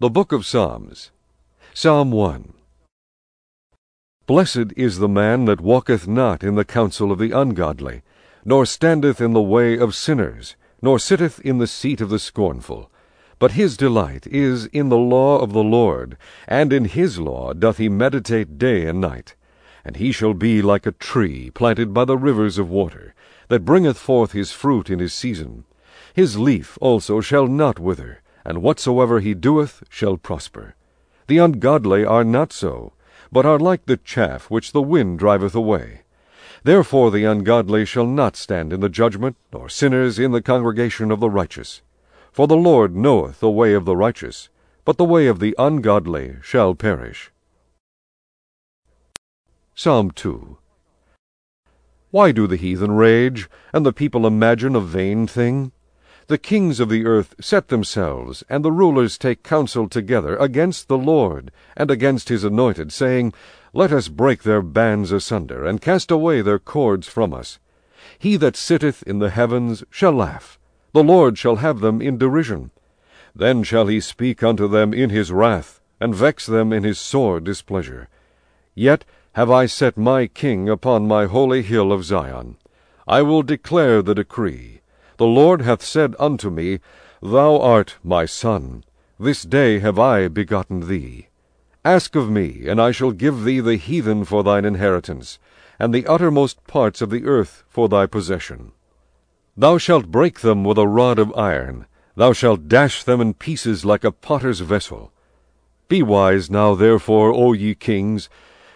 The Book of Psalms, Psalm 1 Blessed is the man that walketh not in the counsel of the ungodly, nor standeth in the way of sinners, nor sitteth in the seat of the scornful. But his delight is in the law of the Lord, and in his law doth he meditate day and night. And he shall be like a tree planted by the rivers of water, that bringeth forth his fruit in his season. His leaf also shall not wither and whatsoever he doeth shall prosper. The ungodly are not so, but are like the chaff which the wind driveth away. Therefore the ungodly shall not stand in the judgment, nor sinners in the congregation of the righteous. For the Lord knoweth the way of the righteous, but the way of the ungodly shall perish. Psalm 2 Why do the heathen rage, and the people imagine a vain thing? The kings of the earth set themselves, and the rulers take counsel together against the Lord, and against his anointed, saying, Let us break their bands asunder, and cast away their cords from us. He that sitteth in the heavens shall laugh, the Lord shall have them in derision. Then shall he speak unto them in his wrath, and vex them in his sore displeasure. Yet have I set my king upon my holy hill of Zion. I will declare the decree. The Lord hath said unto me, Thou art my son, this day have I begotten thee. Ask of me, and I shall give thee the heathen for thine inheritance, and the uttermost parts of the earth for thy possession. Thou shalt break them with a rod of iron, thou shalt dash them in pieces like a potter's vessel. Be wise now therefore, O ye kings,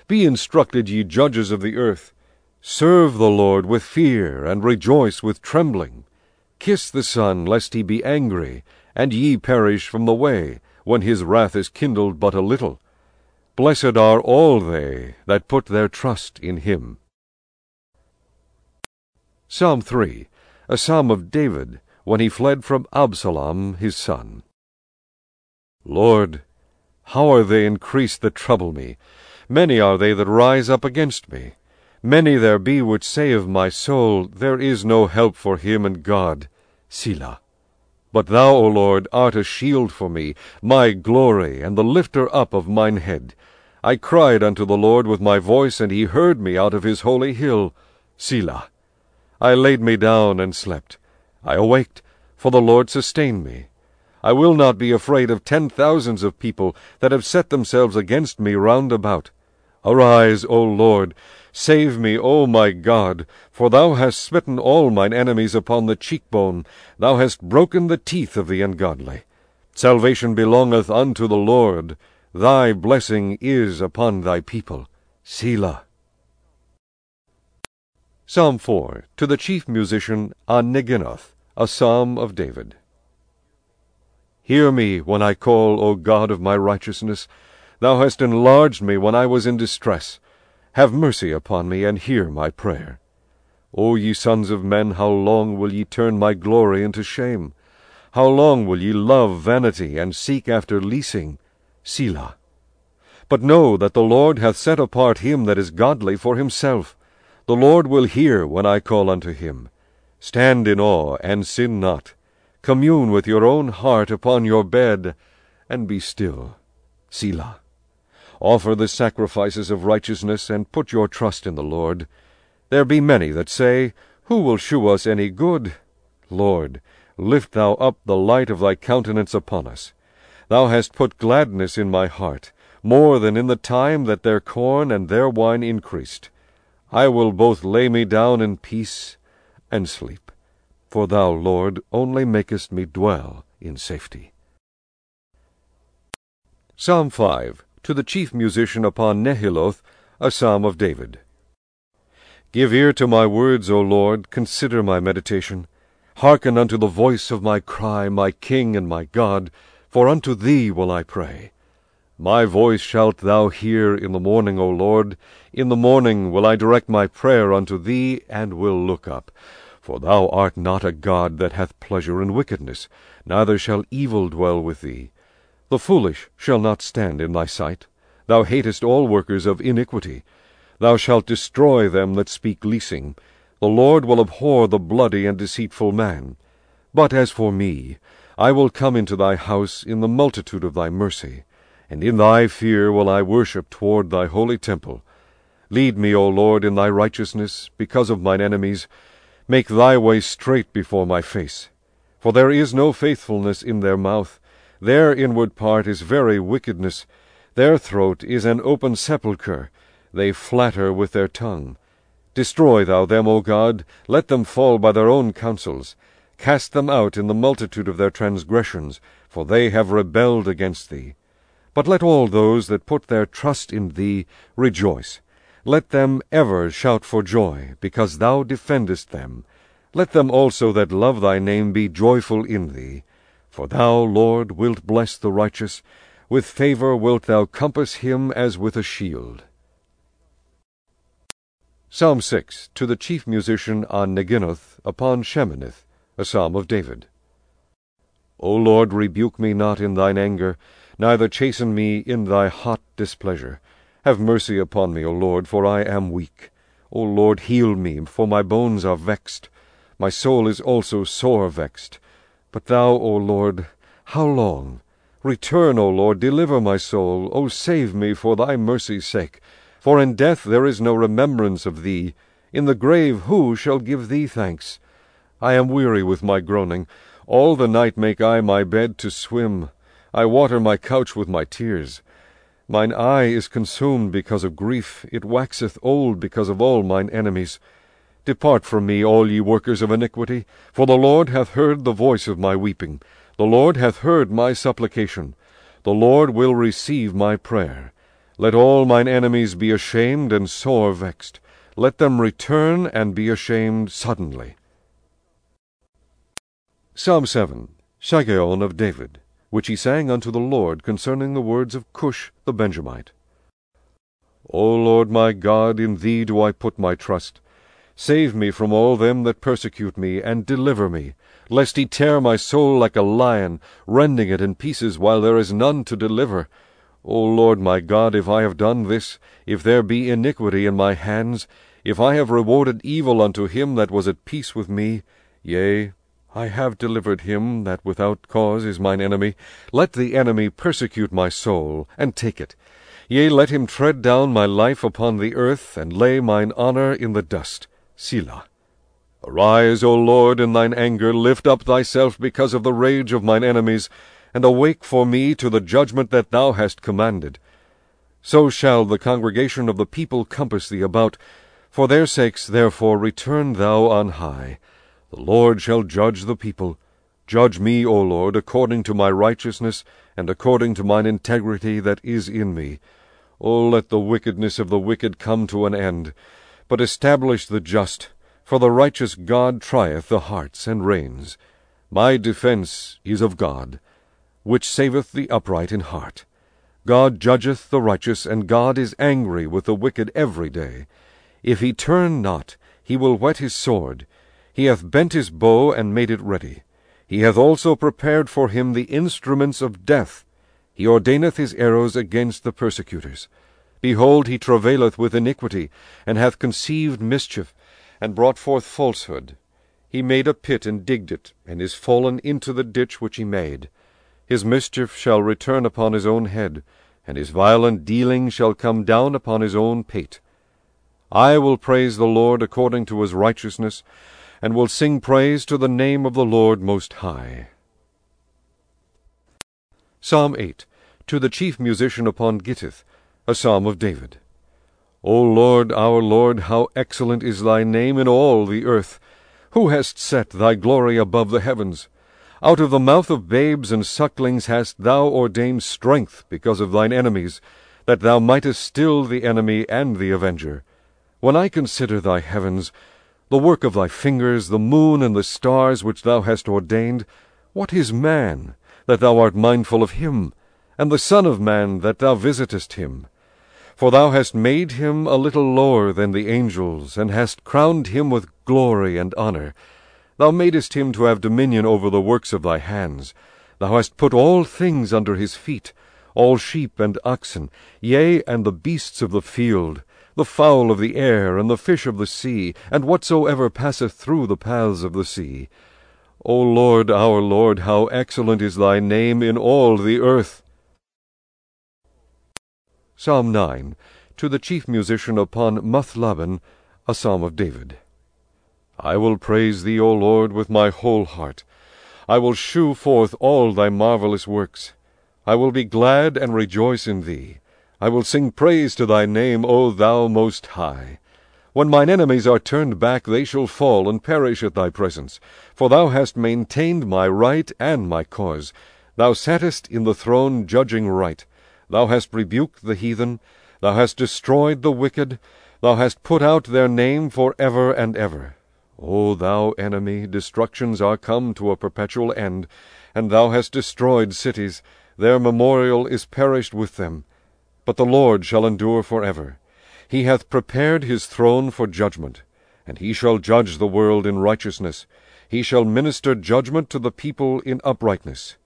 be instructed ye judges of the earth. Serve the Lord with fear, and rejoice with trembling. Kiss the Son, lest he be angry, and ye perish from the way, when his wrath is kindled but a little. Blessed are all they that put their trust in him. Psalm 3 A psalm of David, when he fled from Absalom his son. Lord, how are they increased that trouble me? Many are they that rise up against me. Many there be which say of my soul, There is no help for him in God. Selah. But thou, O Lord, art a shield for me, my glory, and the lifter up of mine head. I cried unto the Lord with my voice, and he heard me out of his holy hill. Selah. I laid me down and slept. I awaked, for the Lord sustained me. I will not be afraid of ten thousands of people that have set themselves against me round about. Arise, O Lord, Save me, O my God, for thou hast smitten all mine enemies upon the cheekbone, thou hast broken the teeth of the ungodly. Salvation belongeth unto the Lord, thy blessing is upon thy people. Selah. Psalm 4 To the chief musician on Neginoth, a psalm of David. Hear me when I call, O God of my righteousness. Thou hast enlarged me when I was in distress. Have mercy upon me, and hear my prayer. O ye sons of men, how long will ye turn my glory into shame? How long will ye love vanity, and seek after leasing? Selah. But know that the Lord hath set apart him that is godly for himself. The Lord will hear when I call unto him. Stand in awe, and sin not. Commune with your own heart upon your bed, and be still. Selah. Offer the sacrifices of righteousness, and put your trust in the Lord. There be many that say, Who will shew us any good? Lord, lift thou up the light of thy countenance upon us. Thou hast put gladness in my heart, more than in the time that their corn and their wine increased. I will both lay me down in peace and sleep. For thou, Lord, only makest me dwell in safety. Psalm 5 to the chief musician upon Nehiloth, a psalm of David. Give ear to my words, O Lord, consider my meditation. Hearken unto the voice of my cry, my King and my God, for unto thee will I pray. My voice shalt thou hear in the morning, O Lord. In the morning will I direct my prayer unto thee, and will look up. For thou art not a God that hath pleasure in wickedness, neither shall evil dwell with thee. The foolish shall not stand in thy sight. Thou hatest all workers of iniquity. Thou shalt destroy them that speak leasing. The Lord will abhor the bloody and deceitful man. But as for me, I will come into thy house in the multitude of thy mercy, and in thy fear will I worship toward thy holy temple. Lead me, O Lord, in thy righteousness, because of mine enemies. Make thy way straight before my face. For there is no faithfulness in their mouth. Their inward part is very wickedness. Their throat is an open sepulchre. They flatter with their tongue. Destroy thou them, O God. Let them fall by their own counsels. Cast them out in the multitude of their transgressions, for they have rebelled against thee. But let all those that put their trust in thee rejoice. Let them ever shout for joy, because thou defendest them. Let them also that love thy name be joyful in thee. For thou, Lord, wilt bless the righteous. With favour wilt thou compass him as with a shield. Psalm 6, to the chief musician on Neginoth, upon Sheminith, a psalm of David. O Lord, rebuke me not in thine anger, neither chasten me in thy hot displeasure. Have mercy upon me, O Lord, for I am weak. O Lord, heal me, for my bones are vexed. My soul is also sore vexed. But thou, O Lord, how long? Return, O Lord, deliver my soul. O save me for thy mercy's sake. For in death there is no remembrance of thee. In the grave who shall give thee thanks? I am weary with my groaning. All the night make I my bed to swim. I water my couch with my tears. Mine eye is consumed because of grief, it waxeth old because of all mine enemies. Depart from me, all ye workers of iniquity, for the Lord hath heard the voice of my weeping. The Lord hath heard my supplication. The Lord will receive my prayer. Let all mine enemies be ashamed and sore vexed. Let them return and be ashamed suddenly. Psalm 7 Shiggaion of David which he sang unto the Lord concerning the words of Cush the Benjamite. O Lord my God, in thee do I put my trust. Save me from all them that persecute me, and deliver me, lest he tear my soul like a lion, rending it in pieces while there is none to deliver. O Lord my God, if I have done this, if there be iniquity in my hands, if I have rewarded evil unto him that was at peace with me, yea, I have delivered him that without cause is mine enemy. Let the enemy persecute my soul, and take it. Yea, let him tread down my life upon the earth, and lay mine honour in the dust. Selah. Arise, O Lord, in thine anger, lift up thyself because of the rage of mine enemies, and awake for me to the judgment that thou hast commanded. So shall the congregation of the people compass thee about. For their sakes, therefore, return thou on high. The Lord shall judge the people. Judge me, O Lord, according to my righteousness, and according to mine integrity that is in me. O let the wickedness of the wicked come to an end, but establish the just, for the righteous God trieth the hearts and reins. My defence is of God, which saveth the upright in heart. God judgeth the righteous, and God is angry with the wicked every day. If he turn not, he will whet his sword, he hath bent his bow and made it ready. He hath also prepared for him the instruments of death. He ordaineth his arrows against the persecutors. Behold, he travaileth with iniquity, and hath conceived mischief, and brought forth falsehood. He made a pit and digged it, and is fallen into the ditch which he made. His mischief shall return upon his own head, and his violent dealing shall come down upon his own pate. I will praise the Lord according to his righteousness, and will sing praise to the name of the Lord Most High. Psalm 8 To the chief musician upon Gittith, a psalm of David. O Lord, our Lord, how excellent is thy name in all the earth! Who hast set thy glory above the heavens? Out of the mouth of babes and sucklings hast thou ordained strength because of thine enemies, that thou mightest still the enemy and the avenger. When I consider thy heavens, the work of thy fingers, the moon and the stars which thou hast ordained. What is man, that thou art mindful of him, and the Son of man, that thou visitest him? For thou hast made him a little lower than the angels, and hast crowned him with glory and honour. Thou madest him to have dominion over the works of thy hands. Thou hast put all things under his feet, all sheep and oxen, yea, and the beasts of the field, the fowl of the air, and the fish of the sea, and whatsoever passeth through the paths of the sea. O Lord, our Lord, how excellent is thy name in all the earth! Psalm 9. To the chief musician upon Muthlabben, a psalm of David. I will praise thee, O Lord, with my whole heart. I will shew forth all thy marvellous works. I will be glad and rejoice in thee. I will sing praise to thy name, O thou most high. When mine enemies are turned back, they shall fall and perish at thy presence. For thou hast maintained my right and my cause. Thou sattest in the throne judging right. Thou hast rebuked the heathen. Thou hast destroyed the wicked. Thou hast put out their name for ever and ever. O thou enemy, destructions are come to a perpetual end, and thou hast destroyed cities. Their memorial is perished with them. But the Lord shall endure for ever. He hath prepared his throne for judgment, and he shall judge the world in righteousness. He shall minister judgment to the people in uprightness.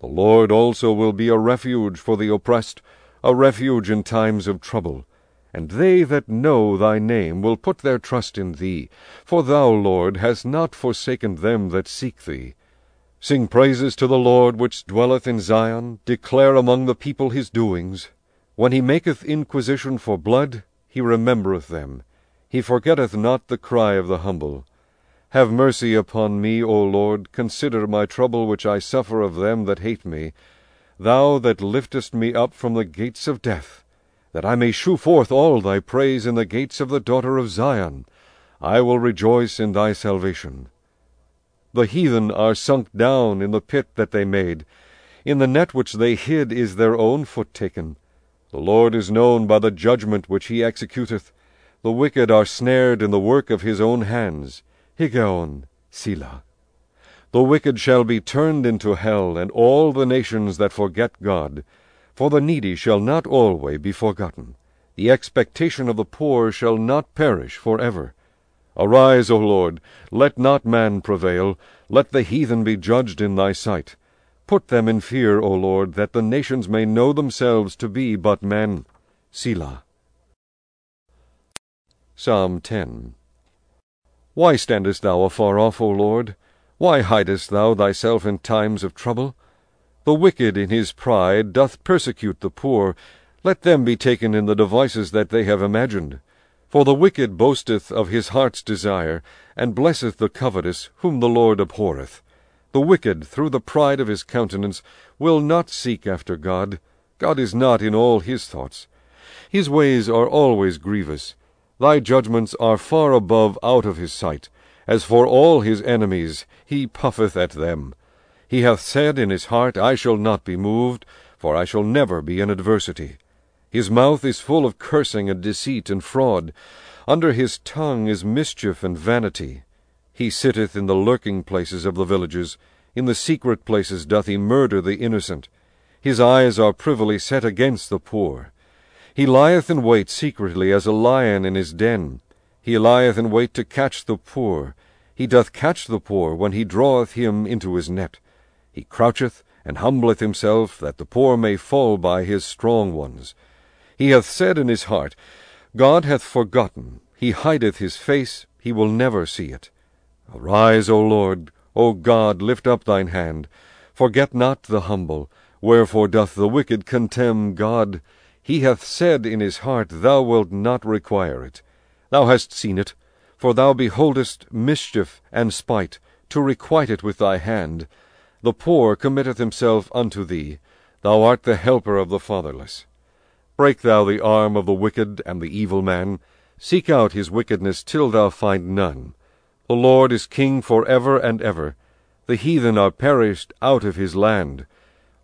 The Lord also will be a refuge for the oppressed, a refuge in times of trouble. And they that know thy name will put their trust in thee, for thou, Lord, hast not forsaken them that seek thee. Sing praises to the Lord which dwelleth in Zion, declare among the people his doings. When he maketh inquisition for blood, he remembereth them. He forgetteth not the cry of the humble. Have mercy upon me, O Lord, consider my trouble which I suffer of them that hate me. Thou that liftest me up from the gates of death, that I may shew forth all thy praise in the gates of the daughter of Zion. I will rejoice in thy salvation. The heathen are sunk down in the pit that they made. In the net which they hid is their own foot taken. The Lord is known by the judgment which he executeth. The wicked are snared in the work of his own hands. Higgaion, Selah. The wicked shall be turned into hell, and all the nations that forget God. For the needy shall not alway be forgotten. The expectation of the poor shall not perish for ever. Arise, O Lord, let not man prevail, let the heathen be judged in thy sight. Put them in fear, O Lord, that the nations may know themselves to be but men. Selah. Psalm 10 Why standest thou afar off, O Lord? Why hidest thou thyself in times of trouble? The wicked in his pride doth persecute the poor. Let them be taken in the devices that they have imagined. For the wicked boasteth of his heart's desire, and blesseth the covetous, whom the Lord abhorreth. The wicked, through the pride of his countenance, will not seek after God. God is not in all his thoughts. His ways are always grievous. Thy judgments are far above out of his sight. As for all his enemies, he puffeth at them. He hath said in his heart, I shall not be moved, for I shall never be in adversity. His mouth is full of cursing and deceit and fraud. Under his tongue is mischief and vanity. He sitteth in the lurking places of the villages. In the secret places doth he murder the innocent. His eyes are privily set against the poor. He lieth in wait secretly as a lion in his den. He lieth in wait to catch the poor. He doth catch the poor when he draweth him into his net. He croucheth and humbleth himself, that the poor may fall by his strong ones. He hath said in his heart, God hath forgotten. He hideth his face, he will never see it. Arise, O Lord, O God, lift up thine hand. Forget not the humble. Wherefore doth the wicked contemn God? He hath said in his heart, Thou wilt not require it. Thou hast seen it, for thou beholdest mischief and spite, to requite it with thy hand. The poor committeth himself unto thee. Thou art the helper of the fatherless. Break thou the arm of the wicked and the evil man. Seek out his wickedness till thou find none. The Lord is king for ever and ever. The heathen are perished out of his land.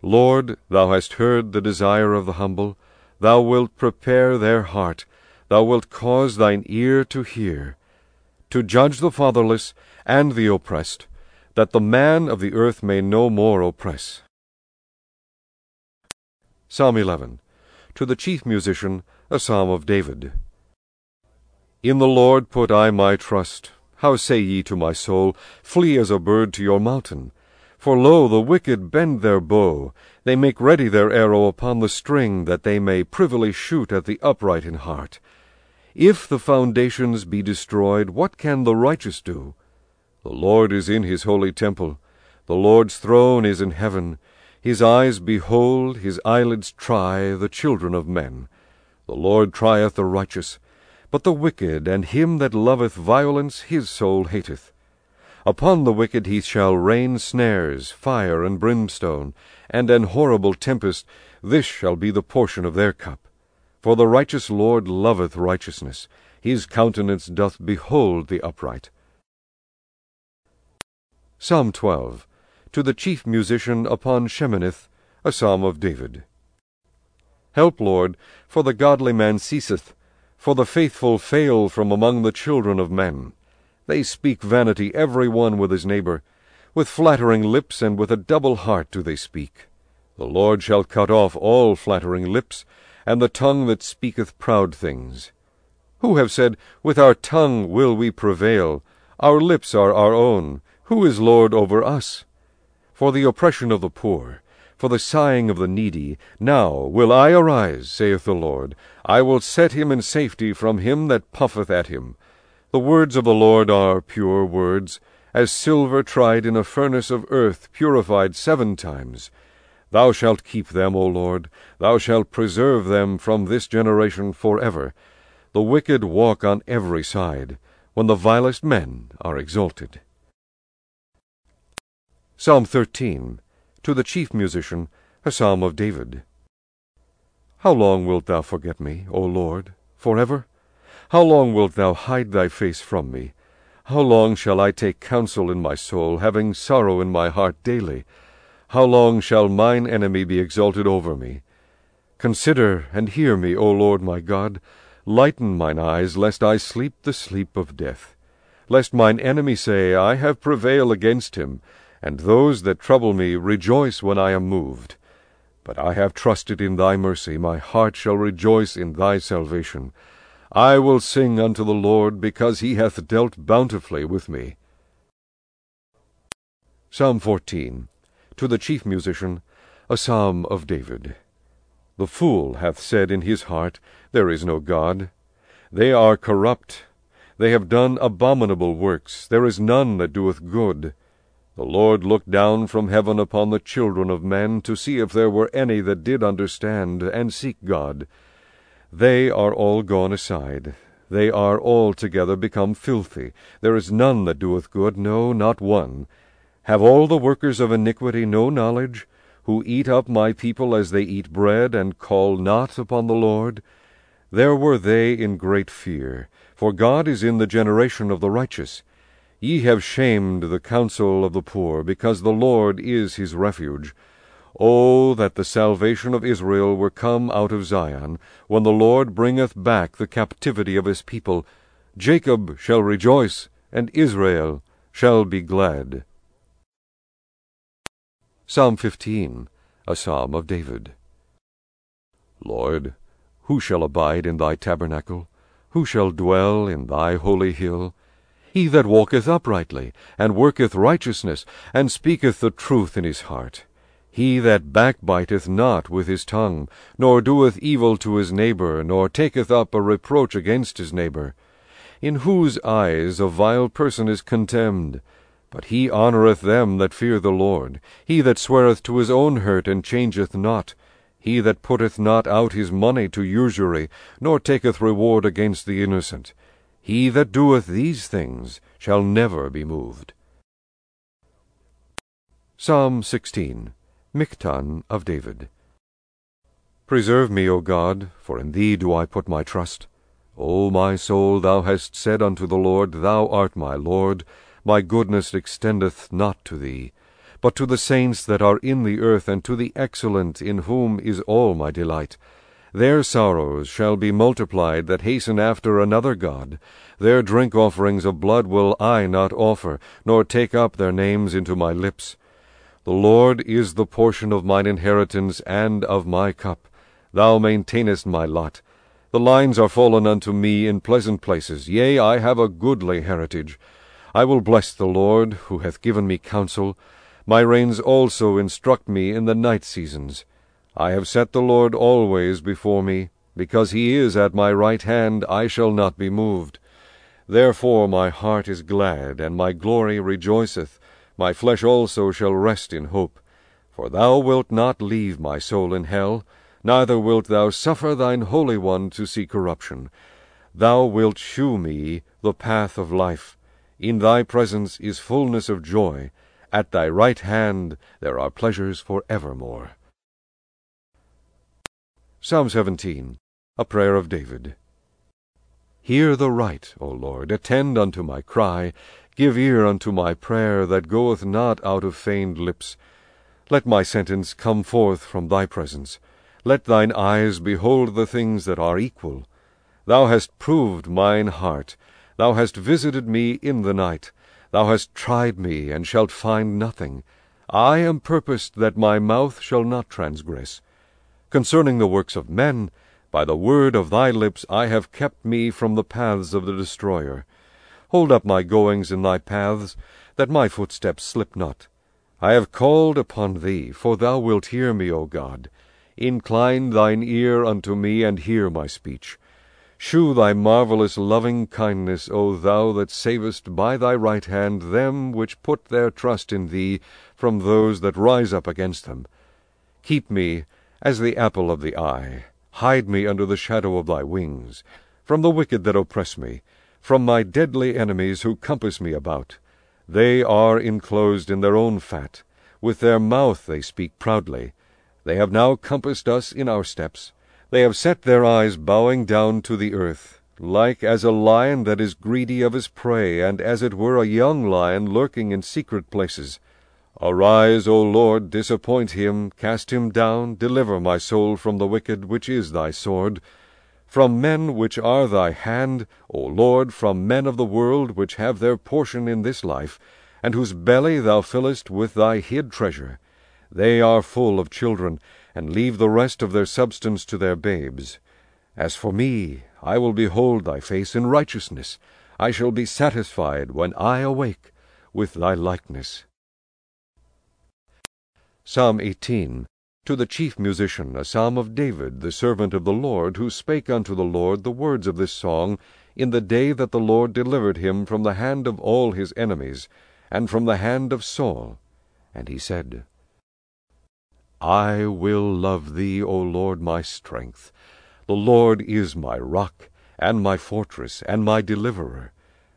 Lord, thou hast heard the desire of the humble. Thou wilt prepare their heart. Thou wilt cause thine ear to hear, to judge the fatherless and the oppressed, that the man of the earth may no more oppress. Psalm 11. To the chief musician, a psalm of David. In the Lord put I my trust. How say ye to my soul, Flee as a bird to your mountain? For lo, the wicked bend their bow, they make ready their arrow upon the string, that they may privily shoot at the upright in heart. If the foundations be destroyed, what can the righteous do? The Lord is in his holy temple. The Lord's throne is in heaven. His eyes behold, his eyelids try the children of men. The Lord trieth the righteous, but the wicked and him that loveth violence his soul hateth. Upon the wicked he shall rain snares, fire and brimstone, and an horrible tempest. This shall be the portion of their cup. For the righteous Lord loveth righteousness. His countenance doth behold the upright. Psalm 12. To the chief musician upon Sheminith, a psalm of David. Help, Lord, for the godly man ceaseth, for the faithful fail from among the children of men. They speak vanity every one with his neighbor. With flattering lips and with a double heart do they speak. The Lord shall cut off all flattering lips, and the tongue that speaketh proud things. Who have said, With our tongue will we prevail, our lips are our own, who is Lord over us? For the oppression of the poor, for the sighing of the needy, now will I arise, saith the Lord. I will set him in safety from him that puffeth at him. The words of the Lord are pure words, as silver tried in a furnace of earth, purified seven times. Thou shalt keep them, O Lord, thou shalt preserve them from this generation for ever. The wicked walk on every side, when the vilest men are exalted. Psalm 13. To the chief musician, a psalm of David. How long wilt thou forget me, O Lord, for ever? How long wilt thou hide thy face from me? How long shall I take counsel in my soul, having sorrow in my heart daily? How long shall mine enemy be exalted over me? Consider and hear me, O Lord my God. Lighten mine eyes, lest I sleep the sleep of death. Lest mine enemy say, I have prevailed against him, and those that trouble me rejoice when I am moved. But I have trusted in thy mercy, my heart shall rejoice in thy salvation. I will sing unto the Lord, because he hath dealt bountifully with me. Psalm 14 to the chief musician, a psalm of David. The fool hath said in his heart, There is no God. They are corrupt. They have done abominable works. There is none that doeth good. The Lord looked down from heaven upon the children of men, to see if there were any that did understand, and seek God. They are all gone aside. They are altogether become filthy. There is none that doeth good, no, not one. Have all the workers of iniquity no knowledge, who eat up my people as they eat bread, and call not upon the Lord? There were they in great fear, for God is in the generation of the righteous. Ye have shamed the counsel of the poor, because the Lord is his refuge. O that the salvation of Israel were come out of Zion, when the Lord bringeth back the captivity of his people. Jacob shall rejoice, and Israel shall be glad. Psalm 15, a psalm of David. Lord, who shall abide in thy tabernacle? Who shall dwell in thy holy hill? He that walketh uprightly, and worketh righteousness, and speaketh the truth in his heart. He that backbiteth not with his tongue, nor doeth evil to his neighbor, nor taketh up a reproach against his neighbor, in whose eyes a vile person is contemned, but he honoureth them that fear the Lord. He that sweareth to his own hurt, and changeth not. He that putteth not out his money to usury, nor taketh reward against the innocent. He that doeth these things shall never be moved. Psalm 16 Michtam of David Preserve me, O God, for in thee do I put my trust. O my soul, thou hast said unto the Lord, Thou art my Lord. My goodness extendeth not to thee, but to the saints that are in the earth, and to the excellent, in whom is all my delight. Their sorrows shall be multiplied that hasten after another God. Their drink offerings of blood will I not offer, nor take up their names into my lips. The Lord is the portion of mine inheritance and of my cup. Thou maintainest my lot. The lines are fallen unto me in pleasant places. Yea, I have a goodly heritage. I will bless the Lord, who hath given me counsel. My reins also instruct me in the night seasons. I have set the Lord always before me. Because he is at my right hand, I shall not be moved. Therefore my heart is glad, and my glory rejoiceth. My flesh also shall rest in hope. For thou wilt not leave my soul in hell, neither wilt thou suffer thine Holy One to see corruption. Thou wilt shew me the path of life. In thy presence is fullness of joy. At thy right hand there are pleasures for evermore. Psalm 17, a prayer of David. Hear the right, O Lord, attend unto my cry, give ear unto my prayer that goeth not out of feigned lips. Let my sentence come forth from thy presence. Let thine eyes behold the things that are equal. Thou hast proved mine heart. Thou hast visited me in the night. Thou hast tried me, and shalt find nothing. I am purposed that my mouth shall not transgress. Concerning the works of men, by the word of thy lips I have kept me from the paths of the destroyer. Hold up my goings in thy paths, that my footsteps slip not. I have called upon thee, for thou wilt hear me, O God. Incline thine ear unto me, and hear my speech. Shew thy marvellous loving kindness, O thou that savest by thy right hand them which put their trust in thee from those that rise up against them. Keep me as the apple of the eye. Hide me under the shadow of thy wings, from the wicked that oppress me, from my deadly enemies who compass me about. They are enclosed in their own fat. With their mouth they speak proudly. They have now compassed us in our steps. They have set their eyes bowing down to the earth, like as a lion that is greedy of his prey, and as it were a young lion lurking in secret places. Arise, O Lord, disappoint him, cast him down, deliver my soul from the wicked, which is thy sword. From men which are thy hand, O Lord, from men of the world, which have their portion in this life, and whose belly thou fillest with thy hid treasure. They are full of children, and leave the rest of their substance to their babes. As for me, I will behold thy face in righteousness. I shall be satisfied when I awake with thy likeness. Psalm 18 To the chief musician, a psalm of David, the servant of the Lord, who spake unto the Lord the words of this song in the day that the Lord delivered him from the hand of all his enemies, and from the hand of Saul. And he said, I will love thee, O Lord, my strength. The Lord is my rock, and my fortress, and my deliverer,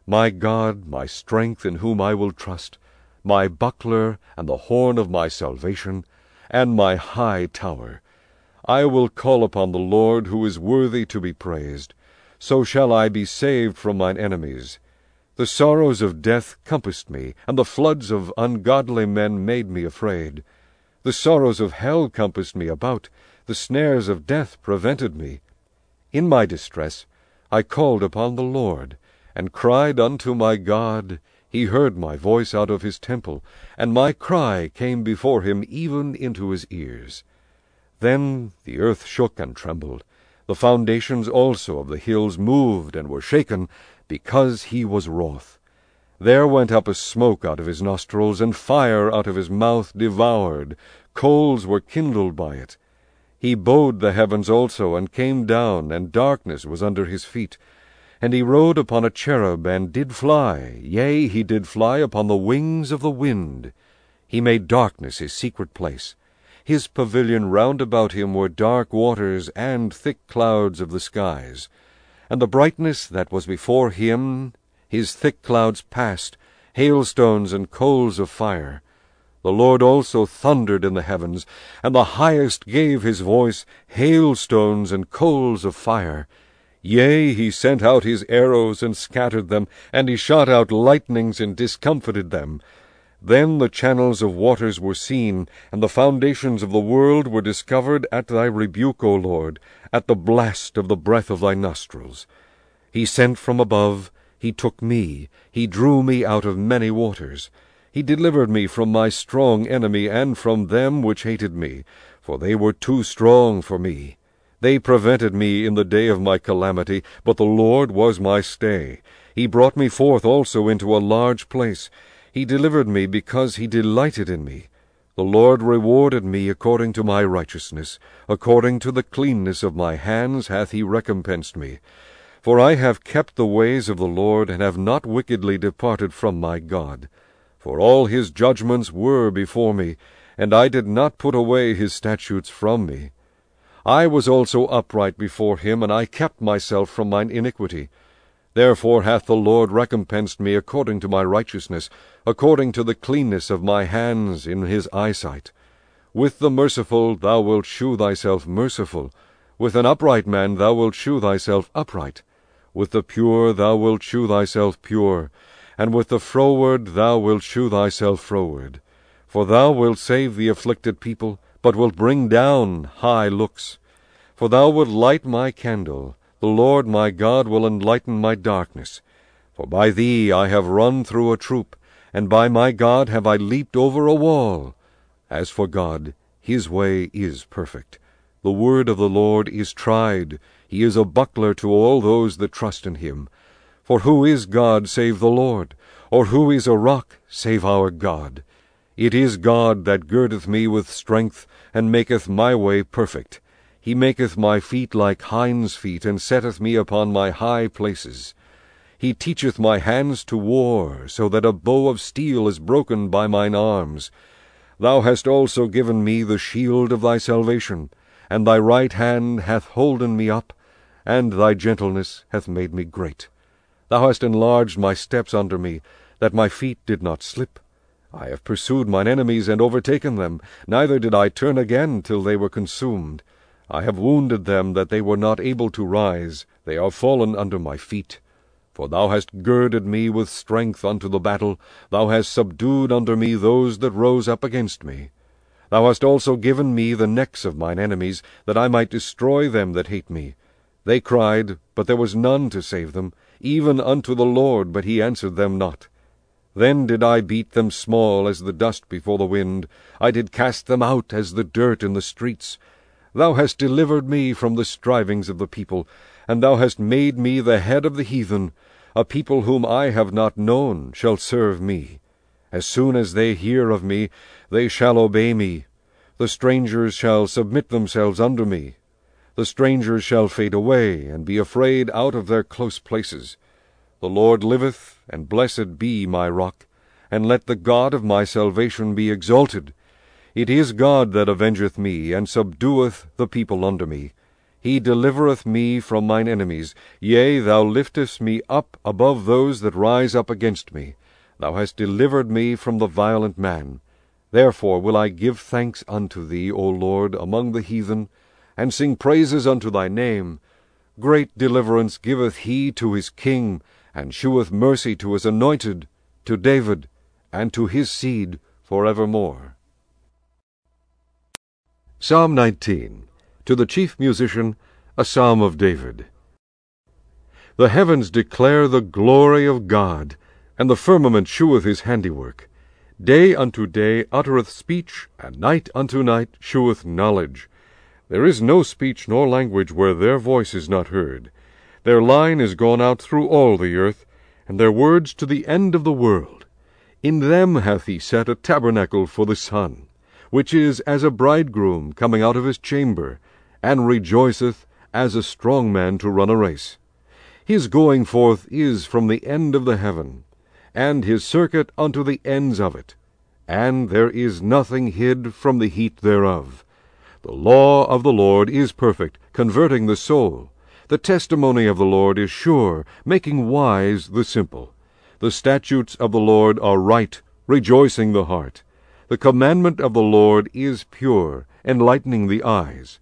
my God, my strength, in whom I will trust my buckler and the horn of my salvation, and my high tower. I will call upon the Lord, who is worthy to be praised. So shall I be saved from mine enemies. The sorrows of death compassed me, and the floods of ungodly men made me afraid. The sorrows of hell compassed me about, the snares of death prevented me. In my distress I called upon the Lord, and cried unto my God. He heard my voice out of his temple, and my cry came before him even into his ears. Then the earth shook and trembled. The foundations also of the hills moved and were shaken, because he was wroth. There went up a smoke out of his nostrils, and fire out of his mouth devoured. Coals were kindled by it. He bowed the heavens also, and came down, and darkness was under his feet. And he rode upon a cherub, and did fly, yea, he did fly upon the wings of the wind. He made darkness his secret place. His pavilion round about him were dark waters and thick clouds of the skies. And the brightness that was before him, his thick clouds passed, hailstones and coals of fire. The Lord also thundered in the heavens, and the highest gave his voice, hailstones and coals of fire. Yea, he sent out his arrows and scattered them, and he shot out lightnings and discomfited them. Then the channels of waters were seen, and the foundations of the world were discovered at thy rebuke, O Lord, at the blast of the breath of thy nostrils. He sent from above, he took me, he drew me out of many waters. He delivered me from my strong enemy and from them which hated me, for they were too strong for me. They prevented me in the day of my calamity, but the Lord was my stay. He brought me forth also into a large place. He delivered me because he delighted in me. The Lord rewarded me according to my righteousness. According to the cleanness of my hands hath he recompensed me. For I have kept the ways of the Lord, and have not wickedly departed from my God. For all his judgments were before me, and I did not put away his statutes from me. I was also upright before him, and I kept myself from mine iniquity. Therefore hath the Lord recompensed me according to my righteousness, according to the cleanness of my hands in his eyesight. With the merciful thou wilt shew thyself merciful, with an upright man thou wilt shew thyself upright. With the pure thou wilt shew thyself pure, and with the froward thou wilt shew thyself froward. For thou wilt save the afflicted people, but wilt bring down high looks. For thou wilt light my candle, the Lord my God will enlighten my darkness. For by thee I have run through a troop, and by my God have I leaped over a wall. As for God, his way is perfect. The word of the Lord is tried. He is a buckler to all those that trust in him. For who is God save the Lord? Or who is a rock save our God? It is God that girdeth me with strength, and maketh my way perfect. He maketh my feet like hinds' feet, and setteth me upon my high places. He teacheth my hands to war, so that a bow of steel is broken by mine arms. Thou hast also given me the shield of thy salvation, and thy right hand hath holden me up, and thy gentleness hath made me great. Thou hast enlarged my steps under me, that my feet did not slip. I have pursued mine enemies and overtaken them, neither did I turn again till they were consumed. I have wounded them that they were not able to rise, they are fallen under my feet. For thou hast girded me with strength unto the battle, thou hast subdued under me those that rose up against me. Thou hast also given me the necks of mine enemies, that I might destroy them that hate me. They cried, but there was none to save them, even unto the Lord, but he answered them not. Then did I beat them small as the dust before the wind, I did cast them out as the dirt in the streets. Thou hast delivered me from the strivings of the people, and thou hast made me the head of the heathen. A people whom I have not known shall serve me. As soon as they hear of me, they shall obey me. The strangers shall submit themselves under me. The strangers shall fade away, and be afraid out of their close places. The Lord liveth, and blessed be my rock, and let the God of my salvation be exalted. It is God that avengeth me, and subdueth the people under me. He delivereth me from mine enemies. Yea, thou liftest me up above those that rise up against me. Thou hast delivered me from the violent man. Therefore will I give thanks unto thee, O Lord, among the heathen, and sing praises unto thy name. Great deliverance giveth he to his king, and sheweth mercy to his anointed, to David, and to his seed for evermore. Psalm 19 To the chief musician, a psalm of David. The heavens declare the glory of God, and the firmament sheweth his handiwork. Day unto day uttereth speech, and night unto night sheweth knowledge. There is no speech nor language where their voice is not heard. Their line is gone out through all the earth, and their words to the end of the world. In them hath he set a tabernacle for the sun which is as a bridegroom coming out of his chamber, and rejoiceth as a strong man to run a race. His going forth is from the end of the heaven, and his circuit unto the ends of it, and there is nothing hid from the heat thereof. The law of the Lord is perfect, converting the soul. The testimony of the Lord is sure, making wise the simple. The statutes of the Lord are right, rejoicing the heart. The commandment of the Lord is pure, enlightening the eyes.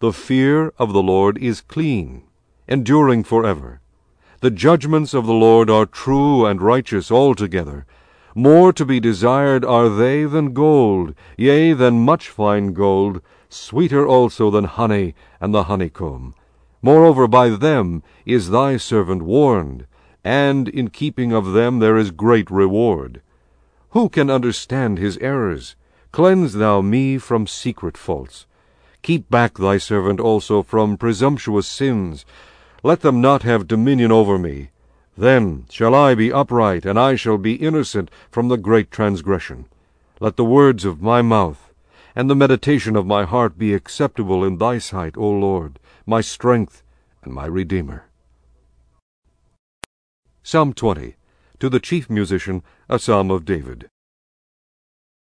The fear of the Lord is clean, enduring forever. The judgments of the Lord are true and righteous altogether. More to be desired are they than gold, yea, than much fine gold, sweeter also than honey and the honeycomb. Moreover, by them is thy servant warned, and in keeping of them there is great reward. Who can understand his errors? Cleanse thou me from secret faults. Keep back thy servant also from presumptuous sins. Let them not have dominion over me. Then shall I be upright, and I shall be innocent from the great transgression. Let the words of my mouth and the meditation of my heart be acceptable in thy sight, O Lord, my strength and my Redeemer. Psalm 20 to the chief musician, a psalm of David.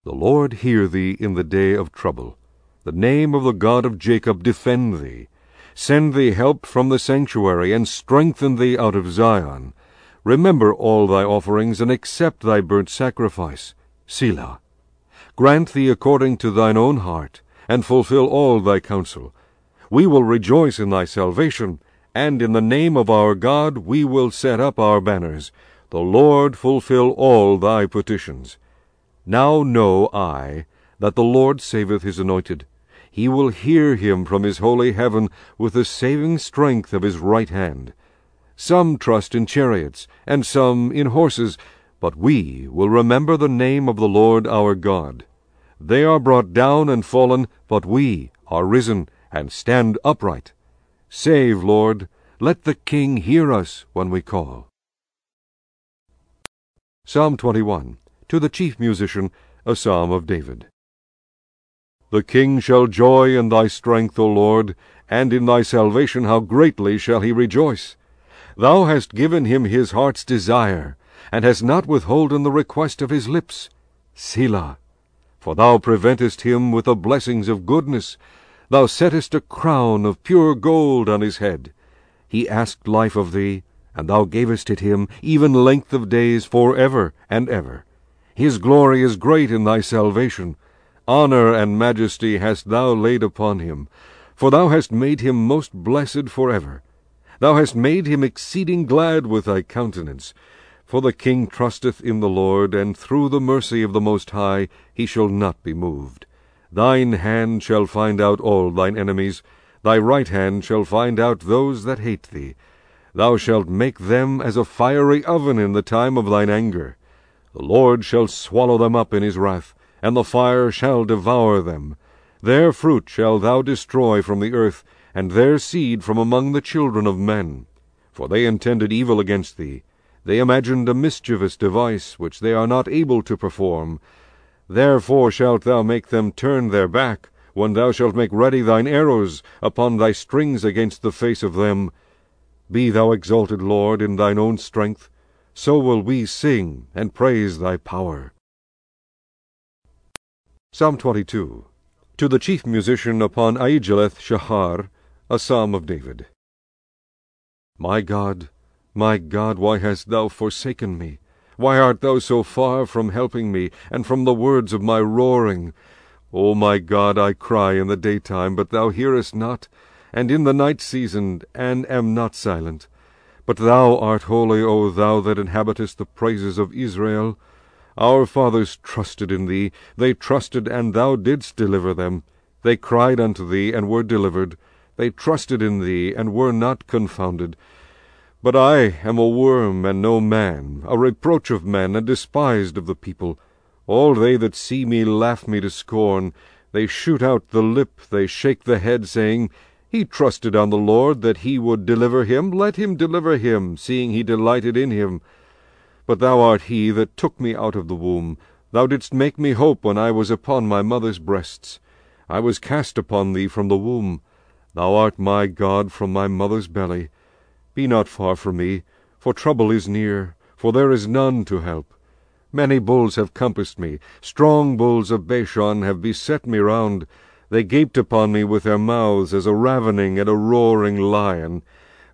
The Lord hear thee in the day of trouble. The name of the God of Jacob defend thee. Send thee help from the sanctuary, and strengthen thee out of Zion. Remember all thy offerings, and accept thy burnt sacrifice. Selah. Grant thee according to thine own heart, and fulfill all thy counsel. We will rejoice in thy salvation, and in the name of our God we will set up our banners. The Lord fulfill all thy petitions. Now know I that the Lord saveth his anointed. He will hear him from his holy heaven with the saving strength of his right hand. Some trust in chariots, and some in horses, but we will remember the name of the Lord our God. They are brought down and fallen, but we are risen and stand upright. Save, Lord, let the King hear us when we call. Psalm 21 To the chief musician, a psalm of David. The king shall joy in thy strength, O Lord, and in thy salvation how greatly shall he rejoice. Thou hast given him his heart's desire, and hast not withholden the request of his lips. Selah. For thou preventest him with the blessings of goodness. Thou settest a crown of pure gold on his head. He asked life of thee, and thou gavest it him, even length of days for ever and ever. His glory is great in thy salvation. Honour and majesty hast thou laid upon him, for thou hast made him most blessed for ever. Thou hast made him exceeding glad with thy countenance. For the king trusteth in the Lord, and through the mercy of the Most High he shall not be moved. Thine hand shall find out all thine enemies, thy right hand shall find out those that hate thee. Thou shalt make them as a fiery oven in the time of thine anger. The Lord shall swallow them up in his wrath, and the fire shall devour them. Their fruit shalt thou destroy from the earth, and their seed from among the children of men. For they intended evil against thee. They imagined a mischievous device, which they are not able to perform. Therefore shalt thou make them turn their back, when thou shalt make ready thine arrows upon thy strings against the face of them. Be thou exalted, Lord, in thine own strength. So will we sing and praise thy power. Psalm 22 To the chief musician upon Aijeleth Shahar, a psalm of David. My God, my God, why hast thou forsaken me? Why art thou so far from helping me, and from the words of my roaring? O my God, I cry in the daytime, but thou hearest not, and in the night season, and am not silent. But thou art holy, O thou that inhabitest the praises of Israel. Our fathers trusted in thee, they trusted, and thou didst deliver them. They cried unto thee, and were delivered. They trusted in thee, and were not confounded. But I am a worm, and no man, a reproach of men, and despised of the people. All they that see me laugh me to scorn. They shoot out the lip, they shake the head, saying, He trusted on the Lord, that he would deliver him. Let him deliver him, seeing he delighted in him. But thou art he that took me out of the womb. Thou didst make me hope when I was upon my mother's breasts. I was cast upon thee from the womb. Thou art my God from my mother's belly. Be not far from me, for trouble is near, for there is none to help. Many bulls have compassed me, strong bulls of Bashan have beset me round. They gaped upon me with their mouths as a ravening and a roaring lion.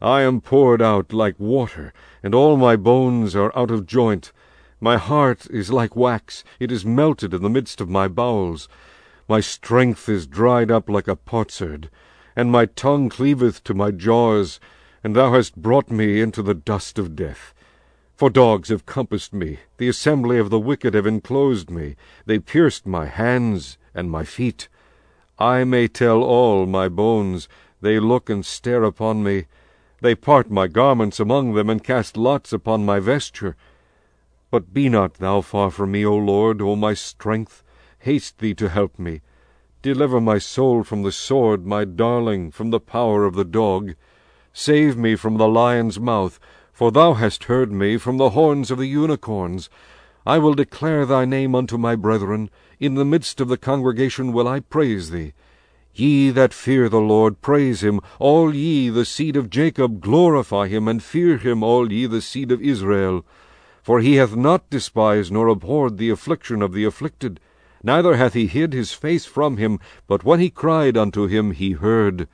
I am poured out like water, and all my bones are out of joint. My heart is like wax, it is melted in the midst of my bowels. My strength is dried up like a potsherd, and my tongue cleaveth to my jaws, and thou hast brought me into the dust of death. For dogs have compassed me, the assembly of the wicked have enclosed me, they pierced my hands and my feet. I may tell all my bones, they look and stare upon me. They part my garments among them, and cast lots upon my vesture. But be not thou far from me, O Lord, O my strength. Haste thee to help me. Deliver my soul from the sword, my darling, from the power of the dog. Save me from the lion's mouth, for thou hast heard me from the horns of the unicorns. I will declare thy name unto my brethren. In the midst of the congregation will I praise thee. Ye that fear the Lord, praise him. All ye, the seed of Jacob, glorify him, and fear him, all ye, the seed of Israel. For he hath not despised nor abhorred the affliction of the afflicted, neither hath he hid his face from him, but when he cried unto him, he heard.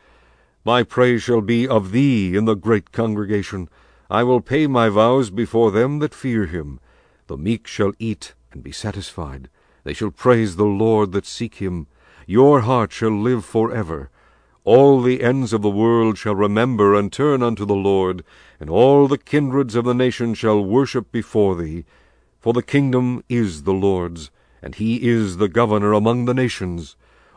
My praise shall be of thee in the great congregation. I will pay my vows before them that fear him. The meek shall eat and be satisfied. They shall praise the Lord that seek him. Your heart shall live for ever. All the ends of the world shall remember and turn unto the Lord, and all the kindreds of the nations shall worship before thee. For the kingdom is the Lord's, and he is the governor among the nations.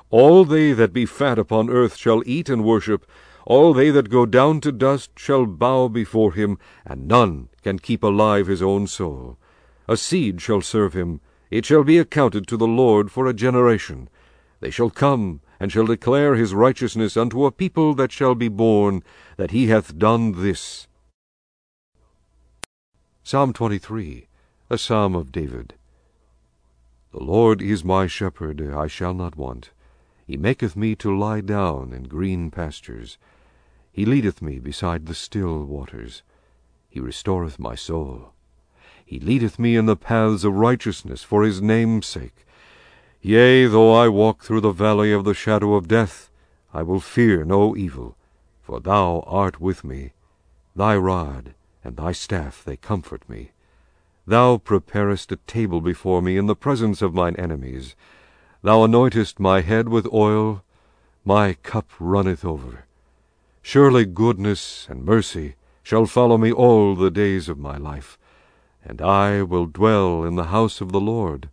All they that be fat upon earth shall eat and worship. All they that go down to dust shall bow before him, and none can keep alive his own soul. A seed shall serve him, it shall be accounted to the Lord for a generation. They shall come and shall declare his righteousness unto a people that shall be born, that he hath done this. Psalm 23, a psalm of David. The Lord is my shepherd, I shall not want. He maketh me to lie down in green pastures. He leadeth me beside the still waters. He restoreth my soul. He leadeth me in the paths of righteousness for his name's sake. Yea, though I walk through the valley of the shadow of death, I will fear no evil, for thou art with me. Thy rod and thy staff, they comfort me. Thou preparest a table before me in the presence of mine enemies. Thou anointest my head with oil, my cup runneth over. Surely goodness and mercy shall follow me all the days of my life, and I will dwell in the house of the Lord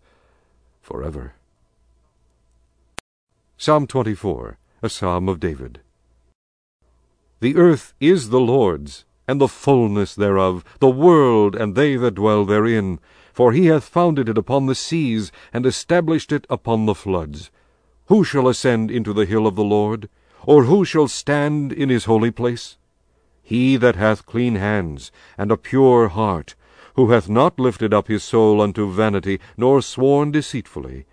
forever. Psalm 24, a psalm of David. The earth is the Lord's, and the fullness thereof, the world and they that dwell therein. For he hath founded it upon the seas, and established it upon the floods. Who shall ascend into the hill of the Lord? Or who shall stand in his holy place? He that hath clean hands, and a pure heart, who hath not lifted up his soul unto vanity, nor sworn deceitfully,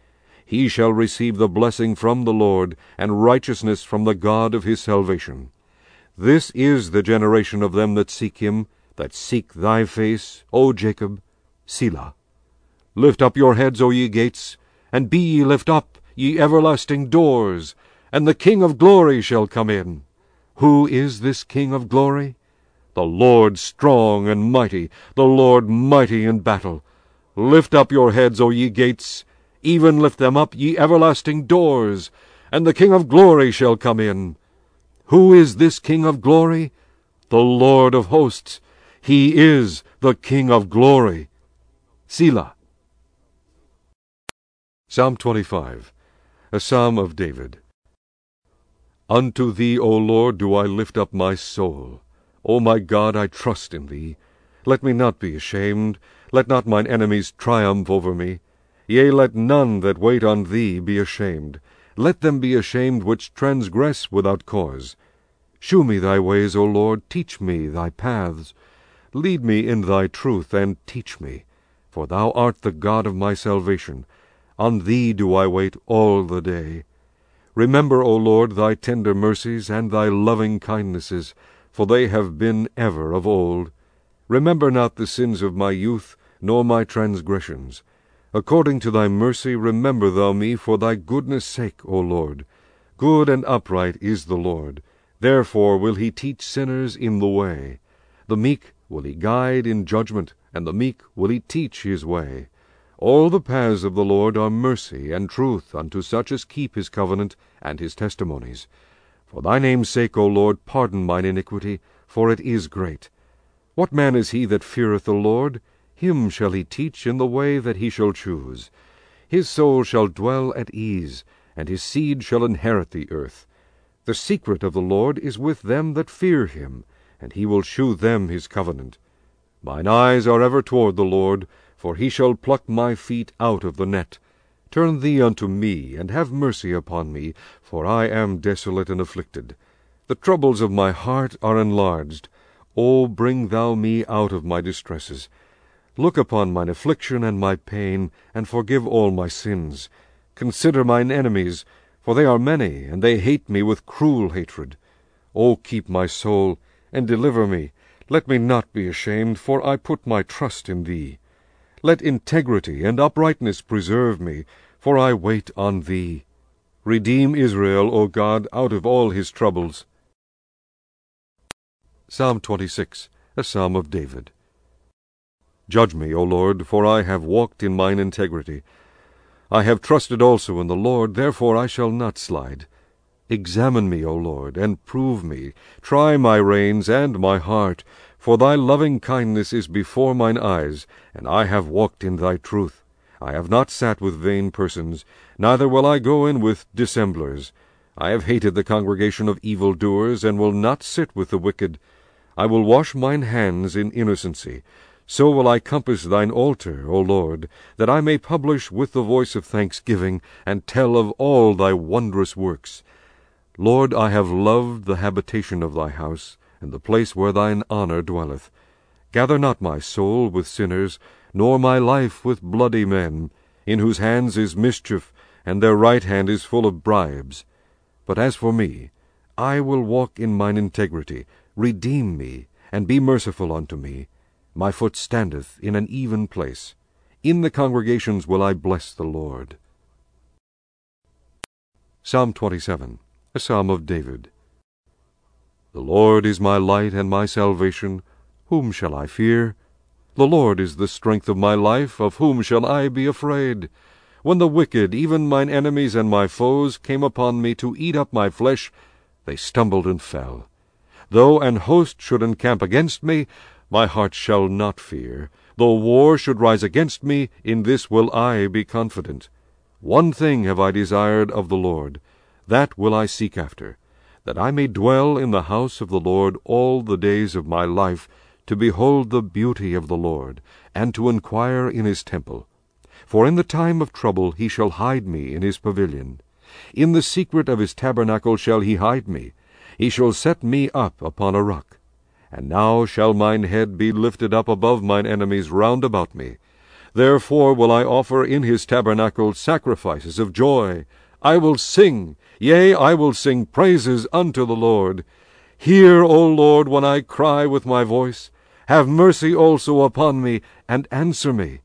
he shall receive the blessing from the Lord, and righteousness from the God of his salvation. This is the generation of them that seek him, that seek thy face, O Jacob. Selah. Lift up your heads, O ye gates, and be ye lift up, ye everlasting doors, and the King of glory shall come in. Who is this King of glory? The Lord strong and mighty, the Lord mighty in battle. Lift up your heads, O ye gates, even lift them up, ye everlasting doors, and the King of glory shall come in. Who is this King of glory? The Lord of hosts. He is the King of glory. Selah. Psalm 25, a psalm of David. Unto thee, O Lord, do I lift up my soul. O my God, I trust in thee. Let me not be ashamed. Let not mine enemies triumph over me. Yea, let none that wait on thee be ashamed. Let them be ashamed which transgress without cause. Shew me thy ways, O Lord, teach me thy paths. Lead me in thy truth, and teach me. For thou art the God of my salvation. On thee do I wait all the day. Remember, O Lord, thy tender mercies and thy loving kindnesses, for they have been ever of old. Remember not the sins of my youth, nor my transgressions. According to thy mercy remember thou me for thy goodness' sake, O Lord. Good and upright is the Lord. Therefore will he teach sinners in the way. The meek will he guide in judgment, and the meek will he teach his way. All the paths of the Lord are mercy and truth unto such as keep his covenant and his testimonies. For thy name's sake, O Lord, pardon mine iniquity, for it is great. What man is he that feareth the Lord? Him shall he teach in the way that he shall choose. His soul shall dwell at ease, and his seed shall inherit the earth. The secret of the Lord is with them that fear him, and he will shew them his covenant. Mine eyes are ever toward the Lord, for he shall pluck my feet out of the net. Turn thee unto me, and have mercy upon me, for I am desolate and afflicted. The troubles of my heart are enlarged. O bring thou me out of my distresses. Look upon mine affliction and my pain, and forgive all my sins. Consider mine enemies, for they are many, and they hate me with cruel hatred. O keep my soul, and deliver me. Let me not be ashamed, for I put my trust in thee. Let integrity and uprightness preserve me, for I wait on thee. Redeem Israel, O God, out of all his troubles. Psalm 26, a psalm of David. Judge me, O Lord, for I have walked in mine integrity. I have trusted also in the Lord, therefore I shall not slide. Examine me, O Lord, and prove me. Try my reins and my heart, for thy loving kindness is before mine eyes, and I have walked in thy truth. I have not sat with vain persons, neither will I go in with dissemblers. I have hated the congregation of evildoers, and will not sit with the wicked. I will wash mine hands in innocency. So will I compass thine altar, O Lord, that I may publish with the voice of thanksgiving, and tell of all thy wondrous works. Lord, I have loved the habitation of thy house, and the place where thine honour dwelleth. Gather not my soul with sinners, nor my life with bloody men, in whose hands is mischief, and their right hand is full of bribes. But as for me, I will walk in mine integrity. Redeem me, and be merciful unto me. My foot standeth in an even place. In the congregations will I bless the Lord. Psalm 27, a psalm of David. The Lord is my light and my salvation. Whom shall I fear? The Lord is the strength of my life. Of whom shall I be afraid? When the wicked, even mine enemies and my foes, came upon me to eat up my flesh, they stumbled and fell. Though an host should encamp against me, my heart shall not fear. Though war should rise against me, in this will I be confident. One thing have I desired of the Lord, that will I seek after, that I may dwell in the house of the Lord all the days of my life, to behold the beauty of the Lord, and to enquire in his temple. For in the time of trouble he shall hide me in his pavilion. In the secret of his tabernacle shall he hide me. He shall set me up upon a rock. And now shall mine head be lifted up above mine enemies round about me. Therefore will I offer in his tabernacle sacrifices of joy. I will sing, yea, I will sing praises unto the Lord. Hear, O Lord, when I cry with my voice. Have mercy also upon me, and answer me.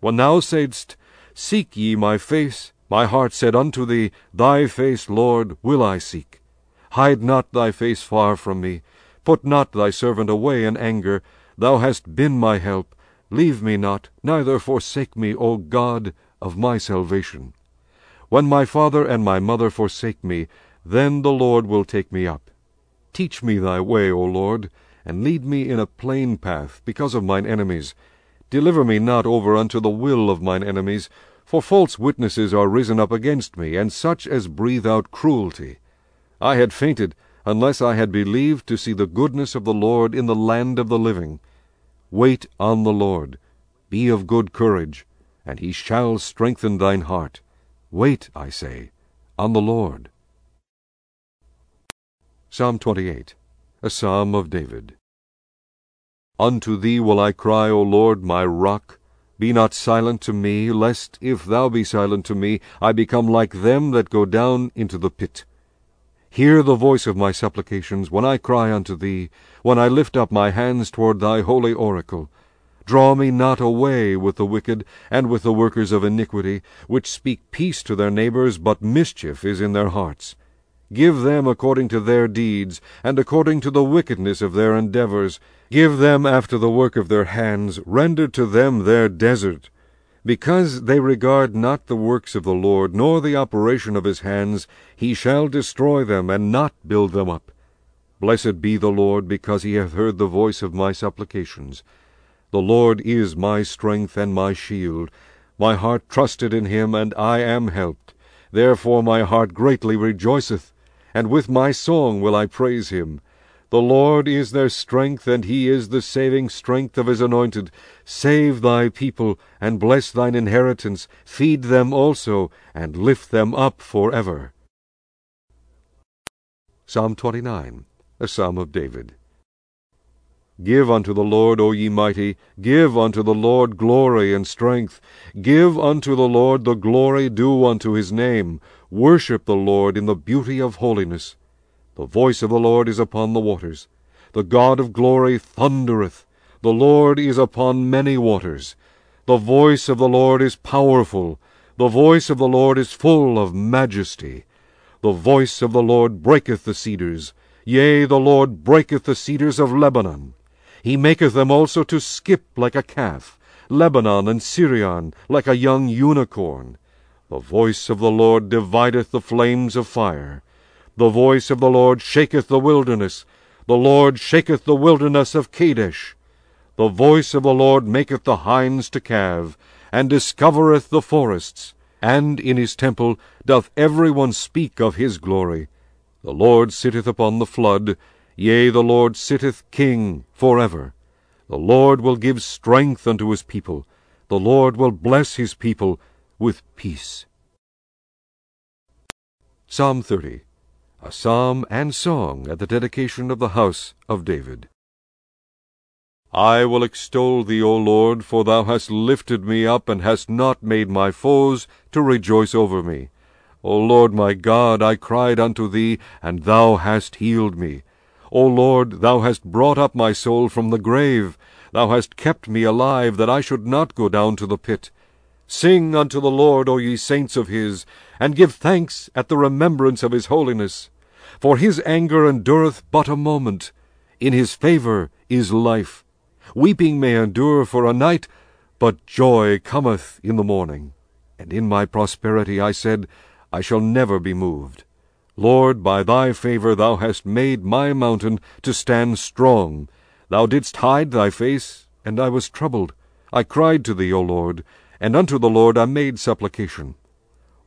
When thou saidst, Seek ye my face, my heart said unto thee, Thy face, Lord, will I seek. Hide not thy face far from me. Put not thy servant away in anger. Thou hast been my help. Leave me not, neither forsake me, O God of my salvation. When my father and my mother forsake me, then the Lord will take me up. Teach me thy way, O Lord, and lead me in a plain path, because of mine enemies. Deliver me not over unto the will of mine enemies, for false witnesses are risen up against me, and such as breathe out cruelty. I had fainted, unless I had believed to see the goodness of the Lord in the land of the living. Wait on the Lord. Be of good courage, and he shall strengthen thine heart. Wait, I say, on the Lord. Psalm 28, a psalm of David. Unto thee will I cry, O Lord, my rock. Be not silent to me, lest, if thou be silent to me, I become like them that go down into the pit. Hear the voice of my supplications when I cry unto thee, when I lift up my hands toward thy holy oracle. Draw me not away with the wicked, and with the workers of iniquity, which speak peace to their neighbors, but mischief is in their hearts. Give them according to their deeds, and according to the wickedness of their endeavors. Give them after the work of their hands, render to them their desert. Because they regard not the works of the Lord, nor the operation of his hands, he shall destroy them, and not build them up. Blessed be the Lord, because he hath heard the voice of my supplications. The Lord is my strength and my shield. My heart trusted in him, and I am helped. Therefore my heart greatly rejoiceth, and with my song will I praise him. The Lord is their strength, and he is the saving strength of his anointed. Save thy people, and bless thine inheritance. Feed them also, and lift them up for ever. Psalm 29, a psalm of David. Give unto the Lord, O ye mighty, give unto the Lord glory and strength. Give unto the Lord the glory due unto his name. Worship the Lord in the beauty of holiness. The voice of the Lord is upon the waters. The God of glory thundereth. The Lord is upon many waters. The voice of the Lord is powerful. The voice of the Lord is full of majesty. The voice of the Lord breaketh the cedars. Yea, the Lord breaketh the cedars of Lebanon. He maketh them also to skip like a calf, Lebanon and Sirion like a young unicorn. The voice of the Lord divideth the flames of fire. The voice of the Lord shaketh the wilderness. The Lord shaketh the wilderness of Kadesh. The voice of the Lord maketh the hinds to calve, and discovereth the forests. And in his temple doth every one speak of his glory. The Lord sitteth upon the flood, yea, the Lord sitteth king for ever. The Lord will give strength unto his people. The Lord will bless his people with peace. Psalm 30 A psalm and song at the dedication of the house of David. I will extol thee, O Lord, for thou hast lifted me up, and hast not made my foes to rejoice over me. O Lord my God, I cried unto thee, and thou hast healed me. O Lord, thou hast brought up my soul from the grave. Thou hast kept me alive, that I should not go down to the pit. Sing unto the Lord, O ye saints of his, and give thanks at the remembrance of his holiness. For his anger endureth but a moment. In his favour is life. Weeping may endure for a night, but joy cometh in the morning. And in my prosperity I said, I shall never be moved. Lord, by thy favour thou hast made my mountain to stand strong. Thou didst hide thy face, and I was troubled. I cried to thee, O Lord, and unto the Lord I made supplication.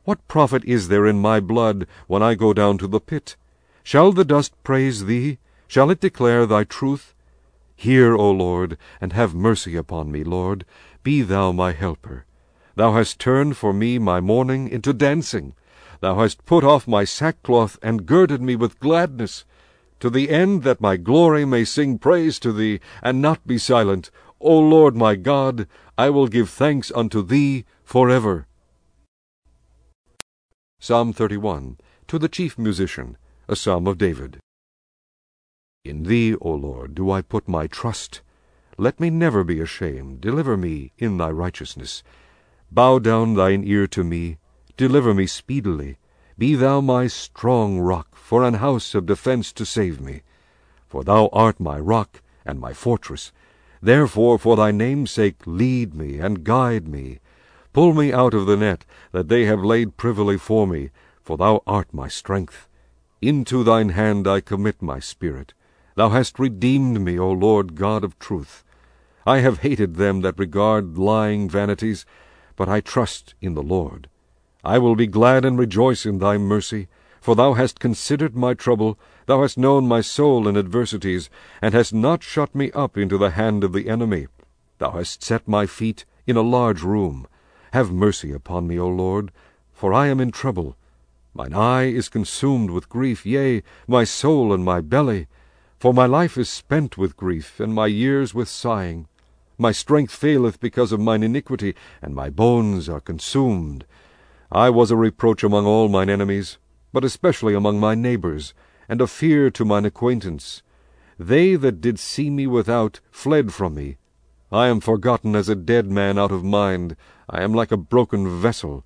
What profit is there in my blood when I go down to the pit? Shall the dust praise thee? Shall it declare thy truth? Hear, O Lord, and have mercy upon me, Lord. Be thou my helper. Thou hast turned for me my mourning into dancing. Thou hast put off my sackcloth, and girded me with gladness, to the end that my glory may sing praise to thee, and not be silent. O Lord my God, I will give thanks unto thee for ever. Psalm 31 To the chief musician, a psalm of David. In thee, O Lord, do I put my trust. Let me never be ashamed. Deliver me in thy righteousness. Bow down thine ear to me. Deliver me speedily. Be thou my strong rock, for an house of defence to save me. For thou art my rock and my fortress. Therefore for thy name's sake lead me and guide me. Pull me out of the net that they have laid privily for me, for thou art my strength. Into thine hand I commit my spirit. Thou hast redeemed me, O Lord God of truth. I have hated them that regard lying vanities, but I trust in the Lord. I will be glad and rejoice in thy mercy, for thou hast considered my trouble, thou hast known my soul in adversities, and hast not shut me up into the hand of the enemy. Thou hast set my feet in a large room. Have mercy upon me, O Lord, for I am in trouble. Mine eye is consumed with grief, yea, my soul and my belly. For my life is spent with grief, and my years with sighing. My strength faileth because of mine iniquity, and my bones are consumed. I was a reproach among all mine enemies, but especially among my neighbours, and a fear to mine acquaintance. They that did see me without fled from me. I am forgotten as a dead man out of mind. I am like a broken vessel.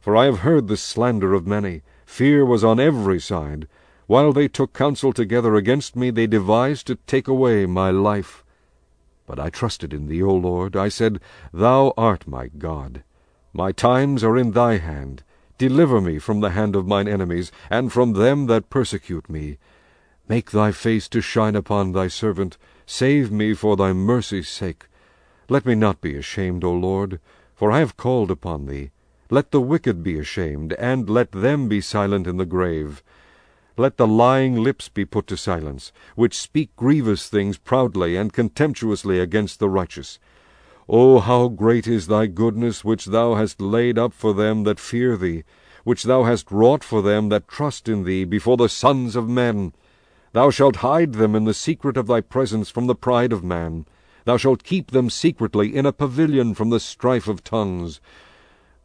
For I have heard the slander of many. Fear was on every side. While they took counsel together against me, they devised to take away my life. But I trusted in thee, O Lord. I said, Thou art my God. My times are in thy hand. Deliver me from the hand of mine enemies, and from them that persecute me. Make thy face to shine upon thy servant. Save me for thy mercy's sake. Let me not be ashamed, O Lord, for I have called upon thee. Let the wicked be ashamed, and let them be silent in the grave. Let the lying lips be put to silence, which speak grievous things proudly and contemptuously against the righteous. O how great is thy goodness, which thou hast laid up for them that fear thee, which thou hast wrought for them that trust in thee before the sons of men! Thou shalt hide them in the secret of thy presence from the pride of man. Thou shalt keep them secretly in a pavilion from the strife of tongues.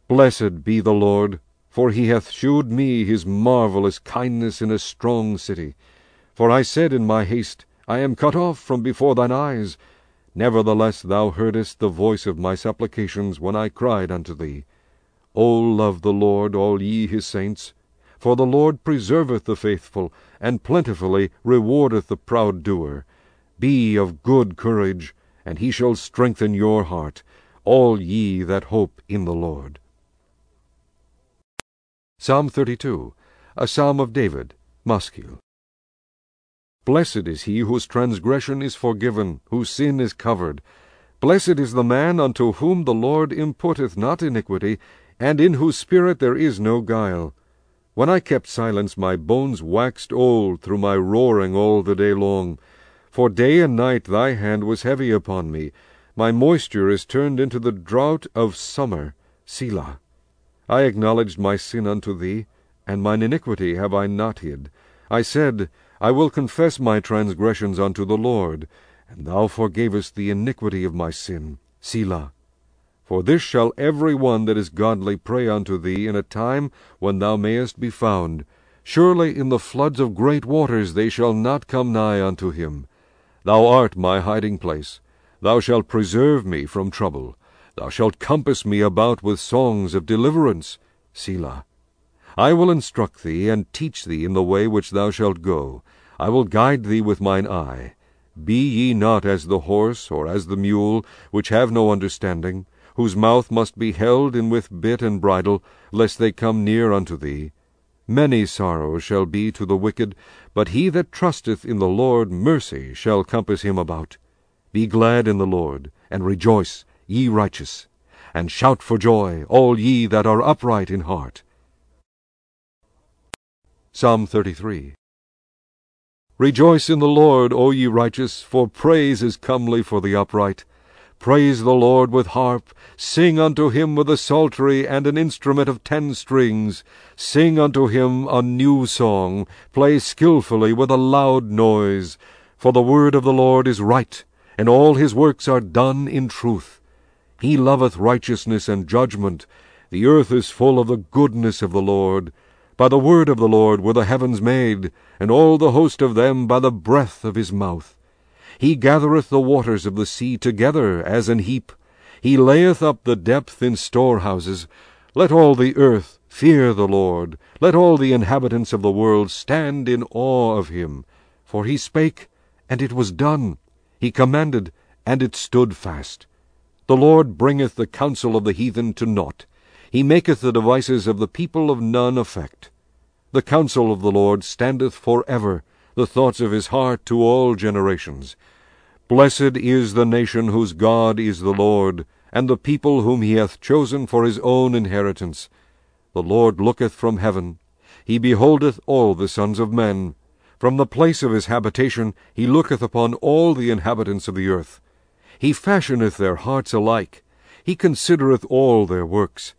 Blessed be the Lord, for he hath shewed me his marvellous kindness in a strong city. For I said in my haste, I am cut off from before thine eyes. Nevertheless thou heardest the voice of my supplications when I cried unto thee. O love the Lord, all ye his saints. For the Lord preserveth the faithful, and plentifully rewardeth the proud doer. Be of good courage, and he shall strengthen your heart, all ye that hope in the Lord. Psalm 32, a psalm of David, Maschil. Blessed is he whose transgression is forgiven, whose sin is covered. Blessed is the man unto whom the Lord imputeth not iniquity, and in whose spirit there is no guile. When I kept silence, my bones waxed old through my roaring all the day long. For day and night thy hand was heavy upon me. My moisture is turned into the drought of summer. Selah. I acknowledged my sin unto thee, and mine iniquity have I not hid. I said, I will confess my transgressions unto the Lord, and thou forgavest the iniquity of my sin. Selah. For this shall every one that is godly pray unto thee in a time when thou mayest be found. Surely in the floods of great waters they shall not come nigh unto him. Thou art my hiding place. Thou shalt preserve me from trouble. Thou shalt compass me about with songs of deliverance. Selah. I will instruct thee, and teach thee in the way which thou shalt go. I will guide thee with mine eye. Be ye not as the horse, or as the mule, which have no understanding, whose mouth must be held in with bit and bridle, lest they come near unto thee. Many sorrows shall be to the wicked, but he that trusteth in the Lord mercy shall compass him about. Be glad in the Lord, and rejoice, ye righteous, and shout for joy, all ye that are upright in heart. Psalm 33 Rejoice in the Lord, O ye righteous, for praise is comely for the upright. Praise the Lord with harp, sing unto him with a psaltery and an instrument of ten strings. Sing unto him a new song, play skilfully with a loud noise. For the word of the Lord is right, and all his works are done in truth. He loveth righteousness and judgment. The earth is full of the goodness of the Lord. By the word of the Lord were the heavens made, and all the host of them by the breath of his mouth. He gathereth the waters of the sea together as an heap. He layeth up the depth in storehouses. Let all the earth fear the Lord. Let all the inhabitants of the world stand in awe of him. For he spake, and it was done. He commanded, and it stood fast. The Lord bringeth the counsel of the heathen to naught. He maketh the devices of the people of none effect. The counsel of the Lord standeth for ever, the thoughts of his heart to all generations. Blessed is the nation whose God is the Lord, and the people whom he hath chosen for his own inheritance. The Lord looketh from heaven, he beholdeth all the sons of men. From the place of his habitation he looketh upon all the inhabitants of the earth. He fashioneth their hearts alike, he considereth all their works.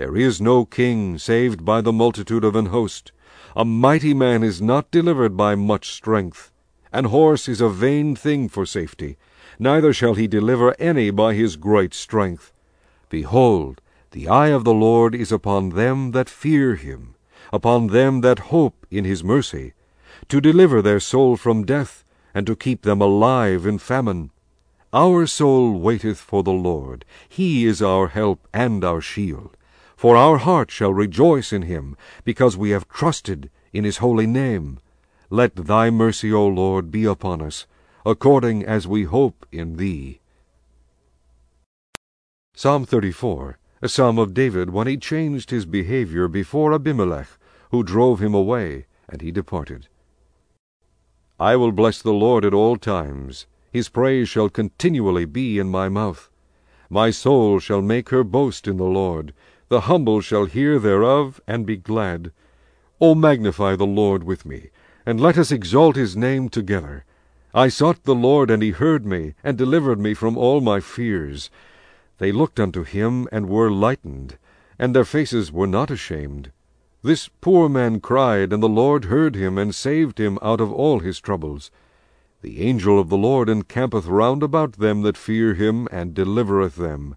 There is no king saved by the multitude of an host. A mighty man is not delivered by much strength. An horse is a vain thing for safety, neither shall he deliver any by his great strength. Behold, the eye of the Lord is upon them that fear him, upon them that hope in his mercy, to deliver their soul from death, and to keep them alive in famine. Our soul waiteth for the Lord. He is our help and our shield. For our heart shall rejoice in him, because we have trusted in his holy name. Let thy mercy, O Lord, be upon us, according as we hope in thee. Psalm 34, a psalm of David when he changed his behavior before Abimelech, who drove him away, and he departed. I will bless the Lord at all times. His praise shall continually be in my mouth. My soul shall make her boast in the Lord. The humble shall hear thereof, and be glad. O magnify the Lord with me, and let us exalt his name together. I sought the Lord, and he heard me, and delivered me from all my fears. They looked unto him, and were lightened, and their faces were not ashamed. This poor man cried, and the Lord heard him, and saved him out of all his troubles. The angel of the Lord encampeth round about them that fear him, and delivereth them.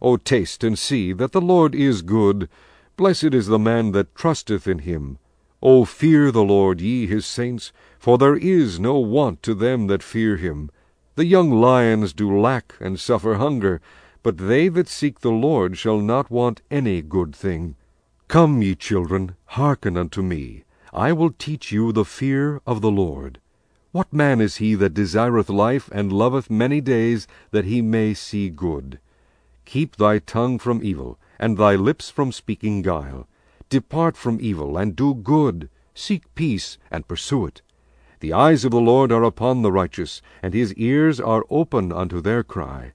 O taste and see that the Lord is good. Blessed is the man that trusteth in him. O fear the Lord, ye his saints, for there is no want to them that fear him. The young lions do lack and suffer hunger, but they that seek the Lord shall not want any good thing. Come, ye children, hearken unto me. I will teach you the fear of the Lord. What man is he that desireth life, and loveth many days, that he may see good? Keep thy tongue from evil, and thy lips from speaking guile. Depart from evil, and do good. Seek peace, and pursue it. The eyes of the Lord are upon the righteous, and his ears are open unto their cry.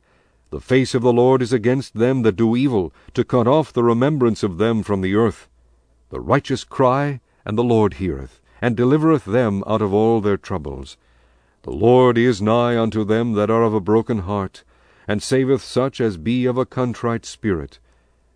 The face of the Lord is against them that do evil, to cut off the remembrance of them from the earth. The righteous cry, and the Lord heareth, and delivereth them out of all their troubles. The Lord is nigh unto them that are of a broken heart, and saveth such as be of a contrite spirit.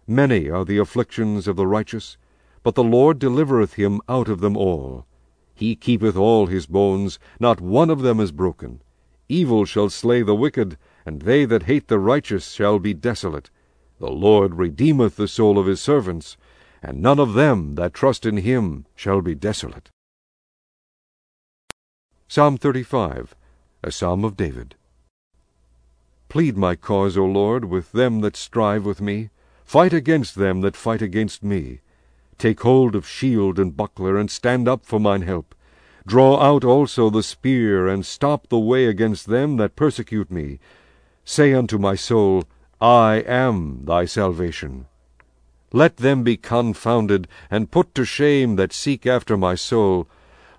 Many are the afflictions of the righteous, but the Lord delivereth him out of them all. He keepeth all his bones, not one of them is broken. Evil shall slay the wicked, and they that hate the righteous shall be desolate. The Lord redeemeth the soul of his servants, and none of them that trust in him shall be desolate. Psalm 35, a psalm of David. Plead my cause, O Lord, with them that strive with me. Fight against them that fight against me. Take hold of shield and buckler, and stand up for mine help. Draw out also the spear, and stop the way against them that persecute me. Say unto my soul, I am thy salvation. Let them be confounded, and put to shame that seek after my soul.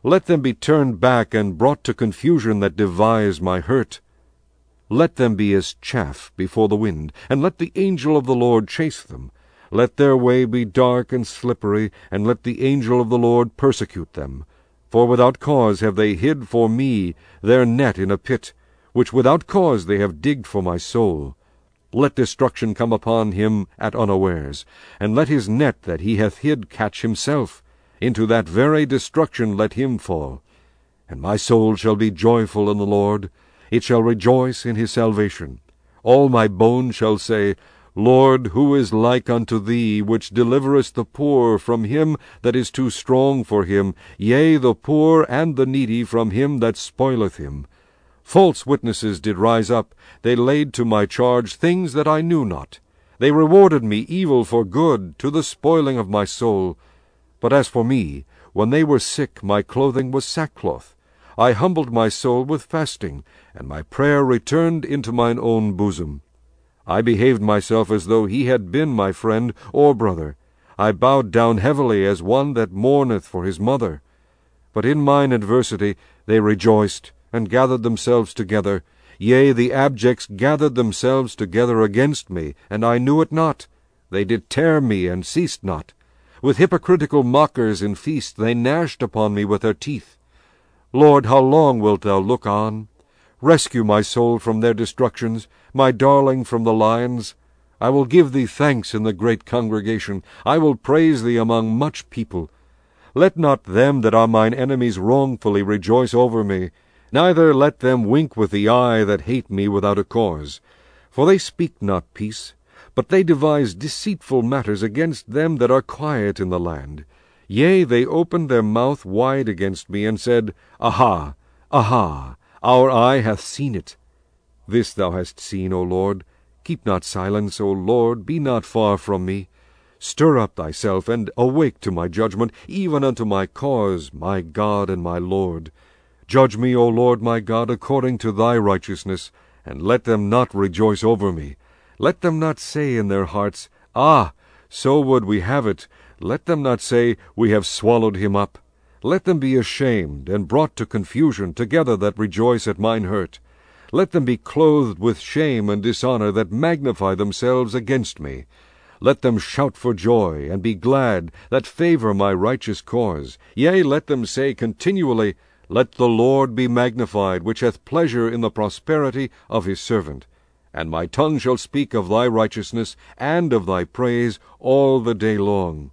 Let them be turned back and brought to confusion that devise my hurt. Let them be as chaff before the wind, and let the angel of the Lord chase them. Let their way be dark and slippery, and let the angel of the Lord persecute them. For without cause have they hid for me their net in a pit, which without cause they have digged for my soul. Let destruction come upon him at unawares, and let his net that he hath hid catch himself. Into that very destruction let him fall. And my soul shall be joyful in the Lord, it shall rejoice in his salvation. All my bones shall say, Lord, who is like unto thee, which deliverest the poor from him that is too strong for him, yea, the poor and the needy from him that spoileth him? False witnesses did rise up, they laid to my charge things that I knew not. They rewarded me evil for good, to the spoiling of my soul. But as for me, when they were sick, my clothing was sackcloth. I humbled my soul with fasting, and my prayer returned into mine own bosom. I behaved myself as though he had been my friend or brother. I bowed down heavily as one that mourneth for his mother. But in mine adversity they rejoiced, and gathered themselves together. Yea, the abjects gathered themselves together against me, and I knew it not. They did tear me, and ceased not. With hypocritical mockers in feast they gnashed upon me with their teeth. Lord, how long wilt thou look on? Rescue my soul from their destructions, my darling from the lions. I will give thee thanks in the great congregation. I will praise thee among much people. Let not them that are mine enemies wrongfully rejoice over me, neither let them wink with the eye that hate me without a cause. For they speak not peace, but they devise deceitful matters against them that are quiet in the land. Yea, they opened their mouth wide against me, and said, Aha, aha, our eye hath seen it. This thou hast seen, O Lord. Keep not silence, O Lord, be not far from me. Stir up thyself, and awake to my judgment, even unto my cause, my God and my Lord. Judge me, O Lord my God, according to thy righteousness, and let them not rejoice over me. Let them not say in their hearts, Ah, so would we have it. Let them not say, We have swallowed him up. Let them be ashamed, and brought to confusion together that rejoice at mine hurt. Let them be clothed with shame and dishonour that magnify themselves against me. Let them shout for joy, and be glad, that favour my righteous cause. Yea, let them say continually, Let the Lord be magnified, which hath pleasure in the prosperity of his servant and my tongue shall speak of thy righteousness and of thy praise all the day long.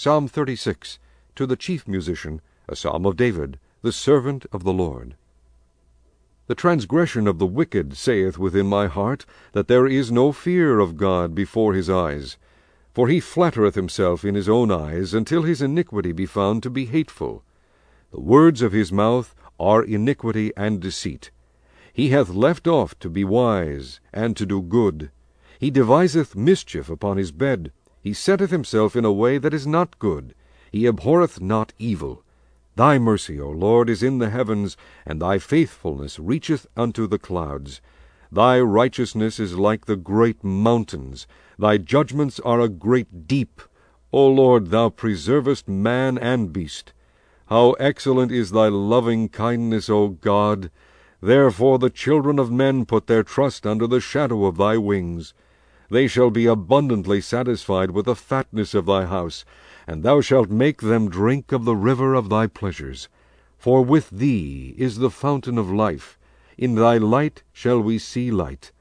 Psalm 36 To the chief musician, a psalm of David, the servant of the Lord. The transgression of the wicked saith within my heart that there is no fear of God before his eyes. For he flattereth himself in his own eyes until his iniquity be found to be hateful. The words of his mouth are iniquity and deceit. He hath left off to be wise, and to do good. He deviseth mischief upon his bed. He setteth himself in a way that is not good. He abhorreth not evil. Thy mercy, O Lord, is in the heavens, and thy faithfulness reacheth unto the clouds. Thy righteousness is like the great mountains. Thy judgments are a great deep. O Lord, thou preservest man and beast. How excellent is thy loving kindness, O God! Therefore the children of men put their trust under the shadow of thy wings. They shall be abundantly satisfied with the fatness of thy house, and thou shalt make them drink of the river of thy pleasures. For with thee is the fountain of life. In thy light shall we see light.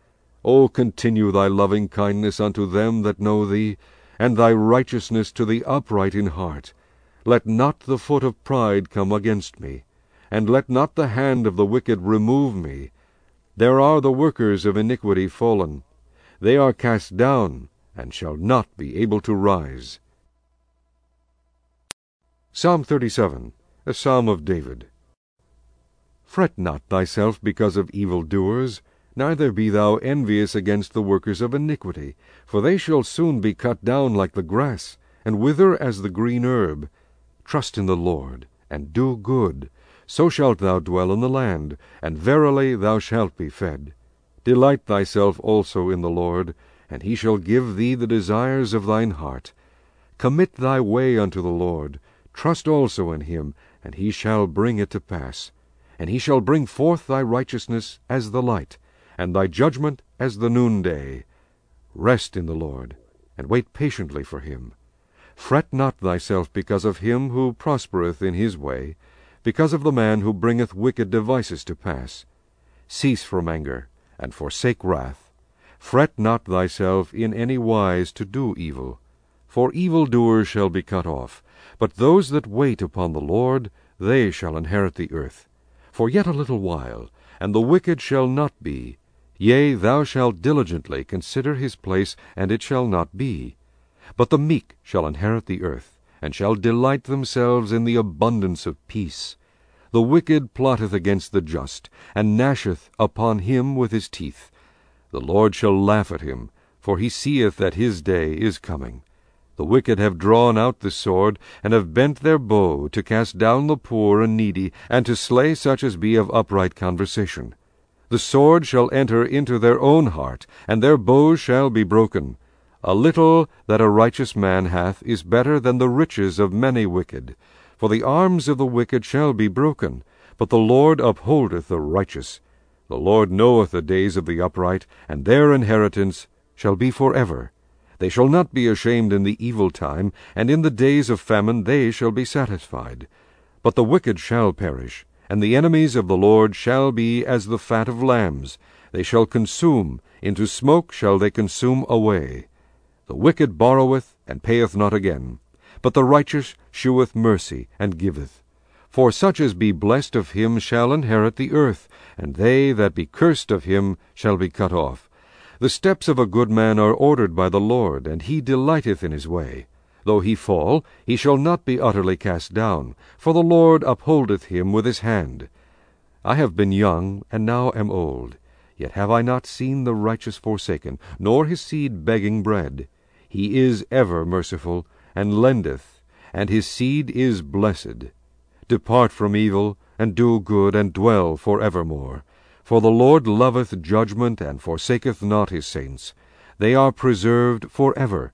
O continue thy loving kindness unto them that know thee, and thy righteousness to the upright in heart. Let not the foot of pride come against me and let not the hand of the wicked remove me. There are the workers of iniquity fallen. They are cast down, and shall not be able to rise. Psalm 37, a psalm of David. Fret not thyself because of evildoers, neither be thou envious against the workers of iniquity, for they shall soon be cut down like the grass, and wither as the green herb. Trust in the Lord, and do good so shalt thou dwell in the land, and verily thou shalt be fed. Delight thyself also in the Lord, and he shall give thee the desires of thine heart. Commit thy way unto the Lord, trust also in him, and he shall bring it to pass. And he shall bring forth thy righteousness as the light, and thy judgment as the noonday. Rest in the Lord, and wait patiently for him. Fret not thyself because of him who prospereth in his way, because of the man who bringeth wicked devices to pass. Cease from anger, and forsake wrath. Fret not thyself in any wise to do evil. For evildoers shall be cut off, but those that wait upon the Lord, they shall inherit the earth. For yet a little while, and the wicked shall not be. Yea, thou shalt diligently consider his place, and it shall not be. But the meek shall inherit the earth and shall delight themselves in the abundance of peace. The wicked plotteth against the just, and gnasheth upon him with his teeth. The Lord shall laugh at him, for he seeth that his day is coming. The wicked have drawn out the sword, and have bent their bow to cast down the poor and needy, and to slay such as be of upright conversation. The sword shall enter into their own heart, and their bows shall be broken. A little that a righteous man hath is better than the riches of many wicked. For the arms of the wicked shall be broken, but the Lord upholdeth the righteous. The Lord knoweth the days of the upright, and their inheritance shall be for ever. They shall not be ashamed in the evil time, and in the days of famine they shall be satisfied. But the wicked shall perish, and the enemies of the Lord shall be as the fat of lambs. They shall consume, into smoke shall they consume away. The wicked borroweth, and payeth not again. But the righteous sheweth mercy, and giveth. For such as be blessed of him shall inherit the earth, and they that be cursed of him shall be cut off. The steps of a good man are ordered by the Lord, and he delighteth in his way. Though he fall, he shall not be utterly cast down, for the Lord upholdeth him with his hand. I have been young, and now am old, yet have I not seen the righteous forsaken, nor his seed begging bread. He is ever merciful, and lendeth, and his seed is blessed. Depart from evil, and do good, and dwell for evermore. For the Lord loveth judgment, and forsaketh not his saints. They are preserved for ever,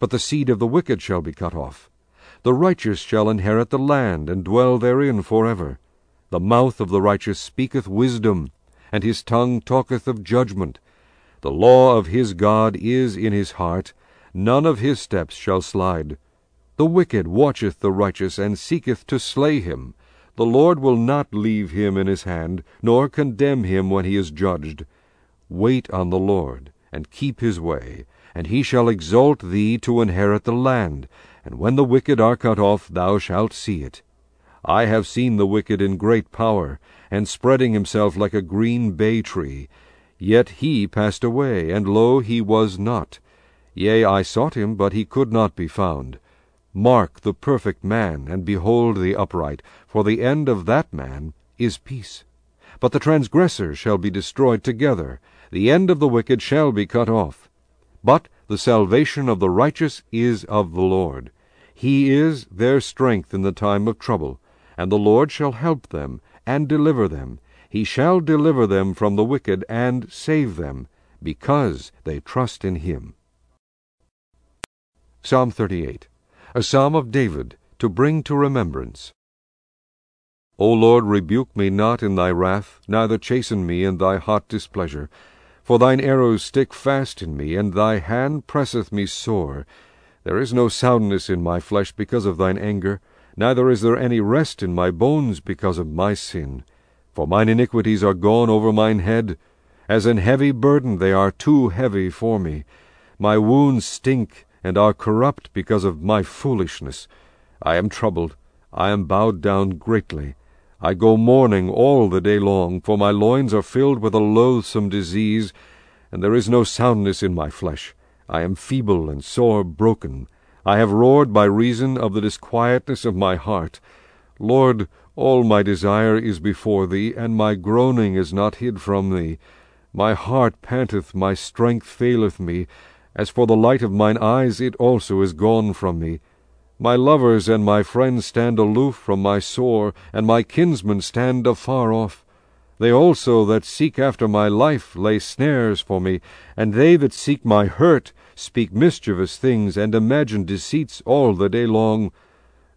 but the seed of the wicked shall be cut off. The righteous shall inherit the land, and dwell therein for ever. The mouth of the righteous speaketh wisdom, and his tongue talketh of judgment. The law of his God is in his heart, none of his steps shall slide. The wicked watcheth the righteous, and seeketh to slay him. The Lord will not leave him in his hand, nor condemn him when he is judged. Wait on the Lord, and keep his way, and he shall exalt thee to inherit the land. And when the wicked are cut off, thou shalt see it. I have seen the wicked in great power, and spreading himself like a green bay tree. Yet he passed away, and lo, he was not. Yea, I sought him, but he could not be found. Mark the perfect man, and behold the upright, for the end of that man is peace. But the transgressor shall be destroyed together, the end of the wicked shall be cut off. But the salvation of the righteous is of the Lord. He is their strength in the time of trouble, and the Lord shall help them, and deliver them. He shall deliver them from the wicked, and save them, because they trust in him. Psalm 38 A psalm of David, to bring to remembrance. O Lord, rebuke me not in thy wrath, neither chasten me in thy hot displeasure. For thine arrows stick fast in me, and thy hand presseth me sore. There is no soundness in my flesh because of thine anger, neither is there any rest in my bones because of my sin. For mine iniquities are gone over mine head. As an heavy burden they are too heavy for me. My wounds stink and are corrupt because of my foolishness. I am troubled, I am bowed down greatly. I go mourning all the day long, for my loins are filled with a loathsome disease, and there is no soundness in my flesh. I am feeble and sore broken. I have roared by reason of the disquietness of my heart. Lord, all my desire is before thee, and my groaning is not hid from thee. My heart panteth, my strength faileth me. As for the light of mine eyes, it also is gone from me. My lovers and my friends stand aloof from my sore, and my kinsmen stand afar off. They also that seek after my life lay snares for me, and they that seek my hurt speak mischievous things, and imagine deceits all the day long.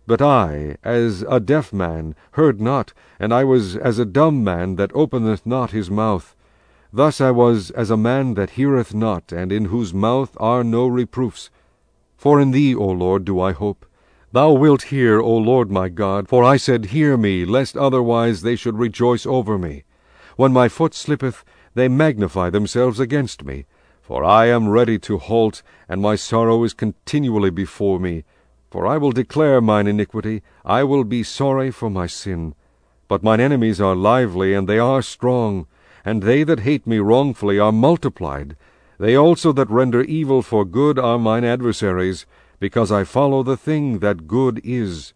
But I, as a deaf man, heard not, and I was as a dumb man that openeth not his mouth. Thus I was as a man that heareth not, and in whose mouth are no reproofs. For in thee, O Lord, do I hope. Thou wilt hear, O Lord my God, for I said, Hear me, lest otherwise they should rejoice over me. When my foot slippeth, they magnify themselves against me. For I am ready to halt, and my sorrow is continually before me. For I will declare mine iniquity, I will be sorry for my sin. But mine enemies are lively, and they are strong, and they that hate me wrongfully are multiplied. They also that render evil for good are mine adversaries, because I follow the thing that good is.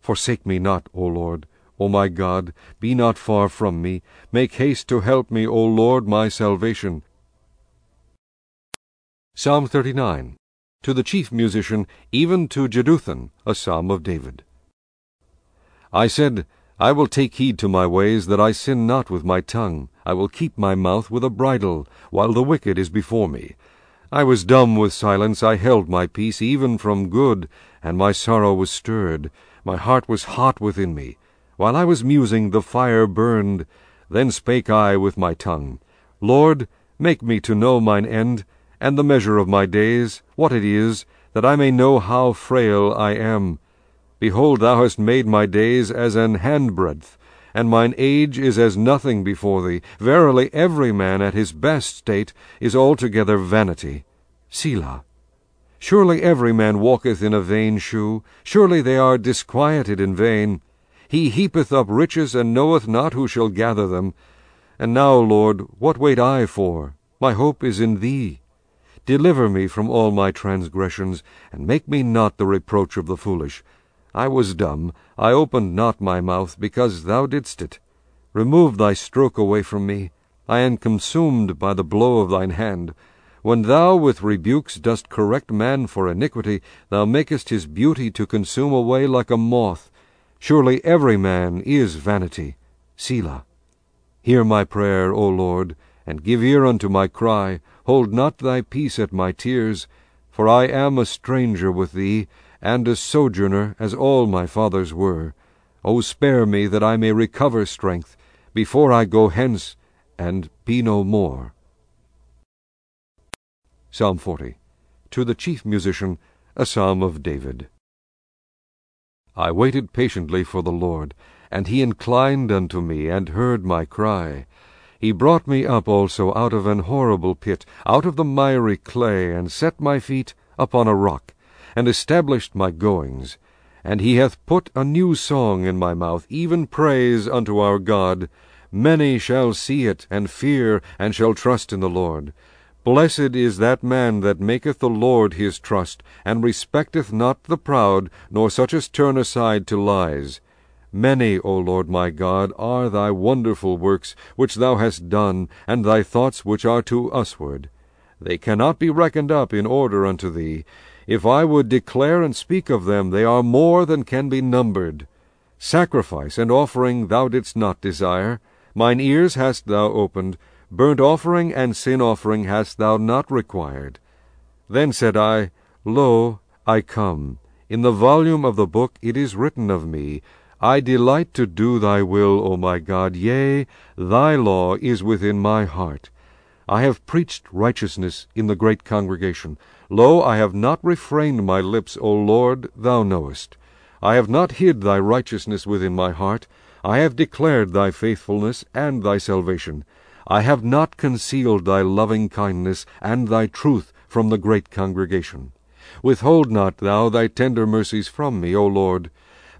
Forsake me not, O Lord, O my God, be not far from me. Make haste to help me, O Lord, my salvation. Psalm 39 To the chief musician, even to Jeduthun, a psalm of David. I said, I will take heed to my ways, that I sin not with my tongue. I will keep my mouth with a bridle, while the wicked is before me. I was dumb with silence, I held my peace, even from good, and my sorrow was stirred. My heart was hot within me. While I was musing, the fire burned. Then spake I with my tongue, Lord, make me to know mine end, and the measure of my days, what it is, that I may know how frail I am. Behold, thou hast made my days as an handbreadth, and mine age is as nothing before thee. Verily, every man at his best state is altogether vanity. Selah. Surely every man walketh in a vain shew. Surely they are disquieted in vain. He heapeth up riches, and knoweth not who shall gather them. And now, Lord, what wait I for? My hope is in thee. Deliver me from all my transgressions, and make me not the reproach of the foolish. I was dumb, I opened not my mouth, because thou didst it. Remove thy stroke away from me. I am consumed by the blow of thine hand. When thou with rebukes dost correct man for iniquity, thou makest his beauty to consume away like a moth. Surely every man is vanity. Selah. Hear my prayer, O Lord, and give ear unto my cry. Hold not thy peace at my tears, for I am a stranger with thee, and a sojourner, as all my fathers were. O spare me, that I may recover strength, before I go hence, and be no more. Psalm 40 To the chief musician, a psalm of David. I waited patiently for the Lord, and he inclined unto me, and heard my cry. He brought me up also out of an horrible pit, out of the miry clay, and set my feet upon a rock and established my goings. And he hath put a new song in my mouth, even praise unto our God. Many shall see it, and fear, and shall trust in the Lord. Blessed is that man that maketh the Lord his trust, and respecteth not the proud, nor such as turn aside to lies. Many, O Lord my God, are thy wonderful works which thou hast done, and thy thoughts which are to usward. They cannot be reckoned up in order unto thee. If I would declare and speak of them, they are more than can be numbered. Sacrifice and offering thou didst not desire. Mine ears hast thou opened. Burnt offering and sin offering hast thou not required. Then said I, Lo, I come. In the volume of the book it is written of me, I delight to do thy will, O my God, yea, thy law is within my heart. I have preached righteousness in the great congregation. Lo, I have not refrained my lips, O Lord, thou knowest. I have not hid thy righteousness within my heart. I have declared thy faithfulness and thy salvation. I have not concealed thy loving kindness and thy truth from the great congregation. Withhold not thou thy tender mercies from me, O Lord.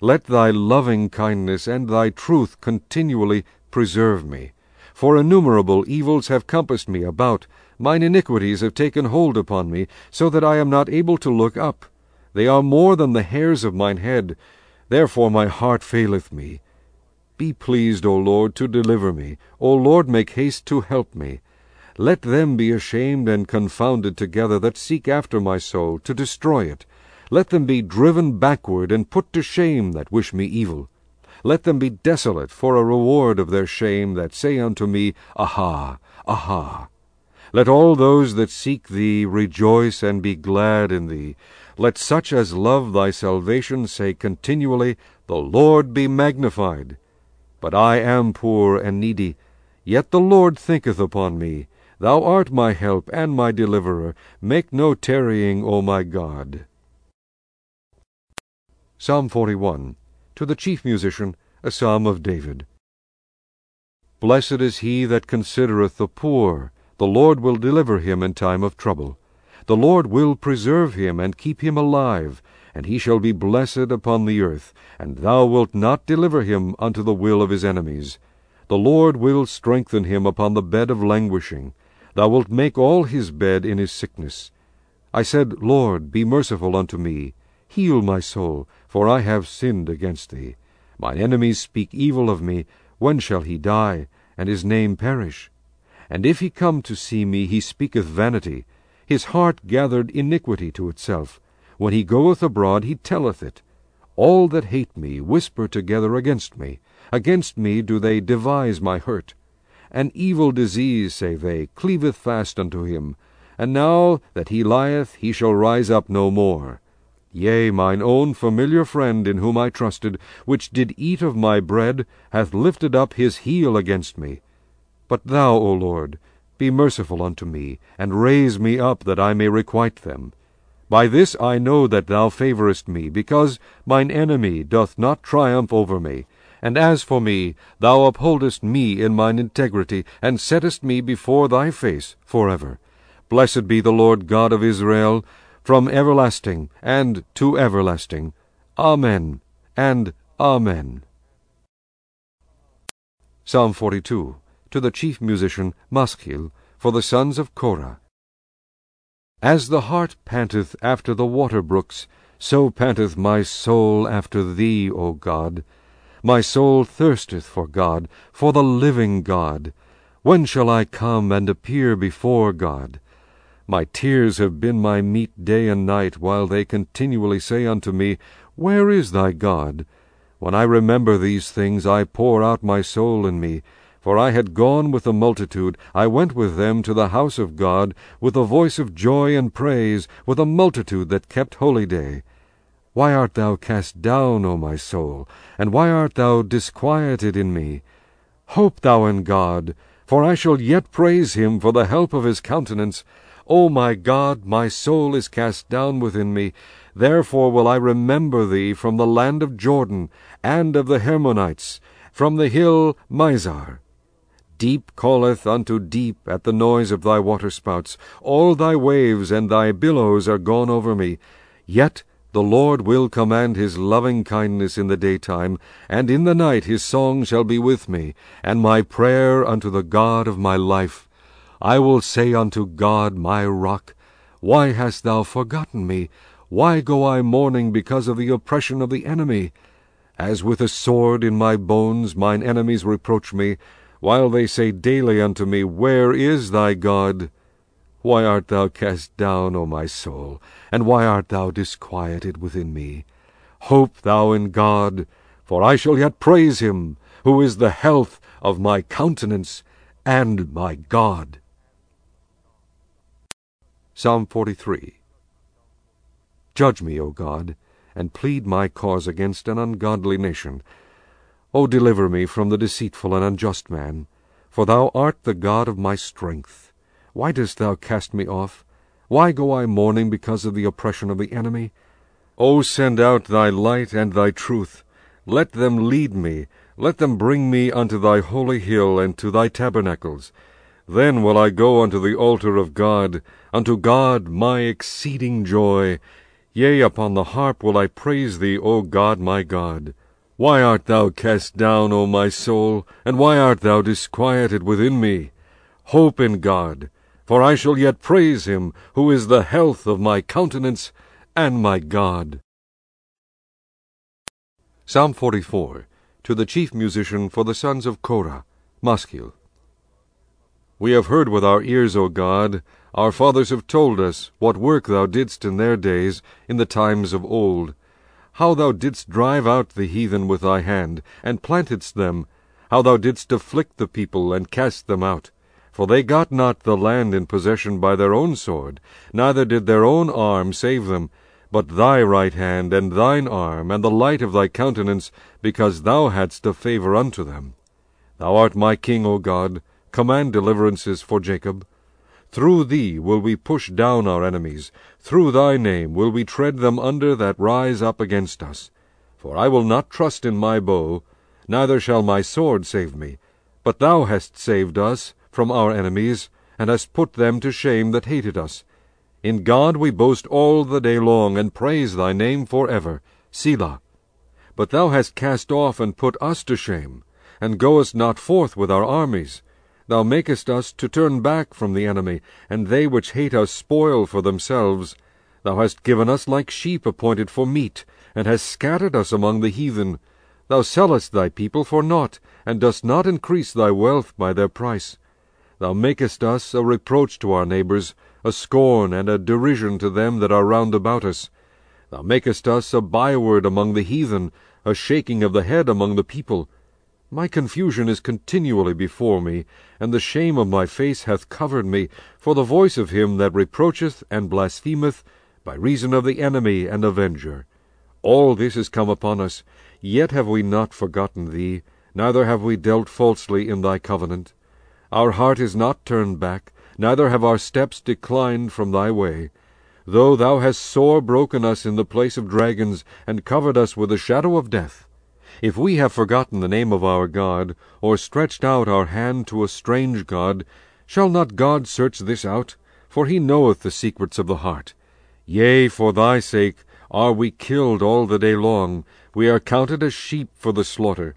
Let thy loving kindness and thy truth continually preserve me. For innumerable evils have compassed me about, mine iniquities have taken hold upon me, so that I am not able to look up. They are more than the hairs of mine head, therefore my heart faileth me. Be pleased, O Lord, to deliver me. O Lord, make haste to help me. Let them be ashamed and confounded together that seek after my soul, to destroy it. Let them be driven backward and put to shame that wish me evil. Let them be desolate for a reward of their shame that say unto me, Aha, aha. Let all those that seek thee rejoice and be glad in thee. Let such as love thy salvation say continually, The Lord be magnified. But I am poor and needy, yet the Lord thinketh upon me. Thou art my help and my deliverer. Make no tarrying, O my God. Psalm 41. To the chief musician, a psalm of David. Blessed is he that considereth the poor. The Lord will deliver him in time of trouble. The Lord will preserve him and keep him alive, and he shall be blessed upon the earth, and thou wilt not deliver him unto the will of his enemies. The Lord will strengthen him upon the bed of languishing. Thou wilt make all his bed in his sickness. I said, Lord, be merciful unto me. Heal my soul, for I have sinned against thee. Mine enemies speak evil of me. When shall he die, and his name perish? And if he come to see me, he speaketh vanity. His heart gathered iniquity to itself. When he goeth abroad, he telleth it. All that hate me whisper together against me. Against me do they devise my hurt. An evil disease, say they, cleaveth fast unto him. And now that he lieth, he shall rise up no more. Yea, mine own familiar friend, in whom I trusted, which did eat of my bread, hath lifted up his heel against me. But thou, O Lord, be merciful unto me, and raise me up, that I may requite them. By this I know that thou favorest me, because mine enemy doth not triumph over me. And as for me, thou upholdest me in mine integrity, and settest me before thy face for ever. Blessed be the Lord God of Israel, from everlasting and to everlasting. Amen and Amen. Psalm 42 To the chief musician Maschil, for the sons of Korah. As the hart panteth after the water brooks, so panteth my soul after thee, O God. My soul thirsteth for God, for the living God. When shall I come and appear before God? My tears have been my meat day and night, while they continually say unto me, Where is thy God? When I remember these things, I pour out my soul in me. For I had gone with the multitude, I went with them to the house of God, with a voice of joy and praise, with a multitude that kept holy day. Why art thou cast down, O my soul? And why art thou disquieted in me? Hope thou in God, for I shall yet praise him for the help of his countenance. O my God, my soul is cast down within me. Therefore will I remember thee from the land of Jordan, and of the Hermonites, from the hill Mizar. Deep calleth unto deep at the noise of thy waterspouts. All thy waves and thy billows are gone over me. Yet the Lord will command his loving kindness in the daytime, and in the night his song shall be with me, and my prayer unto the God of my life. I will say unto God my rock, Why hast thou forgotten me? Why go I mourning because of the oppression of the enemy? As with a sword in my bones mine enemies reproach me, while they say daily unto me, Where is thy God? Why art thou cast down, O my soul, and why art thou disquieted within me? Hope thou in God, for I shall yet praise him, who is the health of my countenance and my God. Psalm 43 Judge me, O God, and plead my cause against an ungodly nation. O deliver me from the deceitful and unjust man, for thou art the God of my strength. Why dost thou cast me off? Why go I mourning because of the oppression of the enemy? O send out thy light and thy truth. Let them lead me, let them bring me unto thy holy hill and to thy tabernacles. Then will I go unto the altar of God, unto God my exceeding joy. Yea, upon the harp will I praise thee, O God my God. Why art thou cast down, O my soul, and why art thou disquieted within me? Hope in God, for I shall yet praise him, who is the health of my countenance and my God. Psalm 44 To the chief musician for the sons of Korah, Maschil. We have heard with our ears, O God, our fathers have told us what work thou didst in their days, in the times of old, how thou didst drive out the heathen with thy hand, and plantedst them, how thou didst afflict the people, and cast them out. For they got not the land in possession by their own sword, neither did their own arm save them, but thy right hand, and thine arm, and the light of thy countenance, because thou hadst a favour unto them. Thou art my king, O God, command deliverances for Jacob. Through thee will we push down our enemies, through thy name will we tread them under that rise up against us. For I will not trust in my bow, neither shall my sword save me, but thou hast saved us from our enemies, and hast put them to shame that hated us. In God we boast all the day long, and praise thy name for ever. Selah. But thou hast cast off and put us to shame, and goest not forth with our armies. Thou makest us to turn back from the enemy, and they which hate us spoil for themselves. Thou hast given us like sheep appointed for meat, and hast scattered us among the heathen. Thou sellest thy people for naught, and dost not increase thy wealth by their price. Thou makest us a reproach to our neighbours, a scorn and a derision to them that are round about us. Thou makest us a byword among the heathen, a shaking of the head among the people. My confusion is continually before me, and the shame of my face hath covered me, for the voice of him that reproacheth and blasphemeth, by reason of the enemy and avenger. All this is come upon us, yet have we not forgotten thee, neither have we dealt falsely in thy covenant. Our heart is not turned back, neither have our steps declined from thy way. Though thou hast sore broken us in the place of dragons, and covered us with the shadow of death, if we have forgotten the name of our God, or stretched out our hand to a strange God, shall not God search this out? For he knoweth the secrets of the heart. Yea, for thy sake are we killed all the day long, we are counted as sheep for the slaughter.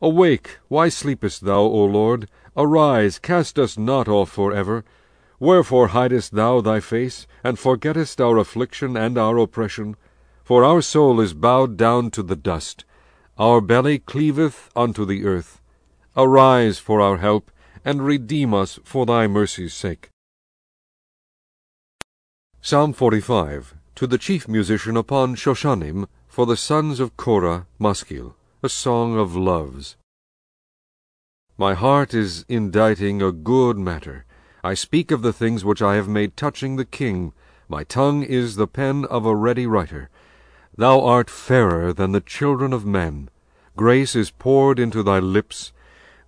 Awake, why sleepest thou, O Lord? Arise, cast us not off for ever. Wherefore hidest thou thy face, and forgettest our affliction and our oppression? For our soul is bowed down to the dust, our belly cleaveth unto the earth. Arise for our help, and redeem us for thy mercy's sake. Psalm 45 To the chief musician upon Shoshannim, for the sons of Korah, Maschil, a song of loves. My heart is inditing a good matter. I speak of the things which I have made touching the king. My tongue is the pen of a ready writer. Thou art fairer than the children of men. Grace is poured into thy lips.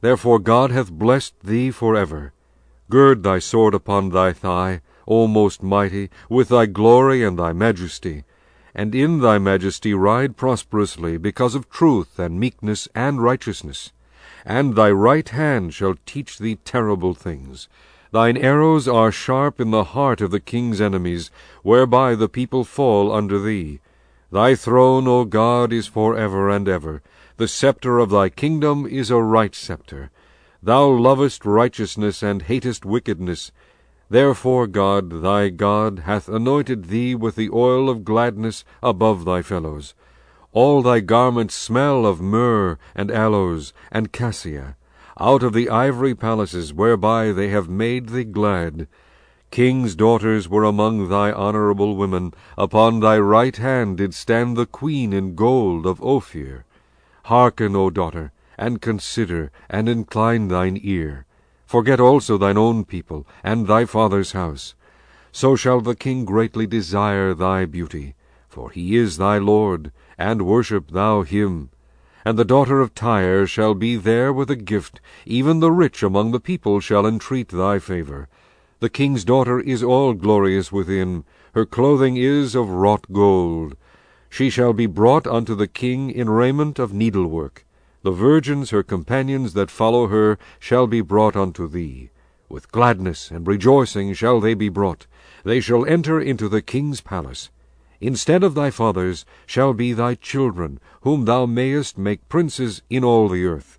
Therefore God hath blessed thee for ever. Gird thy sword upon thy thigh, O most mighty, with thy glory and thy majesty. And in thy majesty ride prosperously, because of truth and meekness and righteousness. And thy right hand shall teach thee terrible things. Thine arrows are sharp in the heart of the king's enemies, whereby the people fall under thee. Thy throne, O God, is for ever and ever. The sceptre of thy kingdom is a right sceptre. Thou lovest righteousness and hatest wickedness. Therefore God, thy God, hath anointed thee with the oil of gladness above thy fellows. All thy garments smell of myrrh, and aloes, and cassia, out of the ivory palaces whereby they have made thee glad. Kings' daughters were among thy honourable women. Upon thy right hand did stand the queen in gold of Ophir. Hearken, O daughter, and consider, and incline thine ear. Forget also thine own people, and thy father's house. So shall the king greatly desire thy beauty, for he is thy lord, and worship thou him. And the daughter of Tyre shall be there with a gift, even the rich among the people shall entreat thy favour. The king's daughter is all glorious within, her clothing is of wrought gold. She shall be brought unto the king in raiment of needlework. The virgins, her companions that follow her, shall be brought unto thee. With gladness and rejoicing shall they be brought. They shall enter into the king's palace. Instead of thy fathers shall be thy children, whom thou mayest make princes in all the earth.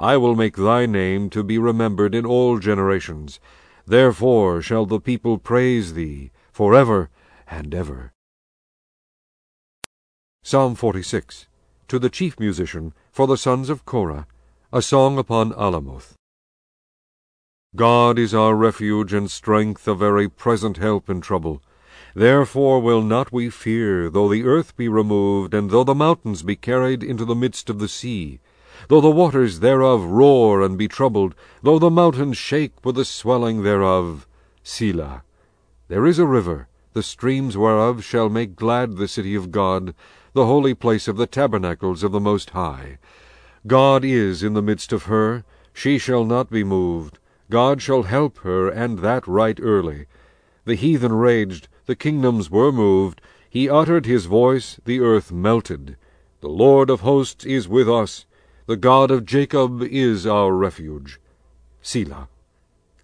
I will make thy name to be remembered in all generations. Therefore shall the people praise thee for ever and ever. Psalm 46 To the chief musician, for the sons of Korah, a song upon Alamoth. God is our refuge and strength, a very present help in trouble. Therefore will not we fear, though the earth be removed, and though the mountains be carried into the midst of the sea, though the waters thereof roar and be troubled, though the mountains shake with the swelling thereof. Selah. There is a river, the streams whereof shall make glad the city of God, the holy place of the tabernacles of the Most High. God is in the midst of her, she shall not be moved. God shall help her, and that right early. The heathen raged, the kingdoms were moved. He uttered his voice, the earth melted. The Lord of hosts is with us. The God of Jacob is our refuge. Selah.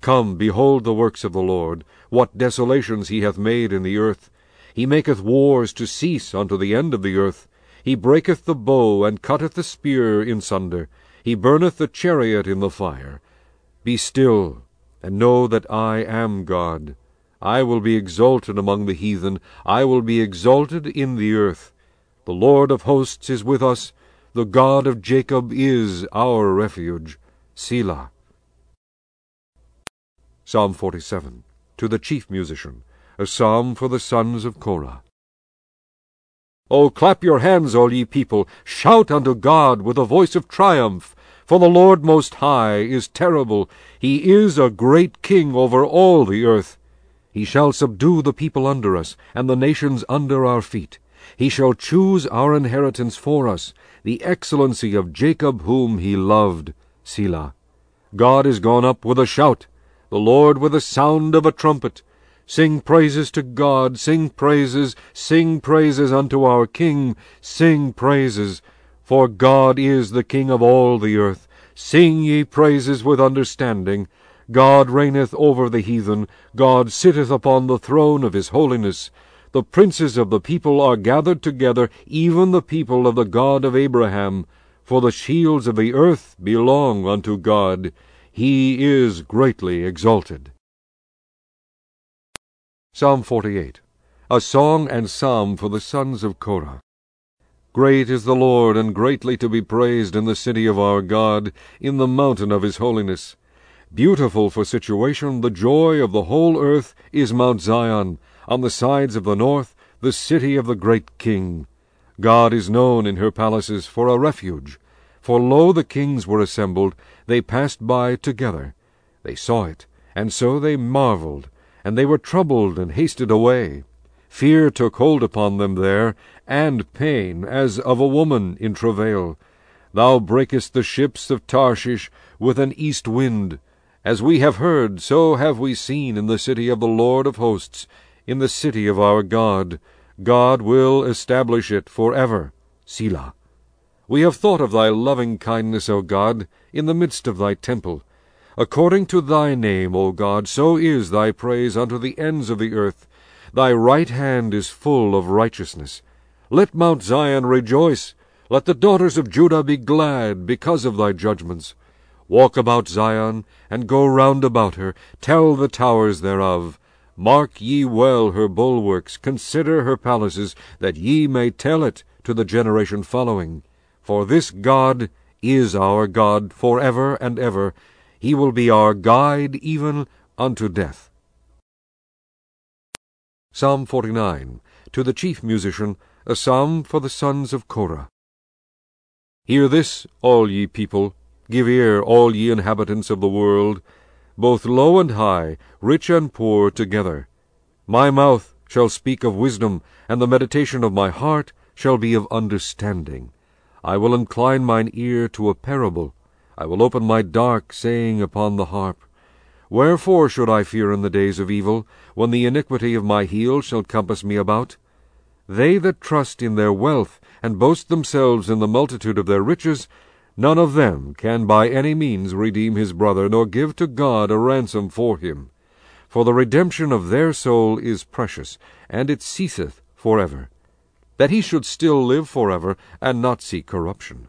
Come, behold the works of the Lord, what desolations he hath made in the earth. He maketh wars to cease unto the end of the earth. He breaketh the bow, and cutteth the spear in sunder. He burneth the chariot in the fire. Be still, and know that I am God. I will be exalted among the heathen, I will be exalted in the earth. The Lord of hosts is with us, the God of Jacob is our refuge. Selah. Psalm 47 To the chief musician, a psalm for the sons of Korah. O clap your hands, all ye people, shout unto God with a voice of triumph. For the Lord Most High is terrible, he is a great king over all the earth. He shall subdue the people under us, and the nations under our feet. He shall choose our inheritance for us, the excellency of Jacob whom he loved. Selah. God is gone up with a shout, the Lord with the sound of a trumpet. Sing praises to God, sing praises, sing praises unto our King, sing praises. For God is the King of all the earth. Sing ye praises with understanding. God reigneth over the heathen. God sitteth upon the throne of his holiness. The princes of the people are gathered together, even the people of the God of Abraham. For the shields of the earth belong unto God. He is greatly exalted. Psalm 48 A song and psalm for the sons of Korah. Great is the Lord, and greatly to be praised in the city of our God, in the mountain of his holiness. Beautiful for situation, the joy of the whole earth is Mount Zion, on the sides of the north, the city of the great King. God is known in her palaces for a refuge. For lo, the kings were assembled, they passed by together. They saw it, and so they marveled, and they were troubled and hasted away. Fear took hold upon them there, and pain, as of a woman in travail. Thou breakest the ships of Tarshish with an east wind. As we have heard, so have we seen in the city of the Lord of hosts, in the city of our God. God will establish it for ever. Selah. We have thought of thy loving kindness, O God, in the midst of thy temple. According to thy name, O God, so is thy praise unto the ends of the earth. Thy right hand is full of righteousness. Let Mount Zion rejoice. Let the daughters of Judah be glad because of thy judgments. Walk about Zion, and go round about her. Tell the towers thereof. Mark ye well her bulwarks, consider her palaces, that ye may tell it to the generation following. For this God is our God for ever and ever. He will be our guide even unto death. Psalm 49. To the chief musician, a psalm for the sons of Korah. Hear this, all ye people, give ear, all ye inhabitants of the world, both low and high, rich and poor together. My mouth shall speak of wisdom, and the meditation of my heart shall be of understanding. I will incline mine ear to a parable. I will open my dark saying upon the harp. Wherefore should I fear in the days of evil, when the iniquity of my heel shall compass me about? They that trust in their wealth, and boast themselves in the multitude of their riches, none of them can by any means redeem his brother, nor give to God a ransom for him. For the redemption of their soul is precious, and it ceaseth for ever. That he should still live for ever, and not see corruption.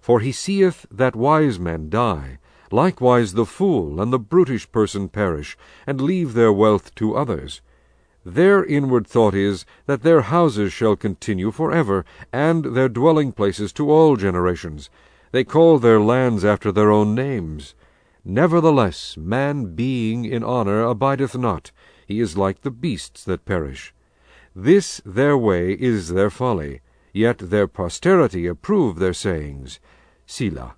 For he seeth that wise men die, likewise the fool and the brutish person perish, and leave their wealth to others. Their inward thought is, that their houses shall continue for ever, and their dwelling places to all generations. They call their lands after their own names. Nevertheless, man being in honour abideth not, he is like the beasts that perish. This their way is their folly, yet their posterity approve their sayings. Selah.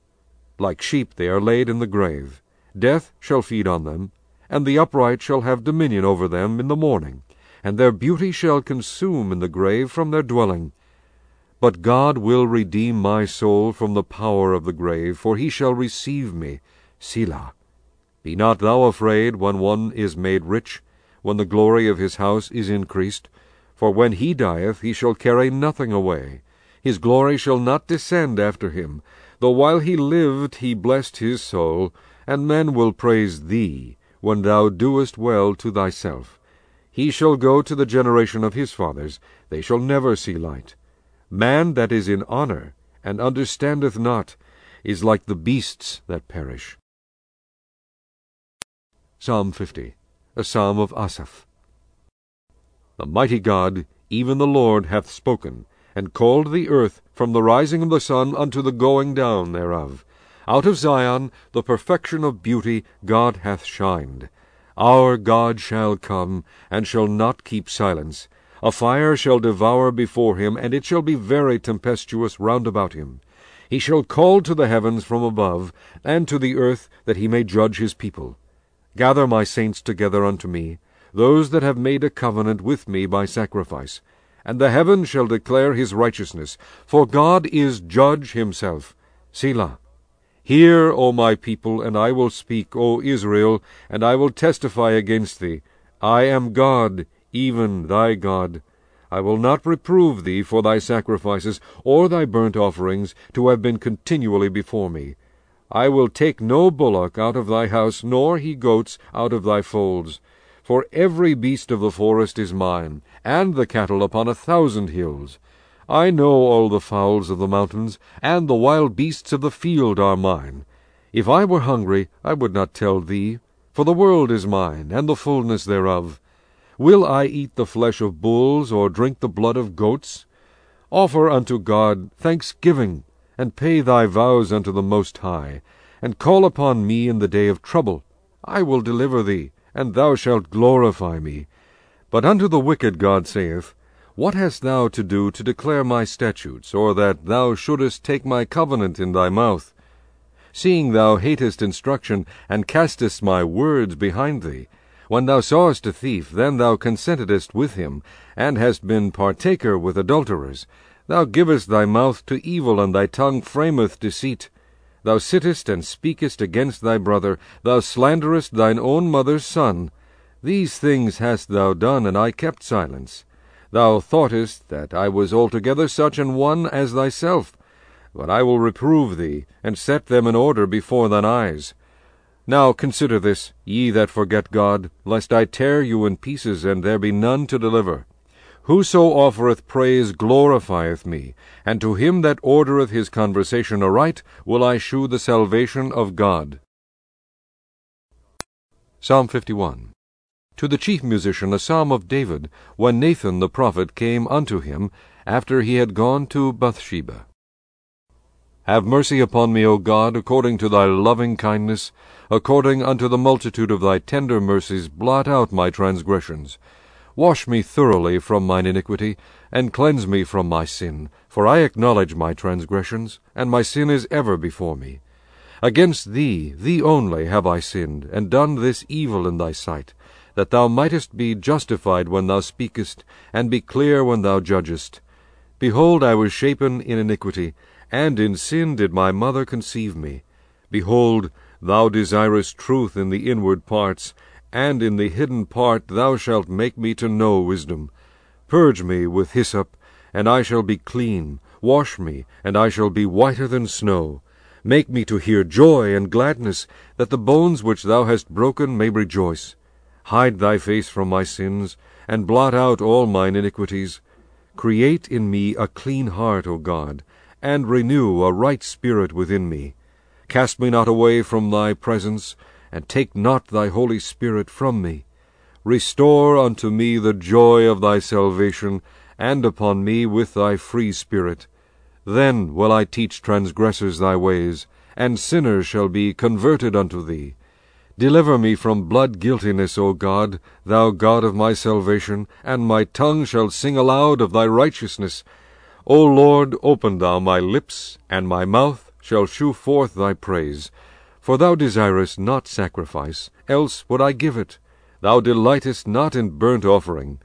Like sheep they are laid in the grave. Death shall feed on them, and the upright shall have dominion over them in the morning and their beauty shall consume in the grave from their dwelling. But God will redeem my soul from the power of the grave, for he shall receive me. Selah. Be not thou afraid when one is made rich, when the glory of his house is increased. For when he dieth, he shall carry nothing away. His glory shall not descend after him. Though while he lived he blessed his soul, and men will praise thee, when thou doest well to thyself. He shall go to the generation of his fathers, they shall never see light. Man that is in honour, and understandeth not, is like the beasts that perish. Psalm 50 A Psalm of Asaph The mighty God, even the Lord, hath spoken, and called the earth from the rising of the sun unto the going down thereof. Out of Zion, the perfection of beauty, God hath shined. Our God shall come, and shall not keep silence. A fire shall devour before him, and it shall be very tempestuous round about him. He shall call to the heavens from above, and to the earth, that he may judge his people. Gather my saints together unto me, those that have made a covenant with me by sacrifice. And the heaven shall declare his righteousness, for God is judge himself. Selah. Hear, O my people, and I will speak, O Israel, and I will testify against thee. I am God, even thy God. I will not reprove thee for thy sacrifices, or thy burnt offerings, to have been continually before me. I will take no bullock out of thy house, nor he goats out of thy folds. For every beast of the forest is mine, and the cattle upon a thousand hills. I know all the fowls of the mountains, and the wild beasts of the field are mine. If I were hungry, I would not tell thee, for the world is mine, and the fullness thereof. Will I eat the flesh of bulls, or drink the blood of goats? Offer unto God thanksgiving, and pay thy vows unto the Most High, and call upon me in the day of trouble. I will deliver thee, and thou shalt glorify me. But unto the wicked God saith, what hast thou to do to declare my statutes, or that thou shouldest take my covenant in thy mouth? Seeing thou hatest instruction, and castest my words behind thee, when thou sawest a thief, then thou consentedst with him, and hast been partaker with adulterers. Thou givest thy mouth to evil, and thy tongue frameth deceit. Thou sittest and speakest against thy brother, thou slanderest thine own mother's son. These things hast thou done, and I kept silence. Thou thoughtest that I was altogether such an one as thyself. But I will reprove thee, and set them in order before thine eyes. Now consider this, ye that forget God, lest I tear you in pieces, and there be none to deliver. Whoso offereth praise glorifieth me, and to him that ordereth his conversation aright will I shew the salvation of God. Psalm 51 To the chief musician a psalm of David, when Nathan the prophet came unto him, after he had gone to Bathsheba. Have mercy upon me, O God, according to thy loving kindness, according unto the multitude of thy tender mercies, blot out my transgressions. Wash me thoroughly from mine iniquity, and cleanse me from my sin. For I acknowledge my transgressions, and my sin is ever before me. Against thee, thee only, have I sinned, and done this evil in thy sight, that thou mightest be justified when thou speakest, and be clear when thou judgest. Behold, I was shapen in iniquity, and in sin did my mother conceive me. Behold, thou desirest truth in the inward parts, and in the hidden part thou shalt make me to know wisdom. Purge me with hyssop, and I shall be clean. Wash me, and I shall be whiter than snow. Make me to hear joy and gladness, that the bones which thou hast broken may rejoice. Hide thy face from my sins, and blot out all mine iniquities. Create in me a clean heart, O God, and renew a right spirit within me. Cast me not away from thy presence, and take not thy Holy Spirit from me. Restore unto me the joy of thy salvation, and upon me with thy free spirit. Then will I teach transgressors thy ways, and sinners shall be converted unto thee. Deliver me from blood guiltiness, O God, thou God of my salvation, and my tongue shall sing aloud of thy righteousness. O Lord, open thou my lips, and my mouth shall shew forth thy praise. For thou desirest not sacrifice, else would I give it. Thou delightest not in burnt offering.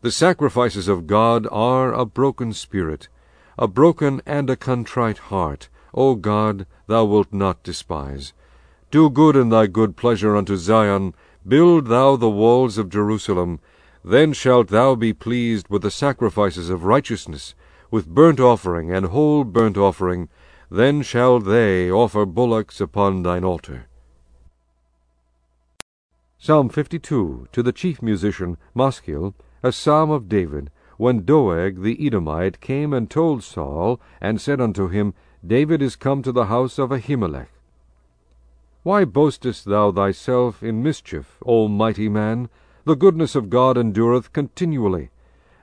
The sacrifices of God are a broken spirit, a broken and a contrite heart. O God, thou wilt not despise. Do good in thy good pleasure unto Zion. Build thou the walls of Jerusalem. Then shalt thou be pleased with the sacrifices of righteousness, with burnt offering and whole burnt offering. Then shall they offer bullocks upon thine altar. Psalm 52, to the chief musician Maschil, a psalm of David, when Doeg the Edomite came and told Saul, and said unto him, David is come to the house of Ahimelech. Why boastest thou thyself in mischief, O mighty man? The goodness of God endureth continually.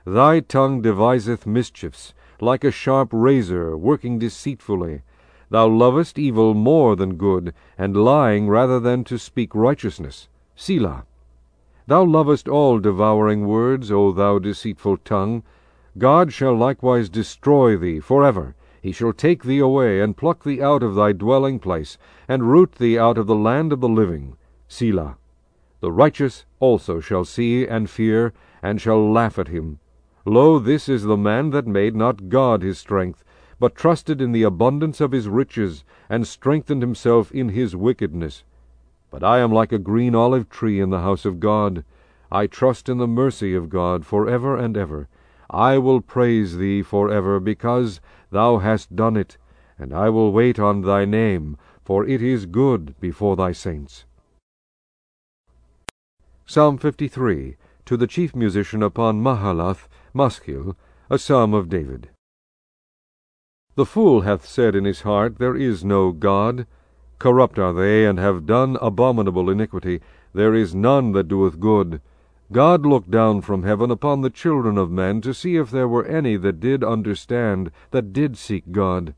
Thy tongue deviseth mischiefs, like a sharp razor working deceitfully. Thou lovest evil more than good, and lying rather than to speak righteousness. Selah. Thou lovest all devouring words, O thou deceitful tongue. God shall likewise destroy thee for ever. He shall take thee away, and pluck thee out of thy dwelling place, and root thee out of the land of the living. Selah. The righteous also shall see and fear, and shall laugh at him. Lo, this is the man that made not God his strength, but trusted in the abundance of his riches, and strengthened himself in his wickedness. But I am like a green olive tree in the house of God. I trust in the mercy of God for ever and ever. I will praise thee for ever, because thou hast done it, and I will wait on thy name, for it is good before thy saints. Psalm 53, to the chief musician upon Mahalath, Maschil, a psalm of David. The fool hath said in his heart, There is no God. Corrupt are they, and have done abominable iniquity. There is none that doeth good. God looked down from heaven upon the children of men to see if there were any that did understand, that did seek God.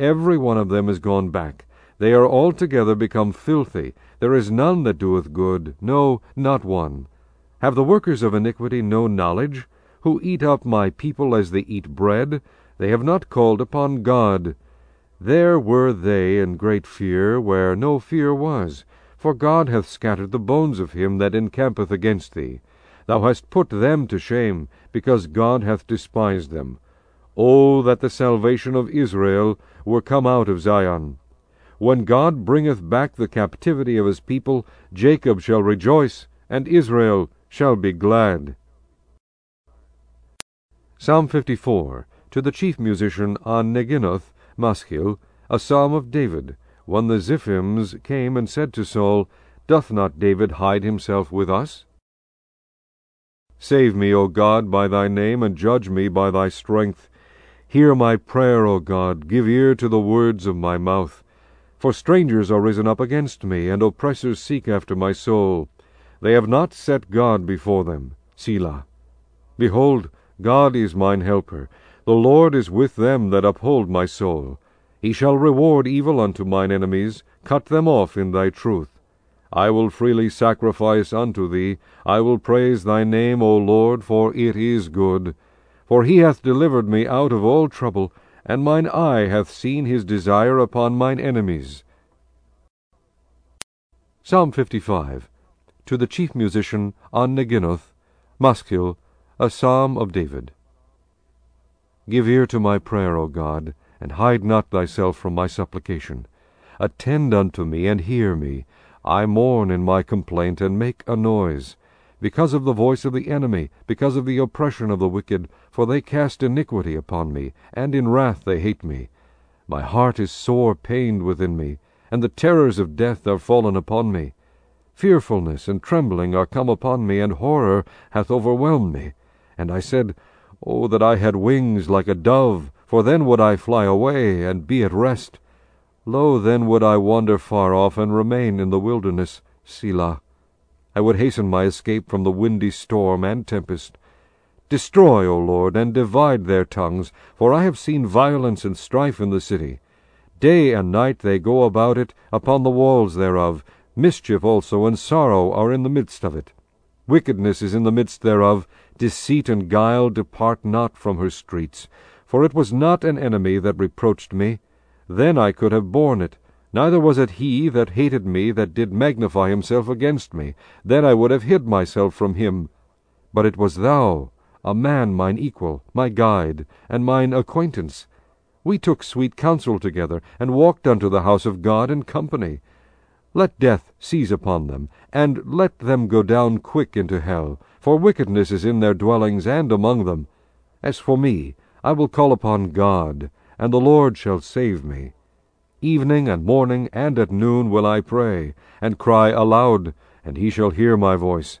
Every one of them is gone back. They are altogether become filthy. There is none that doeth good, no, not one. Have the workers of iniquity no knowledge? Who eat up my people as they eat bread? They have not called upon God. There were they in great fear, where no fear was. For God hath scattered the bones of him that encampeth against thee. Thou hast put them to shame, because God hath despised them. O that the salvation of Israel were come out of Zion! When God bringeth back the captivity of his people, Jacob shall rejoice, and Israel shall be glad. Psalm 54, to the chief musician on Neginoth, Maschil, a psalm of David, when the Ziphims came and said to Saul, Doth not David hide himself with us? Save me, O God, by thy name, and judge me by thy strength. Hear my prayer, O God, give ear to the words of my mouth. For strangers are risen up against me, and oppressors seek after my soul. They have not set God before them. Selah. Behold, God is mine helper. The Lord is with them that uphold my soul. He shall reward evil unto mine enemies, cut them off in thy truth. I will freely sacrifice unto thee. I will praise thy name, O Lord, for it is good. For he hath delivered me out of all trouble, and mine eye hath seen his desire upon mine enemies. Psalm 55 To the chief musician on Neginoth, Maschil, a psalm of David. Give ear to my prayer, O God, and hide not thyself from my supplication. Attend unto me, and hear me. I mourn in my complaint, and make a noise, because of the voice of the enemy, because of the oppression of the wicked, for they cast iniquity upon me, and in wrath they hate me. My heart is sore pained within me, and the terrors of death are fallen upon me. Fearfulness and trembling are come upon me, and horror hath overwhelmed me. And I said, O that I had wings like a dove, for then would I fly away, and be at rest. Lo, then would I wander far off, and remain in the wilderness. Selah. I would hasten my escape from the windy storm and tempest. Destroy, O Lord, and divide their tongues, for I have seen violence and strife in the city. Day and night they go about it, upon the walls thereof. Mischief also and sorrow are in the midst of it. Wickedness is in the midst thereof, deceit and guile depart not from her streets. For it was not an enemy that reproached me, then I could have borne it. Neither was it he that hated me that did magnify himself against me, then I would have hid myself from him. But it was thou, a man mine equal, my guide, and mine acquaintance. We took sweet counsel together, and walked unto the house of God in company. Let death seize upon them, and let them go down quick into hell, for wickedness is in their dwellings and among them. As for me, I will call upon God, and the Lord shall save me. Evening and morning and at noon will I pray, and cry aloud, and he shall hear my voice.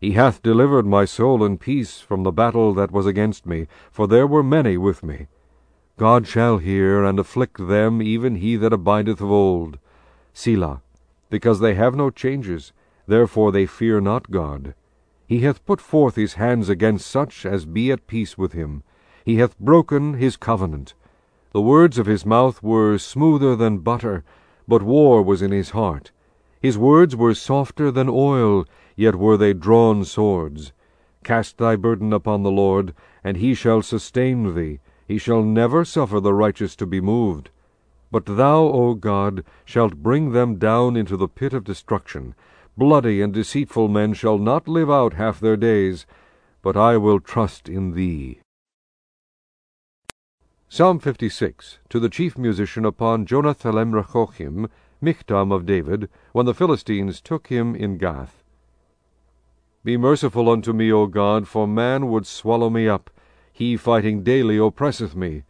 He hath delivered my soul in peace from the battle that was against me, for there were many with me. God shall hear, and afflict them, even he that abideth of old. Selah because they have no changes, therefore they fear not God. He hath put forth his hands against such as be at peace with him. He hath broken his covenant. The words of his mouth were smoother than butter, but war was in his heart. His words were softer than oil, yet were they drawn swords. Cast thy burden upon the Lord, and he shall sustain thee. He shall never suffer the righteous to be moved. But thou, O God, shalt bring them down into the pit of destruction. Bloody and deceitful men shall not live out half their days, but I will trust in thee. Psalm 56, to the chief musician upon Jonath-elem-rechokim, Michtam of David, when the Philistines took him in Gath. Be merciful unto me, O God, for man would swallow me up. He fighting daily oppresseth me.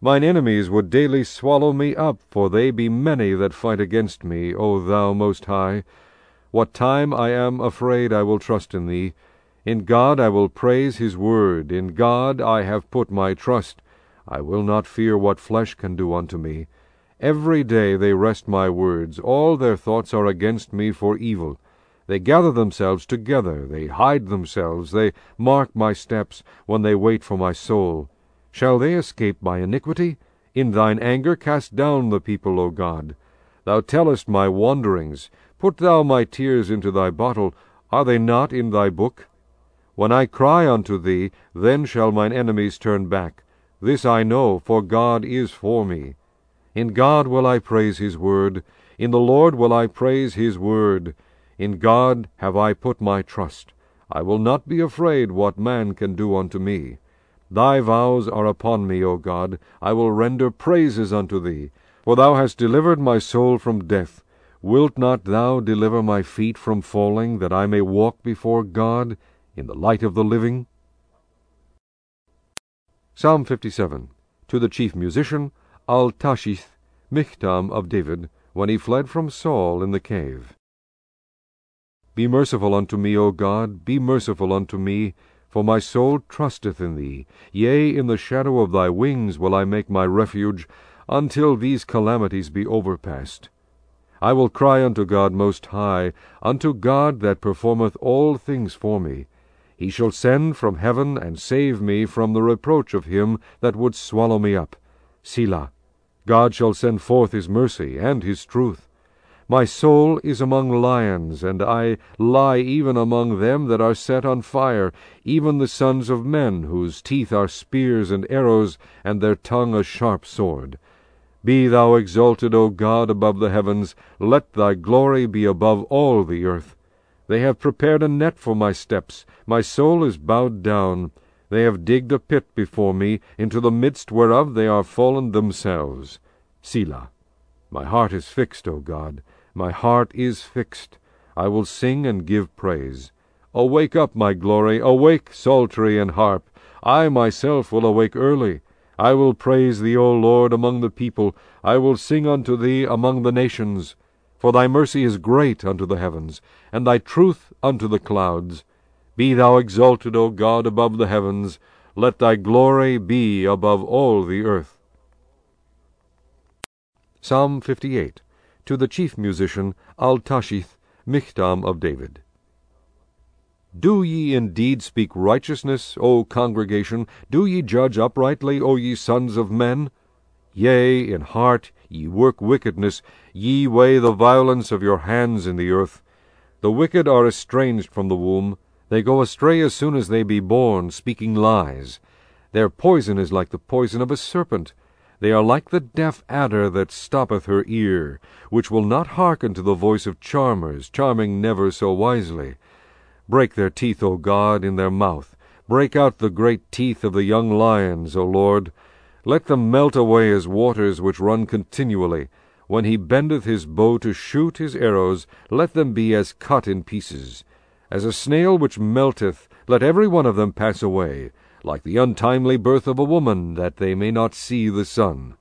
Mine enemies would daily swallow me up, for they be many that fight against me, O thou most high. What time I am afraid I will trust in thee. In God I will praise his word. In God I have put my trust. I will not fear what flesh can do unto me. Every day they wrest my words. All their thoughts are against me for evil. They gather themselves together. They hide themselves. They mark my steps when they wait for my soul. Shall they escape my iniquity? In thine anger cast down the people, O God. Thou tellest my wanderings. Put thou my tears into thy bottle. Are they not in thy book? When I cry unto thee, then shall mine enemies turn back. This I know, for God is for me. In God will I praise his word. In the Lord will I praise his word. In God have I put my trust. I will not be afraid what man can do unto me. Thy vows are upon me, O God. I will render praises unto thee. For thou hast delivered my soul from death. Wilt not thou deliver my feet from falling, that I may walk before God in the light of the living? Psalm 57 To the chief musician, Al-taschith, Michtam of David, when he fled from Saul in the cave. Be merciful unto me, O God, be merciful unto me, for my soul trusteth in thee. Yea, in the shadow of thy wings will I make my refuge, until these calamities be overpast. I will cry unto God most high, unto God that performeth all things for me. He shall send from heaven and save me from the reproach of him that would swallow me up. Selah. God shall send forth his mercy and his truth. My soul is among lions, and I lie even among them that are set on fire, even the sons of men, whose teeth are spears and arrows, and their tongue a sharp sword. Be thou exalted, O God, above the heavens, let thy glory be above all the earth. They have prepared a net for my steps, my soul is bowed down. They have digged a pit before me, into the midst whereof they are fallen themselves. Selah. My heart is fixed, O God, my heart is fixed. I will sing and give praise. Awake up, my glory, awake, psaltery and harp. I myself will awake early. I will praise thee, O Lord, among the people. I will sing unto thee among the nations. For thy mercy is great unto the heavens, and thy truth unto the clouds. Be thou exalted, O God, above the heavens. Let thy glory be above all the earth. Psalm 58 To the chief musician Altaschith, Michtam of David. Do ye indeed speak righteousness, O congregation? Do ye judge uprightly, O ye sons of men? Yea, in heart ye work wickedness, ye weigh the violence of your hands in the earth. The wicked are estranged from the womb, they go astray as soon as they be born, speaking lies. Their poison is like the poison of a serpent. They are like the deaf adder that stoppeth her ear, which will not hearken to the voice of charmers, charming never so wisely. Break their teeth, O God, in their mouth. Break out the great teeth of the young lions, O Lord. Let them melt away as waters which run continually. When he bendeth his bow to shoot his arrows, let them be as cut in pieces. As a snail which melteth, let every one of them pass away, like the untimely birth of a woman, that they may not see the sun.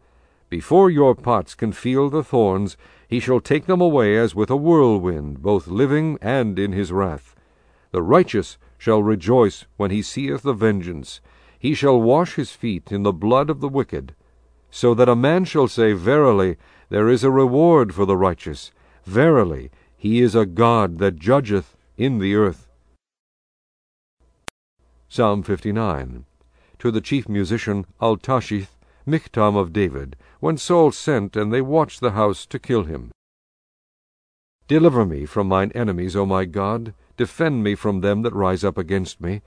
Before your pots can feel the thorns, he shall take them away as with a whirlwind, both living and in his wrath. The righteous shall rejoice when he seeth the vengeance. He shall wash his feet in the blood of the wicked. So that a man shall say, Verily, there is a reward for the righteous. Verily, he is a God that judgeth in the earth. Psalm 59 To the chief musician Altaschith, Michtam of David, when Saul sent, and they watched the house to kill him. Deliver me from mine enemies, O my God. Defend me from them that rise up against me.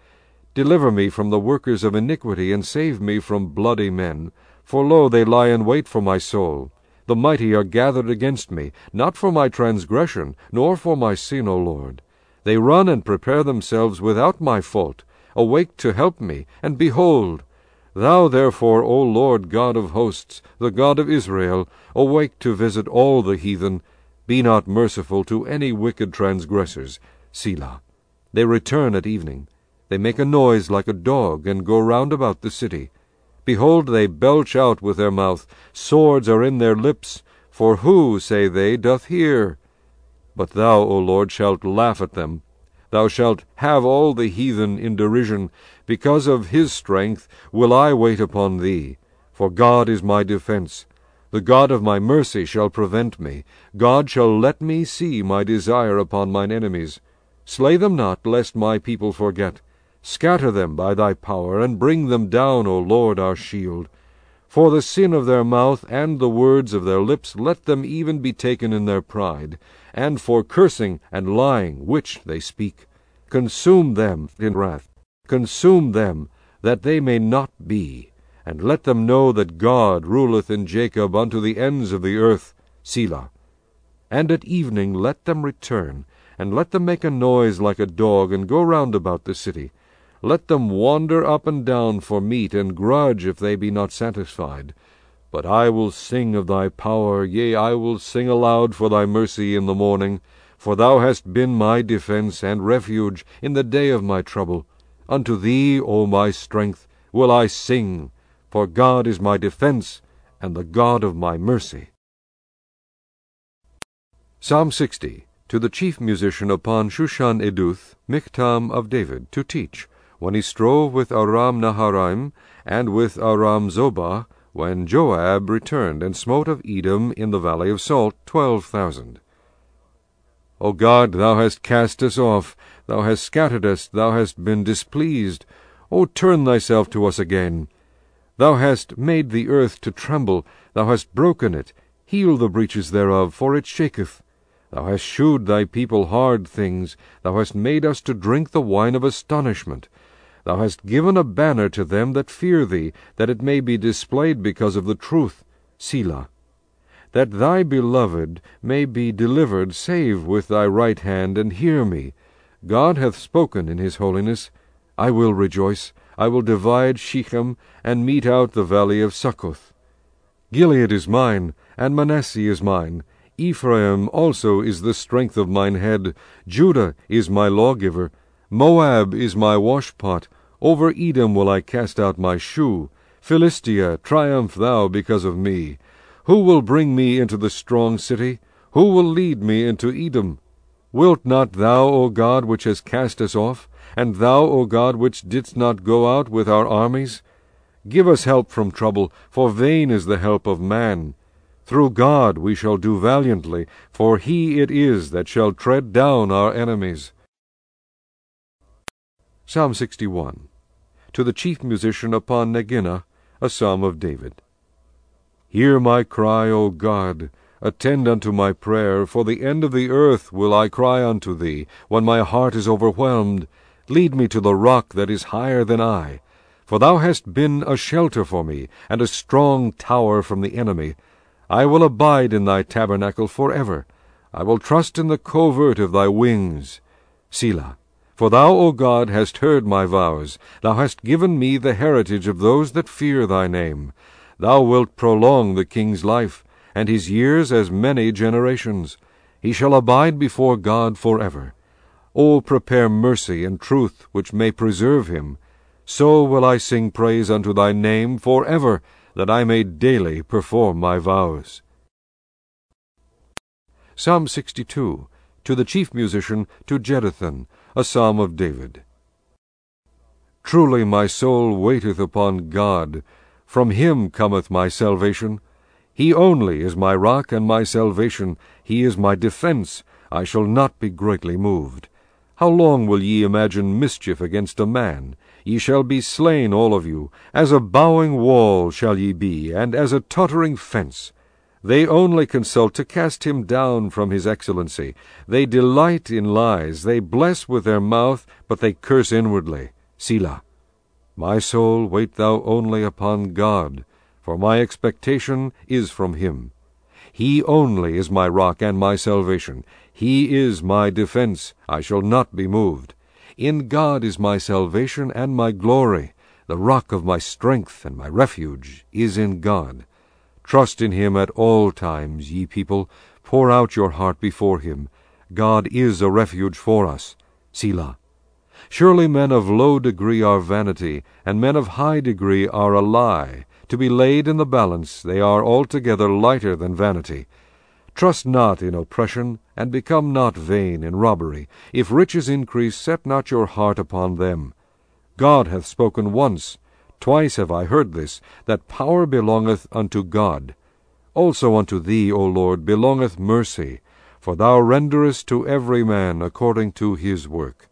Deliver me from the workers of iniquity, and save me from bloody men. For lo, they lie in wait for my soul. The mighty are gathered against me, not for my transgression, nor for my sin, O Lord. They run and prepare themselves without my fault. Awake to help me, and behold, Thou therefore, O Lord God of hosts, the God of Israel, awake to visit all the heathen. Be not merciful to any wicked transgressors. Selah. They return at evening. They make a noise like a dog, and go round about the city. Behold, they belch out with their mouth, swords are in their lips, for who, say they, doth hear? But thou, O Lord, shalt laugh at them. Thou shalt have all the heathen in derision. Because of his strength will I wait upon thee. For God is my defence. The God of my mercy shall prevent me. God shall let me see my desire upon mine enemies. Slay them not, lest my people forget. Scatter them by thy power, and bring them down, O Lord our shield. For the sin of their mouth and the words of their lips let them even be taken in their pride, and for cursing and lying which they speak. Consume them in wrath, consume them, that they may not be, and let them know that God ruleth in Jacob unto the ends of the earth. Selah. And at evening let them return, and let them make a noise like a dog, and go round about the city. Let them wander up and down for meat, and grudge if they be not satisfied. But I will sing of thy power, yea, I will sing aloud for thy mercy in the morning. For thou hast been my defence and refuge in the day of my trouble. Unto thee, O my strength, will I sing, for God is my defence, and the God of my mercy. Psalm 60 To the chief musician upon Shushan Eduth, Michtam of David, to teach when he strove with Aram Naharaim, and with Aram Zobah, when Joab returned and smote of Edom in the valley of Salt twelve thousand. O God, thou hast cast us off, thou hast scattered us, thou hast been displeased. O turn thyself to us again. Thou hast made the earth to tremble, thou hast broken it, heal the breaches thereof, for it shaketh. Thou hast shewed thy people hard things, thou hast made us to drink the wine of astonishment. Thou hast given a banner to them that fear thee, that it may be displayed because of the truth. Selah. That thy beloved may be delivered, save with thy right hand, and hear me. God hath spoken in his holiness. I will rejoice. I will divide Shechem, and mete out the valley of Succoth. Gilead is mine, and Manasseh is mine. Ephraim also is the strength of mine head. Judah is my lawgiver. Moab is my washpot. Over Edom will I cast out my shoe. Philistia, triumph thou because of me. Who will bring me into the strong city? Who will lead me into Edom? Wilt not thou, O God, which hast cast us off, and thou, O God, which didst not go out with our armies? Give us help from trouble, for vain is the help of man. Through God we shall do valiantly, for he it is that shall tread down our enemies. Psalm 61 To the chief musician upon Neginah, a psalm of David. Hear my cry, O God, attend unto my prayer, for the end of the earth will I cry unto thee, when my heart is overwhelmed. Lead me to the rock that is higher than I. For thou hast been a shelter for me, and a strong tower from the enemy. I will abide in thy tabernacle for ever. I will trust in the covert of thy wings. Selah. For thou, O God, hast heard my vows. Thou hast given me the heritage of those that fear thy name. Thou wilt prolong the king's life, and his years as many generations. He shall abide before God for ever. O prepare mercy and truth, which may preserve him. So will I sing praise unto thy name for ever, that I may daily perform my vows. Psalm 62 To the chief musician, to Jeduthun, a psalm of David. Truly my soul waiteth upon God. From him cometh my salvation. He only is my rock and my salvation. He is my defence. I shall not be greatly moved. How long will ye imagine mischief against a man? Ye shall be slain all of you. As a bowing wall shall ye be, and as a tottering fence. They only consult to cast him down from his excellency. They delight in lies. They bless with their mouth, but they curse inwardly. Selah. My soul, wait thou only upon God, for my expectation is from him. He only is my rock and my salvation. He is my defence. I shall not be moved. In God is my salvation and my glory. The rock of my strength and my refuge is in God. Trust in him at all times, ye people. Pour out your heart before him. God is a refuge for us. Selah. Surely men of low degree are vanity, and men of high degree are a lie. To be laid in the balance, they are altogether lighter than vanity. Trust not in oppression, and become not vain in robbery. If riches increase, set not your heart upon them. God hath spoken once, Twice have I heard this, that power belongeth unto God. Also unto thee, O Lord, belongeth mercy, for thou renderest to every man according to his work.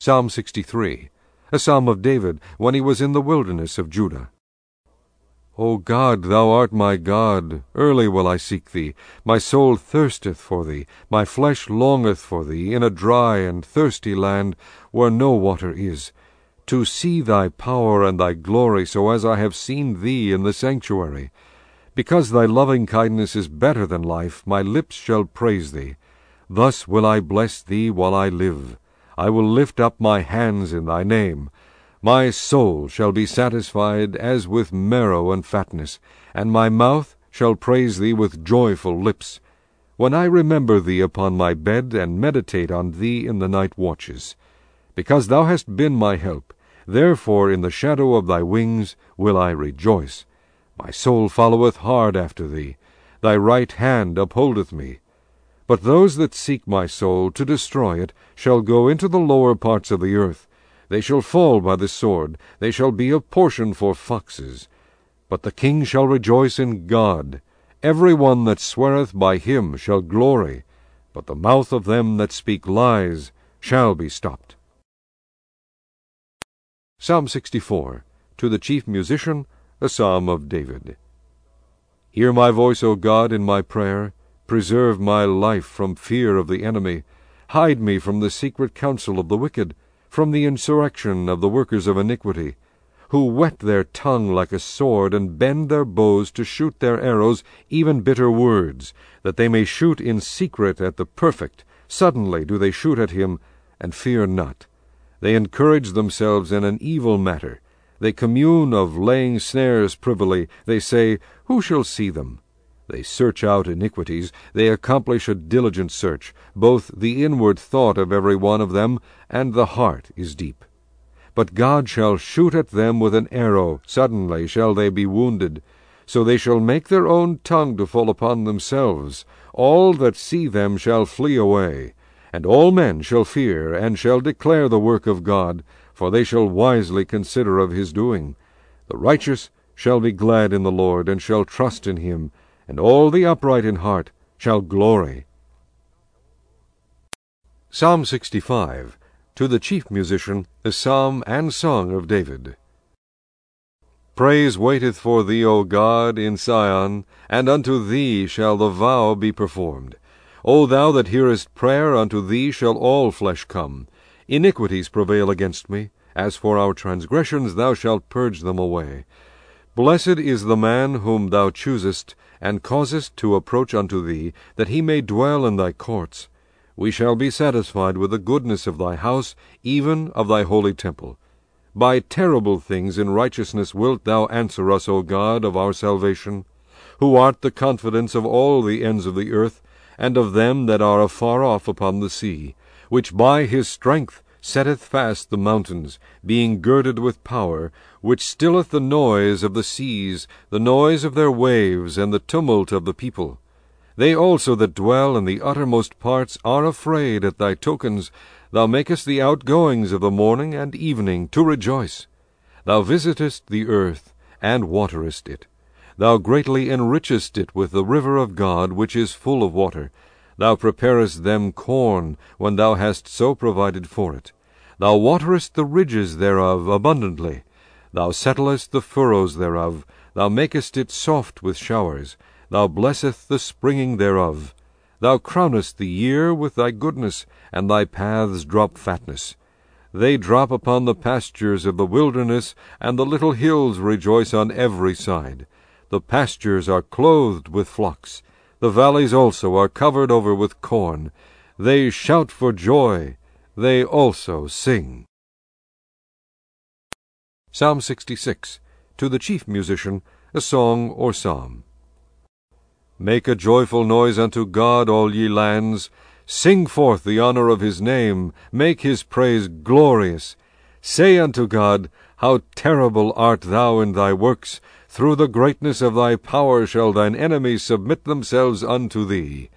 Psalm 63, a psalm of David when he was in the wilderness of Judah. O God, thou art my God, early will I seek thee. My soul thirsteth for thee, my flesh longeth for thee, in a dry and thirsty land, where no water is to see thy power and thy glory, so as I have seen thee in the sanctuary. Because thy loving kindness is better than life, my lips shall praise thee. Thus will I bless thee while I live. I will lift up my hands in thy name. My soul shall be satisfied as with marrow and fatness, and my mouth shall praise thee with joyful lips. When I remember thee upon my bed, and meditate on thee in the night watches. Because thou hast been my help, therefore in the shadow of thy wings will I rejoice. My soul followeth hard after thee. Thy right hand upholdeth me. But those that seek my soul to destroy it shall go into the lower parts of the earth. They shall fall by the sword, they shall be a portion for foxes. But the king shall rejoice in God. Every one that sweareth by him shall glory, but the mouth of them that speak lies shall be stopped. Psalm 64 To the chief musician, a psalm of David. Hear my voice, O God, in my prayer. Preserve my life from fear of the enemy. Hide me from the secret counsel of the wicked from the insurrection of the workers of iniquity, who whet their tongue like a sword, and bend their bows to shoot their arrows, even bitter words, that they may shoot in secret at the perfect. Suddenly do they shoot at him, and fear not. They encourage themselves in an evil matter. They commune of laying snares privily. They say, Who shall see them? They search out iniquities, they accomplish a diligent search. Both the inward thought of every one of them and the heart is deep. But God shall shoot at them with an arrow, suddenly shall they be wounded. So they shall make their own tongue to fall upon themselves. All that see them shall flee away. And all men shall fear, and shall declare the work of God, for they shall wisely consider of his doing. The righteous shall be glad in the Lord, and shall trust in him and all the upright in heart shall glory. Psalm 65 To the chief musician, a psalm and song of David. Praise waiteth for thee, O God, in Sion, and unto thee shall the vow be performed. O thou that hearest prayer, unto thee shall all flesh come. Iniquities prevail against me. As for our transgressions, thou shalt purge them away. Blessed is the man whom thou choosest, and causest to approach unto thee, that he may dwell in thy courts. We shall be satisfied with the goodness of thy house, even of thy holy temple. By terrible things in righteousness wilt thou answer us, O God of our salvation, who art the confidence of all the ends of the earth, and of them that are afar off upon the sea, which by his strength setteth fast the mountains, being girded with power, which stilleth the noise of the seas, the noise of their waves, and the tumult of the people. They also that dwell in the uttermost parts are afraid at thy tokens. Thou makest the outgoings of the morning and evening to rejoice. Thou visitest the earth, and waterest it. Thou greatly enrichest it with the river of God, which is full of water. Thou preparest them corn, when thou hast so provided for it. Thou waterest the ridges thereof abundantly. Thou settlest the furrows thereof. Thou makest it soft with showers. Thou blessest the springing thereof. Thou crownest the year with thy goodness, and thy paths drop fatness. They drop upon the pastures of the wilderness, and the little hills rejoice on every side. The pastures are clothed with flocks. The valleys also are covered over with corn. They shout for joy. They also sing. Psalm 66 To the chief musician, a song or psalm. Make a joyful noise unto God, all ye lands. Sing forth the honor of his name. Make his praise glorious. Say unto God, How terrible art thou in thy works! Through the greatness of thy power shall thine enemies submit themselves unto thee.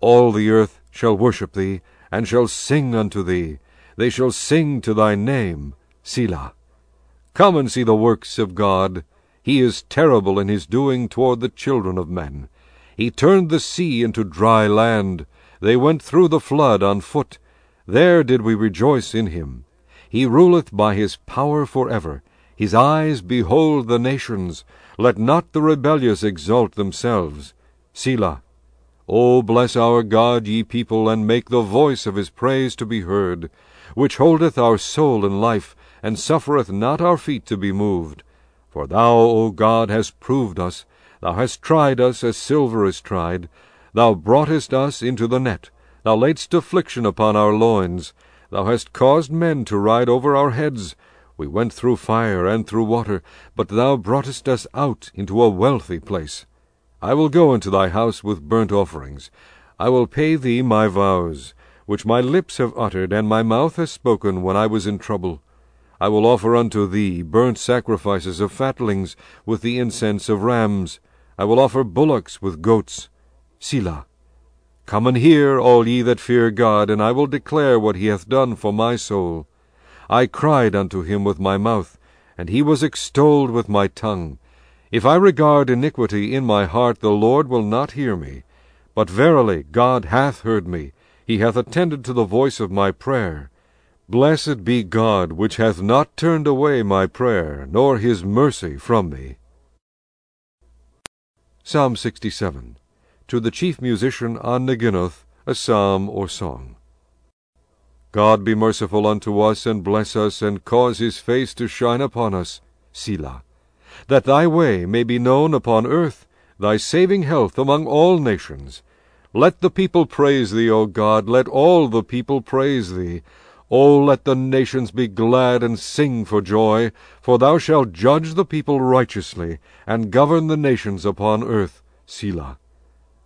All the earth shall worship thee, and shall sing unto thee. They shall sing to thy name, Selah. Come and see the works of God. He is terrible in his doing toward the children of men. He turned the sea into dry land. They went through the flood on foot. There did we rejoice in him. He ruleth by his power for ever. His eyes behold the nations. Let not the rebellious exalt themselves. Selah. O bless our God, ye people, and make the voice of his praise to be heard, which holdeth our soul in life, and suffereth not our feet to be moved. For thou, O God, hast proved us. Thou hast tried us as silver is tried. Thou broughtest us into the net. Thou laidst affliction upon our loins. Thou hast caused men to ride over our heads. We went through fire and through water, but thou broughtest us out into a wealthy place. I will go into thy house with burnt offerings. I will pay thee my vows, which my lips have uttered, and my mouth has spoken when I was in trouble. I will offer unto thee burnt sacrifices of fatlings with the incense of rams. I will offer bullocks with goats. Selah. Come and hear, all ye that fear God, and I will declare what he hath done for my soul. I cried unto him with my mouth, and he was extolled with my tongue. If I regard iniquity in my heart, the Lord will not hear me. But verily God hath heard me, he hath attended to the voice of my prayer. Blessed be God, which hath not turned away my prayer, nor his mercy from me. Psalm 67 To the chief musician on Neginoth, a psalm or song. God be merciful unto us, and bless us, and cause his face to shine upon us. Selah. That thy way may be known upon earth, thy saving health among all nations. Let the people praise thee, O God, let all the people praise thee. O let the nations be glad and sing for joy, for thou shalt judge the people righteously, and govern the nations upon earth. Selah.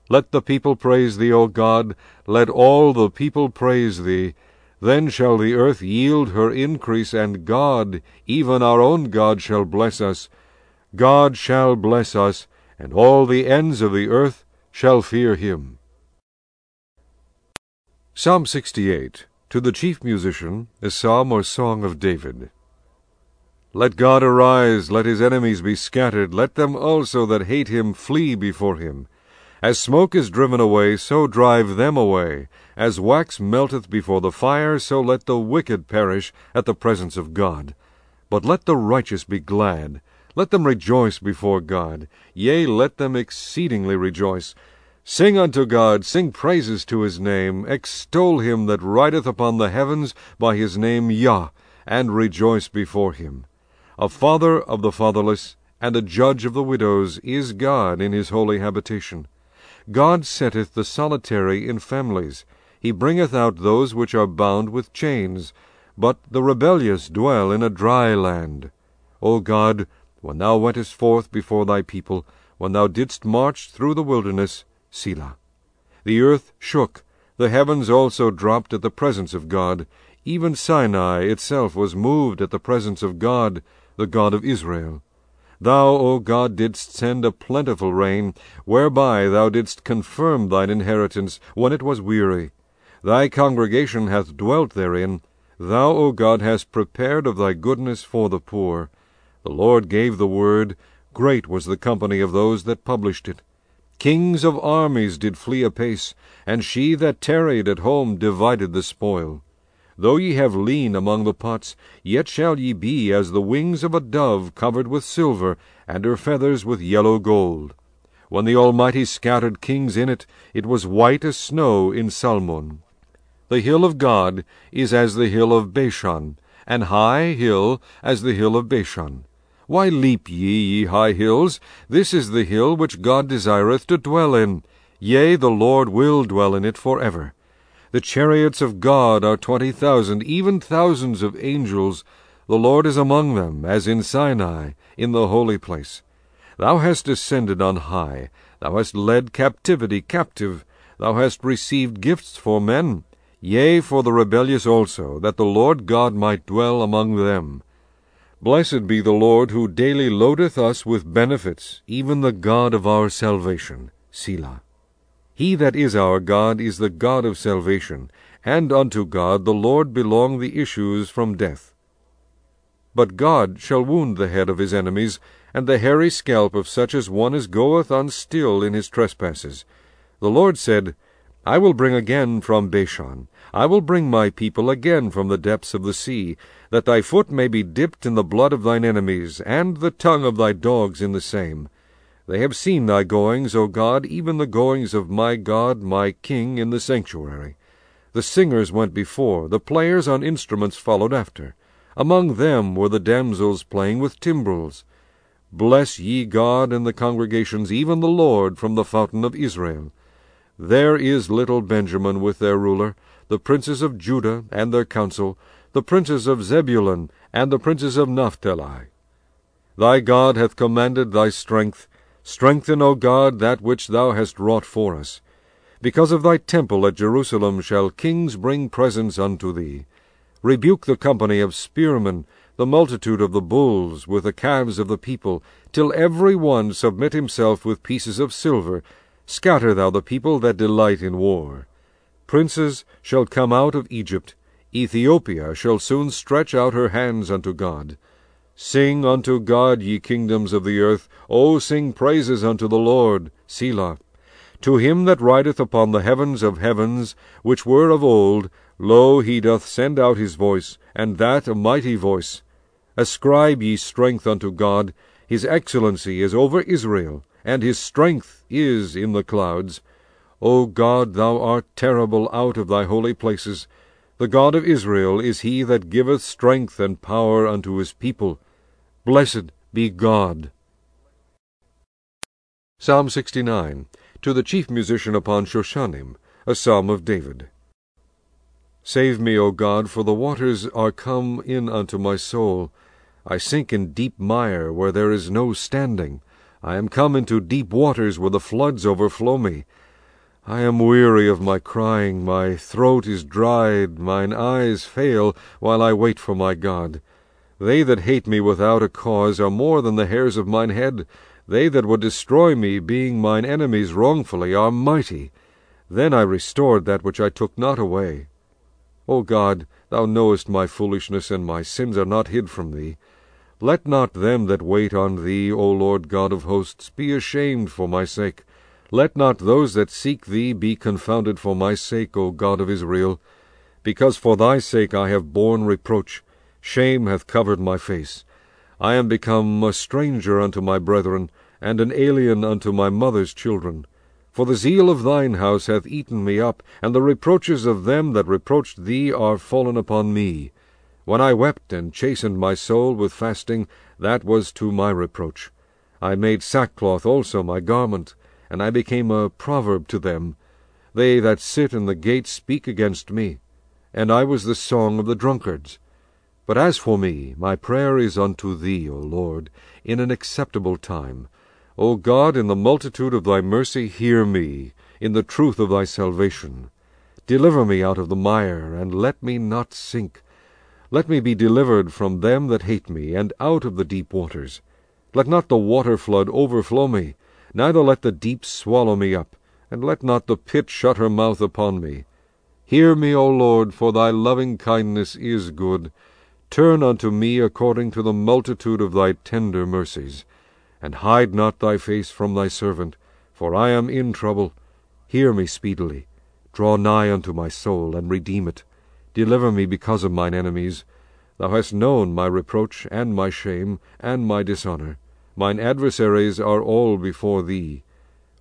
Let the people praise thee, O God, let all the people praise thee. Then shall the earth yield her increase, and God, even our own God, shall bless us. God shall bless us, and all the ends of the earth shall fear him. Psalm 68 To the chief musician, a psalm or song of David. Let God arise, let his enemies be scattered, let them also that hate him flee before him. As smoke is driven away, so drive them away. As wax melteth before the fire, so let the wicked perish at the presence of God. But let the righteous be glad. Let them rejoice before God. Yea, let them exceedingly rejoice. Sing unto God, sing praises to his name. Extol him that rideth upon the heavens by his name Yah, and rejoice before him. A father of the fatherless, and a judge of the widows, is God in his holy habitation. God setteth the solitary in families. He bringeth out those which are bound with chains. But the rebellious dwell in a dry land. O God, when thou wentest forth before thy people, when thou didst march through the wilderness, Selah. The earth shook, the heavens also dropped at the presence of God. Even Sinai itself was moved at the presence of God, the God of Israel. Thou, O God, didst send a plentiful rain, whereby thou didst confirm thine inheritance when it was weary. Thy congregation hath dwelt therein. Thou, O God, hast prepared of thy goodness for the poor. The Lord gave the word, great was the company of those that published it. Kings of armies did flee apace, and she that tarried at home divided the spoil. Though ye have lean among the pots, yet shall ye be as the wings of a dove covered with silver, and her feathers with yellow gold. When the Almighty scattered kings in it, it was white as snow in Salmon. The hill of God is as the hill of Bashan, an high hill as the hill of Bashan. Why leap ye, ye high hills? This is the hill which God desireth to dwell in. Yea, the Lord will dwell in it for ever. The chariots of God are twenty thousand, even thousands of angels. The Lord is among them, as in Sinai, in the holy place. Thou hast descended on high. Thou hast led captivity captive. Thou hast received gifts for men, yea, for the rebellious also, that the Lord God might dwell among them. Blessed be the Lord, who daily loadeth us with benefits, even the God of our salvation. Selah. He that is our God is the God of salvation, and unto God the Lord belong the issues from death. But God shall wound the head of his enemies, and the hairy scalp of such as one as goeth on still in his trespasses. The Lord said, I will bring again from Bashan, I will bring my people again from the depths of the sea, that thy foot may be dipped in the blood of thine enemies, and the tongue of thy dogs in the same. They have seen thy goings, O God, even the goings of my God, my King, in the sanctuary. The singers went before, the players on instruments followed after. Among them were the damsels playing with timbrels. Bless ye God and the congregations, even the Lord from the fountain of Israel. There is little Benjamin with their ruler, the princes of Judah and their council, the princes of Zebulun, and the princes of Naphtali. Thy God hath commanded thy strength. Strengthen, O God, that which thou hast wrought for us. Because of thy temple at Jerusalem shall kings bring presents unto thee. Rebuke the company of spearmen, the multitude of the bulls, with the calves of the people, till every one submit himself with pieces of silver. Scatter thou the people that delight in war. Princes shall come out of Egypt, Ethiopia shall soon stretch out her hands unto God. Sing unto God, ye kingdoms of the earth, O sing praises unto the Lord. Selah. To him that rideth upon the heavens of heavens, which were of old, lo, he doth send out his voice, and that a mighty voice. Ascribe ye strength unto God, his excellency is over Israel, and his strength is in the clouds. O God, thou art terrible out of thy holy places. The God of Israel is he that giveth strength and power unto his people. Blessed be God. Psalm 69 to the chief musician upon Shoshannim, a psalm of David. Save me, O God, for the waters are come in unto my soul. I sink in deep mire where there is no standing. I am come into deep waters where the floods overflow me. I am weary of my crying, my throat is dried, mine eyes fail, while I wait for my God. They that hate me without a cause are more than the hairs of mine head. They that would destroy me, being mine enemies wrongfully, are mighty. Then I restored that which I took not away. O God, thou knowest my foolishness, and my sins are not hid from thee. Let not them that wait on thee, O Lord God of hosts, be ashamed for my sake. Let not those that seek thee be confounded for my sake, O God of Israel. Because for thy sake I have borne reproach, shame hath covered my face. I am become a stranger unto my brethren, and an alien unto my mother's children. For the zeal of thine house hath eaten me up, and the reproaches of them that reproached thee are fallen upon me. When I wept and chastened my soul with fasting, that was to my reproach. I made sackcloth also my garment, and I became a proverb to them. They that sit in the gate speak against me, and I was the song of the drunkards. But as for me, my prayer is unto thee, O Lord, in an acceptable time. O God, in the multitude of thy mercy, hear me, in the truth of thy salvation. Deliver me out of the mire, and let me not sink. Let me be delivered from them that hate me, and out of the deep waters. Let not the water flood overflow me, neither let the deep swallow me up, and let not the pit shut her mouth upon me. Hear me, O Lord, for thy loving kindness is good Turn unto me according to the multitude of thy tender mercies, and hide not thy face from thy servant, for I am in trouble. Hear me speedily. Draw nigh unto my soul, and redeem it. Deliver me because of mine enemies. Thou hast known my reproach, and my shame, and my dishonour. Mine adversaries are all before thee.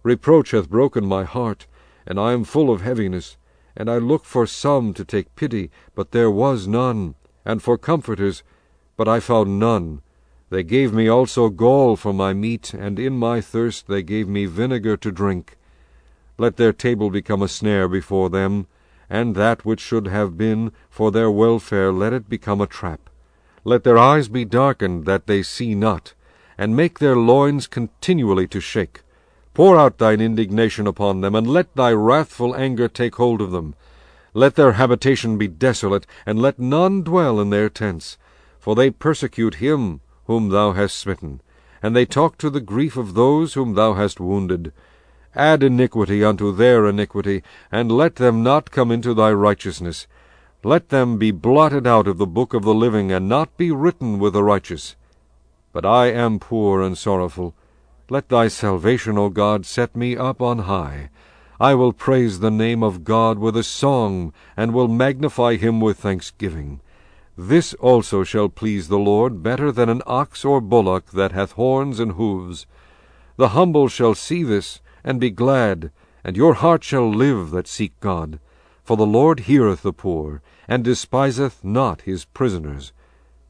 Reproach hath broken my heart, and I am full of heaviness. And I looked for some to take pity, but there was none and for comforters, but I found none. They gave me also gall for my meat, and in my thirst they gave me vinegar to drink. Let their table become a snare before them, and that which should have been for their welfare let it become a trap. Let their eyes be darkened that they see not, and make their loins continually to shake. Pour out thine indignation upon them, and let thy wrathful anger take hold of them. Let their habitation be desolate, and let none dwell in their tents. For they persecute him whom thou hast smitten, and they talk to the grief of those whom thou hast wounded. Add iniquity unto their iniquity, and let them not come into thy righteousness. Let them be blotted out of the book of the living, and not be written with the righteous. But I am poor and sorrowful. Let thy salvation, O God, set me up on high. I will praise the name of God with a song, and will magnify him with thanksgiving. This also shall please the Lord better than an ox or bullock that hath horns and hoofs. The humble shall see this, and be glad, and your heart shall live that seek God. For the Lord heareth the poor, and despiseth not his prisoners.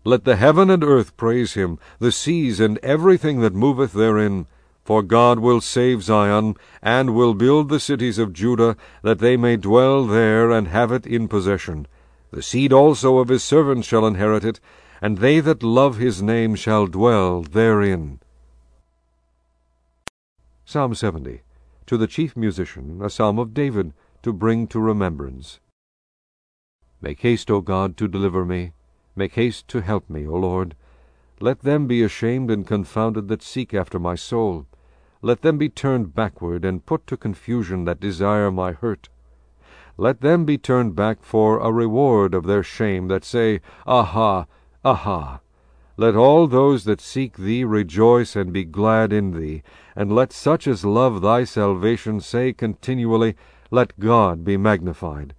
Let the heaven and earth praise him, the seas and everything that moveth therein. For God will save Zion, and will build the cities of Judah, that they may dwell there and have it in possession. The seed also of his servants shall inherit it, and they that love his name shall dwell therein. Psalm 70 To the chief musician, a psalm of David, to bring to remembrance. Make haste, O God, to deliver me. Make haste to help me, O Lord. Let them be ashamed and confounded that seek after my soul. Let them be turned backward and put to confusion that desire my hurt. let them be turned back for a reward of their shame that say, Aha, aha. Let all those that seek thee rejoice and be glad in thee, and let such as love thy salvation say continually, Let God be magnified.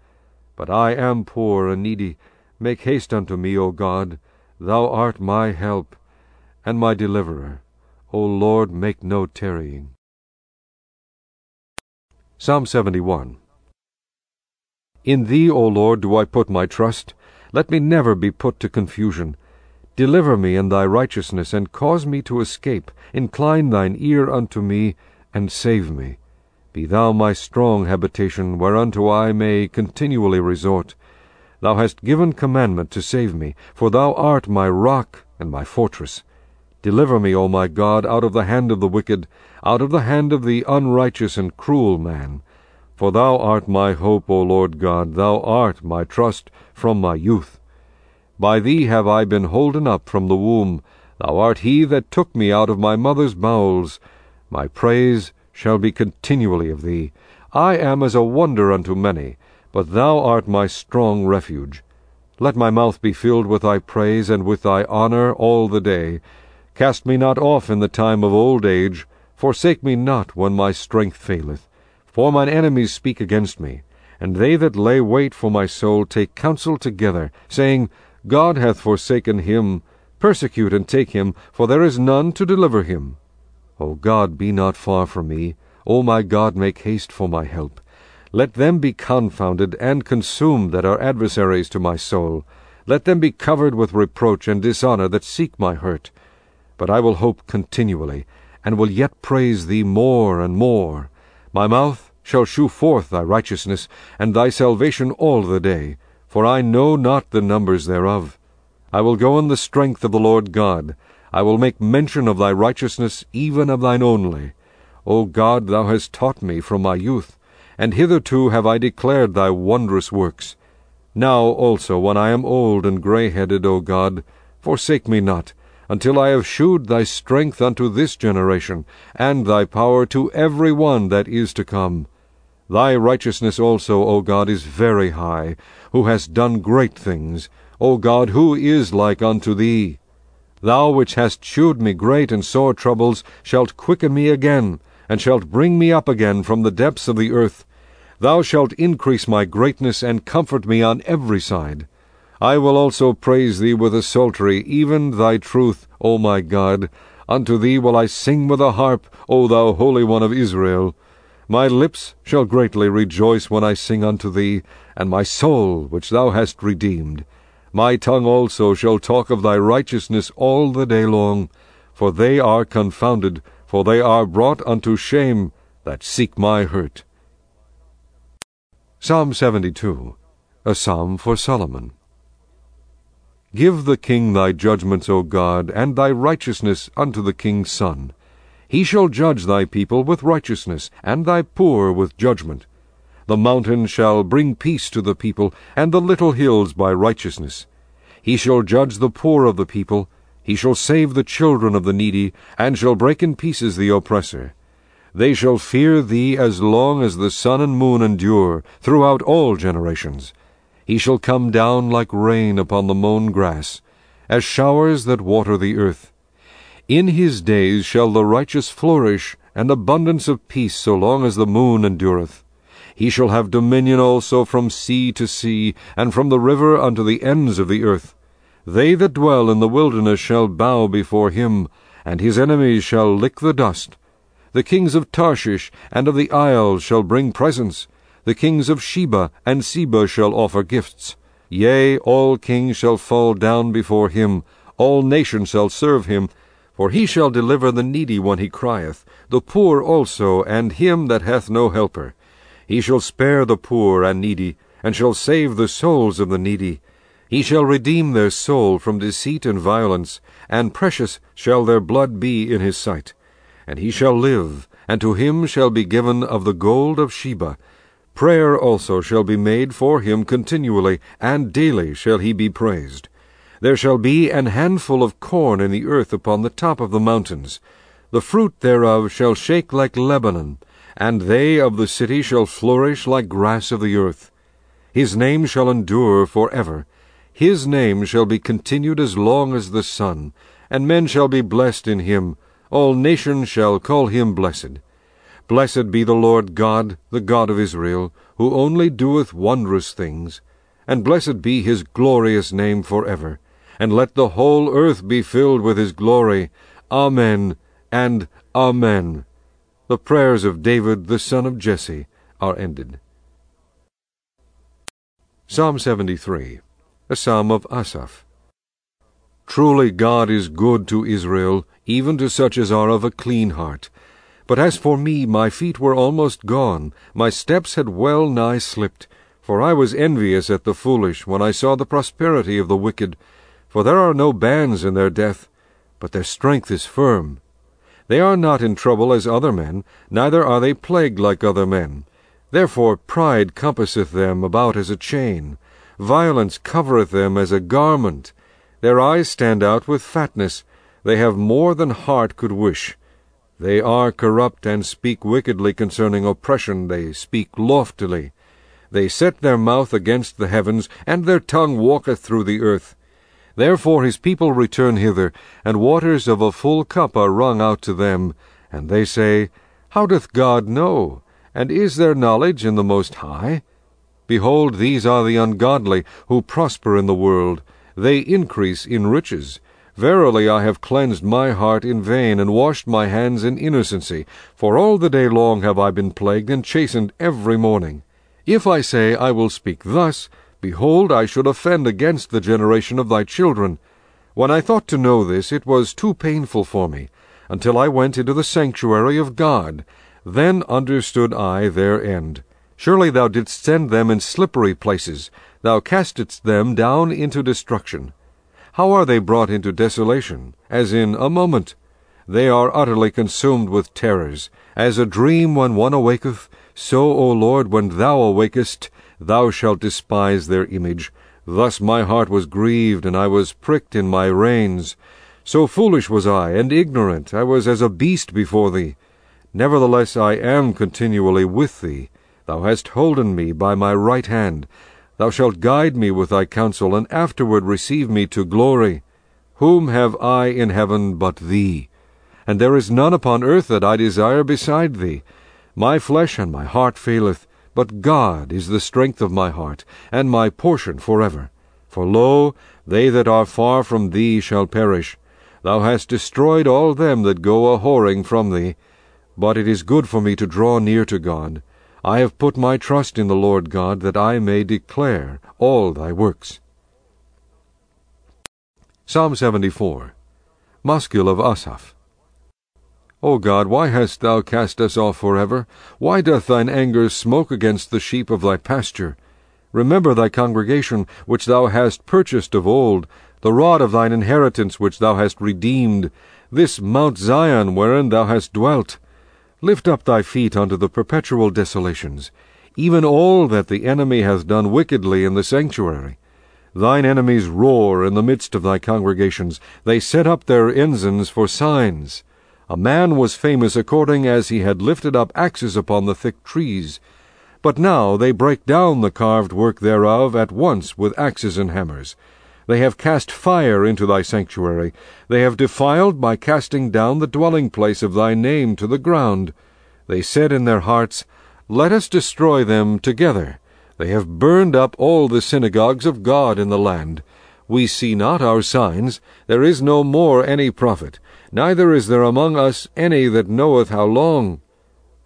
But I am poor and needy. Make haste unto me, O God. Thou art my help and my deliverer. O Lord, make no tarrying. Psalm 71 In thee, O Lord, do I put my trust. Let me never be put to confusion. Deliver me in thy righteousness, and cause me to escape. Incline thine ear unto me, and save me. Be thou my strong habitation, whereunto I may continually resort. Thou hast given commandment to save me, for thou art my rock and my fortress. Deliver me, O my God, out of the hand of the wicked, out of the hand of the unrighteous and cruel man. For thou art my hope, O Lord God, thou art my trust from my youth. By thee have I been holden up from the womb. Thou art he that took me out of my mother's bowels. My praise shall be continually of thee. I am as a wonder unto many, but thou art my strong refuge. Let my mouth be filled with thy praise and with thy honour all the day. Cast me not off in the time of old age. Forsake me not when my strength faileth. For mine enemies speak against me, and they that lay wait for my soul take counsel together, saying, God hath forsaken him. Persecute and take him, for there is none to deliver him. O God, be not far from me. O my God, make haste for my help. Let them be confounded and consumed that are adversaries to my soul. Let them be covered with reproach and dishonour that seek my hurt. But I will hope continually, and will yet praise thee more and more. My mouth shall shew forth thy righteousness, and thy salvation all the day, for I know not the numbers thereof. I will go in the strength of the Lord God. I will make mention of thy righteousness, even of thine only. O God, thou hast taught me from my youth, and hitherto have I declared thy wondrous works. Now also, when I am old and grey-headed, O God, forsake me not, until I have shewed thy strength unto this generation, and thy power to every one that is to come. Thy righteousness also, O God, is very high, who hast done great things. O God, who is like unto thee? Thou which hast shewed me great and sore troubles, shalt quicken me again, and shalt bring me up again from the depths of the earth. Thou shalt increase my greatness, and comfort me on every side. I will also praise thee with a psaltery, even thy truth, O my God. Unto thee will I sing with a harp, O thou Holy One of Israel. My lips shall greatly rejoice when I sing unto thee, and my soul which thou hast redeemed. My tongue also shall talk of thy righteousness all the day long, for they are confounded, for they are brought unto shame that seek my hurt. Psalm 72 A Psalm for Solomon Give the king thy judgments, O God, and thy righteousness unto the king's son. He shall judge thy people with righteousness, and thy poor with judgment. The mountains shall bring peace to the people, and the little hills by righteousness. He shall judge the poor of the people, he shall save the children of the needy, and shall break in pieces the oppressor. They shall fear thee as long as the sun and moon endure, throughout all generations. He shall come down like rain upon the mown grass, as showers that water the earth. In his days shall the righteous flourish, and abundance of peace so long as the moon endureth. He shall have dominion also from sea to sea, and from the river unto the ends of the earth. They that dwell in the wilderness shall bow before him, and his enemies shall lick the dust. The kings of Tarshish and of the isles shall bring presents. The kings of Sheba and Seba shall offer gifts. Yea, all kings shall fall down before him, all nations shall serve him. For he shall deliver the needy when he crieth, the poor also, and him that hath no helper. He shall spare the poor and needy, and shall save the souls of the needy. He shall redeem their soul from deceit and violence, and precious shall their blood be in his sight. And he shall live, and to him shall be given of the gold of Sheba. Prayer also shall be made for him continually, and daily shall he be praised. There shall be an handful of corn in the earth upon the top of the mountains. The fruit thereof shall shake like Lebanon, and they of the city shall flourish like grass of the earth. His name shall endure for ever. His name shall be continued as long as the sun, and men shall be blessed in him. All nations shall call him blessed. Blessed be the Lord God, the God of Israel, who only doeth wondrous things. And blessed be his glorious name for ever. And let the whole earth be filled with his glory. Amen and Amen. The prayers of David the son of Jesse are ended. Psalm 73, a psalm of Asaph. Truly God is good to Israel, even to such as are of a clean heart. But as for me, my feet were almost gone, my steps had well nigh slipped. For I was envious at the foolish, when I saw the prosperity of the wicked. For there are no bands in their death, but their strength is firm. They are not in trouble as other men, neither are they plagued like other men. Therefore pride compasseth them about as a chain, violence covereth them as a garment. Their eyes stand out with fatness, they have more than heart could wish. They are corrupt and speak wickedly concerning oppression, they speak loftily. They set their mouth against the heavens, and their tongue walketh through the earth. Therefore his people return hither, and waters of a full cup are wrung out to them. And they say, How doth God know? And is there knowledge in the Most High? Behold, these are the ungodly, who prosper in the world. They increase in riches. Verily I have cleansed my heart in vain, and washed my hands in innocency. For all the day long have I been plagued, and chastened every morning. If I say, I will speak thus, behold, I should offend against the generation of thy children. When I thought to know this, it was too painful for me, until I went into the sanctuary of God, then understood I their end. Surely thou didst send them in slippery places, thou castedst them down into destruction. How are they brought into desolation, as in a moment? They are utterly consumed with terrors, as a dream when one awaketh, so, O Lord, when thou awakest, thou shalt despise their image. Thus my heart was grieved, and I was pricked in my reins. So foolish was I, and ignorant, I was as a beast before thee. Nevertheless I am continually with thee. Thou hast holden me by my right hand. Thou shalt guide me with thy counsel, and afterward receive me to glory. Whom have I in heaven but thee? And there is none upon earth that I desire beside thee. My flesh and my heart faileth, but God is the strength of my heart, and my portion for ever. For lo, they that are far from thee shall perish. Thou hast destroyed all them that go a whoring from thee. But it is good for me to draw near to God. I have put my trust in the Lord God, that I may declare all thy works. Psalm 74 Maschil of Asaph. O God, why hast thou cast us off for ever? Why doth thine anger smoke against the sheep of thy pasture? Remember thy congregation, which thou hast purchased of old, the rod of thine inheritance which thou hast redeemed, this Mount Zion wherein thou hast dwelt. Lift up thy feet unto the perpetual desolations, even all that the enemy hath done wickedly in the sanctuary. Thine enemies roar in the midst of thy congregations. They set up their ensigns for signs. A man was famous according as he had lifted up axes upon the thick trees. But now they break down the carved work thereof at once with axes and hammers. They have cast fire into thy sanctuary. They have defiled by casting down the dwelling place of thy name to the ground. They said in their hearts, Let us destroy them together. They have burned up all the synagogues of God in the land. We see not our signs. There is no more any prophet. Neither is there among us any that knoweth how long.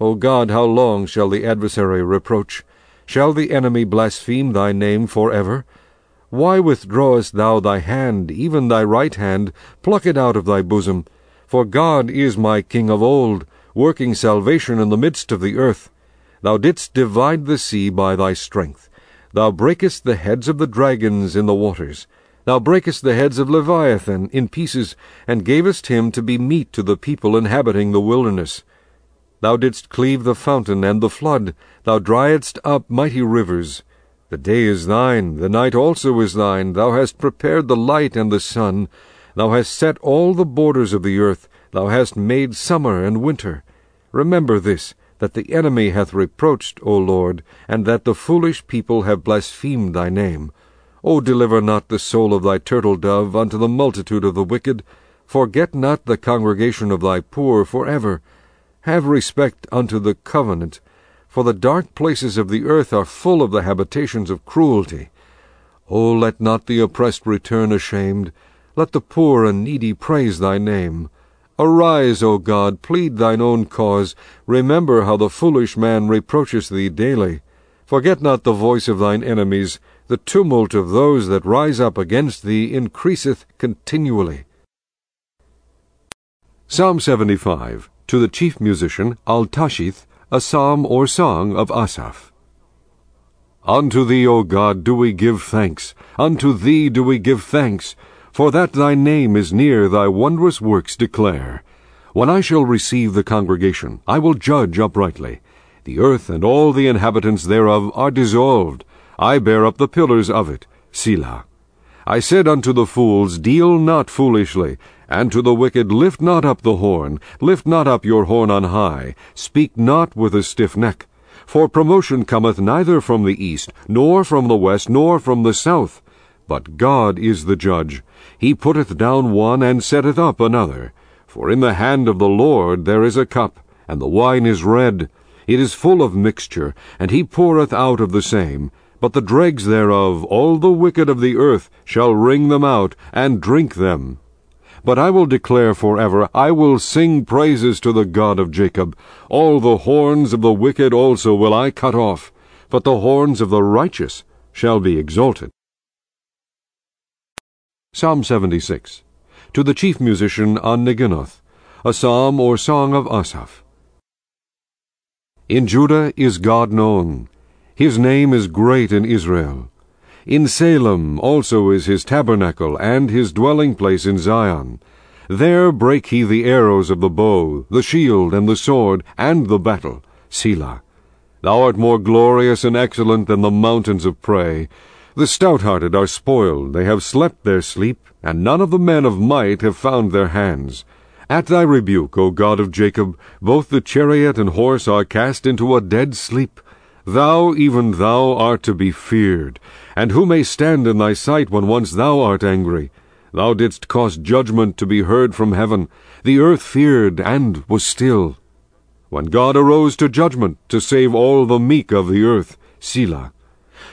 O God, how long shall the adversary reproach? Shall the enemy blaspheme thy name for ever? Why withdrawest thou thy hand, even thy right hand? Pluck it out of thy bosom. For God is my King of old, working salvation in the midst of the earth. Thou didst divide the sea by thy strength. Thou breakest the heads of the dragons in the waters. Thou breakest the heads of Leviathan in pieces, and gavest him to be meat to the people inhabiting the wilderness. Thou didst cleave the fountain and the flood. Thou driedst up mighty rivers. The day is thine, the night also is thine. Thou hast prepared the light and the sun. Thou hast set all the borders of the earth. Thou hast made summer and winter. Remember this, that the enemy hath reproached, O Lord, and that the foolish people have blasphemed thy name. O deliver not the soul of thy turtle dove unto the multitude of the wicked. Forget not the congregation of thy poor for ever. Have respect unto the covenant, for the dark places of the earth are full of the habitations of cruelty. O let not the oppressed return ashamed. Let the poor and needy praise thy name. Arise, O God, plead thine own cause. Remember how the foolish man reproacheth thee daily. Forget not the voice of thine enemies. The tumult of those that rise up against thee increaseth continually. Psalm 75 To the chief musician Altaschith, a psalm or song of Asaph. Unto thee, O God, do we give thanks. Unto thee do we give thanks. For that thy name is near, thy wondrous works declare. When I shall receive the congregation, I will judge uprightly. The earth and all the inhabitants thereof are dissolved. I bear up the pillars of it. Selah. I said unto the fools, Deal not foolishly, and to the wicked, Lift not up the horn, lift not up your horn on high, speak not with a stiff neck. For promotion cometh neither from the east, nor from the west, nor from the south. But God is the judge. He putteth down one, and setteth up another. For in the hand of the Lord there is a cup, and the wine is red. It is full of mixture, and he poureth out of the same. But the dregs thereof, all the wicked of the earth, shall wring them out, and drink them. But I will declare for ever, I will sing praises to the God of Jacob. All the horns of the wicked also will I cut off, but the horns of the righteous shall be exalted. Psalm 76 To the chief musician on Neginoth, a psalm or song of Asaph. In Judah is God known. His name is great in Israel. In Salem also is his tabernacle, and his dwelling place in Zion. There break he the arrows of the bow, the shield, and the sword, and the battle. Selah. Thou art more glorious and excellent than the mountains of prey. The stout-hearted are spoiled, they have slept their sleep, and none of the men of might have found their hands. At thy rebuke, O God of Jacob, both the chariot and horse are cast into a dead sleep. Thou, even thou, art to be feared. And who may stand in thy sight when once thou art angry? Thou didst cause judgment to be heard from heaven. The earth feared and was still. When God arose to judgment, to save all the meek of the earth, Selah.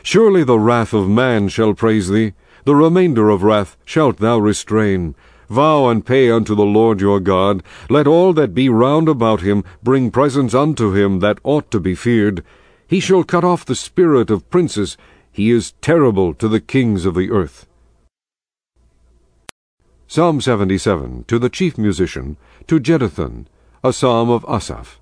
Surely the wrath of man shall praise thee, the remainder of wrath shalt thou restrain. Vow and pay unto the Lord your God. Let all that be round about him bring presents unto him that ought to be feared. He shall cut off the spirit of princes. He is terrible to the kings of the earth. Psalm 77 To the chief musician, to Jeduthun, a psalm of Asaph.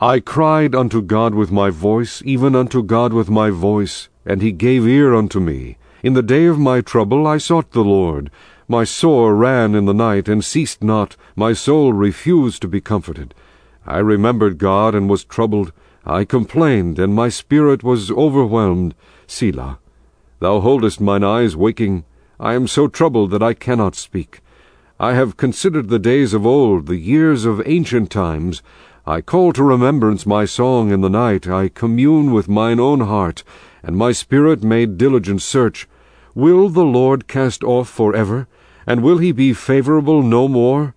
I cried unto God with my voice, even unto God with my voice, and he gave ear unto me. In the day of my trouble I sought the Lord. My sore ran in the night, and ceased not. My soul refused to be comforted. I remembered God, and was troubled. I complained, and my spirit was overwhelmed. Selah. Thou holdest mine eyes waking. I am so troubled that I cannot speak. I have considered the days of old, the years of ancient times. I call to remembrance my song in the night, I commune with mine own heart, and my spirit made diligent search. Will the Lord cast off for ever? And will he be favourable no more?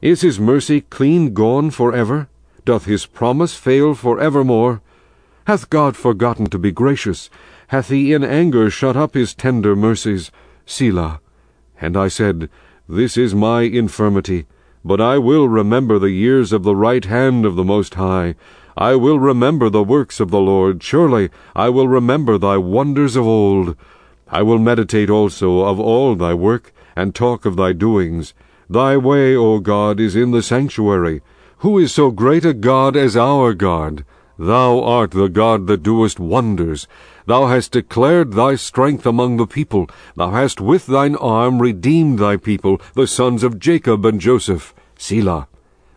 Is his mercy clean gone for ever? Doth his promise fail for evermore? Hath God forgotten to be gracious? Hath he in anger shut up his tender mercies? Selah. And I said, This is my infirmity. But I will remember the years of the right hand of the Most High. I will remember the works of the Lord. Surely I will remember thy wonders of old. I will meditate also of all thy work, and talk of thy doings. Thy way, O God, is in the sanctuary. Who is so great a God as our God? Thou art the God that doest wonders. Thou hast declared thy strength among the people. Thou hast with thine arm redeemed thy people, the sons of Jacob and Joseph. Selah.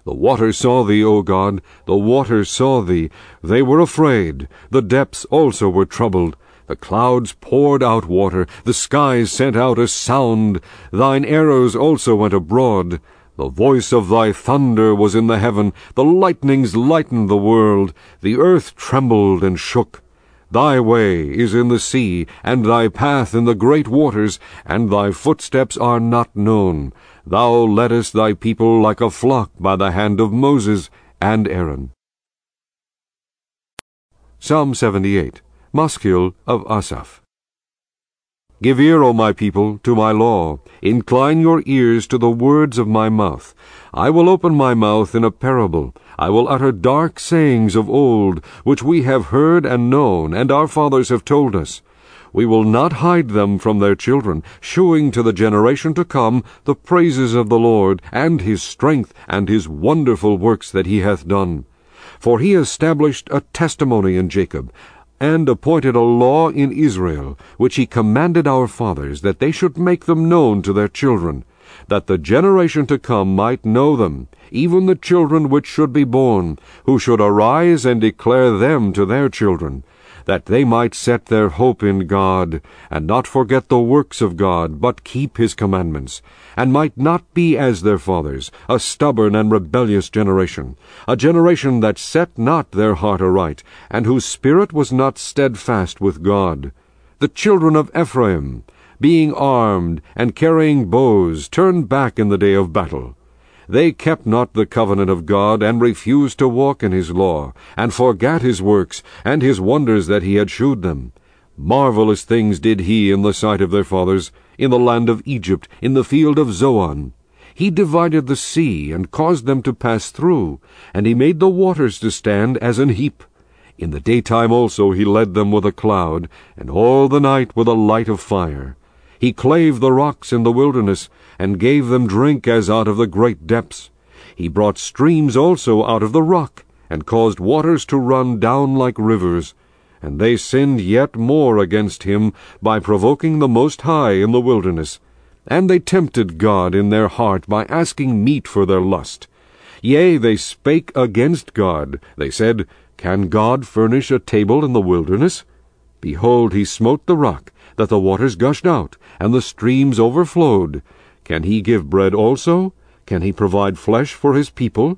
The waters saw thee, O God, the waters saw thee. They were afraid. The depths also were troubled. The clouds poured out water. The skies sent out a sound. Thine arrows also went abroad. The voice of thy thunder was in the heaven, the lightnings lightened the world, the earth trembled and shook. Thy way is in the sea, and thy path in the great waters, and thy footsteps are not known. Thou leddest thy people like a flock by the hand of Moses and Aaron. Psalm 78, Maschil of Asaph. Give ear, O my people, to my law. Incline your ears to the words of my mouth. I will open my mouth in a parable. I will utter dark sayings of old, which we have heard and known, and our fathers have told us. We will not hide them from their children, shewing to the generation to come the praises of the Lord, and his strength, and his wonderful works that he hath done. For he established a testimony in Jacob, and appointed a law in Israel, which he commanded our fathers, that they should make them known to their children, that the generation to come might know them, even the children which should be born, who should arise and declare them to their children, that they might set their hope in God, and not forget the works of God, but keep his commandments, and might not be as their fathers, a stubborn and rebellious generation, a generation that set not their heart aright, and whose spirit was not steadfast with God. The children of Ephraim, being armed and carrying bows, turned back in the day of battle. They kept not the covenant of God, and refused to walk in his law, and forgat his works, and his wonders that he had shewed them. Marvelous things did he in the sight of their fathers, in the land of Egypt, in the field of Zoan. He divided the sea, and caused them to pass through, and he made the waters to stand as an heap. In the daytime also he led them with a cloud, and all the night with a light of fire. He clave the rocks in the wilderness, and gave them drink as out of the great depths. He brought streams also out of the rock, and caused waters to run down like rivers. And they sinned yet more against him by provoking the Most High in the wilderness. And they tempted God in their heart by asking meat for their lust. Yea, they spake against God. They said, Can God furnish a table in the wilderness? Behold, he smote the rock, that the waters gushed out, and the streams overflowed. Can he give bread also? Can he provide flesh for his people?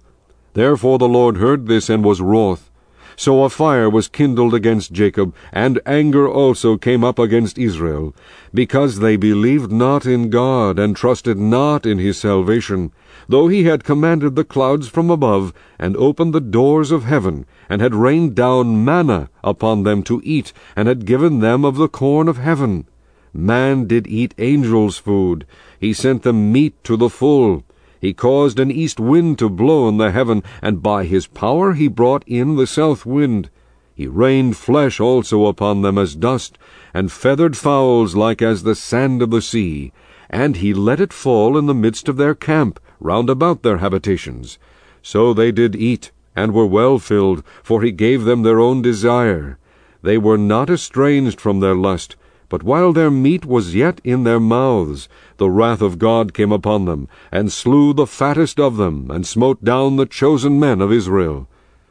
Therefore the Lord heard this and was wroth. So a fire was kindled against Jacob, and anger also came up against Israel, because they believed not in God, and trusted not in his salvation, though he had commanded the clouds from above, and opened the doors of heaven, and had rained down manna upon them to eat, and had given them of the corn of heaven. Man did eat angels' food. He sent them meat to the full. He caused an east wind to blow in the heaven, and by his power he brought in the south wind. He rained flesh also upon them as dust, and feathered fowls like as the sand of the sea. And he let it fall in the midst of their camp, round about their habitations. So they did eat, and were well filled, for he gave them their own desire. They were not estranged from their lust, but while their meat was yet in their mouths, the wrath of God came upon them, and slew the fattest of them, and smote down the chosen men of Israel.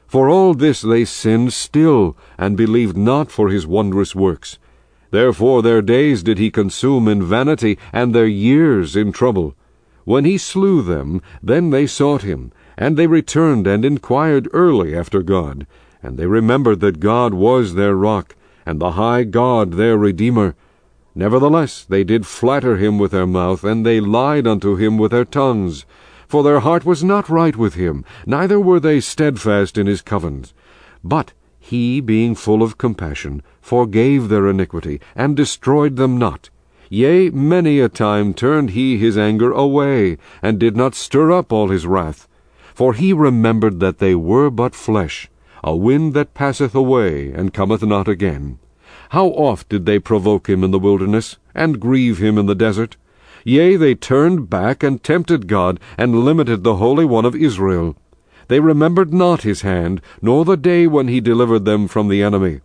For all this they sinned still, and believed not for his wondrous works. Therefore their days did he consume in vanity, and their years in trouble. When he slew them, then they sought him, and they returned and inquired early after God. And they remembered that God was their rock, and the high God their Redeemer. Nevertheless they did flatter him with their mouth, and they lied unto him with their tongues. For their heart was not right with him, neither were they steadfast in his covenant. But he, being full of compassion, forgave their iniquity, and destroyed them not. Yea, many a time turned he his anger away, and did not stir up all his wrath. For he remembered that they were but flesh, a wind that passeth away, and cometh not again. How oft did they provoke him in the wilderness, and grieve him in the desert? Yea, they turned back and tempted God, and limited the Holy One of Israel. They remembered not his hand, nor the day when he delivered them from the enemy.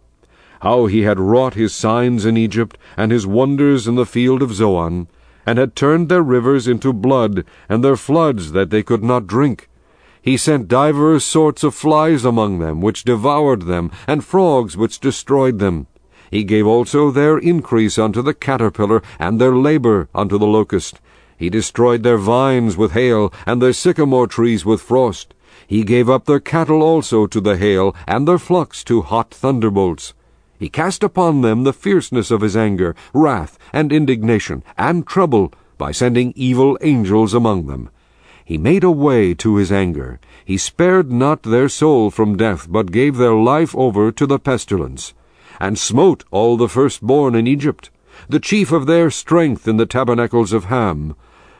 How he had wrought his signs in Egypt, and his wonders in the field of Zoan, and had turned their rivers into blood, and their floods that they could not drink. He sent divers sorts of flies among them, which devoured them, and frogs which destroyed them. He gave also their increase unto the caterpillar, and their labor unto the locust. He destroyed their vines with hail, and their sycamore trees with frost. He gave up their cattle also to the hail, and their flocks to hot thunderbolts. He cast upon them the fierceness of his anger, wrath, and indignation, and trouble, by sending evil angels among them. He made a way to his anger. He spared not their soul from death, but gave their life over to the pestilence, and smote all the firstborn in Egypt, the chief of their strength in the tabernacles of Ham,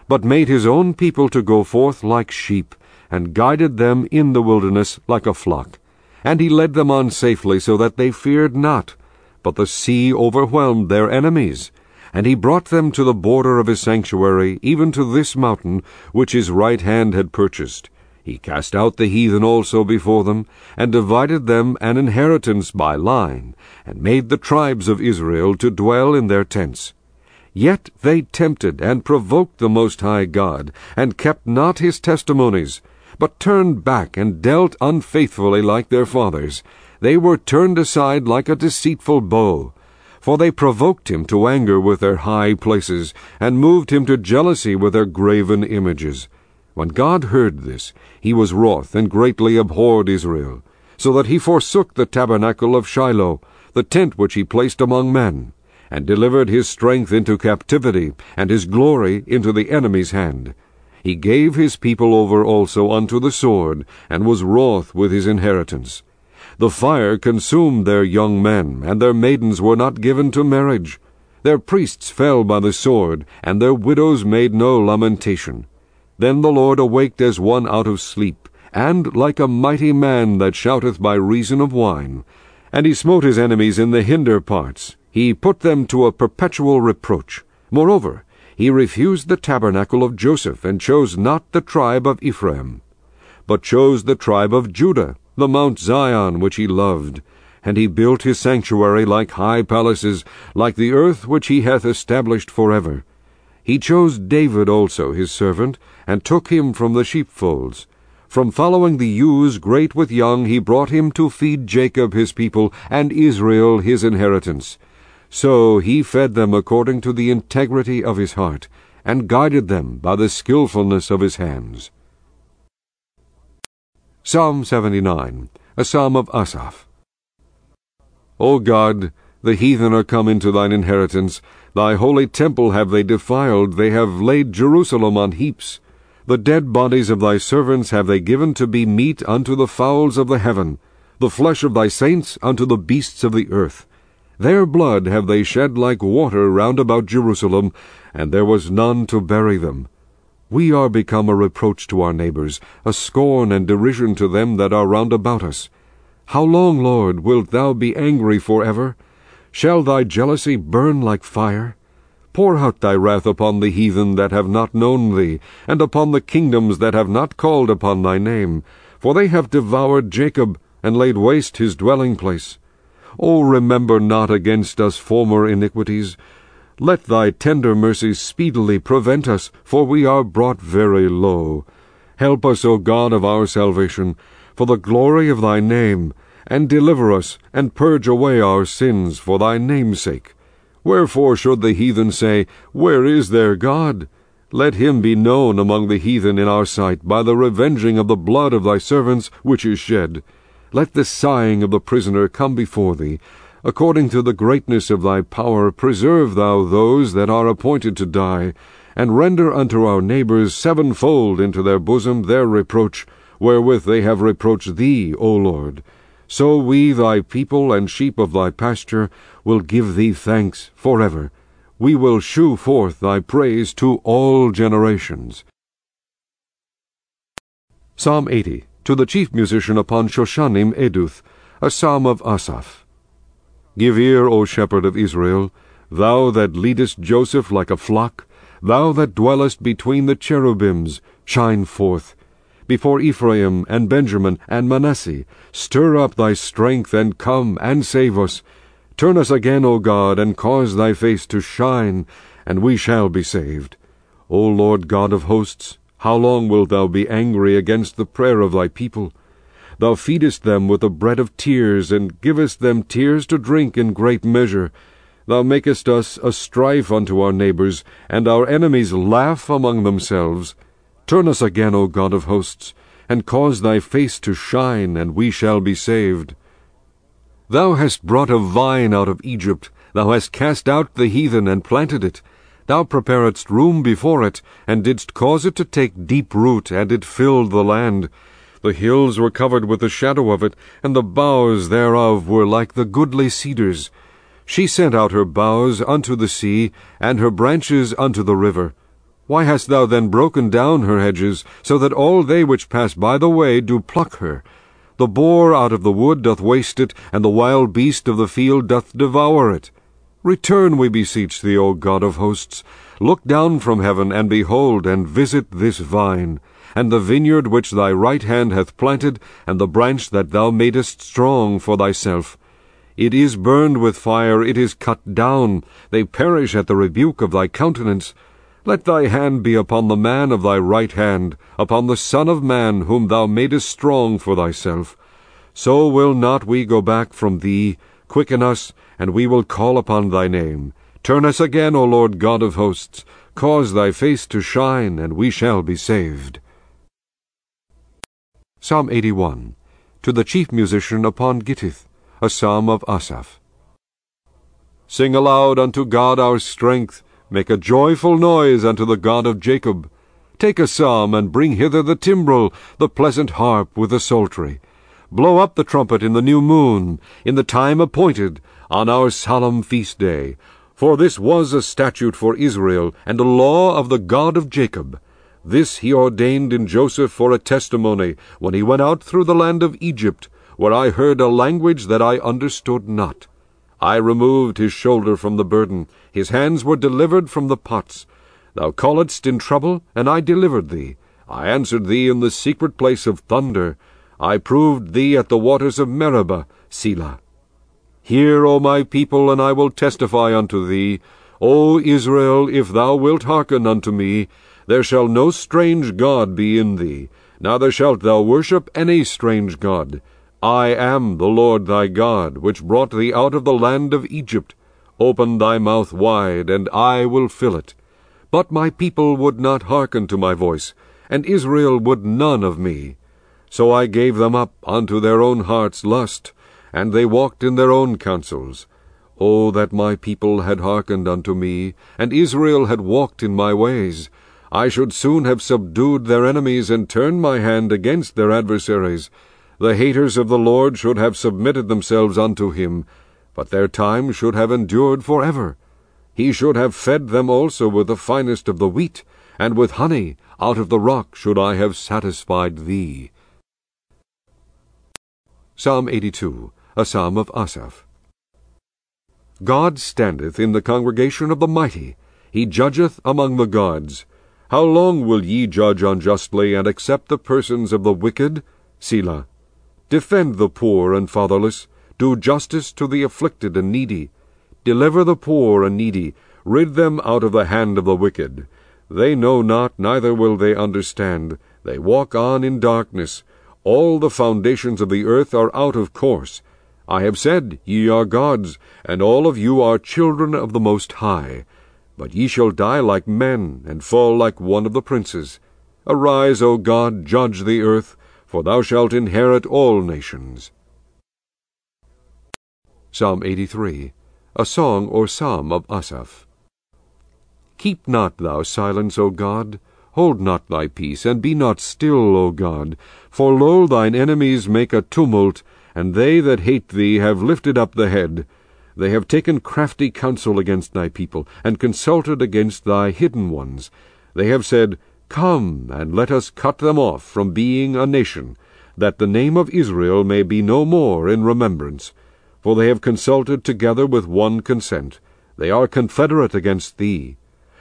but made his own people to go forth like sheep, and guided them in the wilderness like a flock. And he led them on safely, so that they feared not. But the sea overwhelmed their enemies. And he brought them to the border of his sanctuary, even to this mountain, which his right hand had purchased. He cast out the heathen also before them, and divided them an inheritance by line, and made the tribes of Israel to dwell in their tents. Yet they tempted and provoked the Most High God, and kept not his testimonies, but turned back and dealt unfaithfully like their fathers. They were turned aside like a deceitful bow. For they provoked him to anger with their high places, and moved him to jealousy with their graven images. When God heard this, he was wroth, and greatly abhorred Israel, so that he forsook the tabernacle of Shiloh, the tent which he placed among men, and delivered his strength into captivity, and his glory into the enemy's hand. He gave his people over also unto the sword, and was wroth with his inheritance. The fire consumed their young men, and their maidens were not given to marriage. Their priests fell by the sword, and their widows made no lamentation. Then the Lord awaked as one out of sleep, and like a mighty man that shouteth by reason of wine. And he smote his enemies in the hinder parts. He put them to a perpetual reproach. Moreover, he refused the tabernacle of Joseph, and chose not the tribe of Ephraim, but chose the tribe of Judah, the Mount Zion which he loved. And he built his sanctuary like high palaces, like the earth which he hath established for ever. He chose David also his servant, and took him from the sheepfolds. From following the ewes great with young, he brought him to feed Jacob his people, and Israel his inheritance. So he fed them according to the integrity of his heart, and guided them by the skilfulness of his hands. Psalm 79, a psalm of Asaph. O God, the heathen are come into thine inheritance. Thy holy temple have they defiled, they have laid Jerusalem on heaps. The dead bodies of thy servants have they given to be meat unto the fowls of the heaven, the flesh of thy saints unto the beasts of the earth. Their blood have they shed like water round about Jerusalem, and there was none to bury them. We are become a reproach to our neighbors, a scorn and derision to them that are round about us. How long, Lord, wilt thou be angry for ever? Shall thy jealousy burn like fire? Pour out thy wrath upon the heathen that have not known thee, and upon the kingdoms that have not called upon thy name. For they have devoured Jacob, and laid waste his dwelling place. O remember not against us former iniquities. Let thy tender mercies speedily prevent us, for we are brought very low. Help us, O God of our salvation, for the glory of thy name, and deliver us, and purge away our sins for thy name's sake. Wherefore should the heathen say, Where is their God? Let him be known among the heathen in our sight by the revenging of the blood of thy servants which is shed. Let the sighing of the prisoner come before thee. According to the greatness of thy power, preserve thou those that are appointed to die, and render unto our neighbors sevenfold into their bosom their reproach, wherewith they have reproached thee, O Lord. So we, thy people and sheep of thy pasture, will give thee thanks for ever. We will shew forth thy praise to all generations. Psalm 80 to the chief musician upon Shoshannim Eduth, a psalm of Asaph. Give ear, O shepherd of Israel, thou that leadest Joseph like a flock, thou that dwellest between the cherubims, shine forth. Before Ephraim and Benjamin and Manasseh, stir up thy strength and come and save us. Turn us again, O God, and cause thy face to shine, and we shall be saved. O Lord God of hosts, how long wilt thou be angry against the prayer of thy people? Thou feedest them with the bread of tears, and givest them tears to drink in great measure. Thou makest us a strife unto our neighbors, and our enemies laugh among themselves. Turn us again, O God of hosts, and cause thy face to shine, and we shall be saved. Thou hast brought a vine out of Egypt, thou hast cast out the heathen and planted it. Thou preparedst room before it, and didst cause it to take deep root, and it filled the land. The hills were covered with the shadow of it, and the boughs thereof were like the goodly cedars. She sent out her boughs unto the sea, and her branches unto the river. Why hast thou then broken down her hedges, so that all they which pass by the way do pluck her? The boar out of the wood doth waste it, and the wild beast of the field doth devour it. Return, we beseech thee, O God of hosts. Look down from heaven, and behold, and visit this vine and the vineyard which thy right hand hath planted, and the branch that thou madest strong for thyself. It is burned with fire, it is cut down, they perish at the rebuke of thy countenance. Let thy hand be upon the man of thy right hand, upon the Son of Man, whom thou madest strong for thyself. So will not we go back from thee. Quicken us, and we will call upon thy name. Turn us again, O Lord God of hosts. Cause thy face to shine, and we shall be saved. Psalm 81 To the chief musician upon Gittith, a psalm of Asaph. Sing aloud unto God our strength, make a joyful noise unto the God of Jacob. Take a psalm, and bring hither the timbrel, the pleasant harp with the psaltery. Blow up the trumpet in the new moon, in the time appointed, on our solemn feast day. For this was a statute for Israel, and a law of the God of Jacob. This he ordained in Joseph for a testimony, when he went out through the land of Egypt, where I heard a language that I understood not. I removed his shoulder from the burden, his hands were delivered from the pots. Thou calledst in trouble, and I delivered thee. I answered thee in the secret place of thunder. I proved thee at the waters of Meribah, Selah. Hear, O my people, and I will testify unto thee. O Israel, if thou wilt hearken unto me, there shall no strange God be in thee, neither shalt thou worship any strange God. I am the Lord thy God, which brought thee out of the land of Egypt. Open thy mouth wide, and I will fill it. But my people would not hearken to my voice, and Israel would none of me. So I gave them up unto their own heart's lust, and they walked in their own counsels. O that my people had hearkened unto me, and Israel had walked in my ways! I should soon have subdued their enemies and turned my hand against their adversaries. The haters of the Lord should have submitted themselves unto him, but their time should have endured for ever. He should have fed them also with the finest of the wheat, and with honey out of the rock should I have satisfied thee. Psalm 82, a psalm of Asaph. God standeth in the congregation of the mighty, he judgeth among the gods. How long will ye judge unjustly, and accept the persons of the wicked? Selah. Defend the poor and fatherless. Do justice to the afflicted and needy. Deliver the poor and needy. Rid them out of the hand of the wicked. They know not, neither will they understand. They walk on in darkness. All the foundations of the earth are out of course. I have said, Ye are gods, and all of you are children of the Most High. But ye shall die like men, and fall like one of the princes. Arise, O God, judge the earth, for thou shalt inherit all nations. Psalm 83, a song or psalm of Asaph. Keep not thou silence, O God, hold not thy peace, and be not still, O God. For lo, thine enemies make a tumult, and they that hate thee have lifted up the head. They have taken crafty counsel against thy people, and consulted against thy hidden ones. They have said, Come, and let us cut them off from being a nation, that the name of Israel may be no more in remembrance. For they have consulted together with one consent. They are confederate against thee.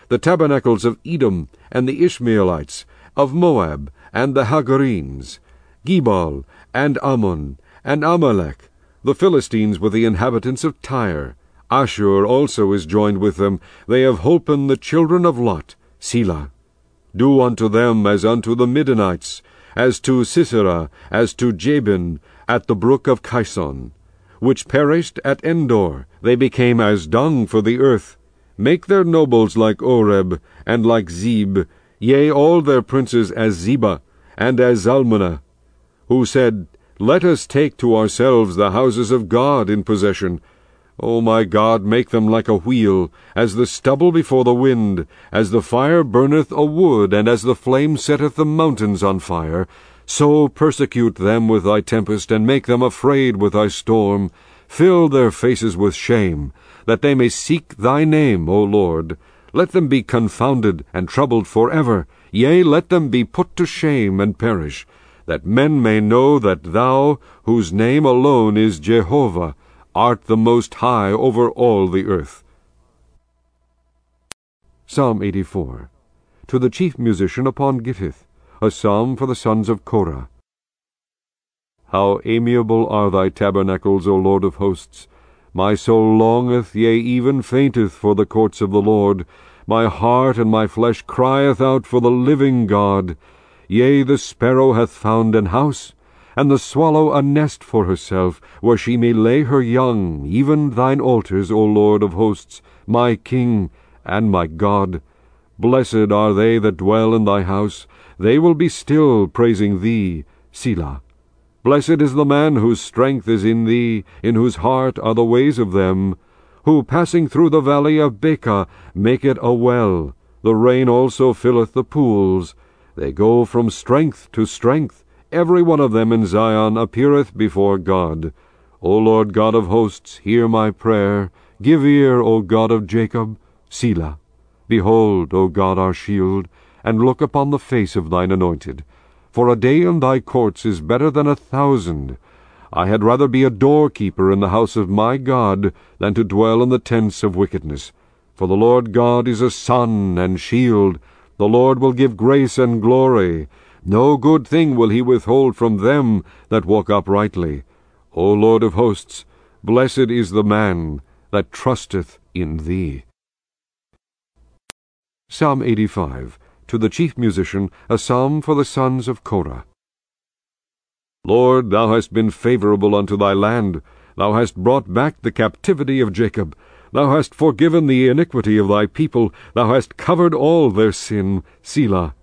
The tabernacles of Edom, and the Ishmaelites, of Moab, and the Hagarenes, Gebal, and Ammon, and Amalek, the Philistines were the inhabitants of Tyre. Assur also is joined with them. They have holpen the children of Lot. Selah. Do unto them as unto the Midianites, as to Sisera, as to Jabin, at the brook of Kison. which perished at Endor. They became as dung for the earth. Make their nobles like Oreb, and like Zeb, yea, all their princes as Zebah, and as Zalmunna, who said, Let us take to ourselves the houses of God in possession. O my God, make them like a wheel, as the stubble before the wind, as the fire burneth a wood, and as the flame setteth the mountains on fire. So persecute them with thy tempest, and make them afraid with thy storm. Fill their faces with shame, that they may seek thy name, O Lord. Let them be confounded and troubled for ever. Yea, let them be put to shame and perish, that men may know that thou, whose name alone is Jehovah, art the most high over all the earth. Psalm 84 To the chief musician upon Gittith, a psalm for the sons of Korah. How amiable are thy tabernacles, O Lord of hosts! My soul longeth, yea, even fainteth for the courts of the Lord. My heart and my flesh crieth out for the living God. Yea, the sparrow hath found an house, and the swallow a nest for herself, where she may lay her young, even thine altars, O Lord of hosts, my King and my God. Blessed are they that dwell in thy house, they will be still praising thee, Selah. Blessed is the man whose strength is in thee, in whose heart are the ways of them, who, passing through the valley of Baca, make it a well. The rain also filleth the pools. They go from strength to strength. Every one of them in Zion appeareth before God. O Lord God of hosts, hear my prayer. Give ear, O God of Jacob. Selah. Behold, O God our shield, and look upon the face of thine anointed. For a day in thy courts is better than a thousand. I had rather be a doorkeeper in the house of my God than to dwell in the tents of wickedness. For the Lord God is a sun and shield. The Lord will give grace and glory. No good thing will he withhold from them that walk uprightly. O Lord of hosts, blessed is the man that trusteth in thee. Psalm 85 to the chief musician, a psalm for the sons of Korah. Lord, thou hast been favorable unto thy land. Thou hast brought back the captivity of Jacob. Thou hast forgiven the iniquity of thy people. Thou hast covered all their sin. Selah.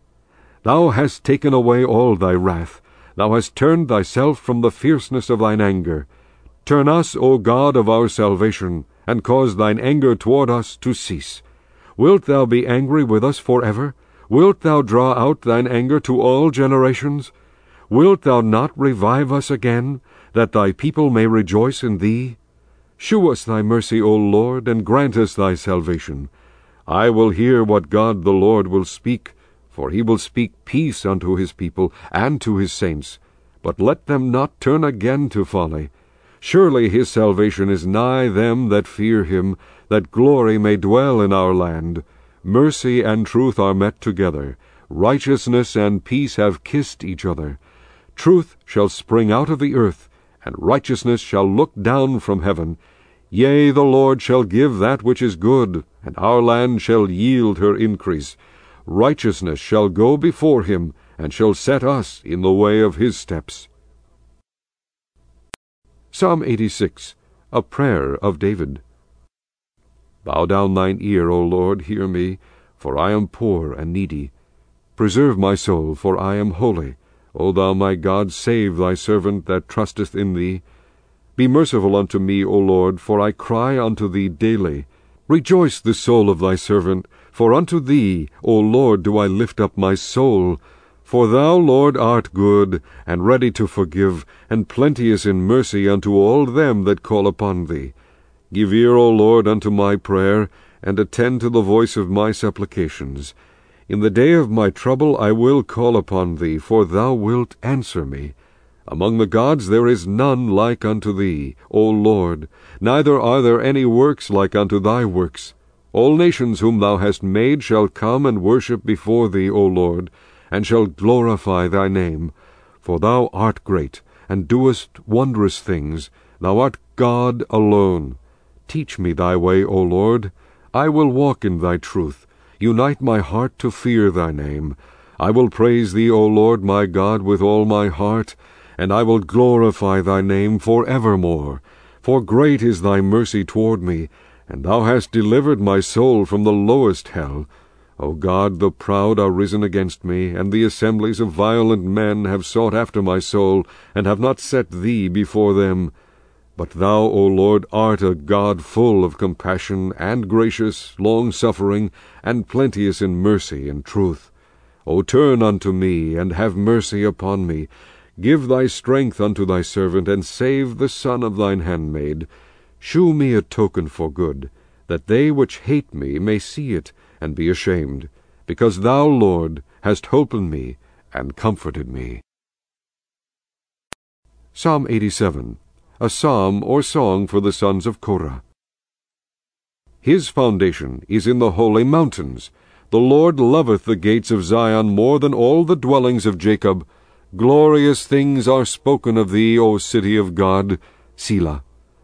Thou hast taken away all thy wrath. Thou hast turned thyself from the fierceness of thine anger. Turn us, O God of our salvation, and cause thine anger toward us to cease. Wilt thou be angry with us for ever? Wilt thou draw out thine anger to all generations? Wilt thou not revive us again, that thy people may rejoice in thee? Shew us thy mercy, O Lord, and grant us thy salvation. I will hear what God the Lord will speak, for he will speak peace unto his people and to his saints. But let them not turn again to folly. Surely his salvation is nigh them that fear him, that glory may dwell in our land. Mercy and truth are met together. Righteousness and peace have kissed each other. Truth shall spring out of the earth, and righteousness shall look down from heaven. Yea, the Lord shall give that which is good, and our land shall yield her increase. Righteousness shall go before him, and shall set us in the way of his steps. Psalm 86, a prayer of David. Bow down thine ear, O Lord, hear me, for I am poor and needy. Preserve my soul, for I am holy. O thou my God, save thy servant that trusteth in thee. Be merciful unto me, O Lord, for I cry unto thee daily. Rejoice the soul of thy servant, for unto thee, O Lord, do I lift up my soul. For thou, Lord, art good, and ready to forgive, and plenteous in mercy unto all them that call upon thee. Give ear, O Lord, unto my prayer, and attend to the voice of my supplications. In the day of my trouble I will call upon thee, for thou wilt answer me. Among the gods there is none like unto thee, O Lord, neither are there any works like unto thy works. All nations whom thou hast made shall come and worship before thee, O Lord, and shall glorify thy name. For thou art great, and doest wondrous things. Thou art God alone. Teach me thy way, O Lord. I will walk in thy truth. Unite my heart to fear thy name. I will praise thee, O Lord my God, with all my heart, and I will glorify thy name for evermore. For great is thy mercy toward me, and thou hast delivered my soul from the lowest hell. O God, the proud are risen against me, and the assemblies of violent men have sought after my soul, and have not set thee before them. But thou, O Lord, art a God full of compassion, and gracious, long-suffering, and plenteous in mercy and truth. O turn unto me, and have mercy upon me. Give thy strength unto thy servant, and save the son of thine handmaid. Shew me a token for good, that they which hate me may see it, and be ashamed, because thou, Lord, hast holpen me, and comforted me. Psalm 87 A psalm or song for the sons of Korah. His foundation is in the holy mountains. The Lord loveth the gates of Zion more than all the dwellings of Jacob. Glorious things are spoken of thee, O city of God. Selah.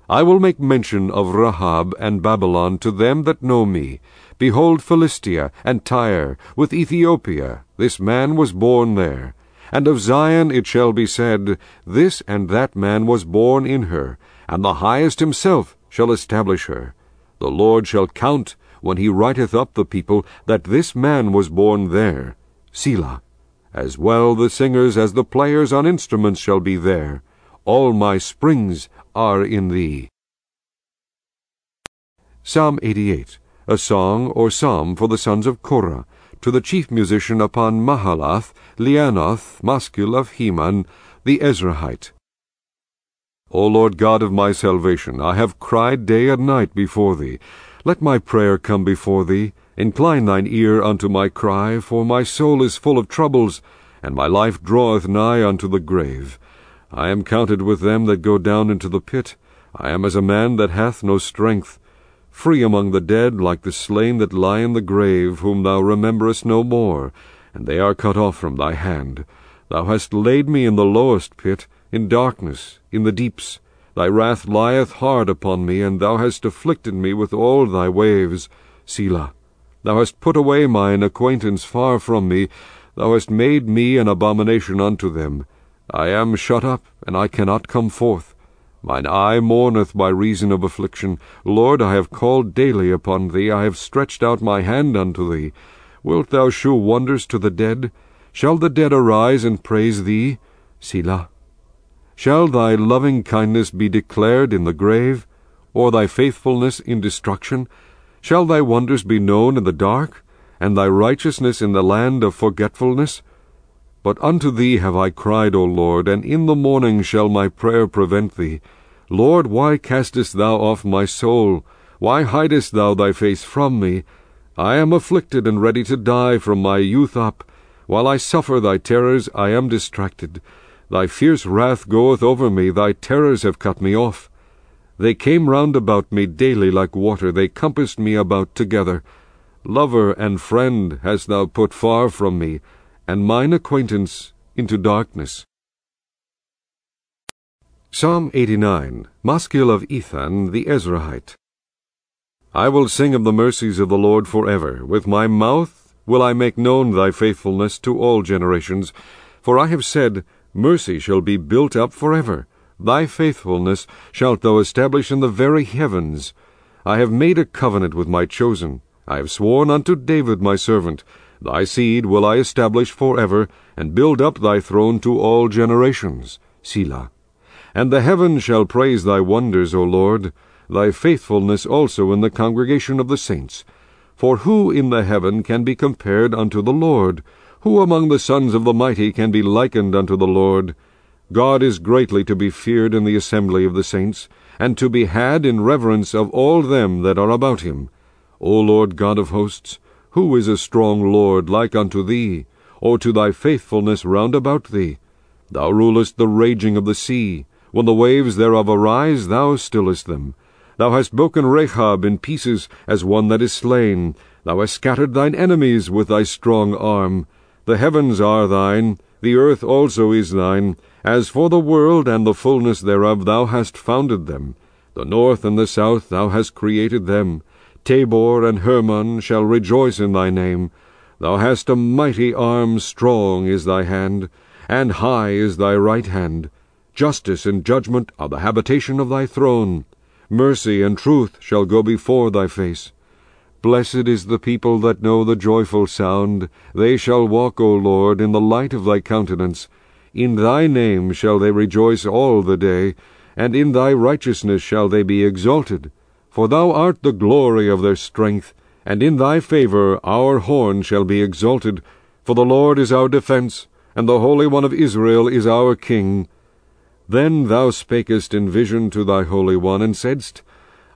I will make mention of Rahab and Babylon to them that know me. Behold Philistia and Tyre with Ethiopia, this man was born there. And of Zion it shall be said, This and that man was born in her, and the highest himself shall establish her. The Lord shall count when he writeth up the people, that this man was born there. Selah. As well the singers as the players on instruments shall be there. All my springs are in thee. Psalm 88, a song or psalm for the sons of Korah, to the chief musician upon Mahalath, Leannoth, Maschil of Heman, the Ezrahite. O Lord God of my salvation, I have cried day and night before thee. Let my prayer come before thee. Incline thine ear unto my cry, for my soul is full of troubles, and my life draweth nigh unto the grave. I am counted with them that go down into the pit. I am as a man that hath no strength. Free among the dead, like the slain that lie in the grave, whom thou rememberest no more, and they are cut off from thy hand. Thou hast laid me in the lowest pit, in darkness, in the deeps. Thy wrath lieth hard upon me, and thou hast afflicted me with all thy waves. Selah. Thou hast put away mine acquaintance far from me. Thou hast made me an abomination unto them. I am shut up, and I cannot come forth. Mine eye mourneth by reason of affliction. Lord, I have called daily upon thee. I have stretched out my hand unto thee. Wilt thou shew wonders to the dead? Shall the dead arise and praise thee? Selah. Shall thy loving kindness be declared in the grave, or thy faithfulness in destruction? Shall thy wonders be known in the dark, and thy righteousness in the land of forgetfulness? But unto thee have I cried, O Lord, and in the morning shall my prayer prevent thee. Lord, why castest thou off my soul? Why hidest thou thy face from me? I am afflicted and ready to die from my youth up. While I suffer thy terrors, I am distracted. Thy fierce wrath goeth over me, thy terrors have cut me off. They came round about me daily like water, they compassed me about together. Lover and friend hast thou put far from me, and mine acquaintance into darkness. Psalm 89, Maschil of Ethan the Ezrahite. I will sing of the mercies of the Lord forever. With my mouth will I make known thy faithfulness to all generations. For I have said, Mercy shall be built up forever. Thy faithfulness shalt thou establish in the very heavens. I have made a covenant with my chosen. I have sworn unto David my servant. Thy seed will I establish forever, and build up thy throne to all generations. Selah. And the heavens shall praise thy wonders, O Lord, thy faithfulness also in the congregation of the saints. For who in the heaven can be compared unto the Lord? Who among the sons of the mighty can be likened unto the Lord? God is greatly to be feared in the assembly of the saints, and to be had in reverence of all them that are about him. O Lord God of hosts, who is a strong Lord like unto thee, or to thy faithfulness round about thee? Thou rulest the raging of the sea. When the waves thereof arise, thou stillest them. Thou hast broken Rahab in pieces as one that is slain. Thou hast scattered thine enemies with thy strong arm. The heavens are thine, the earth also is thine. As for the world and the fullness thereof, thou hast founded them. The north and the south thou hast created them. Tabor and Hermon shall rejoice in thy name. Thou hast a mighty arm, strong is thy hand, and high is thy right hand. Justice and judgment are the habitation of thy throne. Mercy and truth shall go before thy face. Blessed is the people that know the joyful sound. They shall walk, O Lord, in the light of thy countenance. In thy name shall they rejoice all the day, and in thy righteousness shall they be exalted. For thou art the glory of their strength, and in thy favour our horn shall be exalted. For the Lord is our defence, and the Holy One of Israel is our King. Then thou spakest in vision to thy Holy One, and saidst,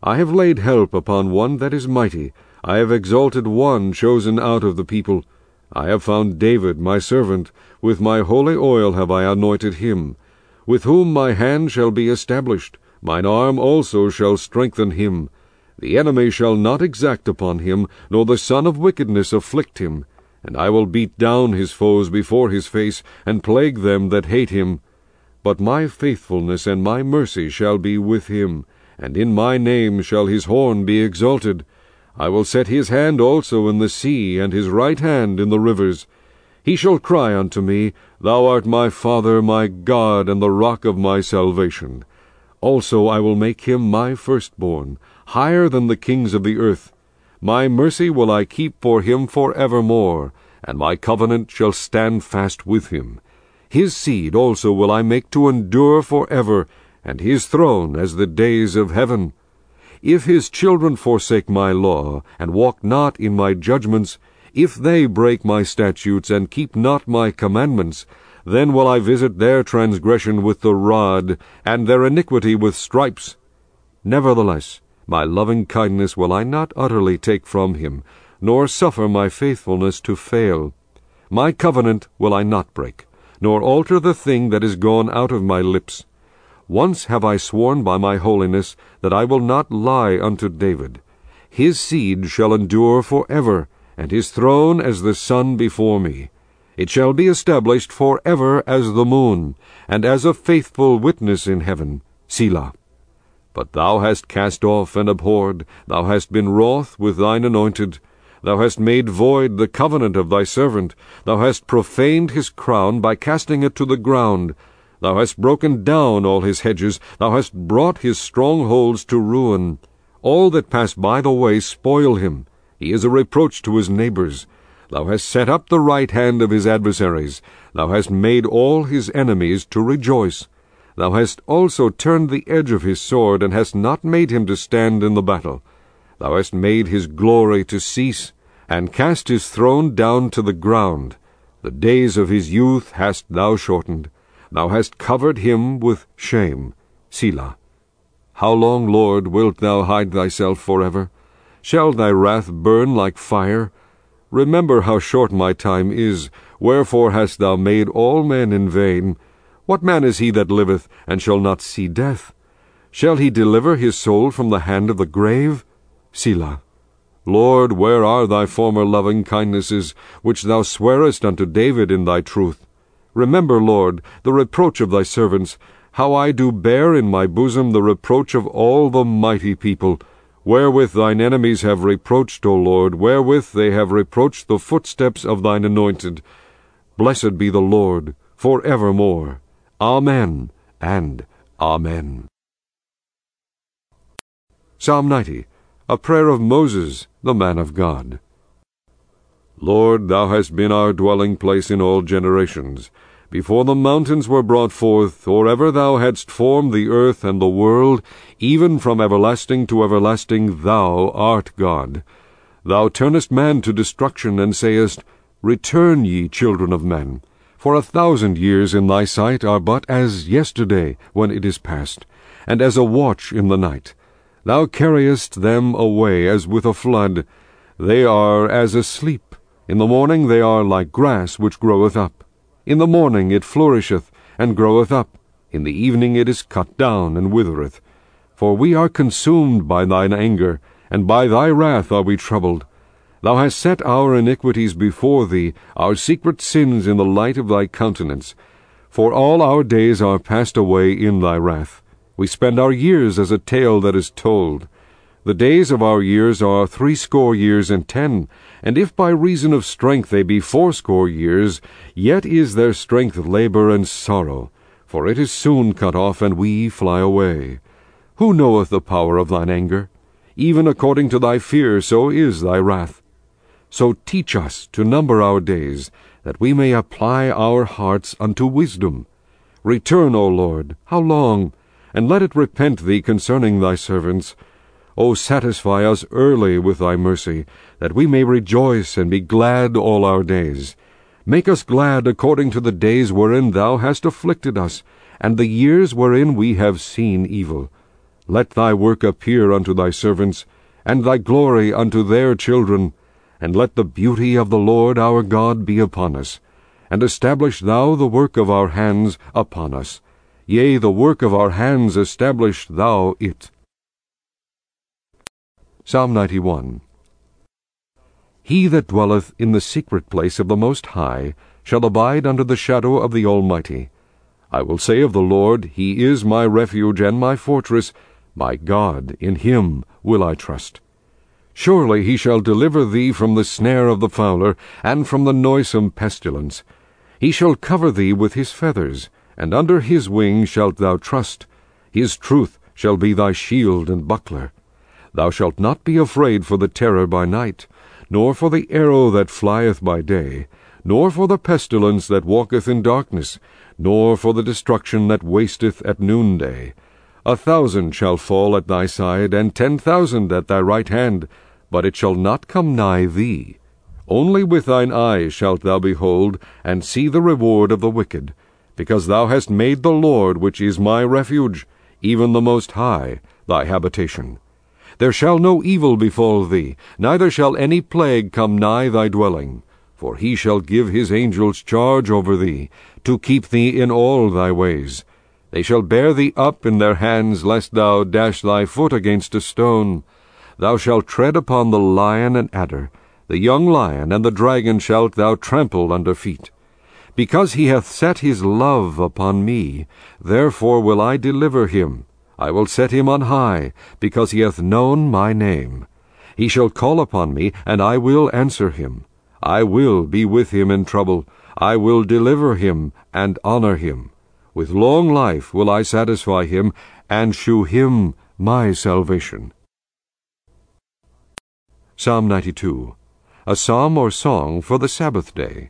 I have laid help upon one that is mighty, I have exalted one chosen out of the people. I have found David my servant, with my holy oil have I anointed him, with whom my hand shall be established, mine arm also shall strengthen him. The enemy shall not exact upon him, nor the son of wickedness afflict him. And I will beat down his foes before his face, and plague them that hate him. But my faithfulness and my mercy shall be with him, and in my name shall his horn be exalted. I will set his hand also in the sea, and his right hand in the rivers. He shall cry unto me, Thou art my Father, my God, and the rock of my salvation. Also I will make him my firstborn, higher than the kings of the earth. My mercy will I keep for him for evermore, and my covenant shall stand fast with him. His seed also will I make to endure for ever, and his throne as the days of heaven. If his children forsake my law, and walk not in my judgments, if they break my statutes, and keep not my commandments, then will I visit their transgression with the rod, and their iniquity with stripes. Nevertheless, my loving kindness will I not utterly take from him, nor suffer my faithfulness to fail. My covenant will I not break nor alter the thing that is gone out of my lips. Once have I sworn by my holiness that I will not lie unto David. His seed shall endure for ever, and his throne as the sun before me. It shall be established for ever as the moon, and as a faithful witness in heaven. Selah. But thou hast cast off and abhorred, thou hast been wroth with thine anointed, Thou hast made void the covenant of thy servant. Thou hast profaned his crown by casting it to the ground. Thou hast broken down all his hedges. Thou hast brought his strongholds to ruin. All that pass by the way spoil him. He is a reproach to his neighbors. Thou hast set up the right hand of his adversaries. Thou hast made all his enemies to rejoice. Thou hast also turned the edge of his sword, and hast not made him to stand in the battle. Thou hast made his glory to cease, and cast his throne down to the ground. The days of his youth hast thou shortened. Thou hast covered him with shame. Selah. How long, Lord, wilt thou hide thyself for ever? Shall thy wrath burn like fire? Remember how short my time is. Wherefore hast thou made all men in vain? What man is he that liveth, and shall not see death? Shall he deliver his soul from the hand of the grave? Selah. Lord, where are thy former loving kindnesses, which thou swearest unto David in thy truth? Remember, Lord, the reproach of thy servants, how I do bear in my bosom the reproach of all the mighty people, wherewith thine enemies have reproached, O Lord, wherewith they have reproached the footsteps of thine anointed. Blessed be the Lord for evermore. Amen and Amen. Psalm 90 a prayer of Moses, the man of God. Lord, thou hast been our dwelling place in all generations. Before the mountains were brought forth, or ever thou hadst formed the earth and the world, even from everlasting to everlasting thou art God. Thou turnest man to destruction, and sayest, Return, ye children of men. For a thousand years in thy sight are but as yesterday when it is past, and as a watch in the night. Thou carriest them away as with a flood. They are as asleep. In the morning they are like grass which groweth up. In the morning it flourisheth, and groweth up. In the evening it is cut down, and withereth. For we are consumed by thine anger, and by thy wrath are we troubled. Thou hast set our iniquities before thee, our secret sins in the light of thy countenance. For all our days are passed away in thy wrath. We spend our years as a tale that is told. The days of our years are threescore years and ten, and if by reason of strength they be fourscore years, yet is their strength labour and sorrow, for it is soon cut off, and we fly away. Who knoweth the power of thine anger? Even according to thy fear, so is thy wrath. So teach us to number our days, that we may apply our hearts unto wisdom. Return, O Lord, how long? And let it repent thee concerning thy servants. O satisfy us early with thy mercy, that we may rejoice and be glad all our days. Make us glad according to the days wherein thou hast afflicted us, and the years wherein we have seen evil. Let thy work appear unto thy servants, and thy glory unto their children, and let the beauty of the Lord our God be upon us, and establish thou the work of our hands upon us. Yea, the work of our hands establish thou it. Psalm 91 He that dwelleth in the secret place of the Most High shall abide under the shadow of the Almighty. I will say of the Lord, He is my refuge and my fortress, my God, in him will I trust. Surely he shall deliver thee from the snare of the fowler, and from the noisome pestilence. He shall cover thee with his feathers, and under his wing shalt thou trust. His truth shall be thy shield and buckler. Thou shalt not be afraid for the terror by night, nor for the arrow that flieth by day, nor for the pestilence that walketh in darkness, nor for the destruction that wasteth at noonday. A thousand shall fall at thy side, and ten thousand at thy right hand, but it shall not come nigh thee. Only with thine eyes shalt thou behold, and see the reward of the wicked, because thou hast made the Lord, which is my refuge, even the Most High, thy habitation. There shall no evil befall thee, neither shall any plague come nigh thy dwelling. For he shall give his angels charge over thee, to keep thee in all thy ways. They shall bear thee up in their hands, lest thou dash thy foot against a stone. Thou shalt tread upon the lion and adder, the young lion and the dragon shalt thou trample under feet. Because he hath set his love upon me, therefore will I deliver him. I will set him on high, because he hath known my name. He shall call upon me, and I will answer him. I will be with him in trouble. I will deliver him and honor him. With long life will I satisfy him, and shew him my salvation. Psalm 92 A psalm or song for the Sabbath day.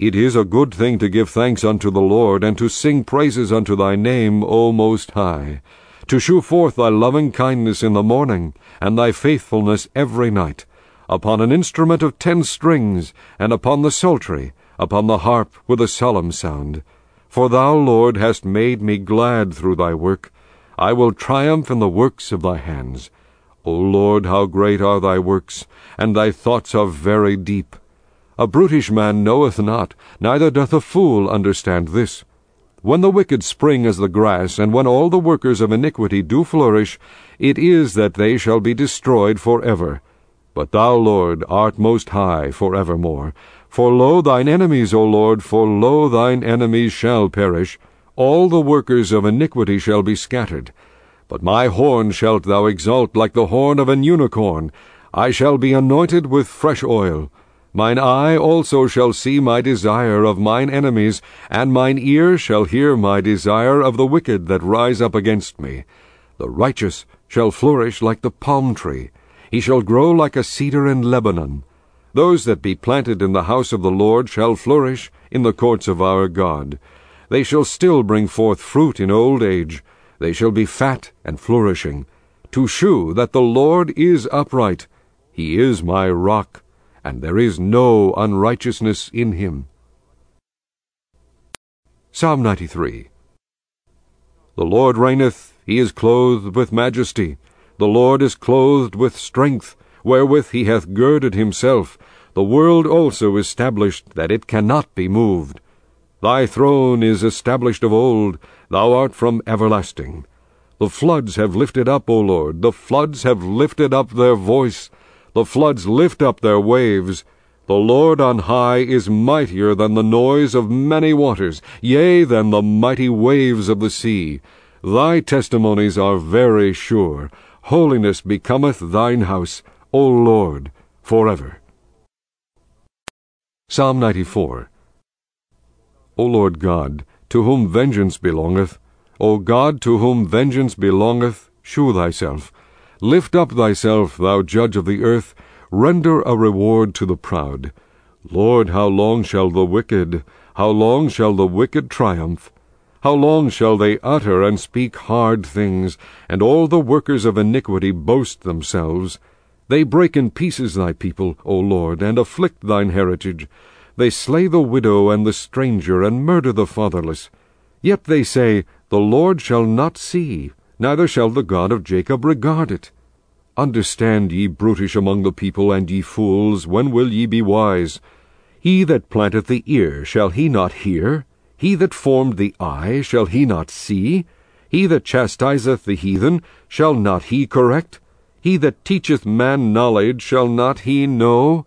It is a good thing to give thanks unto the Lord, and to sing praises unto thy name, O Most High, to shew forth thy loving kindness in the morning, and thy faithfulness every night, upon an instrument of ten strings, and upon the psaltery, upon the harp with a solemn sound. For thou, Lord, hast made me glad through thy work. I will triumph in the works of thy hands. O Lord, how great are thy works, and thy thoughts are very deep. A brutish man knoweth not, neither doth a fool understand this. When the wicked spring as the grass, and when all the workers of iniquity do flourish, it is that they shall be destroyed for ever. But thou, Lord, art most high for evermore. For lo thine enemies, O Lord, for lo thine enemies shall perish. All the workers of iniquity shall be scattered. But my horn shalt thou exalt like the horn of an unicorn. I shall be anointed with fresh oil. Mine eye also shall see my desire of mine enemies, and mine ear shall hear my desire of the wicked that rise up against me. The righteous shall flourish like the palm tree. He shall grow like a cedar in Lebanon. Those that be planted in the house of the Lord shall flourish in the courts of our God. They shall still bring forth fruit in old age. They shall be fat and flourishing, to shew that the Lord is upright. He is my rock, and there is no unrighteousness in him. Psalm 93 The Lord reigneth, he is clothed with majesty. The Lord is clothed with strength, wherewith he hath girded himself. The world also established that it cannot be moved. Thy throne is established of old, thou art from everlasting. The floods have lifted up, O Lord, the floods have lifted up their voice. The floods lift up their waves. The Lord on high is mightier than the noise of many waters, yea, than the mighty waves of the sea. Thy testimonies are very sure. Holiness becometh thine house, O Lord, forever. Psalm 94 O Lord God, to whom vengeance belongeth, O God, to whom vengeance belongeth, shew thyself. Lift up thyself, thou judge of the earth, render a reward to the proud. Lord, how long shall the wicked, how long shall the wicked triumph? How long shall they utter and speak hard things, and all the workers of iniquity boast themselves? They break in pieces thy people, O Lord, and afflict thine heritage. They slay the widow and the stranger, and murder the fatherless. Yet they say, The Lord shall not see, neither shall the God of Jacob regard it. Understand, ye brutish among the people, and ye fools, when will ye be wise? He that planteth the ear, shall he not hear? He that formed the eye, shall he not see? He that chastiseth the heathen, shall not he correct? He that teacheth man knowledge, shall not he know?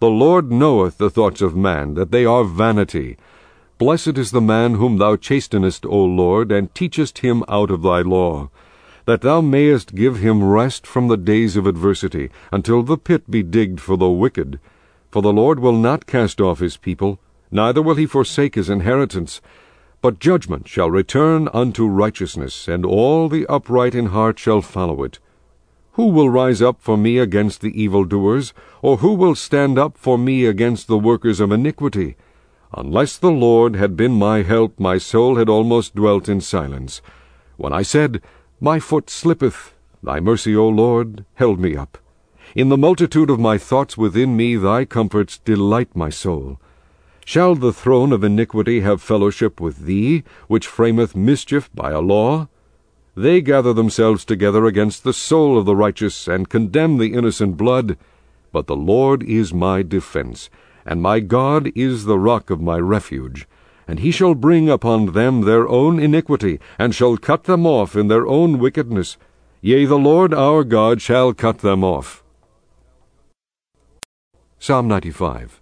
The Lord knoweth the thoughts of man, that they are vanity. Blessed is the man whom thou chastenest, O Lord, and teachest him out of thy law, that thou mayest give him rest from the days of adversity, until the pit be digged for the wicked. For the Lord will not cast off his people, neither will he forsake his inheritance. But judgment shall return unto righteousness, and all the upright in heart shall follow it. Who will rise up for me against the evildoers, or who will stand up for me against the workers of iniquity? Unless the Lord had been my help, my soul had almost dwelt in silence. When I said, My foot slippeth, thy mercy, O Lord, held me up. In the multitude of my thoughts within me, thy comforts delight my soul. Shall the throne of iniquity have fellowship with thee, which frameth mischief by a law? They gather themselves together against the soul of the righteous, and condemn the innocent blood. But the Lord is my defense, and my God is the rock of my refuge. And he shall bring upon them their own iniquity, and shall cut them off in their own wickedness. Yea, the Lord our God shall cut them off. Psalm 95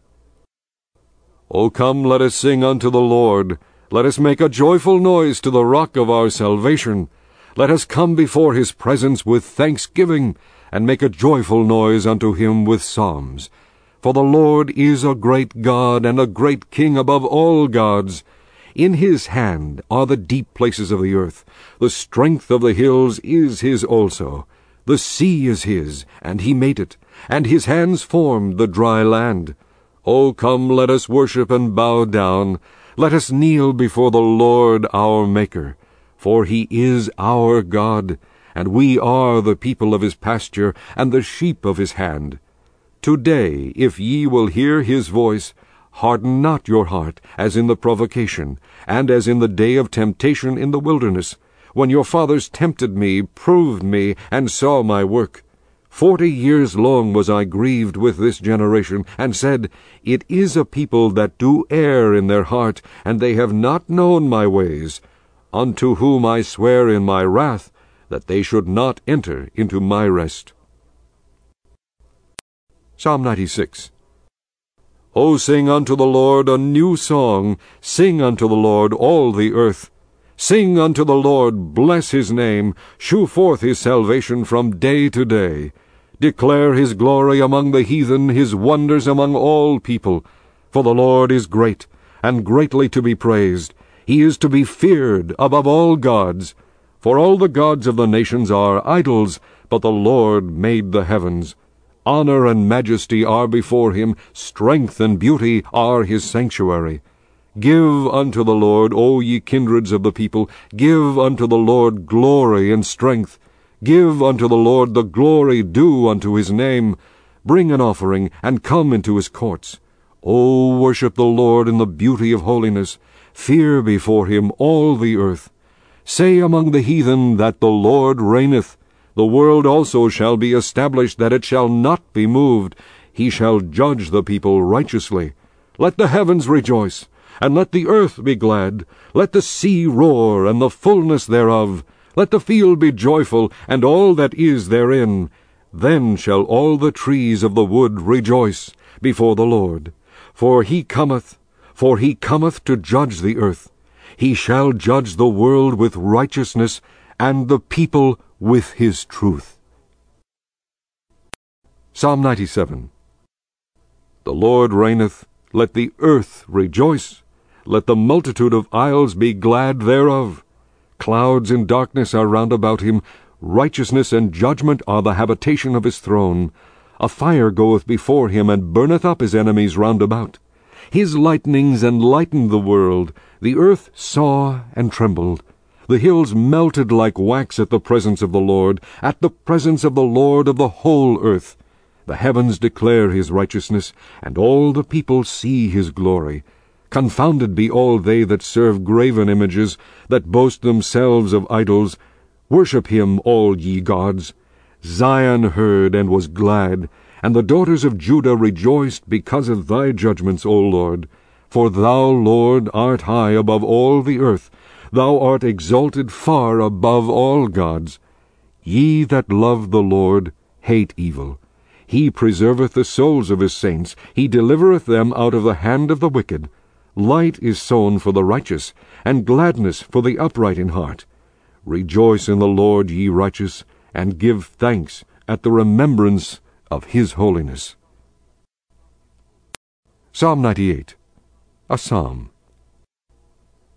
O come, let us sing unto the Lord. Let us make a joyful noise to the rock of our salvation. Let us come before his presence with thanksgiving, and make a joyful noise unto him with psalms. For the Lord is a great God, and a great King above all gods. In his hand are the deep places of the earth. The strength of the hills is his also. The sea is his, and he made it, and his hands formed the dry land. O come, let us worship and bow down. Let us kneel before the Lord our Maker. For he is our God, and we are the people of his pasture, and the sheep of his hand. Today, if ye will hear his voice, harden not your heart, as in the provocation, and as in the day of temptation in the wilderness, when your fathers tempted me, proved me, and saw my work. Forty years long was I grieved with this generation, and said, It is a people that do err in their heart, and they have not known my ways, unto whom I swear in my wrath, that they should not enter into my rest. Psalm 96 O sing unto the Lord a new song, sing unto the Lord all the earth. Sing unto the Lord, bless his name, shew forth his salvation from day to day. Declare his glory among the heathen, his wonders among all people. For the Lord is great, and greatly to be praised. He is to be feared above all gods. For all the gods of the nations are idols, but the Lord made the heavens. Honor and majesty are before him, strength and beauty are his sanctuary. Give unto the Lord, O ye kindreds of the people, give unto the Lord glory and strength. Give unto the Lord the glory due unto his name. Bring an offering, and come into his courts. O worship the Lord in the beauty of holiness. Fear before him all the earth. Say among the heathen that the Lord reigneth. The world also shall be established that it shall not be moved. He shall judge the people righteously. Let the heavens rejoice, and let the earth be glad. Let the sea roar, and the fullness thereof. Let the field be joyful, and all that is therein. Then shall all the trees of the wood rejoice before the Lord. For he cometh, for he cometh to judge the earth. He shall judge the world with righteousness, and the people with his truth. Psalm 97 The Lord reigneth, let the earth rejoice, let the multitude of isles be glad thereof. Clouds and darkness are round about him. Righteousness and judgment are the habitation of his throne. A fire goeth before him, and burneth up his enemies round about. His lightnings enlightened the world. The earth saw and trembled. The hills melted like wax at the presence of the Lord, at the presence of the Lord of the whole earth. The heavens declare his righteousness, and all the people see his glory. Confounded be all they that serve graven images, that boast themselves of idols. Worship him, all ye gods. Zion heard and was glad, and the daughters of Judah rejoiced because of thy judgments, O Lord. For thou, Lord, art high above all the earth, thou art exalted far above all gods. Ye that love the Lord hate evil. He preserveth the souls of his saints, he delivereth them out of the hand of the wicked. Light is sown for the righteous, and gladness for the upright in heart. Rejoice in the Lord, ye righteous, and give thanks at the remembrance of his holiness. Psalm 98 A Psalm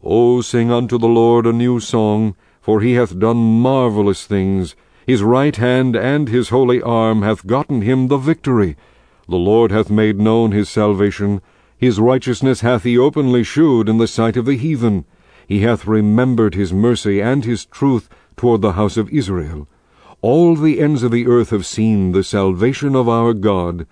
O sing unto the Lord a new song, for he hath done marvellous things. His right hand and his holy arm hath gotten him the victory. The Lord hath made known his salvation. His righteousness hath he openly shewed in the sight of the heathen. He hath remembered his mercy and his truth toward the house of Israel. All the ends of the earth have seen the salvation of our God.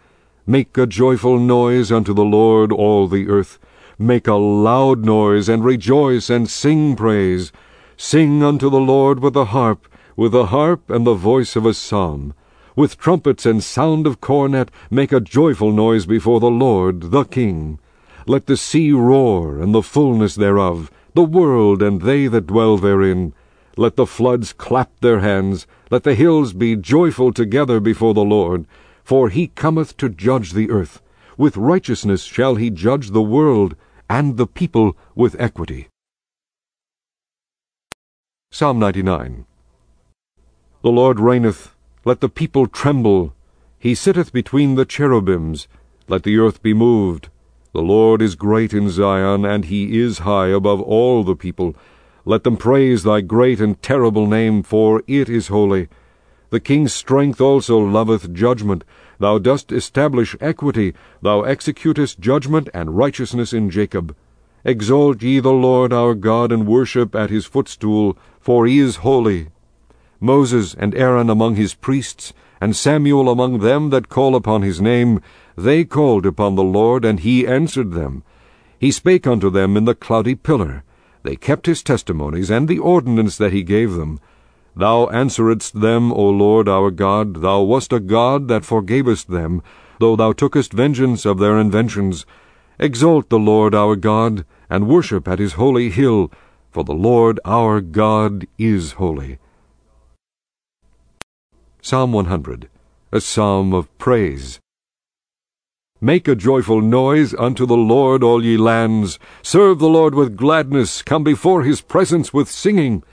Make a joyful noise unto the Lord, all the earth. Make a loud noise, and rejoice, and sing praise. Sing unto the Lord with the harp, with the harp and the voice of a psalm. With trumpets and sound of cornet, make a joyful noise before the Lord, the King. Let the sea roar, and the fullness thereof, the world and they that dwell therein. Let the floods clap their hands, let the hills be joyful together before the Lord, for he cometh to judge the earth. With righteousness shall he judge the world, and the people with equity. Psalm 99 The Lord reigneth, let the people tremble. He sitteth between the cherubims, let the earth be moved. The Lord is great in Zion, and he is high above all the people. Let them praise thy great and terrible name, for it is holy. The king's strength also loveth judgment. Thou dost establish equity. Thou executest judgment and righteousness in Jacob. Exalt ye the Lord our God, and worship at his footstool, for he is holy. Moses and Aaron among his priests, and Samuel among them that call upon his name, they called upon the Lord, and he answered them. He spake unto them in the cloudy pillar. They kept his testimonies and the ordinance that he gave them. Thou answeredst them, O Lord our God. Thou wast a God that forgavest them, though thou tookest vengeance of their inventions. Exalt the Lord our God, and worship at his holy hill, for the Lord our God is holy. Psalm 100, a psalm of praise. Make a joyful noise unto the Lord, all ye lands. Serve the Lord with gladness. Come before his presence with singing.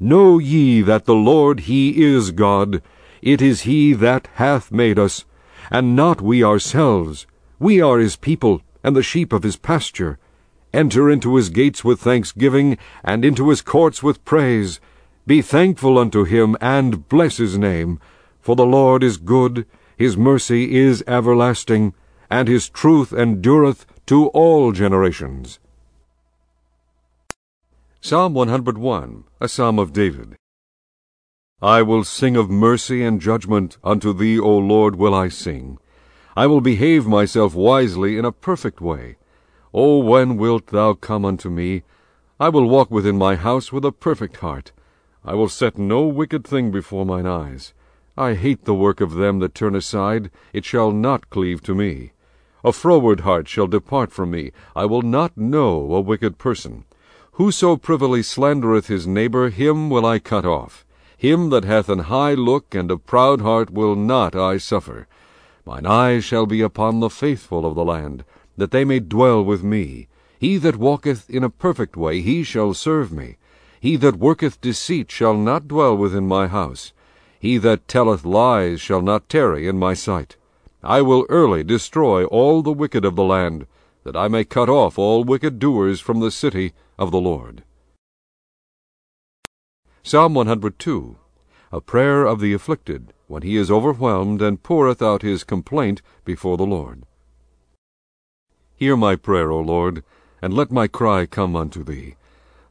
Know ye that the Lord he is God. It is he that hath made us, and not we ourselves. We are his people, and the sheep of his pasture. Enter into his gates with thanksgiving, and into his courts with praise. Be thankful unto him, and bless his name. For the Lord is good, his mercy is everlasting, and his truth endureth to all generations. Psalm 101, a psalm of David. I will sing of mercy and judgment, unto thee, O Lord, will I sing. I will behave myself wisely in a perfect way. O when wilt thou come unto me? I will walk within my house with a perfect heart. I will set no wicked thing before mine eyes. I hate the work of them that turn aside, it shall not cleave to me. A froward heart shall depart from me. I will not know a wicked person. Whoso privily slandereth his neighbor, him will I cut off. Him that hath an high look and a proud heart will not I suffer. Mine eyes shall be upon the faithful of the land, that they may dwell with me. He that walketh in a perfect way, he shall serve me. He that worketh deceit shall not dwell within my house. He that telleth lies shall not tarry in my sight. I will early destroy all the wicked of the land, that I may cut off all wicked doers from the city of the Lord. Psalm 102. A prayer of the afflicted, when he is overwhelmed and poureth out his complaint before the Lord. Hear my prayer, O Lord, and let my cry come unto thee.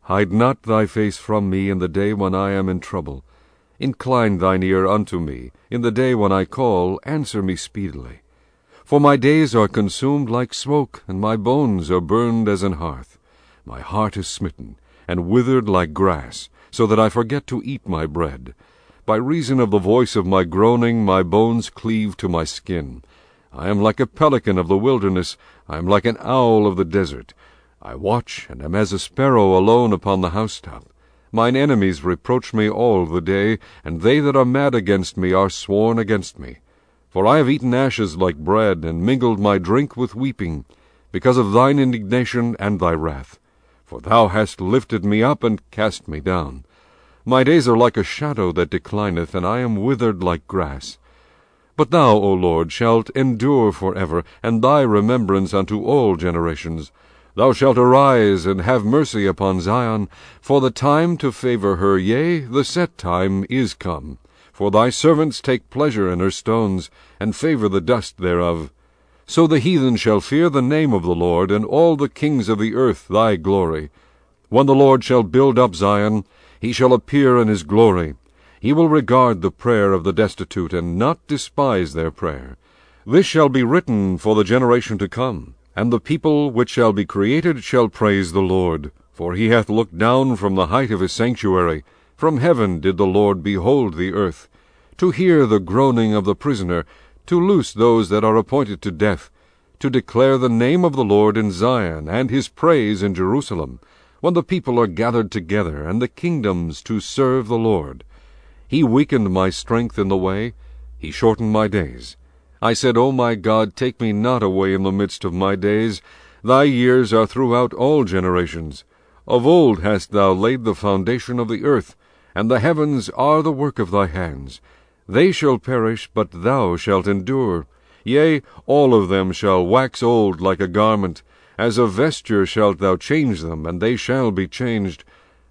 Hide not thy face from me in the day when I am in trouble. Incline thine ear unto me. In the day when I call, answer me speedily. For my days are consumed like smoke, and my bones are burned as an hearth. My heart is smitten, and withered like grass, so that I forget to eat my bread. By reason of the voice of my groaning, my bones cleave to my skin. I am like a pelican of the wilderness, I am like an owl of the desert. I watch, and am as a sparrow alone upon the housetop. Mine enemies reproach me all the day, and they that are mad against me are sworn against me. For I have eaten ashes like bread, and mingled my drink with weeping, because of thine indignation and thy wrath. For thou hast lifted me up and cast me down. My days are like a shadow that declineth, and I am withered like grass. But thou, O Lord, shalt endure for ever, and thy remembrance unto all generations. Thou shalt arise and have mercy upon Zion, for the time to favour her, yea, the set time is come. For thy servants take pleasure in her stones, and favour the dust thereof. So the heathen shall fear the name of the Lord, and all the kings of the earth thy glory. When the Lord shall build up Zion, he shall appear in his glory. He will regard the prayer of the destitute, and not despise their prayer. This shall be written for the generation to come, and the people which shall be created shall praise the Lord. For he hath looked down from the height of his sanctuary. From heaven did the Lord behold the earth, to hear the groaning of the prisoner, to loose those that are appointed to death, to declare the name of the Lord in Zion, and his praise in Jerusalem, when the people are gathered together, and the kingdoms to serve the Lord. He weakened my strength in the way, he shortened my days. I said, O my God, take me not away in the midst of my days. Thy years are throughout all generations. Of old hast thou laid the foundation of the earth, and the heavens are the work of thy hands. They shall perish, but thou shalt endure. Yea, all of them shall wax old like a garment. As a vesture shalt thou change them, and they shall be changed.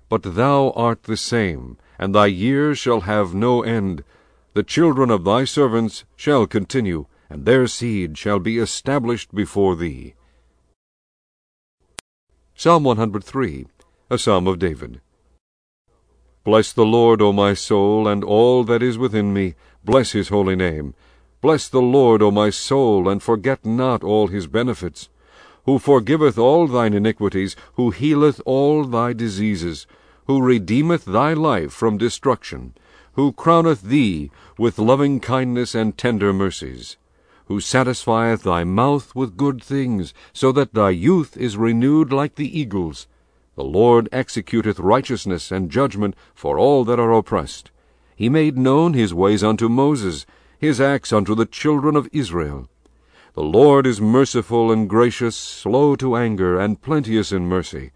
But thou art the same, and thy years shall have no end. The children of thy servants shall continue, and their seed shall be established before thee. Psalm 103, a psalm of David. Bless the Lord, O my soul, and all that is within me. Bless his holy name. Bless the Lord, O my soul, and forget not all his benefits. Who forgiveth all thine iniquities, who healeth all thy diseases, who redeemeth thy life from destruction, who crowneth thee with loving kindness and tender mercies, who satisfieth thy mouth with good things, so that thy youth is renewed like the eagles. The Lord executeth righteousness and judgment for all that are oppressed. He made known his ways unto Moses, his acts unto the children of Israel. The Lord is merciful and gracious, slow to anger, and plenteous in mercy.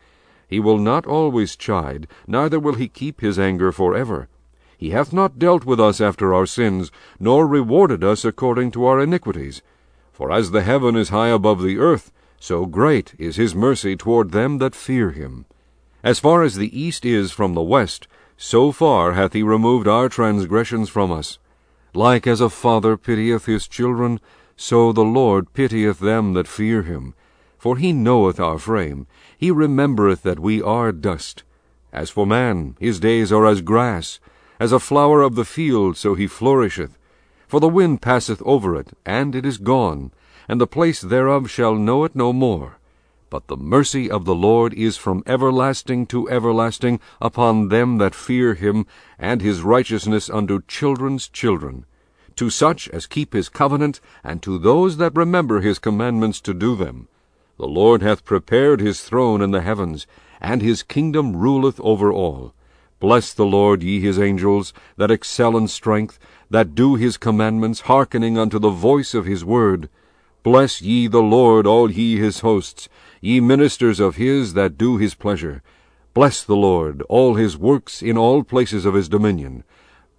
He will not always chide, neither will he keep his anger for ever. He hath not dealt with us after our sins, nor rewarded us according to our iniquities. For as the heaven is high above the earth, so great is his mercy toward them that fear him. As far as the east is from the west, so far hath he removed our transgressions from us. Like as a father pitieth his children, so the Lord pitieth them that fear him. For he knoweth our frame, he remembereth that we are dust. As for man, his days are as grass, as a flower of the field, so he flourisheth. For the wind passeth over it, and it is gone, and the place thereof shall know it no more. But the mercy of the Lord is from everlasting to everlasting upon them that fear him, and his righteousness unto children's children, to such as keep his covenant, and to those that remember his commandments to do them. The Lord hath prepared his throne in the heavens, and his kingdom ruleth over all. Bless the Lord, ye his angels, that excel in strength, that do his commandments, hearkening unto the voice of his word. Bless ye the Lord, all ye his hosts, ye ministers of his that do his pleasure. Bless the Lord, all his works in all places of his dominion.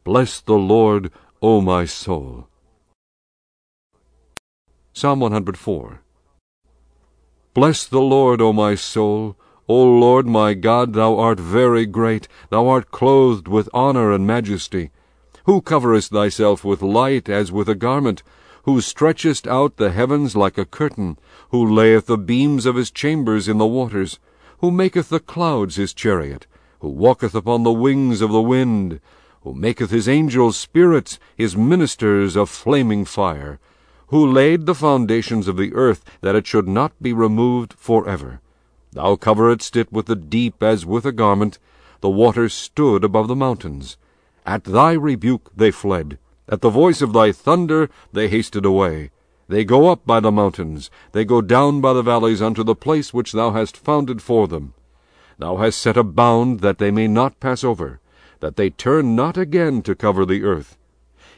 Bless the Lord, O my soul. Psalm 104 Bless the Lord, O my soul. O Lord my God, thou art very great, thou art clothed with honour and majesty. Who coverest thyself with light as with a garment, who stretchest out the heavens like a curtain, who layeth the beams of his chambers in the waters, who maketh the clouds his chariot, who walketh upon the wings of the wind, who maketh his angels spirits, his ministers of flaming fire, who laid the foundations of the earth, that it should not be removed for ever. Thou coveredst it with the deep as with a garment, the waters stood above the mountains. At thy rebuke they fled, at the voice of thy thunder they hasted away. They go up by the mountains, they go down by the valleys unto the place which thou hast founded for them. Thou hast set a bound that they may not pass over, that they turn not again to cover the earth.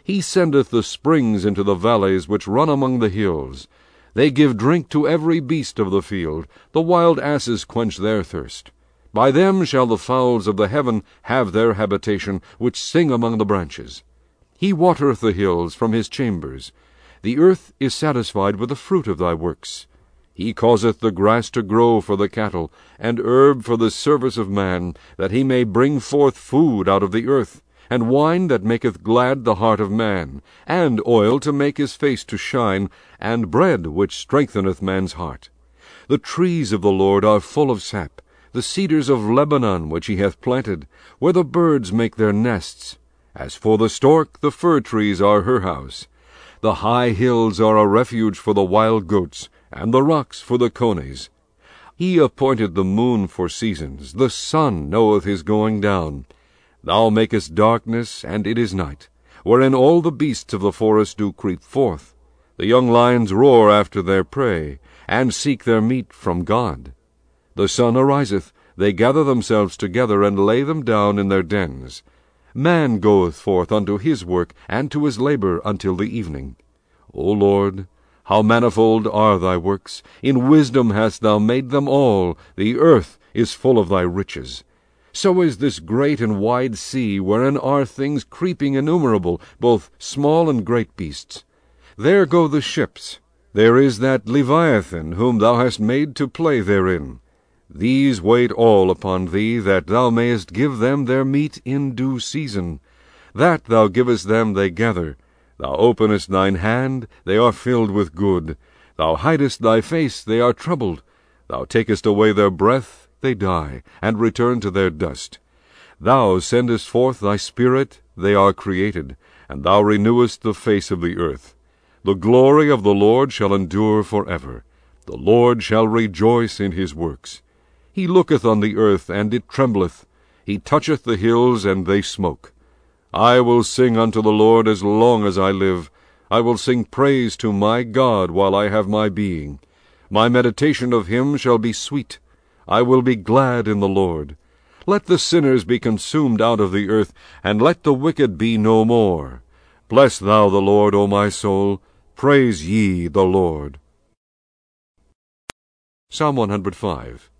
He sendeth the springs into the valleys which run among the hills. They give drink to every beast of the field, the wild asses quench their thirst. By them shall the fowls of the heaven have their habitation, which sing among the branches. He watereth the hills from his chambers. The earth is satisfied with the fruit of thy works. He causeth the grass to grow for the cattle, and herb for the service of man, that he may bring forth food out of the earth, and wine that maketh glad the heart of man, and oil to make his face to shine, and bread which strengtheneth man's heart. The trees of the Lord are full of sap, the cedars of Lebanon which he hath planted, where the birds make their nests. As for the stork, the fir trees are her house. The high hills are a refuge for the wild goats, and the rocks for the conies. He appointed the moon for seasons, the sun knoweth his going down. Thou makest darkness, and it is night, wherein all the beasts of the forest do creep forth. The young lions roar after their prey, and seek their meat from God. The sun ariseth, they gather themselves together, and lay them down in their dens. Man goeth forth unto his work, and to his labor until the evening. O Lord, how manifold are thy works! In wisdom hast thou made them all. The earth is full of thy riches. So is this great and wide sea, wherein are things creeping innumerable, both small and great beasts. There go the ships. There is that Leviathan, whom thou hast made to play therein. These wait all upon thee, that thou mayest give them their meat in due season. That thou givest them they gather. Thou openest thine hand, they are filled with good. Thou hidest thy face, they are troubled. Thou takest away their breath, they die, and return to their dust. Thou sendest forth thy Spirit, they are created, and thou renewest the face of the earth. The glory of the Lord shall endure for ever. The Lord shall rejoice in his works. He looketh on the earth, and it trembleth. He toucheth the hills, and they smoke. I will sing unto the Lord as long as I live. I will sing praise to my God while I have my being. My meditation of him shall be sweet. I will be glad in the Lord. Let the sinners be consumed out of the earth, and let the wicked be no more. Bless thou the Lord, O my soul. Praise ye the Lord. Psalm 105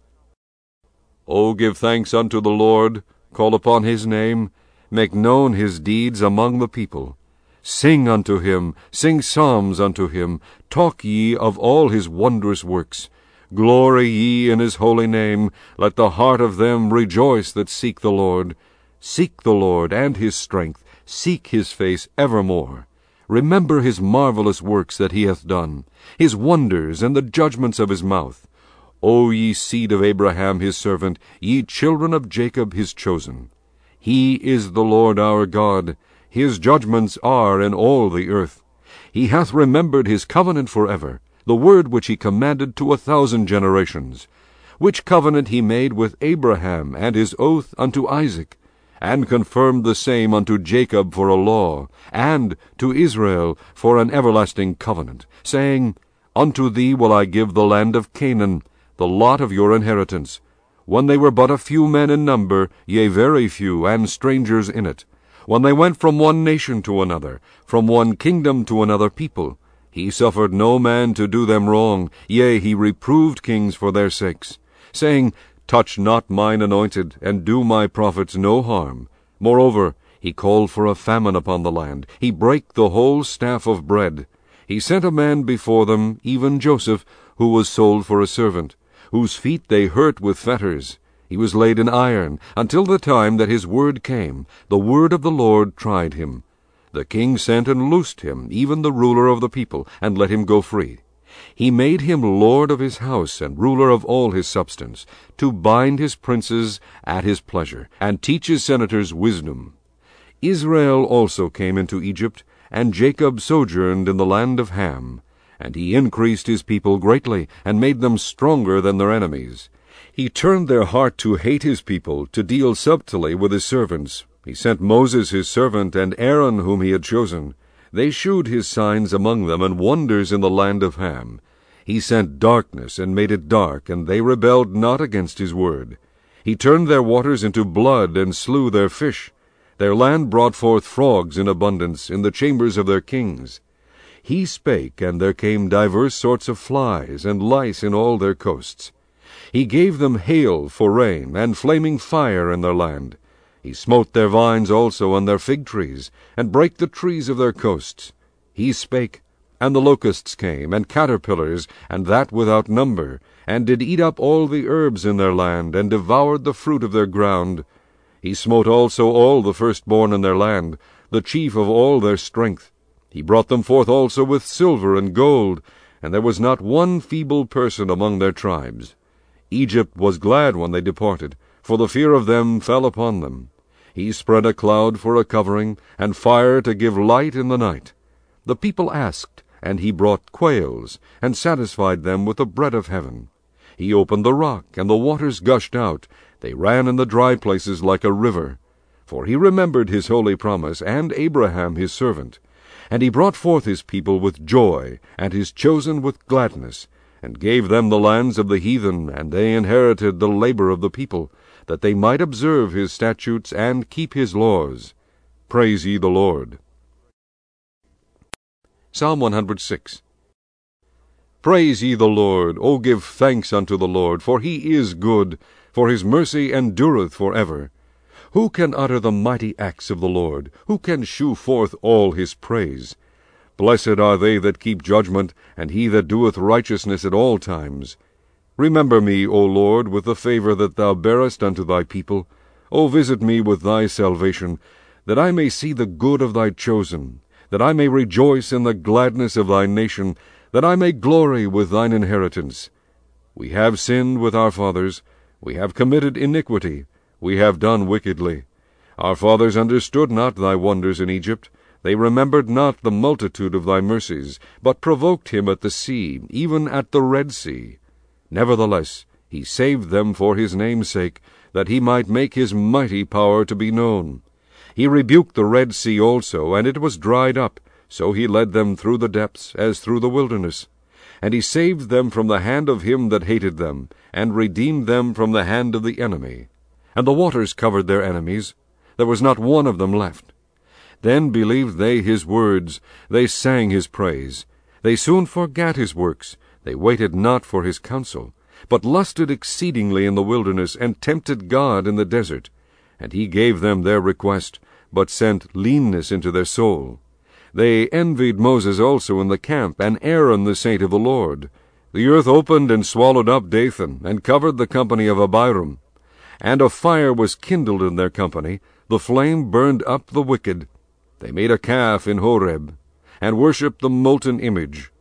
O give thanks unto the Lord, call upon his name, make known his deeds among the people. Sing unto him, sing psalms unto him, talk ye of all his wondrous works. Glory ye in his holy name, let the heart of them rejoice that seek the Lord. Seek the Lord and his strength, seek his face evermore. Remember his marvelous works that he hath done, his wonders and the judgments of his mouth. O ye seed of Abraham his servant, ye children of Jacob his chosen. He is the Lord our God, his judgments are in all the earth. He hath remembered his covenant for ever, the word which he commanded to a thousand generations, which covenant he made with Abraham, and his oath unto Isaac, and confirmed the same unto Jacob for a law, and to Israel for an everlasting covenant, saying, Unto thee will I give the land of Canaan, the lot of your inheritance, when they were but a few men in number, yea, very few, and strangers in it, when they went from one nation to another, from one kingdom to another people. He suffered no man to do them wrong, yea, he reproved kings for their sakes, saying, Touch not mine anointed, and do my prophets no harm. Moreover, he called for a famine upon the land. He brake the whole staff of bread. He sent a man before them, even Joseph, who was sold for a servant whose feet they hurt with fetters. He was laid in iron, until the time that his word came. The word of the Lord tried him. The king sent and loosed him, even the ruler of the people, and let him go free. He made him lord of his house and ruler of all his substance, to bind his princes at his pleasure, and teach his senators wisdom. Israel also came into Egypt, and Jacob sojourned in the land of Ham. And he increased his people greatly, and made them stronger than their enemies. He turned their heart to hate his people, to deal subtly with his servants. He sent Moses his servant, and Aaron whom he had chosen. They shewed his signs among them, and wonders in the land of Ham. He sent darkness, and made it dark, and they rebelled not against his word. He turned their waters into blood, and slew their fish. Their land brought forth frogs in abundance in the chambers of their kings. He spake, and there came divers sorts of flies, and lice in all their coasts. He gave them hail for rain, and flaming fire in their land. He smote their vines also and their fig trees, and brake the trees of their coasts. He spake, and the locusts came, and caterpillars, and that without number, and did eat up all the herbs in their land, and devoured the fruit of their ground. He smote also all the firstborn in their land, the chief of all their strength. He brought them forth also with silver and gold, and there was not one feeble person among their tribes. Egypt was glad when they departed, for the fear of them fell upon them. He spread a cloud for a covering, and fire to give light in the night. The people asked, and he brought quails, and satisfied them with the bread of heaven. He opened the rock, and the waters gushed out. They ran in the dry places like a river. For he remembered his holy promise, and Abraham his servant. And he brought forth his people with joy, and his chosen with gladness, and gave them the lands of the heathen, and they inherited the labor of the people that they might observe his statutes and keep his laws. Praise ye the Lord. Psalm 106 Praise ye the Lord, O give thanks unto the Lord, for he is good, for his mercy endureth for ever. Who can utter the mighty acts of the Lord? Who can shew forth all his praise? Blessed are they that keep judgment, and he that doeth righteousness at all times. Remember me, O Lord, with the favour that thou bearest unto thy people. O visit me with thy salvation, that I may see the good of thy chosen, that I may rejoice in the gladness of thy nation, that I may glory with thine inheritance. We have sinned with our fathers, we have committed iniquity, we have done wickedly. Our fathers understood not thy wonders in Egypt. They remembered not the multitude of thy mercies, but provoked him at the sea, even at the Red Sea. Nevertheless, he saved them for his name's sake, that he might make his mighty power to be known. He rebuked the Red Sea also, and it was dried up. So he led them through the depths, as through the wilderness. And he saved them from the hand of him that hated them, and redeemed them from the hand of the enemy. And the waters covered their enemies. There was not one of them left. Then believed they his words, they sang his praise. They soon forgat his works, they waited not for his counsel, but lusted exceedingly in the wilderness, and tempted God in the desert. And he gave them their request, but sent leanness into their soul. They envied Moses also in the camp, and Aaron the saint of the Lord. The earth opened and swallowed up Dathan, and covered the company of Abiram. And a fire was kindled in their company, the flame burned up the wicked. They made a calf in Horeb, and worshipped the molten image.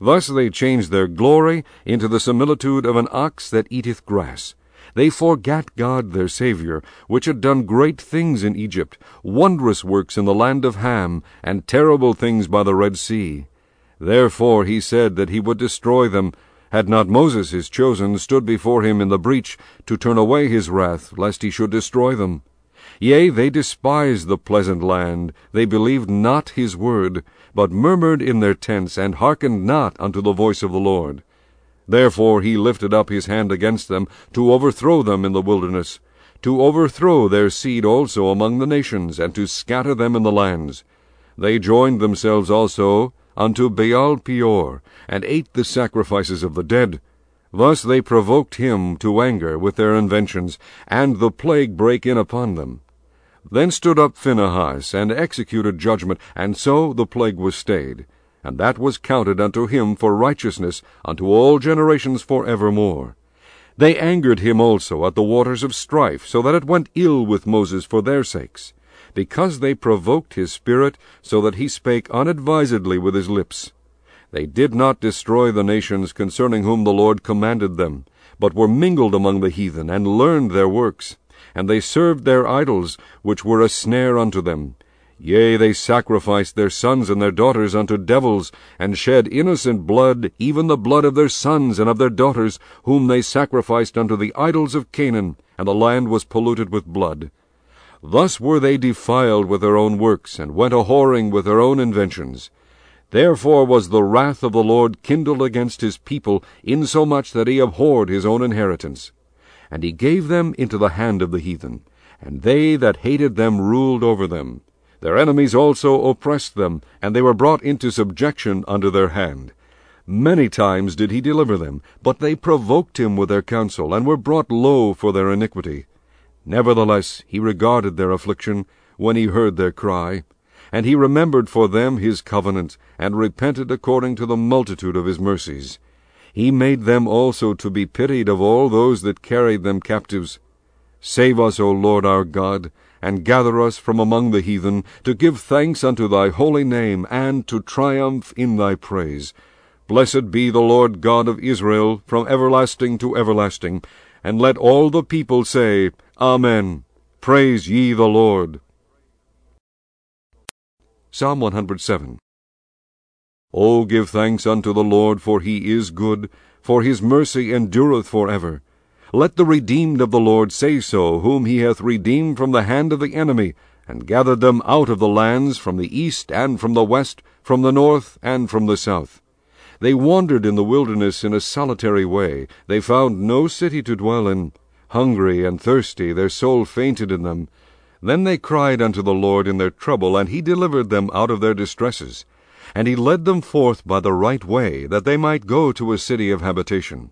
Thus they changed their glory into the similitude of an ox that eateth grass. They forgat God their Saviour, which had done great things in Egypt, wondrous works in the land of Ham, and terrible things by the Red Sea. Therefore he said that he would destroy them, had not Moses his chosen stood before him in the breach, to turn away his wrath, lest he should destroy them. Yea, they despised the pleasant land, they believed not his word, but murmured in their tents, and hearkened not unto the voice of the Lord. Therefore he lifted up his hand against them, to overthrow them in the wilderness, to overthrow their seed also among the nations, and to scatter them in the lands. They joined themselves also unto Baal Peor, and ate the sacrifices of the dead. Thus they provoked him to anger with their inventions, and the plague brake in upon them. Then stood up Phinehas, and executed judgment, and so the plague was stayed. And that was counted unto him for righteousness unto all generations for evermore. They angered him also at the waters of strife, so that it went ill with Moses for their sakes, because they provoked his spirit, so that he spake unadvisedly with his lips. They did not destroy the nations concerning whom the Lord commanded them, but were mingled among the heathen, and learned their works. And they served their idols, which were a snare unto them. Yea, they sacrificed their sons and their daughters unto devils, and shed innocent blood, even the blood of their sons and of their daughters, whom they sacrificed unto the idols of Canaan, and the land was polluted with blood. Thus were they defiled with their own works, and went a whoring with their own inventions. Therefore was the wrath of the Lord kindled against his people, insomuch that he abhorred his own inheritance. And he gave them into the hand of the heathen, and they that hated them ruled over them. Their enemies also oppressed them, and they were brought into subjection under their hand. Many times did he deliver them, but they provoked him with their counsel, and were brought low for their iniquity. Nevertheless he regarded their affliction, when he heard their cry. And he remembered for them his covenant, and repented according to the multitude of his mercies. He made them also to be pitied of all those that carried them captives. Save us, O Lord our God, and gather us from among the heathen, to give thanks unto thy holy name, and to triumph in thy praise. Blessed be the Lord God of Israel from everlasting to everlasting. And let all the people say, Amen. Praise ye the Lord. Psalm 107 O give thanks unto the Lord, for he is good, for his mercy endureth for ever. Let the redeemed of the Lord say so, whom he hath redeemed from the hand of the enemy, and gathered them out of the lands, from the east and from the west, from the north and from the south. They wandered in the wilderness in a solitary way. They found no city to dwell in. Hungry and thirsty, their soul fainted in them. Then they cried unto the Lord in their trouble, and he delivered them out of their distresses. And he led them forth by the right way, that they might go to a city of habitation.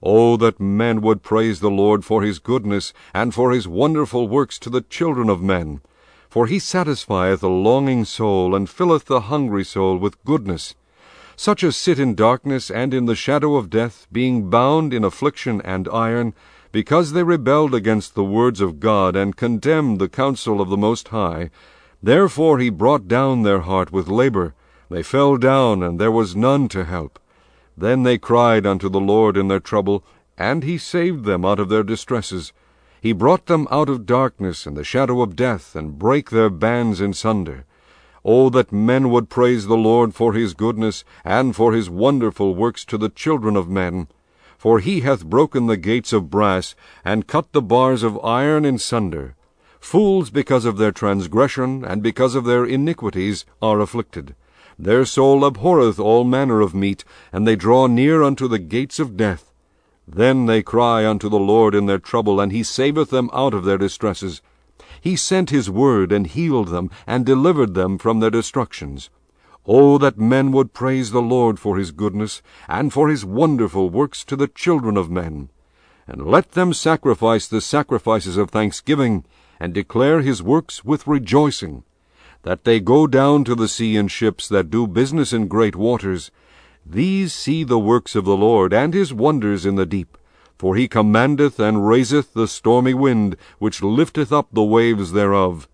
O that men would praise the Lord for his goodness, and for his wonderful works to the children of men. For he satisfieth a longing soul, and filleth the hungry soul with goodness. Such as sit in darkness and in the shadow of death, being bound in affliction and iron, because they rebelled against the words of God, and condemned the counsel of the Most High. Therefore he brought down their heart with labor. They fell down, and there was none to help. Then they cried unto the Lord in their trouble, and he saved them out of their distresses. He brought them out of darkness and the shadow of death, and brake their bands in sunder. O that men would praise the Lord for his goodness, and for his wonderful works to the children of men. For he hath broken the gates of brass, and cut the bars of iron in sunder. Fools because of their transgression, and because of their iniquities, are afflicted. Their soul abhorreth all manner of meat, and they draw near unto the gates of death. Then they cry unto the Lord in their trouble, and he saveth them out of their distresses. He sent his word, and healed them, and delivered them from their destructions. O that men would praise the Lord for his goodness, and for his wonderful works to the children of men. And let them sacrifice the sacrifices of thanksgiving, and declare his works with rejoicing that they go down to the sea in ships that do business in great waters. These see the works of the Lord, and his wonders in the deep. For he commandeth and raiseth the stormy wind, which lifteth up the waves thereof.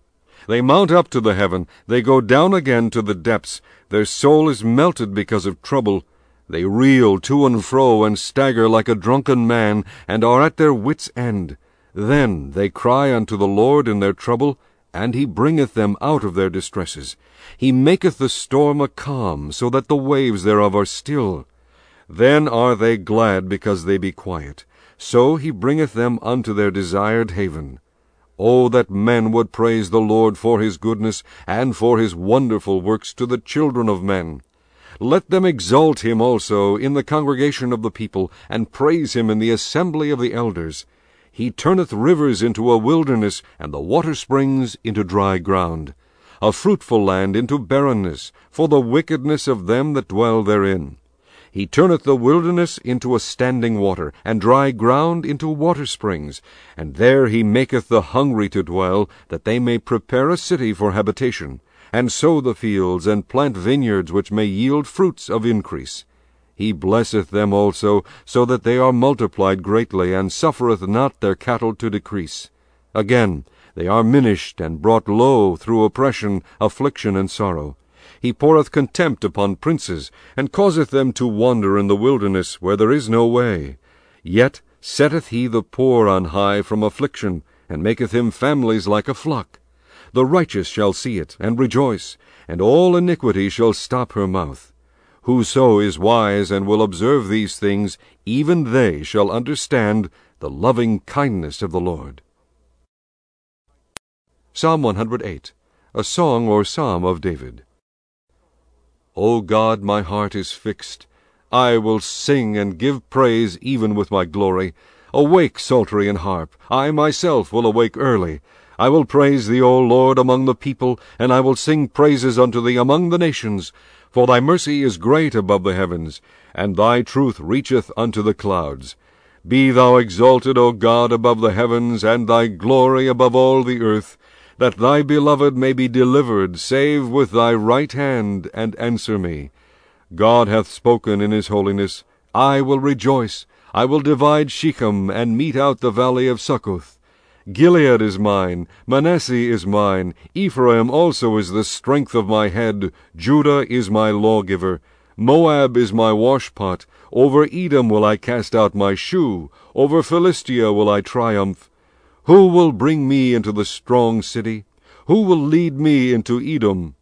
They mount up to the heaven, they go down again to the depths. Their soul is melted because of trouble. They reel to and fro, and stagger like a drunken man, and are at their wits' end. Then they cry unto the Lord in their trouble, and he bringeth them out of their distresses. He maketh the storm a calm, so that the waves thereof are still. Then are they glad because they be quiet. So he bringeth them unto their desired haven. O that men would praise the Lord for his goodness, and for his wonderful works to the children of men. Let them exalt him also in the congregation of the people, and praise him in the assembly of the elders. He turneth rivers into a wilderness, and the water springs into dry ground. A fruitful land into barrenness, for the wickedness of them that dwell therein. He turneth the wilderness into a standing water, and dry ground into water springs. And there he maketh the hungry to dwell, that they may prepare a city for habitation, and sow the fields, and plant vineyards which may yield fruits of increase. He blesseth them also, so that they are multiplied greatly, and suffereth not their cattle to decrease. Again, they are minished and brought low through oppression, affliction, and sorrow. He poureth contempt upon princes, and causeth them to wander in the wilderness, where there is no way. Yet setteth he the poor on high from affliction, and maketh him families like a flock. The righteous shall see it, and rejoice, and all iniquity shall stop her mouth. Whoso is wise and will observe these things, even they shall understand the loving kindness of the Lord. Psalm 108, a song or psalm of David. O God, my heart is fixed. I will sing and give praise even with my glory. Awake, psaltery and harp. I myself will awake early. I will praise thee, O Lord, among the people, and I will sing praises unto thee among the nations. For thy mercy is great above the heavens, and thy truth reacheth unto the clouds. Be thou exalted, O God, above the heavens, and thy glory above all the earth, that thy beloved may be delivered, save with thy right hand, and answer me. God hath spoken in his holiness. I will rejoice. I will divide Shechem, and mete out the valley of Succoth. Gilead is mine, Manasseh is mine, Ephraim also is the strength of my head, Judah is my lawgiver, Moab is my washpot, over Edom will I cast out my shoe, over Philistia will I triumph. Who will bring me into the strong city? Who will lead me into Edom?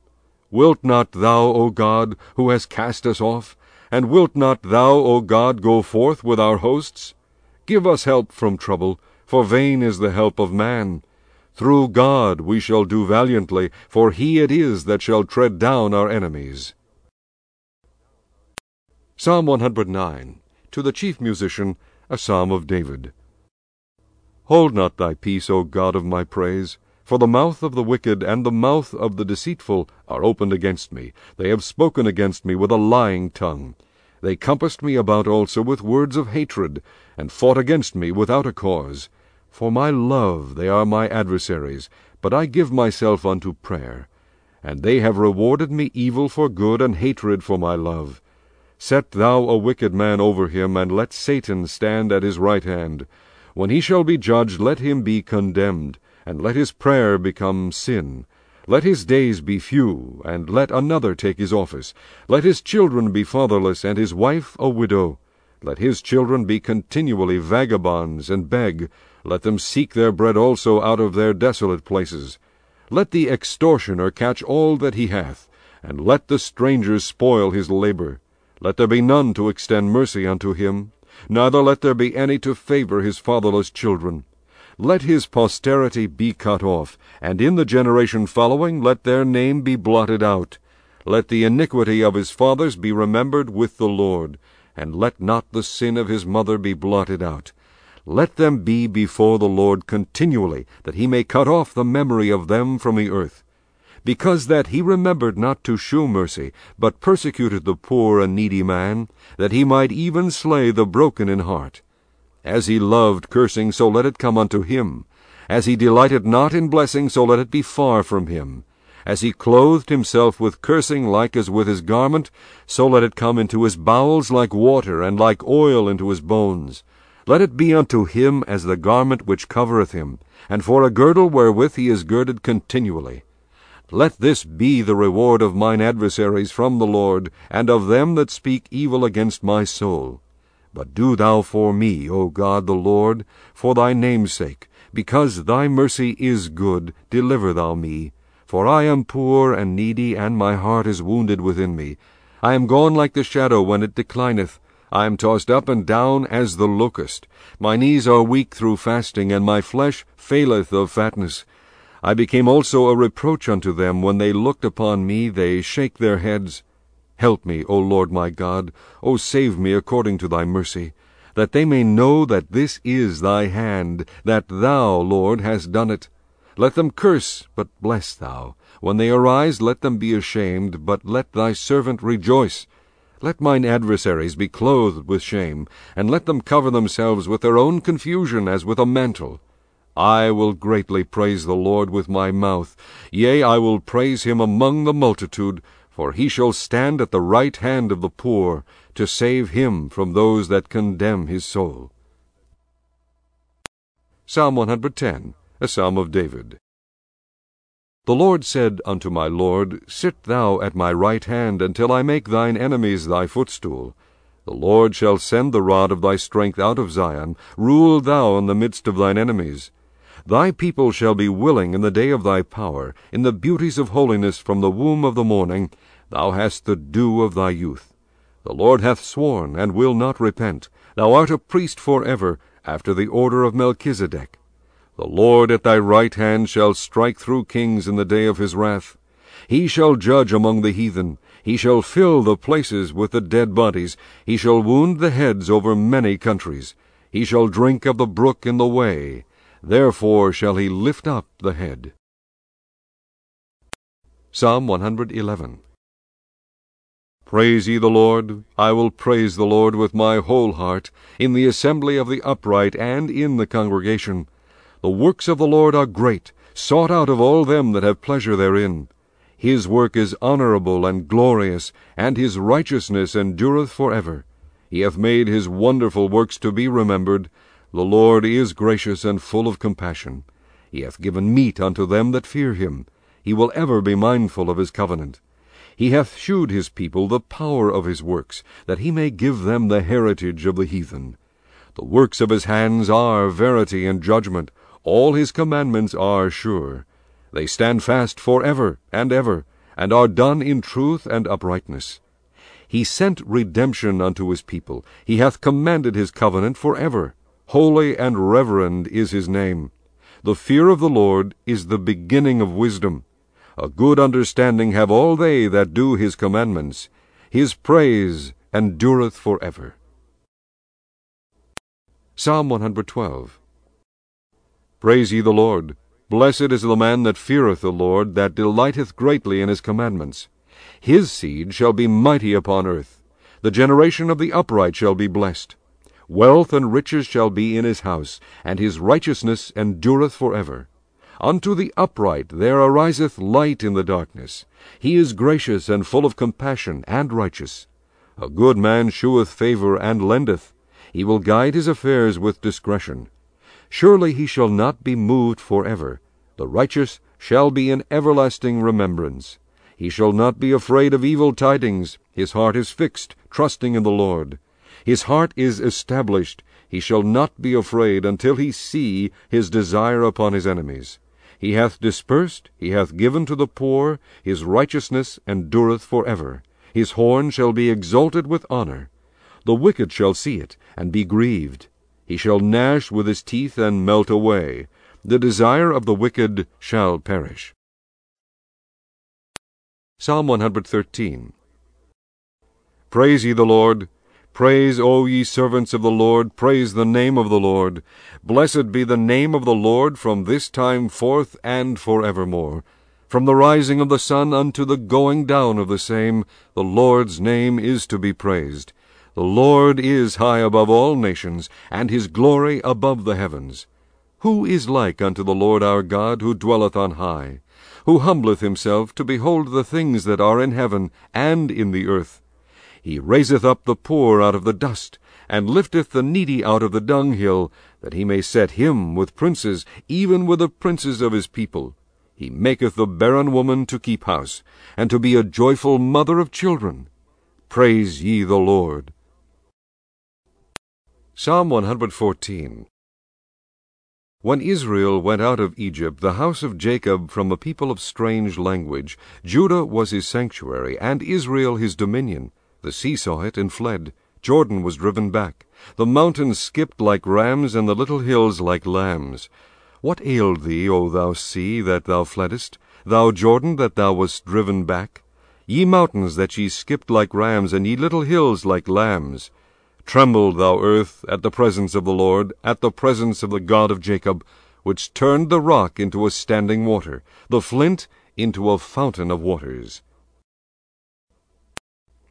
Wilt not thou, O God, who hast cast us off? And wilt not thou, O God, go forth with our hosts? Give us help from trouble for vain is the help of man. Through God we shall do valiantly, for he it is that shall tread down our enemies. Psalm 109. To the chief musician, a psalm of David. Hold not thy peace, O God of my praise. For the mouth of the wicked and the mouth of the deceitful are opened against me. They have spoken against me with a lying tongue. They compassed me about also with words of hatred, and fought against me without a cause. For my love they are my adversaries, but I give myself unto prayer. And they have rewarded me evil for good, and hatred for my love. Set thou a wicked man over him, and let Satan stand at his right hand. When he shall be judged, let him be condemned, and let his prayer become sin. Let his days be few, and let another take his office. Let his children be fatherless, and his wife a widow. Let his children be continually vagabonds, and beg. Let them seek their bread also out of their desolate places. Let the extortioner catch all that he hath, and let the stranger spoil his labor. Let there be none to extend mercy unto him, neither let there be any to favor his fatherless children. Let his posterity be cut off, and in the generation following let their name be blotted out. Let the iniquity of his fathers be remembered with the Lord, and let not the sin of his mother be blotted out. Let them be before the Lord continually, that he may cut off the memory of them from the earth. Because that he remembered not to shew mercy, but persecuted the poor and needy man, that he might even slay the broken in heart. As he loved cursing, so let it come unto him. As he delighted not in blessing, so let it be far from him. As he clothed himself with cursing like as with his garment, so let it come into his bowels like water, and like oil into his bones. Let it be unto him as the garment which covereth him, and for a girdle wherewith he is girded continually. Let this be the reward of mine adversaries from the Lord, and of them that speak evil against my soul. But do thou for me, O God the Lord, for thy name's sake, because thy mercy is good, deliver thou me. For I am poor and needy, and my heart is wounded within me. I am gone like the shadow when it declineth, I am tossed up and down as the locust. My knees are weak through fasting, and my flesh faileth of fatness. I became also a reproach unto them. When they looked upon me, they shake their heads. Help me, O Lord my God. O save me according to thy mercy, that they may know that this is thy hand, that thou, Lord, hast done it. Let them curse, but bless thou. When they arise, let them be ashamed, but let thy servant rejoice. Let mine adversaries be clothed with shame, and let them cover themselves with their own confusion as with a mantle. I will greatly praise the Lord with my mouth, yea, I will praise him among the multitude, For he shall stand at the right hand of the poor, to save him from those that condemn his soul. Psalm 110, a psalm of David. The Lord said unto my Lord, Sit thou at my right hand, until I make thine enemies thy footstool. The Lord shall send the rod of thy strength out of Zion. Rule thou in the midst of thine enemies. Thy people shall be willing in the day of thy power, in the beauties of holiness from the womb of the morning. Thou hast the dew of thy youth. The Lord hath sworn, and will not repent. Thou art a priest for ever, after the order of Melchizedek. The Lord at thy right hand shall strike through kings in the day of his wrath. He shall judge among the heathen. He shall fill the places with the dead bodies. He shall wound the heads over many countries. He shall drink of the brook in the way. Therefore shall he lift up the head. Psalm 111 Praise ye the Lord. I will praise the Lord with my whole heart, in the assembly of the upright and in the congregation. The works of the Lord are great, sought out of all them that have pleasure therein. His work is honorable and glorious, and his righteousness endureth for ever. He hath made his wonderful works to be remembered. The Lord is gracious and full of compassion. He hath given meat unto them that fear him. He will ever be mindful of his covenant. He hath shewed his people the power of his works, that he may give them the heritage of the heathen. The works of his hands are verity and judgment. All his commandments are sure. They stand fast for ever and ever, and are done in truth and uprightness. He sent redemption unto his people. He hath commanded his covenant for ever. Holy and reverend is his name. The fear of the Lord is the beginning of wisdom. A good understanding have all they that do his commandments. His praise endureth for ever. Psalm 112 Praise ye the Lord. Blessed is the man that feareth the Lord, that delighteth greatly in his commandments. His seed shall be mighty upon earth. The generation of the upright shall be blessed. Wealth and riches shall be in his house, and his righteousness endureth for ever. Unto the upright there ariseth light in the darkness. He is gracious and full of compassion and righteous. A good man sheweth favour and lendeth. He will guide his affairs with discretion. Surely he shall not be moved for ever. The righteous shall be in everlasting remembrance. He shall not be afraid of evil tidings. His heart is fixed, trusting in the Lord. His heart is established. He shall not be afraid until he see his desire upon his enemies. He hath dispersed, he hath given to the poor, his righteousness endureth for ever. His horn shall be exalted with honour. The wicked shall see it, and be grieved. He shall gnash with his teeth and melt away. The desire of the wicked shall perish. Psalm 113 Praise ye the Lord. Praise, O ye servants of the Lord, praise the name of the Lord. Blessed be the name of the Lord from this time forth and for evermore. From the rising of the sun unto the going down of the same, the Lord's name is to be praised. The Lord is high above all nations, and his glory above the heavens. Who is like unto the Lord our God, who dwelleth on high, who humbleth himself to behold the things that are in heaven and in the earth? He raiseth up the poor out of the dust, and lifteth the needy out of the dunghill, that he may set him with princes, even with the princes of his people. He maketh the barren woman to keep house, and to be a joyful mother of children. Praise ye the Lord. Psalm 114 When Israel went out of Egypt, the house of Jacob from a people of strange language, Judah was his sanctuary, and Israel his dominion. The sea saw it and fled. Jordan was driven back. The mountains skipped like rams, and the little hills like lambs. What ailed thee, O thou sea, that thou fleddest? Thou Jordan, that thou wast driven back? Ye mountains, that ye skipped like rams, and ye little hills like lambs. Tremble, thou earth, at the presence of the Lord, at the presence of the God of Jacob, which turned the rock into a standing water, the flint into a fountain of waters.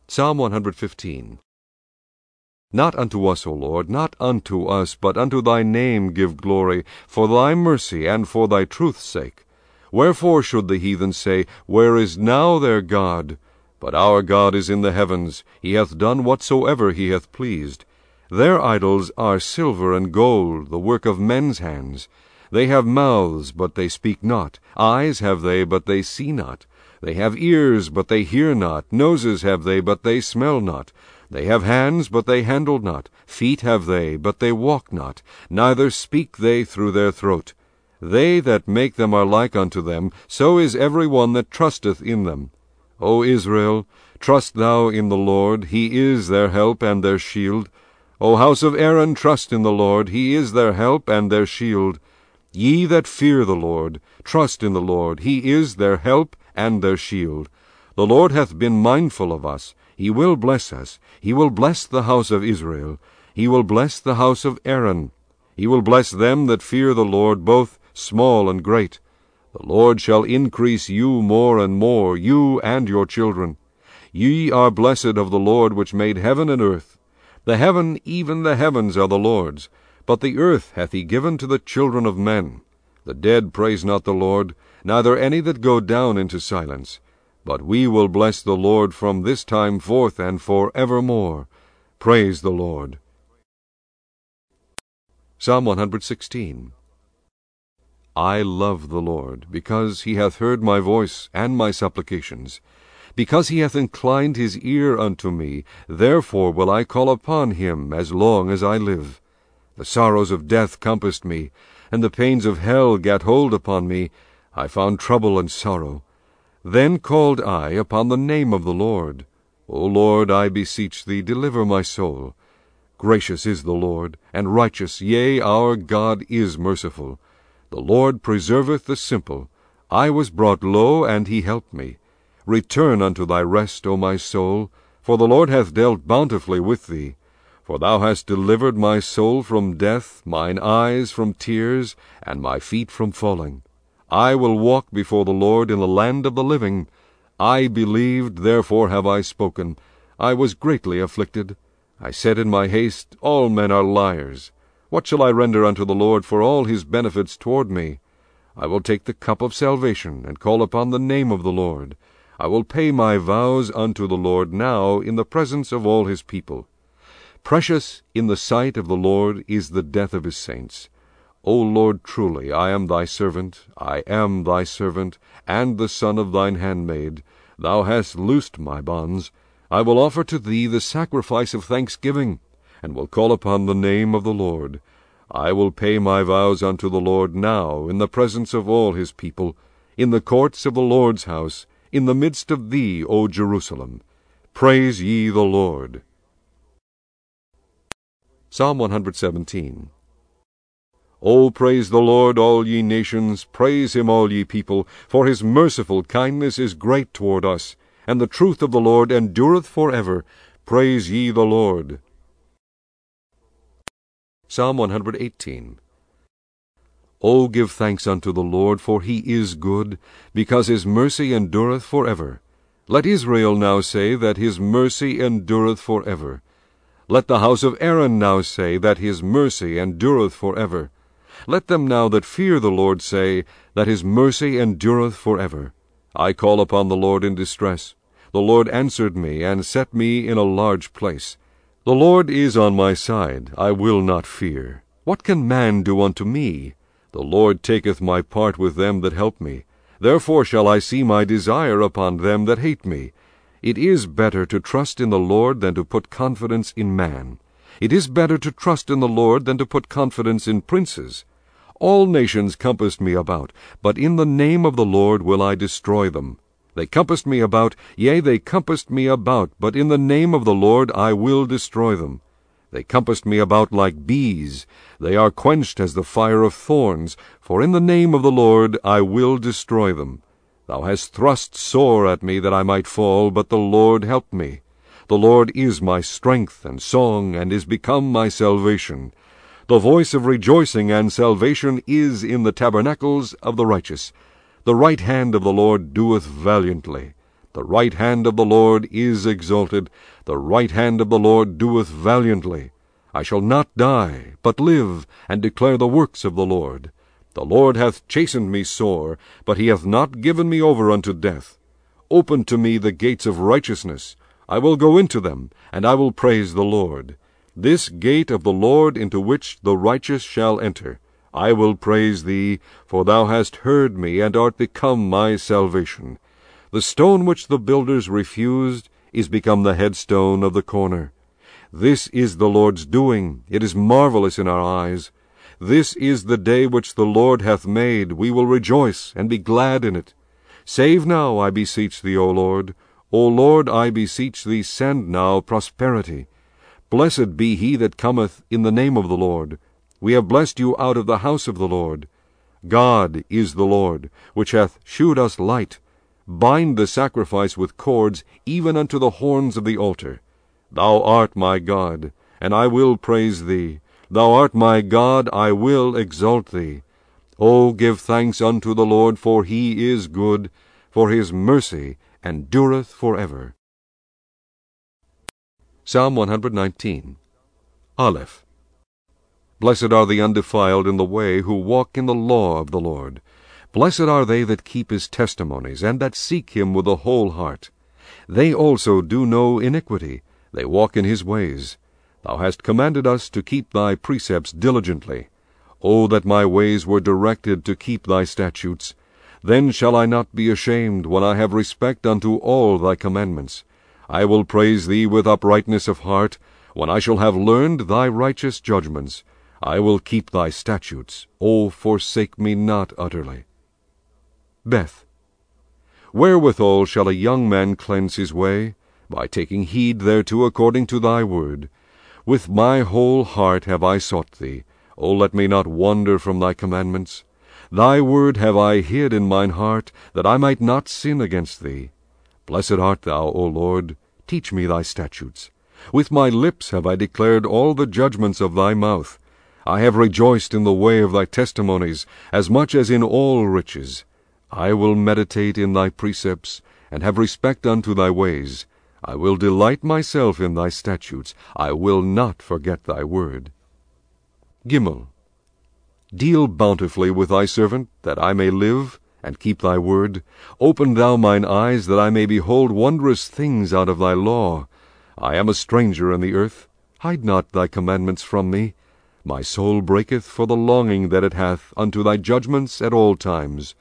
Psalm 115 Not unto us, O Lord, not unto us, but unto thy name give glory, for thy mercy and for thy truth's sake. Wherefore should the heathen say, Where is now their God? But our God is in the heavens, he hath done whatsoever he hath pleased. Their idols are silver and gold, the work of men's hands. They have mouths, but they speak not. Eyes have they, but they see not. They have ears, but they hear not. Noses have they, but they smell not. They have hands, but they handle not. Feet have they, but they walk not. Neither speak they through their throat. They that make them are like unto them, so is every one that trusteth in them. O Israel, trust thou in the Lord, he is their help and their shield. O house of Aaron, trust in the Lord, he is their help and their shield. Ye that fear the Lord, trust in the Lord, he is their help and their shield. The Lord hath been mindful of us, he will bless us, he will bless the house of Israel, he will bless the house of Aaron. He will bless them that fear the Lord, both small and great. The Lord shall increase you more and more, you and your children. Ye are blessed of the Lord which made heaven and earth. The heaven, even the heavens, are the Lord's, but the earth hath he given to the children of men. The dead praise not the Lord, neither any that go down into silence. But we will bless the Lord from this time forth and for evermore. Praise the Lord. Psalm 116 I love the Lord, because he hath heard my voice and my supplications. Because he hath inclined his ear unto me, therefore will I call upon him as long as I live. The sorrows of death compassed me, and the pains of hell gat hold upon me. I found trouble and sorrow. Then called I upon the name of the Lord. O Lord, I beseech thee, deliver my soul. Gracious is the Lord, and righteous, yea, our God is merciful. The Lord preserveth the simple. I was brought low, and he helped me. Return unto thy rest, O my soul, for the Lord hath dealt bountifully with thee. For thou hast delivered my soul from death, mine eyes from tears, and my feet from falling. I will walk before the Lord in the land of the living. I believed, therefore have I spoken. I was greatly afflicted. I said in my haste, All men are liars. What shall I render unto the Lord for all his benefits toward me? I will take the cup of salvation, and call upon the name of the Lord. I will pay my vows unto the Lord now in the presence of all his people. Precious in the sight of the Lord is the death of his saints. O Lord, truly I am thy servant, I am thy servant, and the son of thine handmaid. Thou hast loosed my bonds. I will offer to thee the sacrifice of thanksgiving and will call upon the name of the Lord. I will pay my vows unto the Lord now in the presence of all his people, in the courts of the Lord's house, in the midst of thee, O Jerusalem. Praise ye the Lord. Psalm 117 O praise the Lord, all ye nations, praise him, all ye people, for his merciful kindness is great toward us, and the truth of the Lord endureth for ever. Praise ye the Lord. Psalm 118 O give thanks unto the Lord, for he is good, because his mercy endureth for ever. Let Israel now say that his mercy endureth for ever. Let the house of Aaron now say that his mercy endureth for ever. Let them now that fear the Lord say that his mercy endureth for ever. I call upon the Lord in distress. The Lord answered me, and set me in a large place. The Lord is on my side, I will not fear. What can man do unto me? The Lord taketh my part with them that help me. Therefore shall I see my desire upon them that hate me. It is better to trust in the Lord than to put confidence in man. It is better to trust in the Lord than to put confidence in princes. All nations compassed me about, but in the name of the Lord will I destroy them. They compassed me about, yea, they compassed me about, but in the name of the Lord I will destroy them. They compassed me about like bees. They are quenched as the fire of thorns, for in the name of the Lord I will destroy them. Thou hast thrust sore at me that I might fall, but the Lord helped me. The Lord is my strength and song, and is become my salvation. The voice of rejoicing and salvation is in the tabernacles of the righteous. The right hand of the Lord doeth valiantly. The right hand of the Lord is exalted. The right hand of the Lord doeth valiantly. I shall not die, but live, and declare the works of the Lord. The Lord hath chastened me sore, but he hath not given me over unto death. Open to me the gates of righteousness. I will go into them, and I will praise the Lord. This gate of the Lord into which the righteous shall enter. I will praise thee, for thou hast heard me, and art become my salvation. The stone which the builders refused is become the headstone of the corner. This is the Lord's doing, it is marvelous in our eyes. This is the day which the Lord hath made, we will rejoice and be glad in it. Save now, I beseech thee, O Lord. O Lord, I beseech thee, send now prosperity. Blessed be he that cometh in the name of the Lord. We have blessed you out of the house of the Lord. God is the Lord, which hath shewed us light. Bind the sacrifice with cords, even unto the horns of the altar. Thou art my God, and I will praise thee. Thou art my God, I will exalt thee. O give thanks unto the Lord, for he is good, for his mercy endureth for ever. Psalm 119 Aleph Blessed are the undefiled in the way who walk in the law of the Lord. Blessed are they that keep his testimonies, and that seek him with a whole heart. They also do no iniquity, they walk in his ways. Thou hast commanded us to keep thy precepts diligently. O that my ways were directed to keep thy statutes! Then shall I not be ashamed, when I have respect unto all thy commandments. I will praise thee with uprightness of heart, when I shall have learned thy righteous judgments. I will keep thy statutes. O forsake me not utterly. Beth. Wherewithal shall a young man cleanse his way? By taking heed thereto according to thy word. With my whole heart have I sought thee. O let me not wander from thy commandments. Thy word have I hid in mine heart, that I might not sin against thee. Blessed art thou, O Lord. Teach me thy statutes. With my lips have I declared all the judgments of thy mouth. I have rejoiced in the way of thy testimonies, as much as in all riches. I will meditate in thy precepts, and have respect unto thy ways. I will delight myself in thy statutes. I will not forget thy word. Gimel. Deal bountifully with thy servant, that I may live, and keep thy word. Open thou mine eyes, that I may behold wondrous things out of thy law. I am a stranger in the earth. Hide not thy commandments from me. My soul breaketh for the longing that it hath unto thy judgments at all times.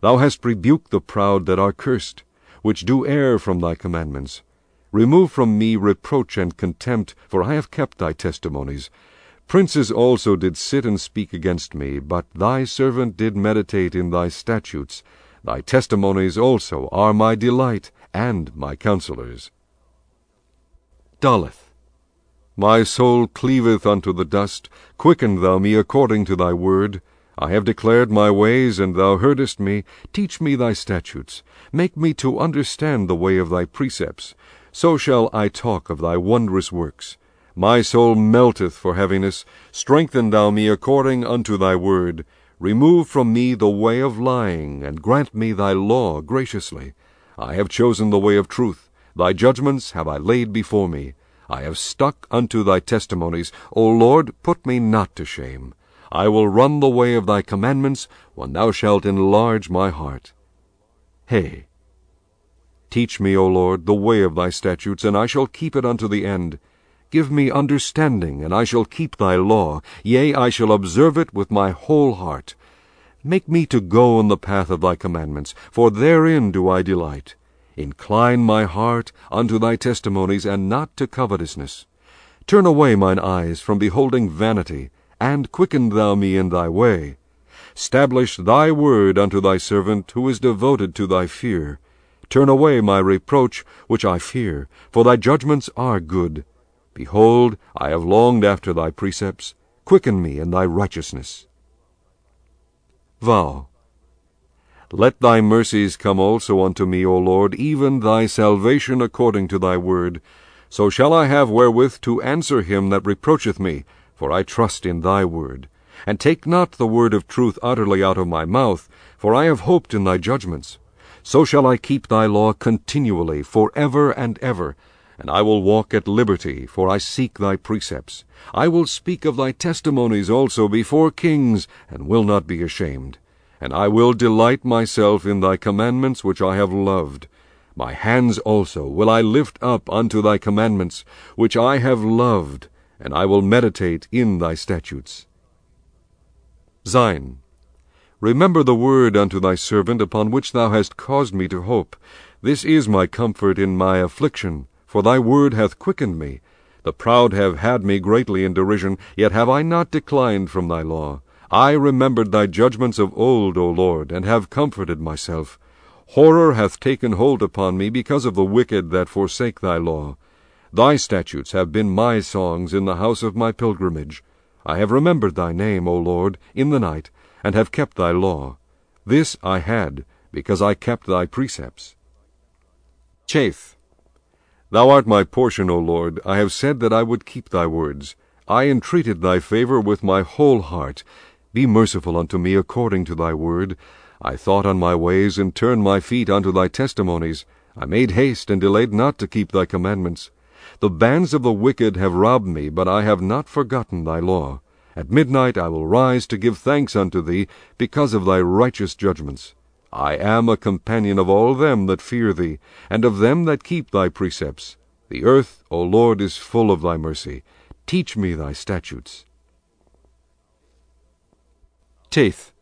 Thou hast rebuked the proud that are cursed, which do err from thy commandments. Remove from me reproach and contempt, for I have kept thy testimonies. Princes also did sit and speak against me, but thy servant did meditate in thy statutes. Thy testimonies also are my delight, and my counselors. Daleth. My soul cleaveth unto the dust. Quicken thou me according to thy word. I have declared my ways, and thou heardest me. Teach me thy statutes. Make me to understand the way of thy precepts. So shall I talk of thy wondrous works. My soul melteth for heaviness. Strengthen thou me according unto thy word. Remove from me the way of lying, and grant me thy law graciously. I have chosen the way of truth. Thy judgments have I laid before me. I have stuck unto thy testimonies. O Lord, put me not to shame. I will run the way of thy commandments when thou shalt enlarge my heart. Hey. Teach me, O Lord, the way of thy statutes, and I shall keep it unto the end. Give me understanding, and I shall keep thy law. Yea, I shall observe it with my whole heart. Make me to go in the path of thy commandments, for therein do I delight. Incline my heart unto thy testimonies, and not to covetousness. Turn away mine eyes from beholding vanity, and quicken thou me in thy way. Stablish thy word unto thy servant, who is devoted to thy fear. Turn away my reproach, which I fear, for thy judgments are good. Behold, I have longed after thy precepts. Quicken me in thy righteousness. Vau. Let thy mercies come also unto me, O Lord, even thy salvation according to thy word. So shall I have wherewith to answer him that reproacheth me, for I trust in thy word. And take not the word of truth utterly out of my mouth, for I have hoped in thy judgments. So shall I keep thy law continually, for ever and ever. And I will walk at liberty, for I seek thy precepts. I will speak of thy testimonies also before kings, and will not be ashamed and I will delight myself in thy commandments which I have loved. My hands also will I lift up unto thy commandments, which I have loved, and I will meditate in thy statutes. Zain. Remember the word unto thy servant upon which thou hast caused me to hope. This is my comfort in my affliction, for thy word hath quickened me. The proud have had me greatly in derision, yet have I not declined from thy law. I remembered thy judgments of old, O Lord, and have comforted myself. Horror hath taken hold upon me because of the wicked that forsake thy law. Thy statutes have been my songs in the house of my pilgrimage. I have remembered thy name, O Lord, in the night, and have kept thy law. This I had, because I kept thy precepts. Cheth. Thou art my portion, O Lord. I have said that I would keep thy words. I entreated thy favour with my whole heart. Be merciful unto me according to thy word. I thought on my ways, and turned my feet unto thy testimonies. I made haste, and delayed not to keep thy commandments. The bands of the wicked have robbed me, but I have not forgotten thy law. At midnight I will rise to give thanks unto thee, because of thy righteous judgments. I am a companion of all them that fear thee, and of them that keep thy precepts. The earth, O Lord, is full of thy mercy. Teach me thy statutes. Teth.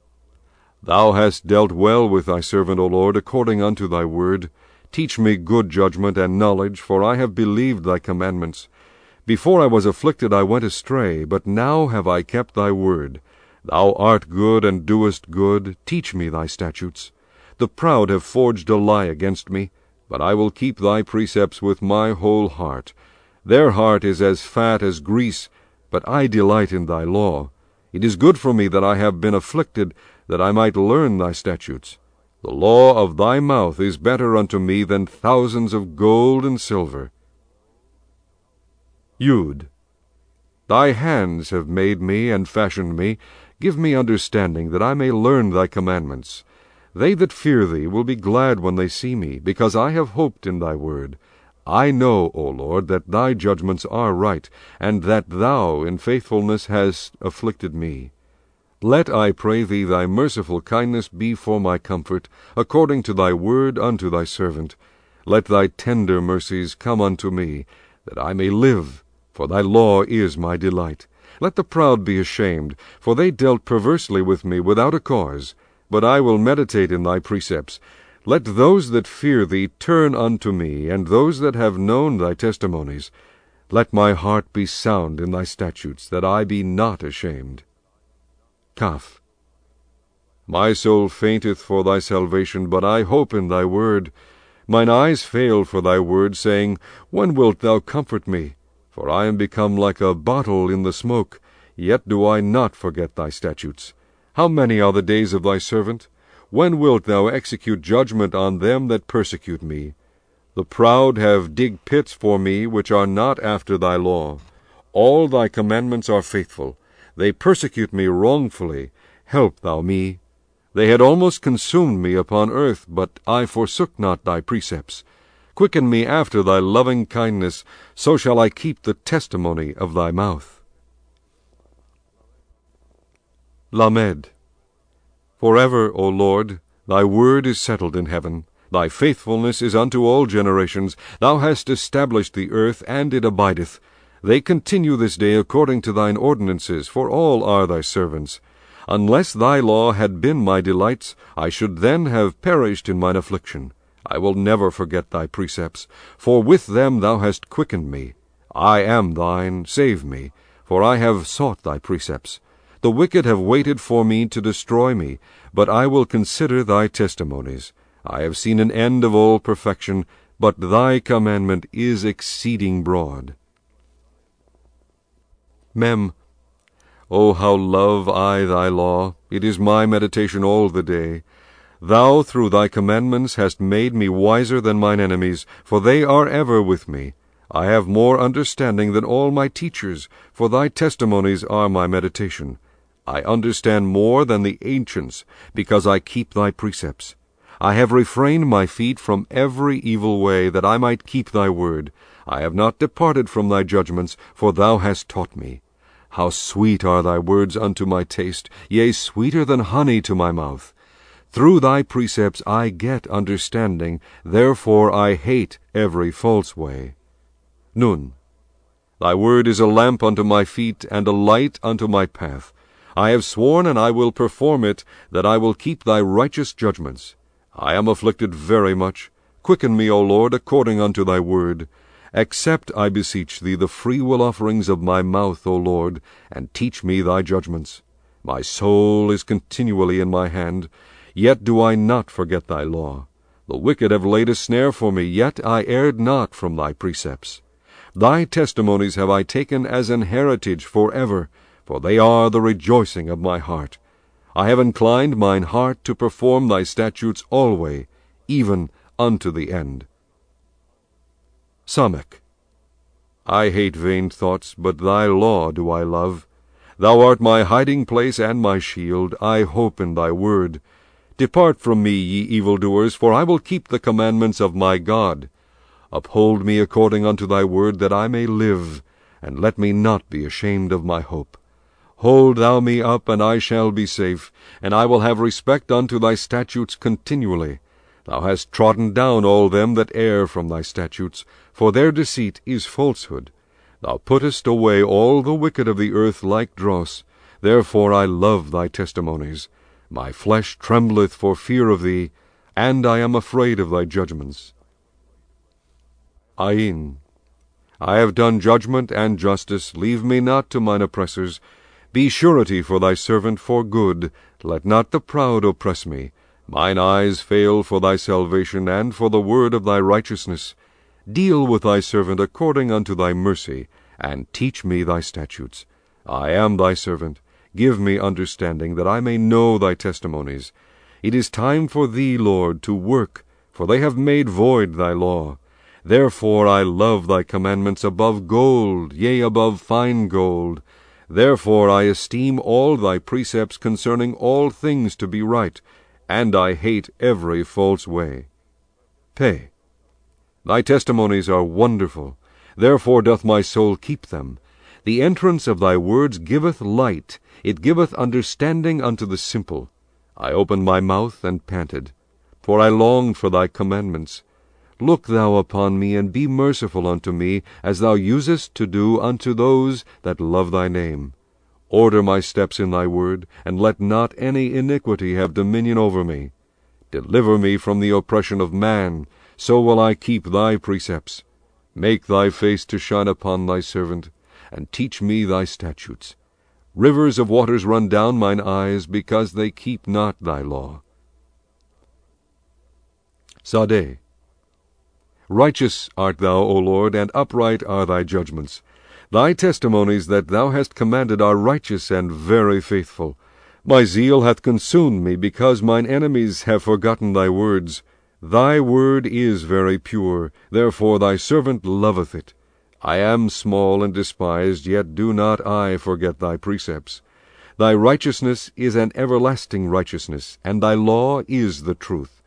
Thou hast dealt well with thy servant, O Lord, according unto thy word. Teach me good judgment and knowledge, for I have believed thy commandments. Before I was afflicted I went astray, but now have I kept thy word. Thou art good and doest good. Teach me thy statutes. The proud have forged a lie against me, but I will keep thy precepts with my whole heart. Their heart is as fat as grease, but I delight in thy law. It is good for me that I have been afflicted, that I might learn thy statutes. The law of thy mouth is better unto me than thousands of gold and silver. Yud. Thy hands have made me and fashioned me. Give me understanding, that I may learn thy commandments. They that fear thee will be glad when they see me, because I have hoped in thy word. I know, O Lord, that thy judgments are right, and that thou in faithfulness hast afflicted me. Let, I pray thee, thy merciful kindness be for my comfort, according to thy word unto thy servant. Let thy tender mercies come unto me, that I may live for thy law is my delight. Let the proud be ashamed, for they dealt perversely with me without a cause. But I will meditate in thy precepts. Let those that fear thee turn unto me, and those that have known thy testimonies. Let my heart be sound in thy statutes, that I be not ashamed. Caph. My soul fainteth for thy salvation, but I hope in thy word. Mine eyes fail for thy word, saying, When wilt thou comfort me? For I am become like a bottle in the smoke, yet do I not forget thy statutes. How many are the days of thy servant? When wilt thou execute judgment on them that persecute me? The proud have digged pits for me which are not after thy law. All thy commandments are faithful. They persecute me wrongfully. Help thou me. They had almost consumed me upon earth, but I forsook not thy precepts. Quicken me after thy loving kindness, so shall I keep the testimony of thy mouth. Lamed. Forever, O Lord, thy word is settled in heaven. Thy faithfulness is unto all generations. Thou hast established the earth, and it abideth. They continue this day according to thine ordinances, for all are thy servants. Unless thy law had been my delights, I should then have perished in mine affliction. I will never forget thy precepts, for with them thou hast quickened me. I am thine, save me, for I have sought thy precepts. The wicked have waited for me to destroy me, but I will consider thy testimonies. I have seen an end of all perfection, but thy commandment is exceeding broad. Mem. O how love I thy law! It is my meditation all the day. Thou through thy commandments hast made me wiser than mine enemies, for they are ever with me. I have more understanding than all my teachers, for thy testimonies are my meditation. I understand more than the ancients, because I keep thy precepts. I have refrained my feet from every evil way, that I might keep thy word. I have not departed from thy judgments, for thou hast taught me. How sweet are thy words unto my taste, yea, sweeter than honey to my mouth. Through thy precepts I get understanding, therefore I hate every false way. Nun. Thy word is a lamp unto my feet, and a light unto my path. I have sworn, and I will perform it, that I will keep thy righteous judgments. I am afflicted very much. Quicken me, O Lord, according unto thy word. Accept, I beseech thee, the freewill offerings of my mouth, O Lord, and teach me thy judgments. My soul is continually in my hand, yet do I not forget thy law. The wicked have laid a snare for me, yet I erred not from thy precepts. Thy testimonies have I taken as an heritage for ever, for they are the rejoicing of my heart. I have inclined mine heart to perform thy statutes alway, even unto the end. Samech. I hate vain thoughts, but thy law do I love. Thou art my hiding place and my shield. I hope in thy word. Depart from me, ye evildoers, for I will keep the commandments of my God. Uphold me according unto thy word, that I may live, and let me not be ashamed of my hope. Hold thou me up, and I shall be safe, and I will have respect unto thy statutes continually. Thou hast trodden down all them that err from thy statutes, for their deceit is falsehood. Thou puttest away all the wicked of the earth like dross. Therefore I love thy testimonies. My flesh trembleth for fear of thee, and I am afraid of thy judgments. Ain. I have done judgment and justice, leave me not to mine oppressors. Be surety for thy servant for good, let not the proud oppress me. Mine eyes fail for thy salvation, and for the word of thy righteousness. Deal with thy servant according unto thy mercy, and teach me thy statutes. I am thy servant. Give me understanding, that I may know thy testimonies. It is time for thee, Lord, to work, for they have made void thy law. Therefore I love thy commandments above gold, yea, above fine gold. Therefore I esteem all thy precepts concerning all things to be right, and I hate every false way. Pe. Thy testimonies are wonderful, therefore doth my soul keep them. The entrance of thy words giveth light, it giveth understanding unto the simple. I opened my mouth and panted, for I longed for thy commandments. Look thou upon me, and be merciful unto me, as thou usest to do unto those that love thy name. Order my steps in thy word, and let not any iniquity have dominion over me. Deliver me from the oppression of man, so will I keep thy precepts. Make thy face to shine upon thy servant, and teach me thy statutes. Rivers of waters run down mine eyes, because they keep not thy law. Sadeh. Righteous art thou, O Lord, and upright are thy judgments. Thy testimonies that thou hast commanded are righteous and very faithful. My zeal hath consumed me, because mine enemies have forgotten thy words. Thy word is very pure, therefore thy servant loveth it. I am small and despised, yet do not I forget thy precepts. Thy righteousness is an everlasting righteousness, and thy law is the truth.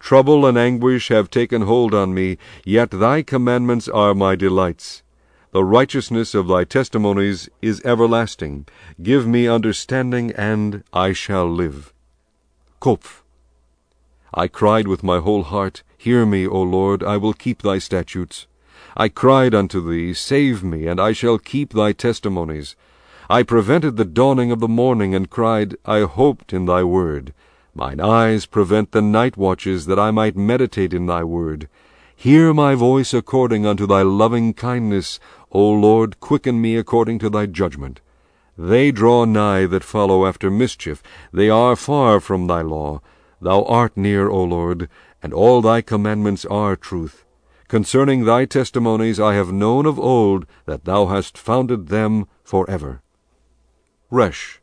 Trouble and anguish have taken hold on me, yet thy commandments are my delights. The righteousness of thy testimonies is everlasting. Give me understanding, and I shall live. Koph. I cried with my whole heart, Hear me, O Lord, I will keep thy statutes. I cried unto thee, Save me, and I shall keep thy testimonies. I prevented the dawning of the morning, and cried, I hoped in thy word. Mine eyes prevent the night watches, that I might meditate in thy word. Hear my voice according unto thy loving kindness, O Lord, quicken me according to thy judgment. They draw nigh that follow after mischief, they are far from thy law. Thou art near, O Lord, and all thy commandments are truth. Concerning thy testimonies I have known of old that thou hast founded them for ever. Resh.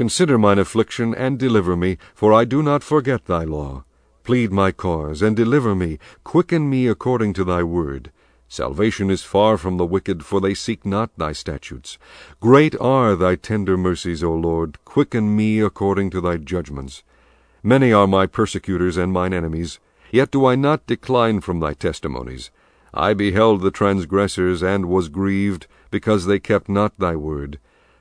Consider mine affliction, and deliver me, for I do not forget thy law. Plead my cause, and deliver me. Quicken me according to thy word. Salvation is far from the wicked, for they seek not thy statutes. Great are thy tender mercies, O Lord. Quicken me according to thy judgments. Many are my persecutors and mine enemies, yet do I not decline from thy testimonies. I beheld the transgressors, and was grieved, because they kept not thy word.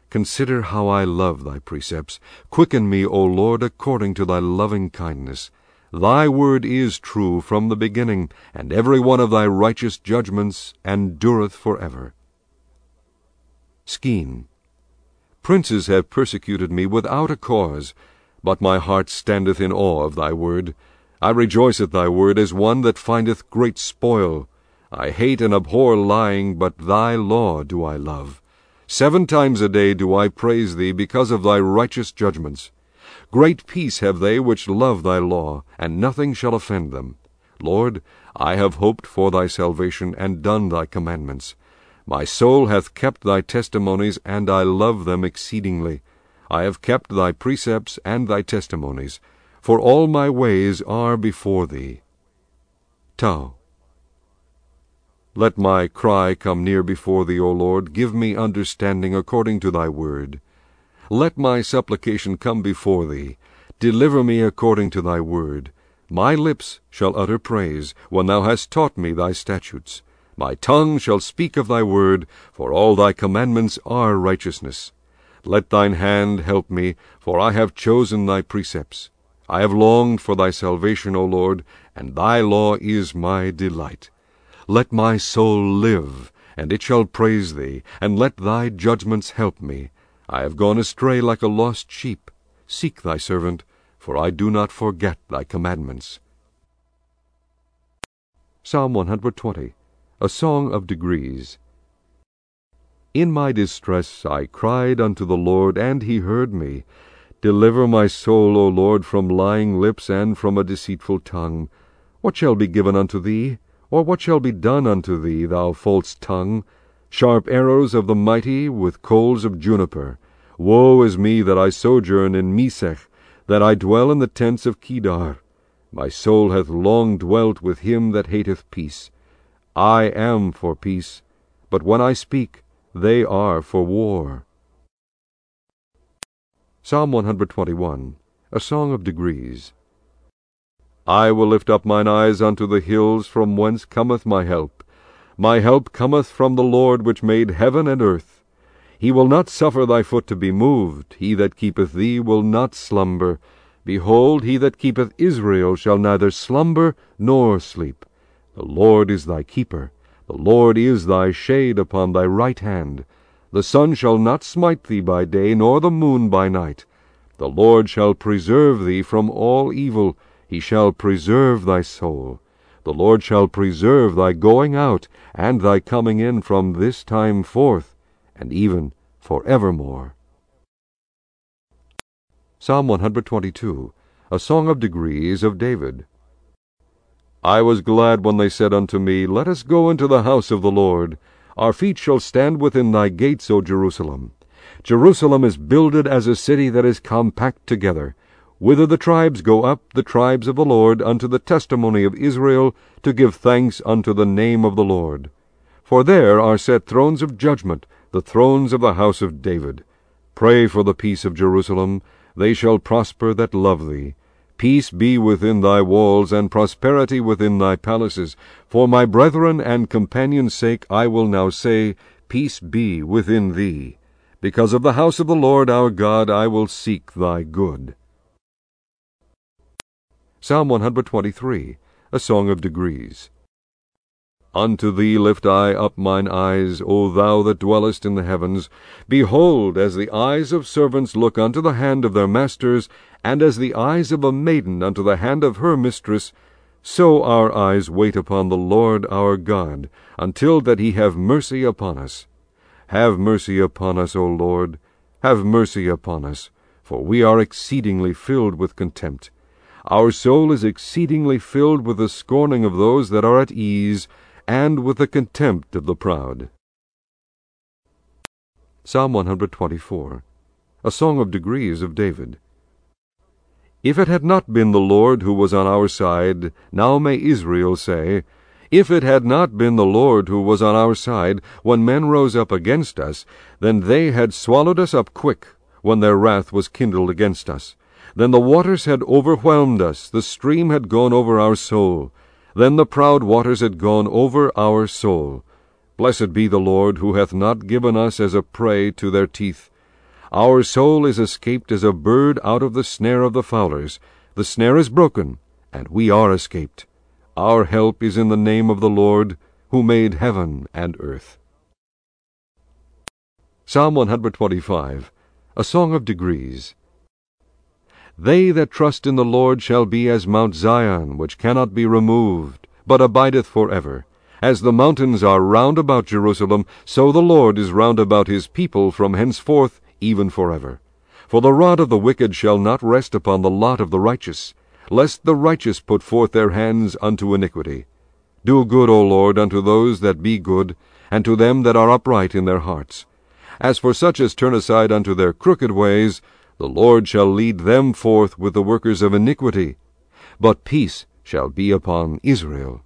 Consider how I love thy precepts. Quicken me, O Lord, according to thy loving kindness. Thy word is true from the beginning, and every one of thy righteous judgments endureth for ever. Schin. Princes have persecuted me without a cause, but my heart standeth in awe of thy word. I rejoice at thy word as one that findeth great spoil. I hate and abhor lying, but thy law do I love. Seven times a day do I praise thee because of thy righteous judgments. Great peace have they which love thy law, and nothing shall offend them. Lord, I have hoped for thy salvation, and done thy commandments. My soul hath kept thy testimonies, and I love them exceedingly. I have kept thy precepts and thy testimonies, for all my ways are before thee. Tau. Let my cry come near before thee, O Lord. Give me understanding according to thy word. Let my supplication come before thee. Deliver me according to thy word. My lips shall utter praise, when thou hast taught me thy statutes. My tongue shall speak of thy word, for all thy commandments are righteousness. Let thine hand help me, for I have chosen thy precepts. I have longed for thy salvation, O Lord, and thy law is my delight. Let my soul live, and it shall praise thee, and let thy judgments help me. I have gone astray like a lost sheep. Seek thy servant, for I do not forget thy commandments. Psalm 120 A Song of Degrees In my distress I cried unto the Lord, and he heard me. Deliver my soul, O Lord, from lying lips and from a deceitful tongue. What shall be given unto thee? Or what shall be done unto thee, thou false tongue? Sharp arrows of the mighty with coals of juniper. Woe is me that I sojourn in Mesech, that I dwell in the tents of Kedar. My soul hath long dwelt with him that hateth peace. I am for peace, but when I speak, they are for war. Psalm 121 A Song of Degrees I will lift up mine eyes unto the hills, from whence cometh my help. My help cometh from the Lord which made heaven and earth. He will not suffer thy foot to be moved. He that keepeth thee will not slumber. Behold, he that keepeth Israel shall neither slumber nor sleep. The Lord is thy keeper. The Lord is thy shade upon thy right hand. The sun shall not smite thee by day, nor the moon by night. The Lord shall preserve thee from all evil. He shall preserve thy soul. The Lord shall preserve thy going out and thy coming in from this time forth, and even for evermore. Psalm 122 A Song of Degrees of David. I was glad when they said unto me, Let us go into the house of the Lord. Our feet shall stand within thy gates, O Jerusalem. Jerusalem is builded as a city that is compact together whither the tribes go up, the tribes of the Lord, unto the testimony of Israel, to give thanks unto the name of the Lord. For there are set thrones of judgment, the thrones of the house of David. Pray for the peace of Jerusalem. They shall prosper that love thee. Peace be within thy walls, and prosperity within thy palaces. For my brethren and companions' sake I will now say, Peace be within thee. Because of the house of the Lord our God I will seek thy good. Psalm 123, a song of degrees. Unto thee lift I up mine eyes, O thou that dwellest in the heavens. Behold, as the eyes of servants look unto the hand of their masters, and as the eyes of a maiden unto the hand of her mistress, so our eyes wait upon the Lord our God, until that he have mercy upon us. Have mercy upon us, O Lord, have mercy upon us, for we are exceedingly filled with contempt. Our soul is exceedingly filled with the scorning of those that are at ease, and with the contempt of the proud. Psalm 124 A Song of Degrees of David. If it had not been the Lord who was on our side, now may Israel say, If it had not been the Lord who was on our side, when men rose up against us, then they had swallowed us up quick, when their wrath was kindled against us. Then the waters had overwhelmed us, the stream had gone over our soul. Then the proud waters had gone over our soul. Blessed be the Lord, who hath not given us as a prey to their teeth. Our soul is escaped as a bird out of the snare of the fowlers. The snare is broken, and we are escaped. Our help is in the name of the Lord, who made heaven and earth. Psalm 125, a song of degrees. They that trust in the Lord shall be as Mount Zion, which cannot be removed, but abideth for ever. As the mountains are round about Jerusalem, so the Lord is round about his people from henceforth even for ever. For the rod of the wicked shall not rest upon the lot of the righteous, lest the righteous put forth their hands unto iniquity. Do good, O Lord, unto those that be good, and to them that are upright in their hearts. As for such as turn aside unto their crooked ways, the Lord shall lead them forth with the workers of iniquity. But peace shall be upon Israel.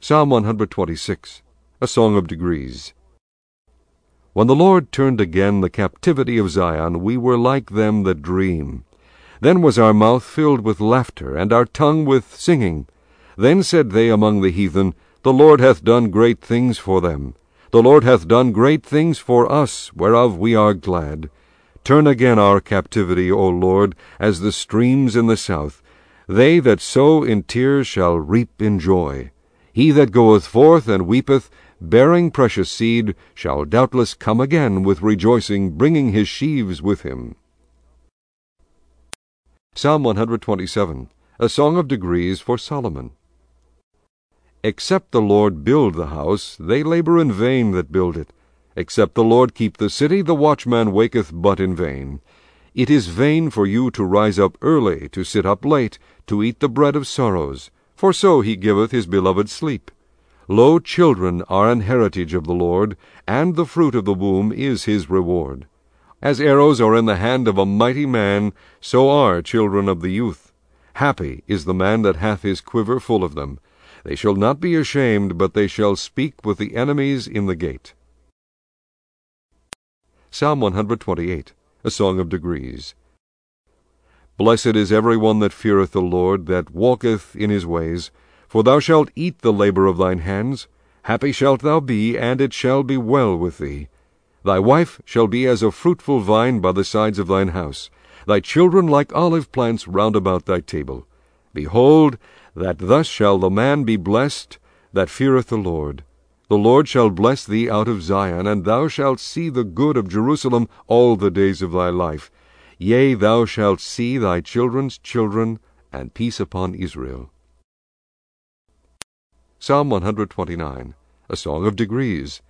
Psalm 126, a song of degrees. When the Lord turned again the captivity of Zion, we were like them that dream. Then was our mouth filled with laughter, and our tongue with singing. Then said they among the heathen, The Lord hath done great things for them. The Lord hath done great things for us, whereof we are glad. Turn again our captivity, O Lord, as the streams in the south. They that sow in tears shall reap in joy. He that goeth forth and weepeth, bearing precious seed, shall doubtless come again with rejoicing, bringing his sheaves with him. Psalm 127, a song of degrees for Solomon. Except the Lord build the house, they labor in vain that build it. Except the Lord keep the city, the watchman waketh but in vain. It is vain for you to rise up early, to sit up late, to eat the bread of sorrows for so he giveth his beloved sleep. Lo, children are an heritage of the Lord, and the fruit of the womb is his reward. As arrows are in the hand of a mighty man, so are children of the youth. Happy is the man that hath his quiver full of them. They shall not be ashamed, but they shall speak with the enemies in the gate. Psalm 128, a song of degrees. Blessed is every one that feareth the Lord, that walketh in his ways. For thou shalt eat the labor of thine hands. Happy shalt thou be, and it shall be well with thee. Thy wife shall be as a fruitful vine by the sides of thine house, thy children like olive plants round about thy table. Behold, that thus shall the man be blessed that feareth the Lord. The Lord shall bless thee out of Zion, and thou shalt see the good of Jerusalem all the days of thy life. Yea, thou shalt see thy children's children, and peace upon Israel. Psalm 129, a song of degrees.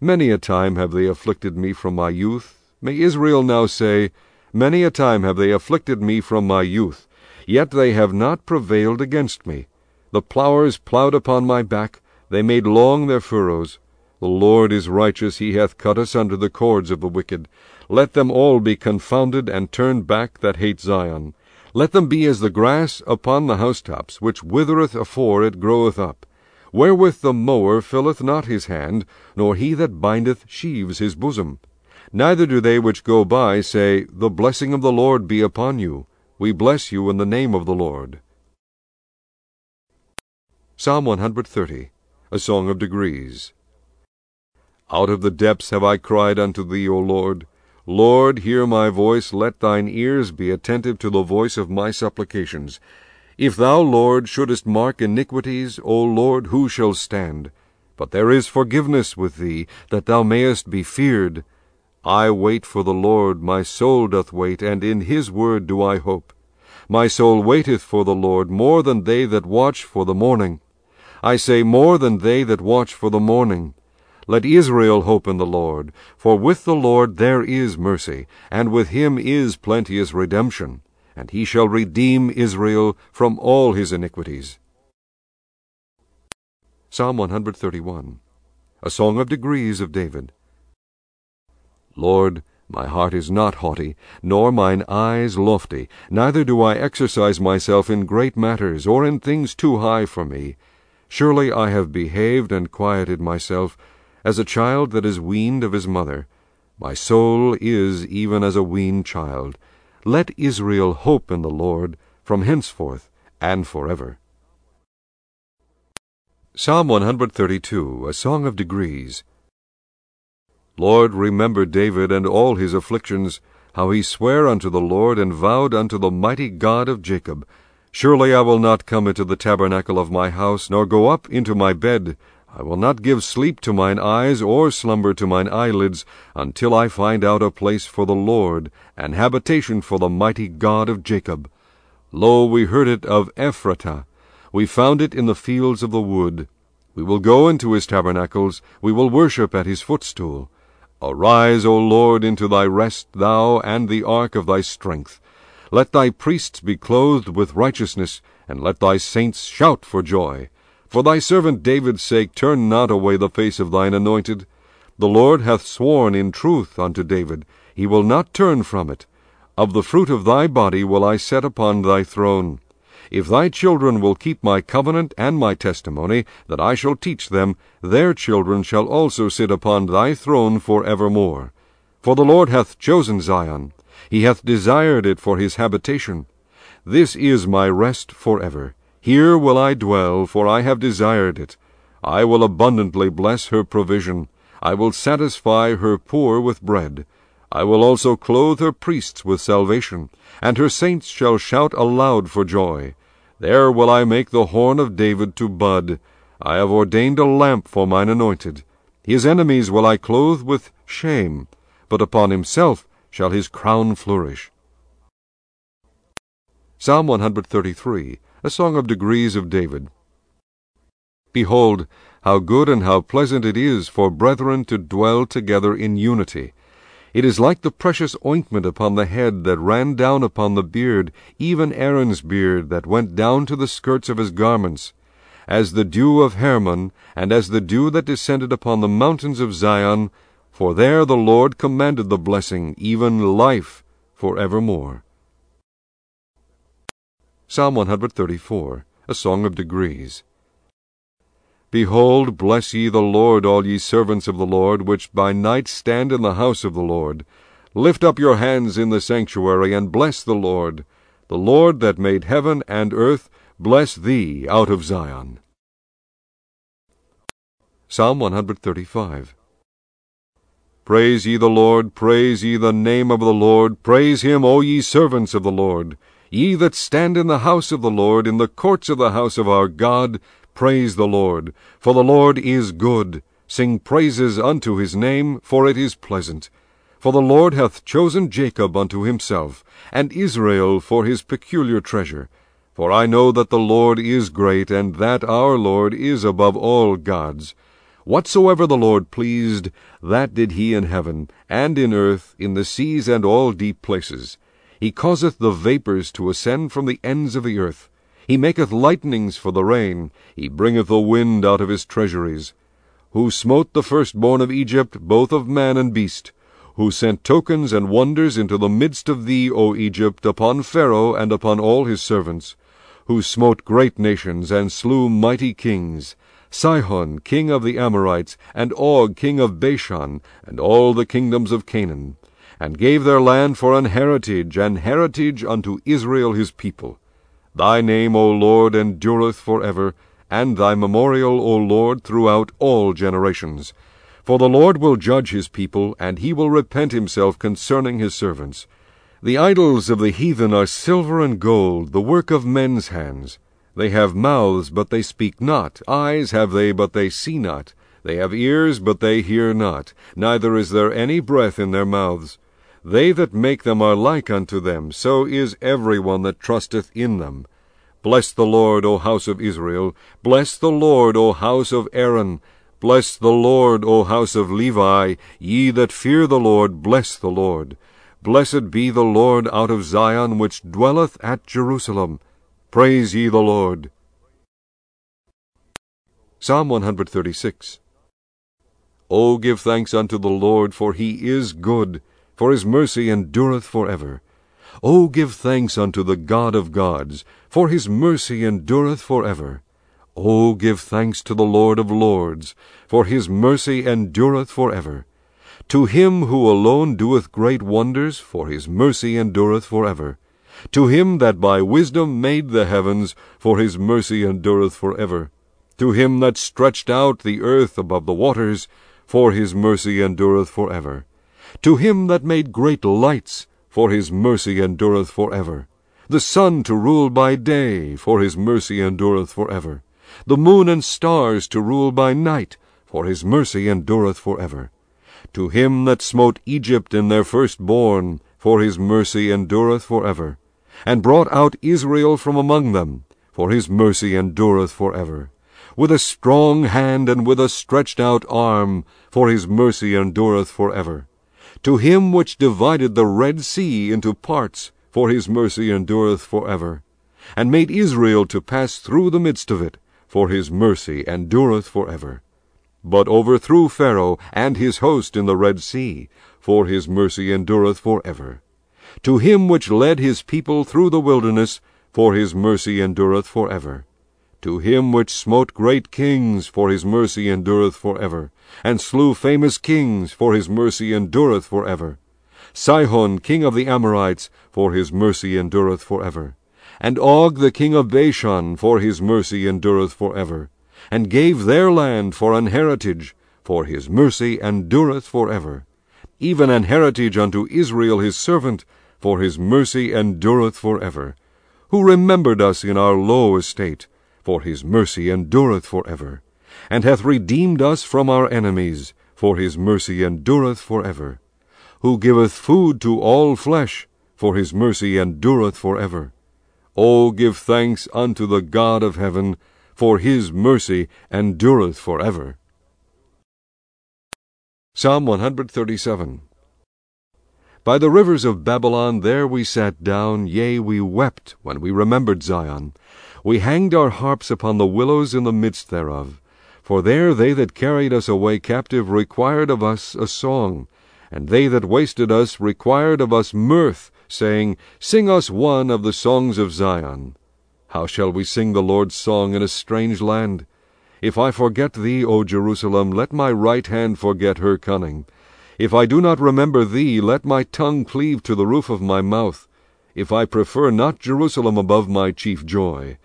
Many a time have they afflicted me from my youth. May Israel now say, Many a time have they afflicted me from my youth, yet they have not prevailed against me. The plowers plowed upon my back, they made long their furrows. The Lord is righteous, he hath cut asunder the cords of the wicked. Let them all be confounded and turned back that hate Zion. Let them be as the grass upon the housetops, which withereth afore it groweth up, wherewith the mower filleth not his hand, nor he that bindeth sheaves his bosom. Neither do they which go by say, The blessing of the Lord be upon you. We bless you in the name of the Lord. Psalm 130, a song of degrees. Out of the depths have I cried unto thee, O Lord. Lord, hear my voice, let thine ears be attentive to the voice of my supplications. If thou, Lord, shouldest mark iniquities, O Lord, who shall stand? But there is forgiveness with thee, that thou mayest be feared. I wait for the Lord, my soul doth wait, and in his word do I hope. My soul waiteth for the Lord more than they that watch for the morning. I say more than they that watch for the morning. Let Israel hope in the Lord, for with the Lord there is mercy, and with him is plenteous redemption, and he shall redeem Israel from all his iniquities. Psalm 131 A Song of Degrees of David. Lord, my heart is not haughty, nor mine eyes lofty, neither do I exercise myself in great matters, or in things too high for me. Surely I have behaved and quieted myself, as a child that is weaned of his mother. My soul is even as a weaned child. Let Israel hope in the Lord from henceforth and forever. Psalm 132, a song of degrees. Lord, remember David and all his afflictions, how he sware unto the Lord and vowed unto the mighty God of Jacob, Surely I will not come into the tabernacle of my house, nor go up into my bed. I will not give sleep to mine eyes, or slumber to mine eyelids, until I find out a place for the Lord, an habitation for the mighty God of Jacob. Lo, we heard it of Ephratah, we found it in the fields of the wood. We will go into his tabernacles, we will worship at his footstool. Arise, O Lord, into thy rest, thou and the ark of thy strength. Let thy priests be clothed with righteousness, and let thy saints shout for joy. For thy servant David's sake turn not away the face of thine anointed. The Lord hath sworn in truth unto David, he will not turn from it. Of the fruit of thy body will I set upon thy throne. If thy children will keep my covenant and my testimony, that I shall teach them, their children shall also sit upon thy throne for evermore. For the Lord hath chosen Zion, he hath desired it for his habitation. This is my rest for ever. Here will I dwell, for I have desired it. I will abundantly bless her provision. I will satisfy her poor with bread. I will also clothe her priests with salvation, and her saints shall shout aloud for joy. There will I make the horn of David to bud. I have ordained a lamp for mine anointed. His enemies will I clothe with shame, but upon himself shall his crown flourish. Psalm 133, a song of degrees of David. Behold, how good and how pleasant it is for brethren to dwell together in unity. It is like the precious ointment upon the head that ran down upon the beard, even Aaron's beard that went down to the skirts of his garments, as the dew of Hermon, and as the dew that descended upon the mountains of Zion, for there the Lord commanded the blessing, even life for evermore. Psalm 134, a song of degrees. Behold, bless ye the Lord, all ye servants of the Lord, which by night stand in the house of the Lord. Lift up your hands in the sanctuary, and bless the Lord. The Lord that made heaven and earth, bless thee out of Zion. Psalm 135 Praise ye the Lord, praise ye the name of the Lord, praise him, O ye servants of the Lord. Ye that stand in the house of the Lord, in the courts of the house of our God, Praise the Lord, for the Lord is good. Sing praises unto his name, for it is pleasant. For the Lord hath chosen Jacob unto himself, and Israel for his peculiar treasure. For I know that the Lord is great, and that our Lord is above all gods. Whatsoever the Lord pleased, that did he in heaven, and in earth, in the seas and all deep places. He causeth the vapours to ascend from the ends of the earth. He maketh lightnings for the rain. He bringeth the wind out of his treasuries. Who smote the firstborn of Egypt, both of man and beast. Who sent tokens and wonders into the midst of thee, O Egypt, upon Pharaoh and upon all his servants. Who smote great nations and slew mighty kings. Sihon, king of the Amorites, and Og, king of Bashan, and all the kingdoms of Canaan, and gave their land for an heritage, an heritage unto Israel his people. Thy name, O Lord, endureth for ever, and thy memorial, O Lord, throughout all generations. For the Lord will judge his people, and he will repent himself concerning his servants. The idols of the heathen are silver and gold, the work of men's hands. They have mouths, but they speak not, eyes have they, but they see not. They have ears, but they hear not, neither is there any breath in their mouths. They that make them are like unto them, so is every one that trusteth in them. Bless the Lord, O house of Israel. Bless the Lord, O house of Aaron. Bless the Lord, O house of Levi. Ye that fear the Lord, bless the Lord. Blessed be the Lord out of Zion, which dwelleth at Jerusalem. Praise ye the Lord. Psalm 136 O give thanks unto the Lord, for he is good for his mercy endureth for ever. O give thanks unto the God of gods, for his mercy endureth for ever. O give thanks to the Lord of lords, for his mercy endureth for ever. To him who alone doeth great wonders, for his mercy endureth for ever. To him that by wisdom made the heavens, for his mercy endureth for ever. To him that stretched out the earth above the waters, for his mercy endureth for ever. To him that made great lights, for his mercy endureth for ever. The sun to rule by day, for his mercy endureth for ever. The moon and stars to rule by night, for his mercy endureth for ever. To him that smote Egypt in their firstborn, for his mercy endureth for ever. And brought out Israel from among them, for his mercy endureth for ever. With a strong hand and with a stretched out arm, for his mercy endureth for ever. To him which divided the Red Sea into parts, for his mercy endureth for ever. And made Israel to pass through the midst of it, for his mercy endureth for ever. But overthrew Pharaoh and his host in the Red Sea, for his mercy endureth for ever. To him which led his people through the wilderness, for his mercy endureth for ever. To him which smote great kings, for his mercy endureth for ever, and slew famous kings, for his mercy endureth for ever. Sihon king of the Amorites, for his mercy endureth for ever. And Og the king of Bashan, for his mercy endureth for ever. And gave their land for an heritage, for his mercy endureth for ever. Even an heritage unto Israel his servant, for his mercy endureth for ever. Who remembered us in our low estate, for his mercy endureth for ever. And hath redeemed us from our enemies, for his mercy endureth for ever who giveth food to all flesh, for his mercy endureth for ever. O give thanks unto the God of heaven, for his mercy endureth for ever. Psalm 137 By the rivers of Babylon there we sat down, yea, we wept, when we remembered Zion. We hanged our harps upon the willows in the midst thereof. For there they that carried us away captive required of us a song, and they that wasted us required of us mirth, saying, Sing us one of the songs of Zion. How shall we sing the Lord's song in a strange land? If I forget thee, O Jerusalem, let my right hand forget her cunning. If I do not remember thee, let my tongue cleave to the roof of my mouth. If I prefer not Jerusalem above my chief joy.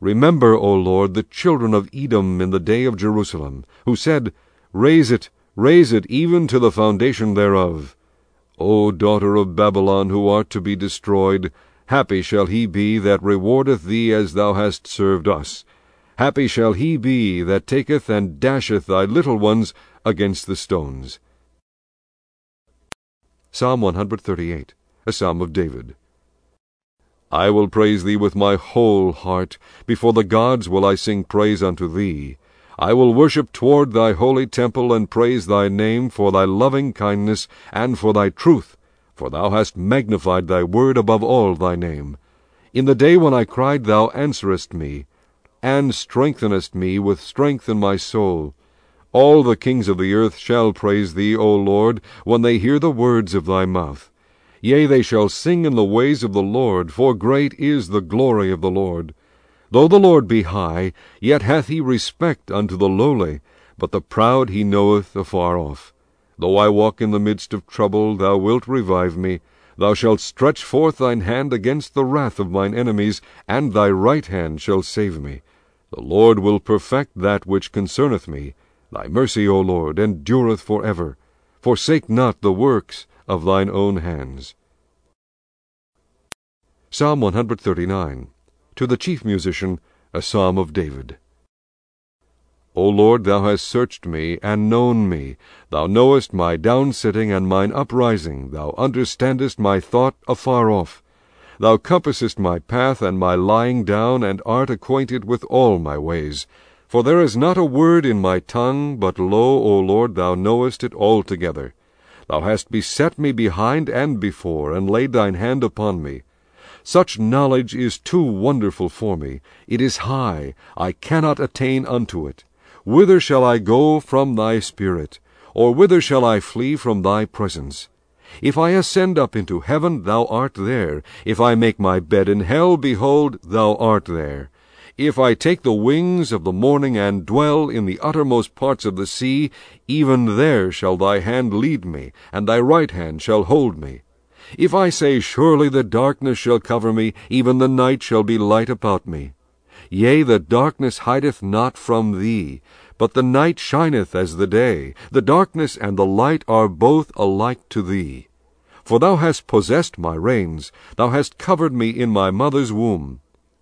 Remember, O Lord, the children of Edom in the day of Jerusalem, who said, Raise it, raise it even to the foundation thereof. O daughter of Babylon, who art to be destroyed, happy shall he be that rewardeth thee as thou hast served us. Happy shall he be that taketh and dasheth thy little ones against the stones. Psalm 138, a psalm of David. I will praise thee with my whole heart. Before the gods will I sing praise unto thee. I will worship toward thy holy temple, and praise thy name for thy loving kindness, and for thy truth, for thou hast magnified thy word above all thy name. In the day when I cried, thou answerest me, and strengthenest me with strength in my soul. All the kings of the earth shall praise thee, O Lord, when they hear the words of thy mouth. Yea, they shall sing in the ways of the Lord, for great is the glory of the Lord. Though the Lord be high, yet hath he respect unto the lowly, but the proud he knoweth afar off. Though I walk in the midst of trouble, thou wilt revive me. Thou shalt stretch forth thine hand against the wrath of mine enemies, and thy right hand shall save me. The Lord will perfect that which concerneth me. Thy mercy, O Lord, endureth for ever. Forsake not the works of thine own hands. Psalm 139 to the chief musician, a psalm of David. O Lord, thou hast searched me, and known me. Thou knowest my downsitting and mine uprising. Thou understandest my thought afar off. Thou compassest my path and my lying down, and art acquainted with all my ways. For there is not a word in my tongue, but lo, O Lord, thou knowest it altogether. Thou hast beset me behind and before, and laid thine hand upon me. Such knowledge is too wonderful for me. It is high. I cannot attain unto it. Whither shall I go from thy spirit? Or whither shall I flee from thy presence? If I ascend up into heaven, thou art there. If I make my bed in hell, behold, thou art there. If I take the wings of the morning and dwell in the uttermost parts of the sea, even there shall thy hand lead me, and thy right hand shall hold me. If I say, Surely the darkness shall cover me, even the night shall be light about me. Yea, the darkness hideth not from thee, But the night shineth as the day, the darkness and the light are both alike to thee. For thou hast possessed my reins, thou hast covered me in my mother's womb.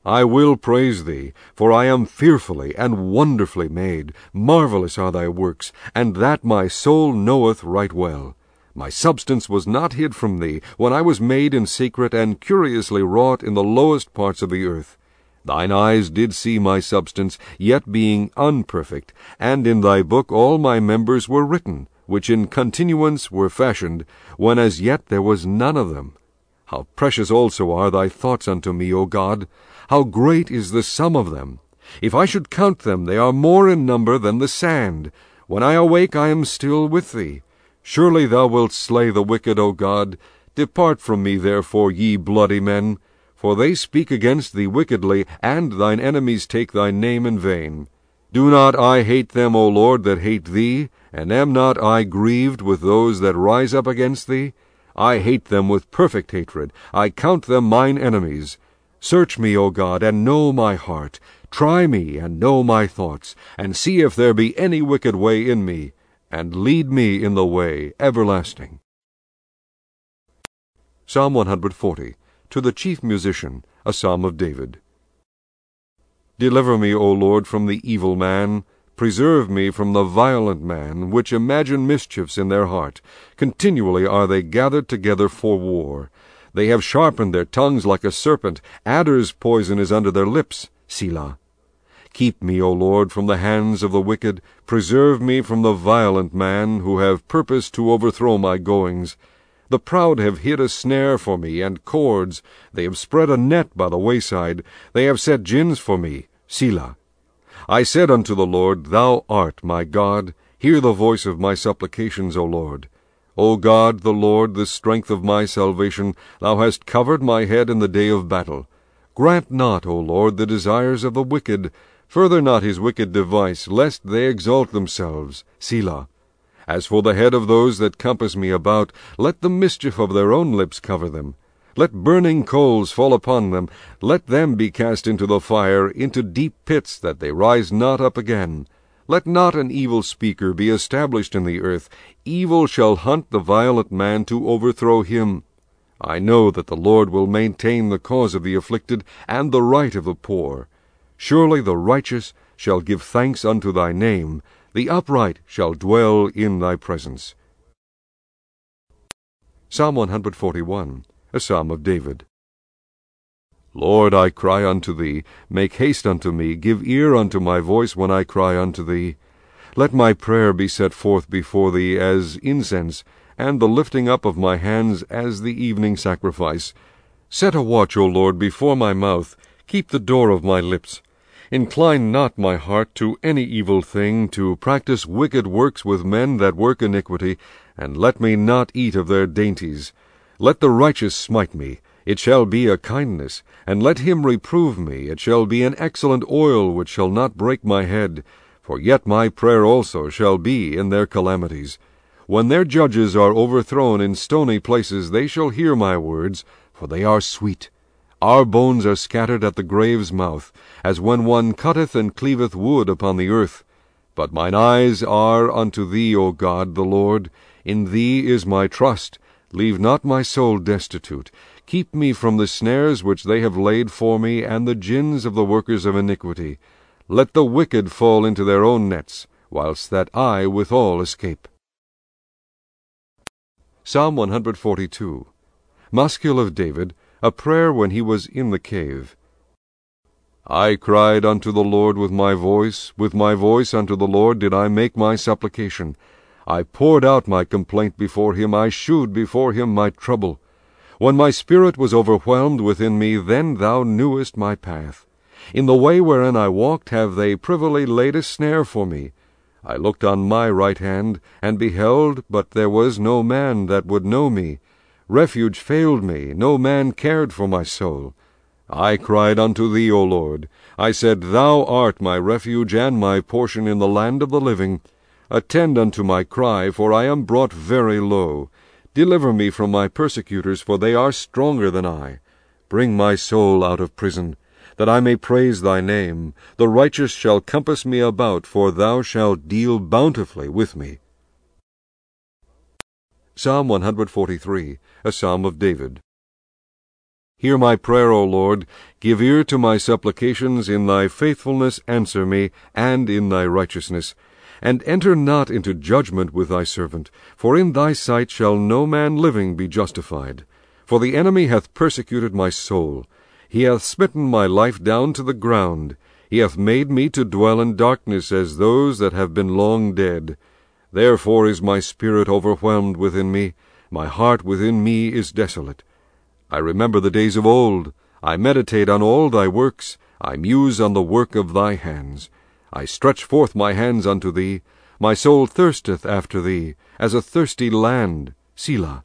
I will praise thee, for I am fearfully and wonderfully made. Marvelous are thy works, and that my soul knoweth right well. My substance was not hid from thee, when I was made in secret and curiously wrought in the lowest parts of the earth. Thine eyes did see my substance, yet being unperfect, and in thy book all my members were written, which in continuance were fashioned, when as yet there was none of them. How precious also are thy thoughts unto me, O God! How great is the sum of them! If I should count them, they are more in number than the sand. When I awake, I am still with thee. Surely thou wilt slay the wicked, O God. Depart from me, therefore, ye bloody men. For they speak against thee wickedly, and thine enemies take thy name in vain. Do not I hate them, O Lord, that hate thee? And am not I grieved with those that rise up against thee? I hate them with perfect hatred. I count them mine enemies. Search me, O God, and know my heart. Try me, and know my thoughts, and see if there be any wicked way in me, and lead me in the way everlasting. Psalm 140 to the chief musician, a psalm of David. Deliver me, O Lord, from the evil man. Preserve me from the violent man, which imagine mischiefs in their heart. Continually are they gathered together for war. They have sharpened their tongues like a serpent. Adder's poison is under their lips. Selah. Keep me, O Lord, from the hands of the wicked. Preserve me from the violent man, who have purposed to overthrow my goings. The proud have hid a snare for me, and cords. They have spread a net by the wayside. They have set gins for me. Selah. I said unto the Lord, Thou art my God. Hear the voice of my supplications, O Lord. O God, the Lord, the strength of my salvation, Thou hast covered my head in the day of battle. Grant not, O Lord, the desires of the wicked. Further not his wicked device, lest they exalt themselves. Selah. As for the head of those that compass me about, let the mischief of their own lips cover them. Let burning coals fall upon them. Let them be cast into the fire, into deep pits, that they rise not up again. Let not an evil speaker be established in the earth. Evil shall hunt the violent man to overthrow him. I know that the Lord will maintain the cause of the afflicted and the right of the poor. Surely the righteous shall give thanks unto thy name, the upright shall dwell in thy presence. Psalm 141, a psalm of David. Lord, I cry unto thee, make haste unto me, give ear unto my voice when I cry unto thee. Let my prayer be set forth before thee as incense, and the lifting up of my hands as the evening sacrifice. Set a watch, O Lord, before my mouth, keep the door of my lips. Incline not my heart to any evil thing, to practice wicked works with men that work iniquity, and let me not eat of their dainties. Let the righteous smite me, it shall be a kindness, and let him reprove me, it shall be an excellent oil which shall not break my head. For yet my prayer also shall be in their calamities. When their judges are overthrown in stony places, they shall hear my words, for they are sweet. Our bones are scattered at the grave's mouth, as when one cutteth and cleaveth wood upon the earth. But mine eyes are unto thee, O God, the Lord. In thee is my trust. Leave not my soul destitute. Keep me from the snares which they have laid for me, and the gins of the workers of iniquity. Let the wicked fall into their own nets, whilst that I withal escape. Psalm 142 Maschil of David, a prayer when he was in the cave. I cried unto the Lord with my voice, with my voice unto the Lord did I make my supplication. I poured out my complaint before him, I shewed before him my trouble. When my spirit was overwhelmed within me, then thou knewest my path. In the way wherein I walked have they privily laid a snare for me. I looked on my right hand, and beheld, but there was no man that would know me. Refuge failed me, no man cared for my soul. I cried unto thee, O Lord. I said, Thou art my refuge and my portion in the land of the living. Attend unto my cry, for I am brought very low. Deliver me from my persecutors, for they are stronger than I. Bring my soul out of prison. that I may praise thy name. The righteous shall compass me about, for thou shalt deal bountifully with me. Psalm 143, a psalm of David. Hear my prayer, O Lord. Give ear to my supplications. In thy faithfulness answer me, and in thy righteousness. And enter not into judgment with thy servant, for in thy sight shall no man living be justified. For the enemy hath persecuted my soul. He hath smitten my life down to the ground. He hath made me to dwell in darkness as those that have been long dead. Therefore is my spirit overwhelmed within me. My heart within me is desolate. I remember the days of old. I meditate on all thy works. I muse on the work of thy hands. I stretch forth my hands unto thee. My soul thirsteth after thee, as a thirsty land. Selah.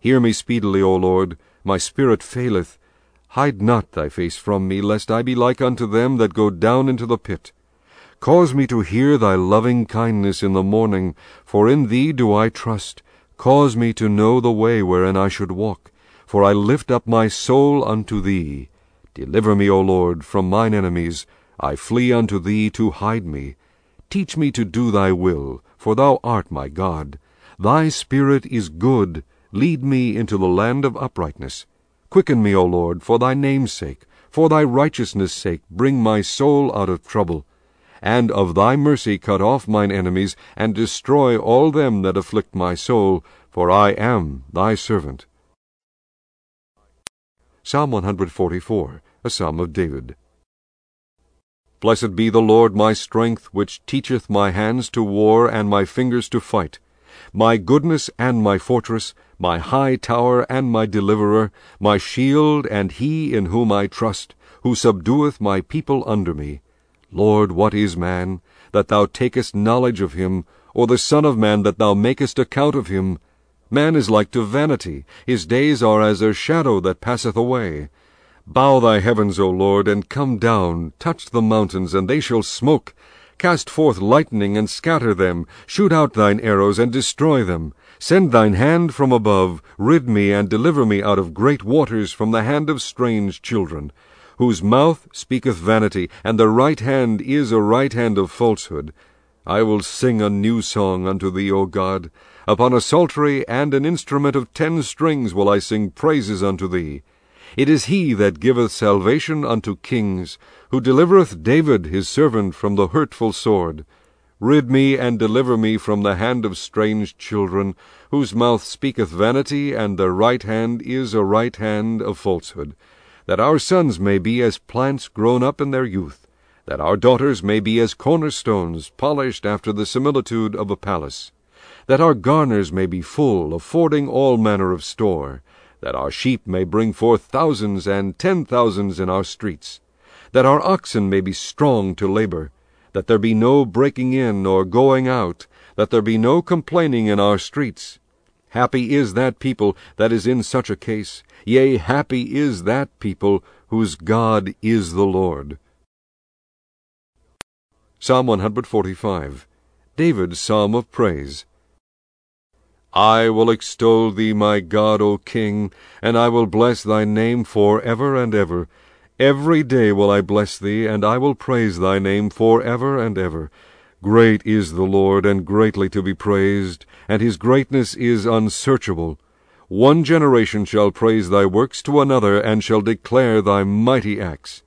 Hear me speedily, O Lord. My spirit faileth. Hide not thy face from me, lest I be like unto them that go down into the pit. Cause me to hear thy loving kindness in the morning, for in thee do I trust. Cause me to know the way wherein I should walk, for I lift up my soul unto thee. Deliver me, O Lord, from mine enemies. I flee unto thee to hide me. Teach me to do thy will, for thou art my God. Thy spirit is good. Lead me into the land of uprightness. Quicken me, O Lord, for thy name's sake. For thy righteousness' sake bring my soul out of trouble and of thy mercy cut off mine enemies, and destroy all them that afflict my soul, for I am thy servant. Psalm 144, a psalm of David. Blessed be the Lord my strength, which teacheth my hands to war and my fingers to fight, my goodness and my fortress, my high tower and my deliverer, my shield and he in whom I trust, who subdueth my people under me. Lord, what is man, that thou takest knowledge of him, or the Son of man, that thou makest account of him? Man is like to vanity, his days are as a shadow that passeth away. Bow thy heavens, O Lord, and come down, touch the mountains, and they shall smoke. Cast forth lightning, and scatter them, shoot out thine arrows, and destroy them. Send thine hand from above, rid me, and deliver me out of great waters, from the hand of strange children whose mouth speaketh vanity, and the right hand is a right hand of falsehood. I will sing a new song unto thee, O God. Upon a psaltery and an instrument of ten strings will I sing praises unto thee. It is he that giveth salvation unto kings, who delivereth David his servant from the hurtful sword. Rid me and deliver me from the hand of strange children, whose mouth speaketh vanity, and their right hand is a right hand of falsehood that our sons may be as plants grown up in their youth, that our daughters may be as cornerstones polished after the similitude of a palace, that our garners may be full, affording all manner of store, that our sheep may bring forth thousands and ten thousands in our streets, that our oxen may be strong to labor, that there be no breaking in nor going out, that there be no complaining in our streets. Happy is that people that is in such a case, Yea, happy is that people whose God is the Lord. Psalm 145 David's Psalm of Praise. I will extol thee, my God, O King, and I will bless thy name for ever and ever. Every day will I bless thee, and I will praise thy name for ever and ever. Great is the Lord, and greatly to be praised, and his greatness is unsearchable. One generation shall praise thy works to another, and shall declare thy mighty acts.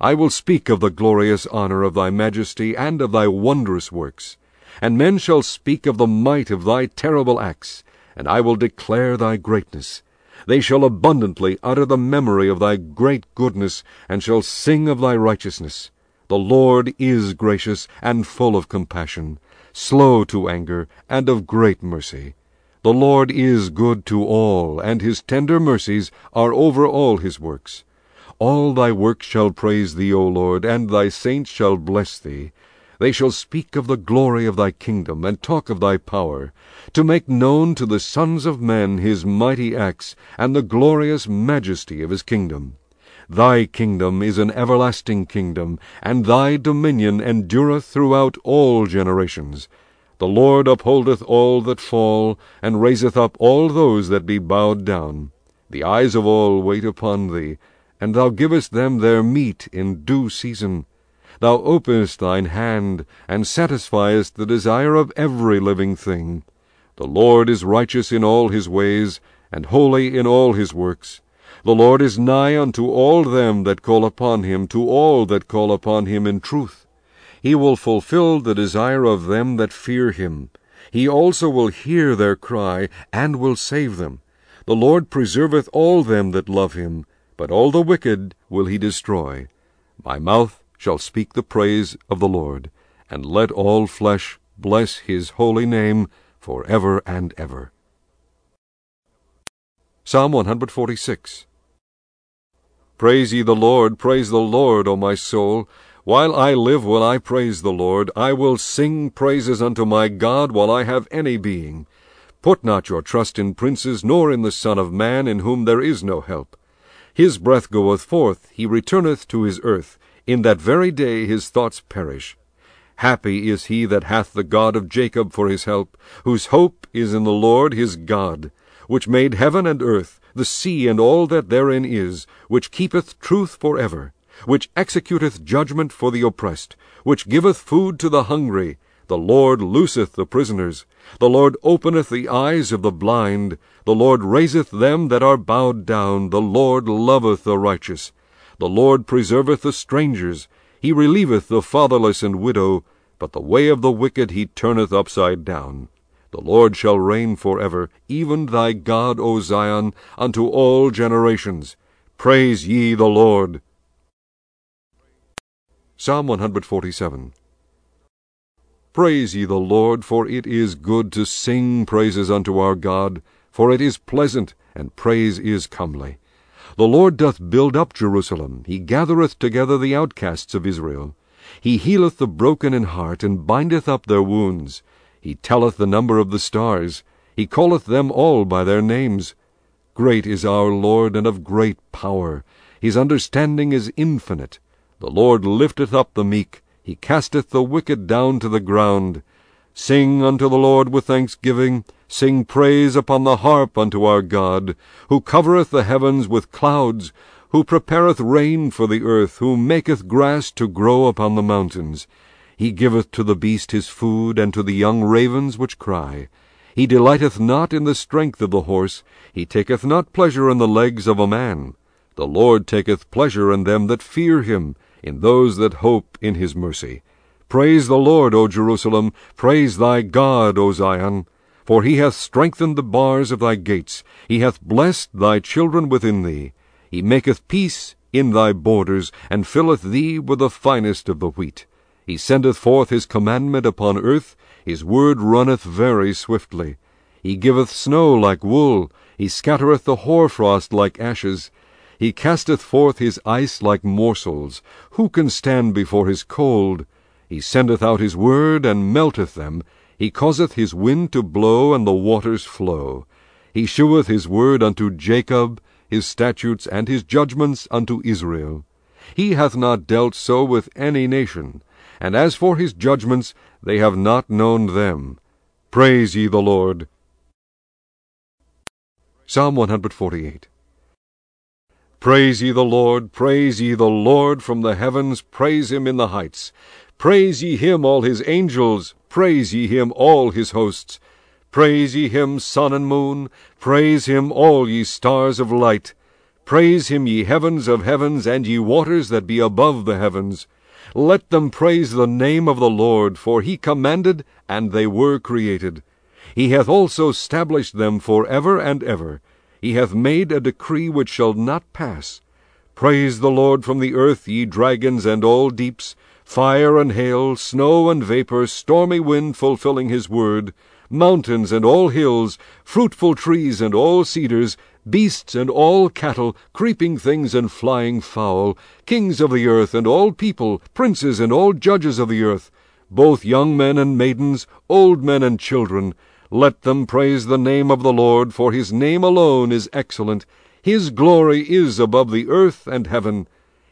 I will speak of the glorious honor of thy majesty, and of thy wondrous works. And men shall speak of the might of thy terrible acts, and I will declare thy greatness. They shall abundantly utter the memory of thy great goodness, and shall sing of thy righteousness. The Lord is gracious and full of compassion, slow to anger, and of great mercy. The Lord is good to all, and his tender mercies are over all his works. All thy works shall praise thee, O Lord, and thy saints shall bless thee. They shall speak of the glory of thy kingdom, and talk of thy power, to make known to the sons of men his mighty acts, and the glorious majesty of his kingdom. Thy kingdom is an everlasting kingdom, and thy dominion endureth throughout all generations. The Lord upholdeth all that fall, and raiseth up all those that be bowed down. The eyes of all wait upon thee, and thou givest them their meat in due season. Thou openest thine hand, and satisfiest the desire of every living thing. The Lord is righteous in all his ways, and holy in all his works. The Lord is nigh unto all them that call upon him, to all that call upon him in truth. He will fulfill the desire of them that fear him. He also will hear their cry, and will save them. The Lord preserveth all them that love him, but all the wicked will he destroy. My mouth shall speak the praise of the Lord, and let all flesh bless his holy name for ever and ever. Psalm 146 Praise ye the Lord, praise the Lord, O my soul. While I live will I praise the Lord. I will sing praises unto my God while I have any being. Put not your trust in princes, nor in the Son of Man, in whom there is no help. His breath goeth forth, he returneth to his earth. In that very day his thoughts perish. Happy is he that hath the God of Jacob for his help, whose hope is in the Lord his God, which made heaven and earth, the sea and all that therein is, which keepeth truth for ever which executeth judgment for the oppressed, which giveth food to the hungry. The Lord looseth the prisoners. The Lord openeth the eyes of the blind. The Lord raiseth them that are bowed down. The Lord loveth the righteous. The Lord preserveth the strangers. He relieveth the fatherless and widow. But the way of the wicked he turneth upside down. The Lord shall reign for ever, even thy God, O Zion, unto all generations. Praise ye the Lord. Psalm 147 Praise ye the Lord, for it is good to sing praises unto our God, for it is pleasant, and praise is comely. The Lord doth build up Jerusalem, he gathereth together the outcasts of Israel. He healeth the broken in heart, and bindeth up their wounds. He telleth the number of the stars, he calleth them all by their names. Great is our Lord, and of great power. His understanding is infinite. The Lord lifteth up the meek, he casteth the wicked down to the ground. Sing unto the Lord with thanksgiving, sing praise upon the harp unto our God, who covereth the heavens with clouds, who prepareth rain for the earth, who maketh grass to grow upon the mountains. He giveth to the beast his food, and to the young ravens which cry. He delighteth not in the strength of the horse, he taketh not pleasure in the legs of a man. The Lord taketh pleasure in them that fear him, in those that hope in his mercy. Praise the Lord, O Jerusalem, praise thy God, O Zion. For he hath strengthened the bars of thy gates, he hath blessed thy children within thee. He maketh peace in thy borders, and filleth thee with the finest of the wheat. He sendeth forth his commandment upon earth, his word runneth very swiftly. He giveth snow like wool, he scattereth the hoarfrost like ashes. He casteth forth his ice like morsels. Who can stand before his cold? He sendeth out his word, and melteth them. He causeth his wind to blow, and the waters flow. He sheweth his word unto Jacob, his statutes and his judgments unto Israel. He hath not dealt so with any nation. And as for his judgments, they have not known them. Praise ye the Lord. Psalm 148 Praise ye the Lord, praise ye the Lord from the heavens, praise him in the heights. Praise ye him, all his angels, praise ye him, all his hosts. Praise ye him, sun and moon, praise him, all ye stars of light. Praise him, ye heavens of heavens, and ye waters that be above the heavens. Let them praise the name of the Lord, for he commanded, and they were created. He hath also stablished them for ever and ever. He hath made a decree which shall not pass. Praise the Lord from the earth, ye dragons and all deeps, fire and hail, snow and vapor, stormy wind fulfilling his word, mountains and all hills, fruitful trees and all cedars, beasts and all cattle, creeping things and flying fowl, kings of the earth and all people, princes and all judges of the earth, both young men and maidens, old men and children, let them praise the name of the Lord, for his name alone is excellent. His glory is above the earth and heaven.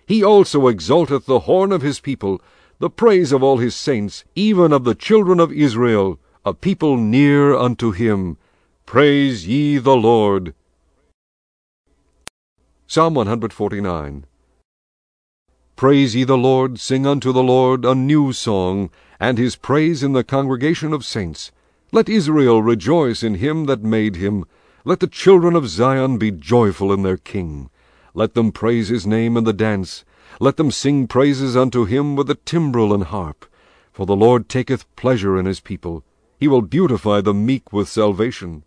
He also exalteth the horn of his people, the praise of all his saints, even of the children of Israel, a people near unto him. Praise ye the Lord. Psalm 149 Praise ye the Lord, sing unto the Lord a new song, and his praise in the congregation of saints. Let Israel rejoice in him that made him. Let the children of Zion be joyful in their King. Let them praise his name in the dance. Let them sing praises unto him with the timbrel and harp. For the Lord taketh pleasure in his people. He will beautify the meek with salvation.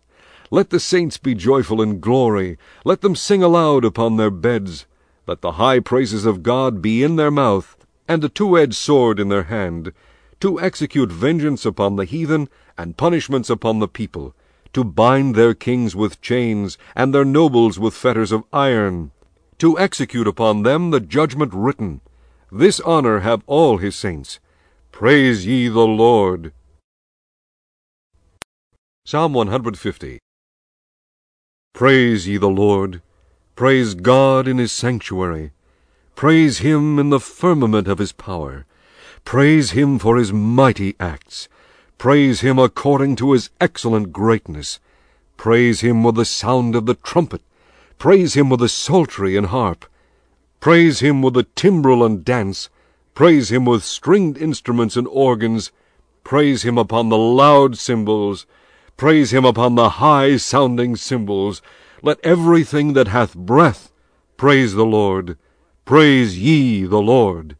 Let the saints be joyful in glory. Let them sing aloud upon their beds. Let the high praises of God be in their mouth, and the two-edged sword in their hand, to execute vengeance upon the heathen, and punishments upon the people, to bind their kings with chains, and their nobles with fetters of iron, to execute upon them the judgment written. This honor have all his saints. Praise ye the Lord. Psalm 150 Praise ye the Lord. Praise God in his sanctuary. Praise him in the firmament of his power. Praise him for his mighty acts. Praise him according to his excellent greatness. Praise him with the sound of the trumpet. Praise him with the psaltery and harp. Praise him with the timbrel and dance. Praise him with stringed instruments and organs. Praise him upon the loud cymbals. Praise him upon the high sounding cymbals. Let everything that hath breath praise the Lord. Praise ye the Lord.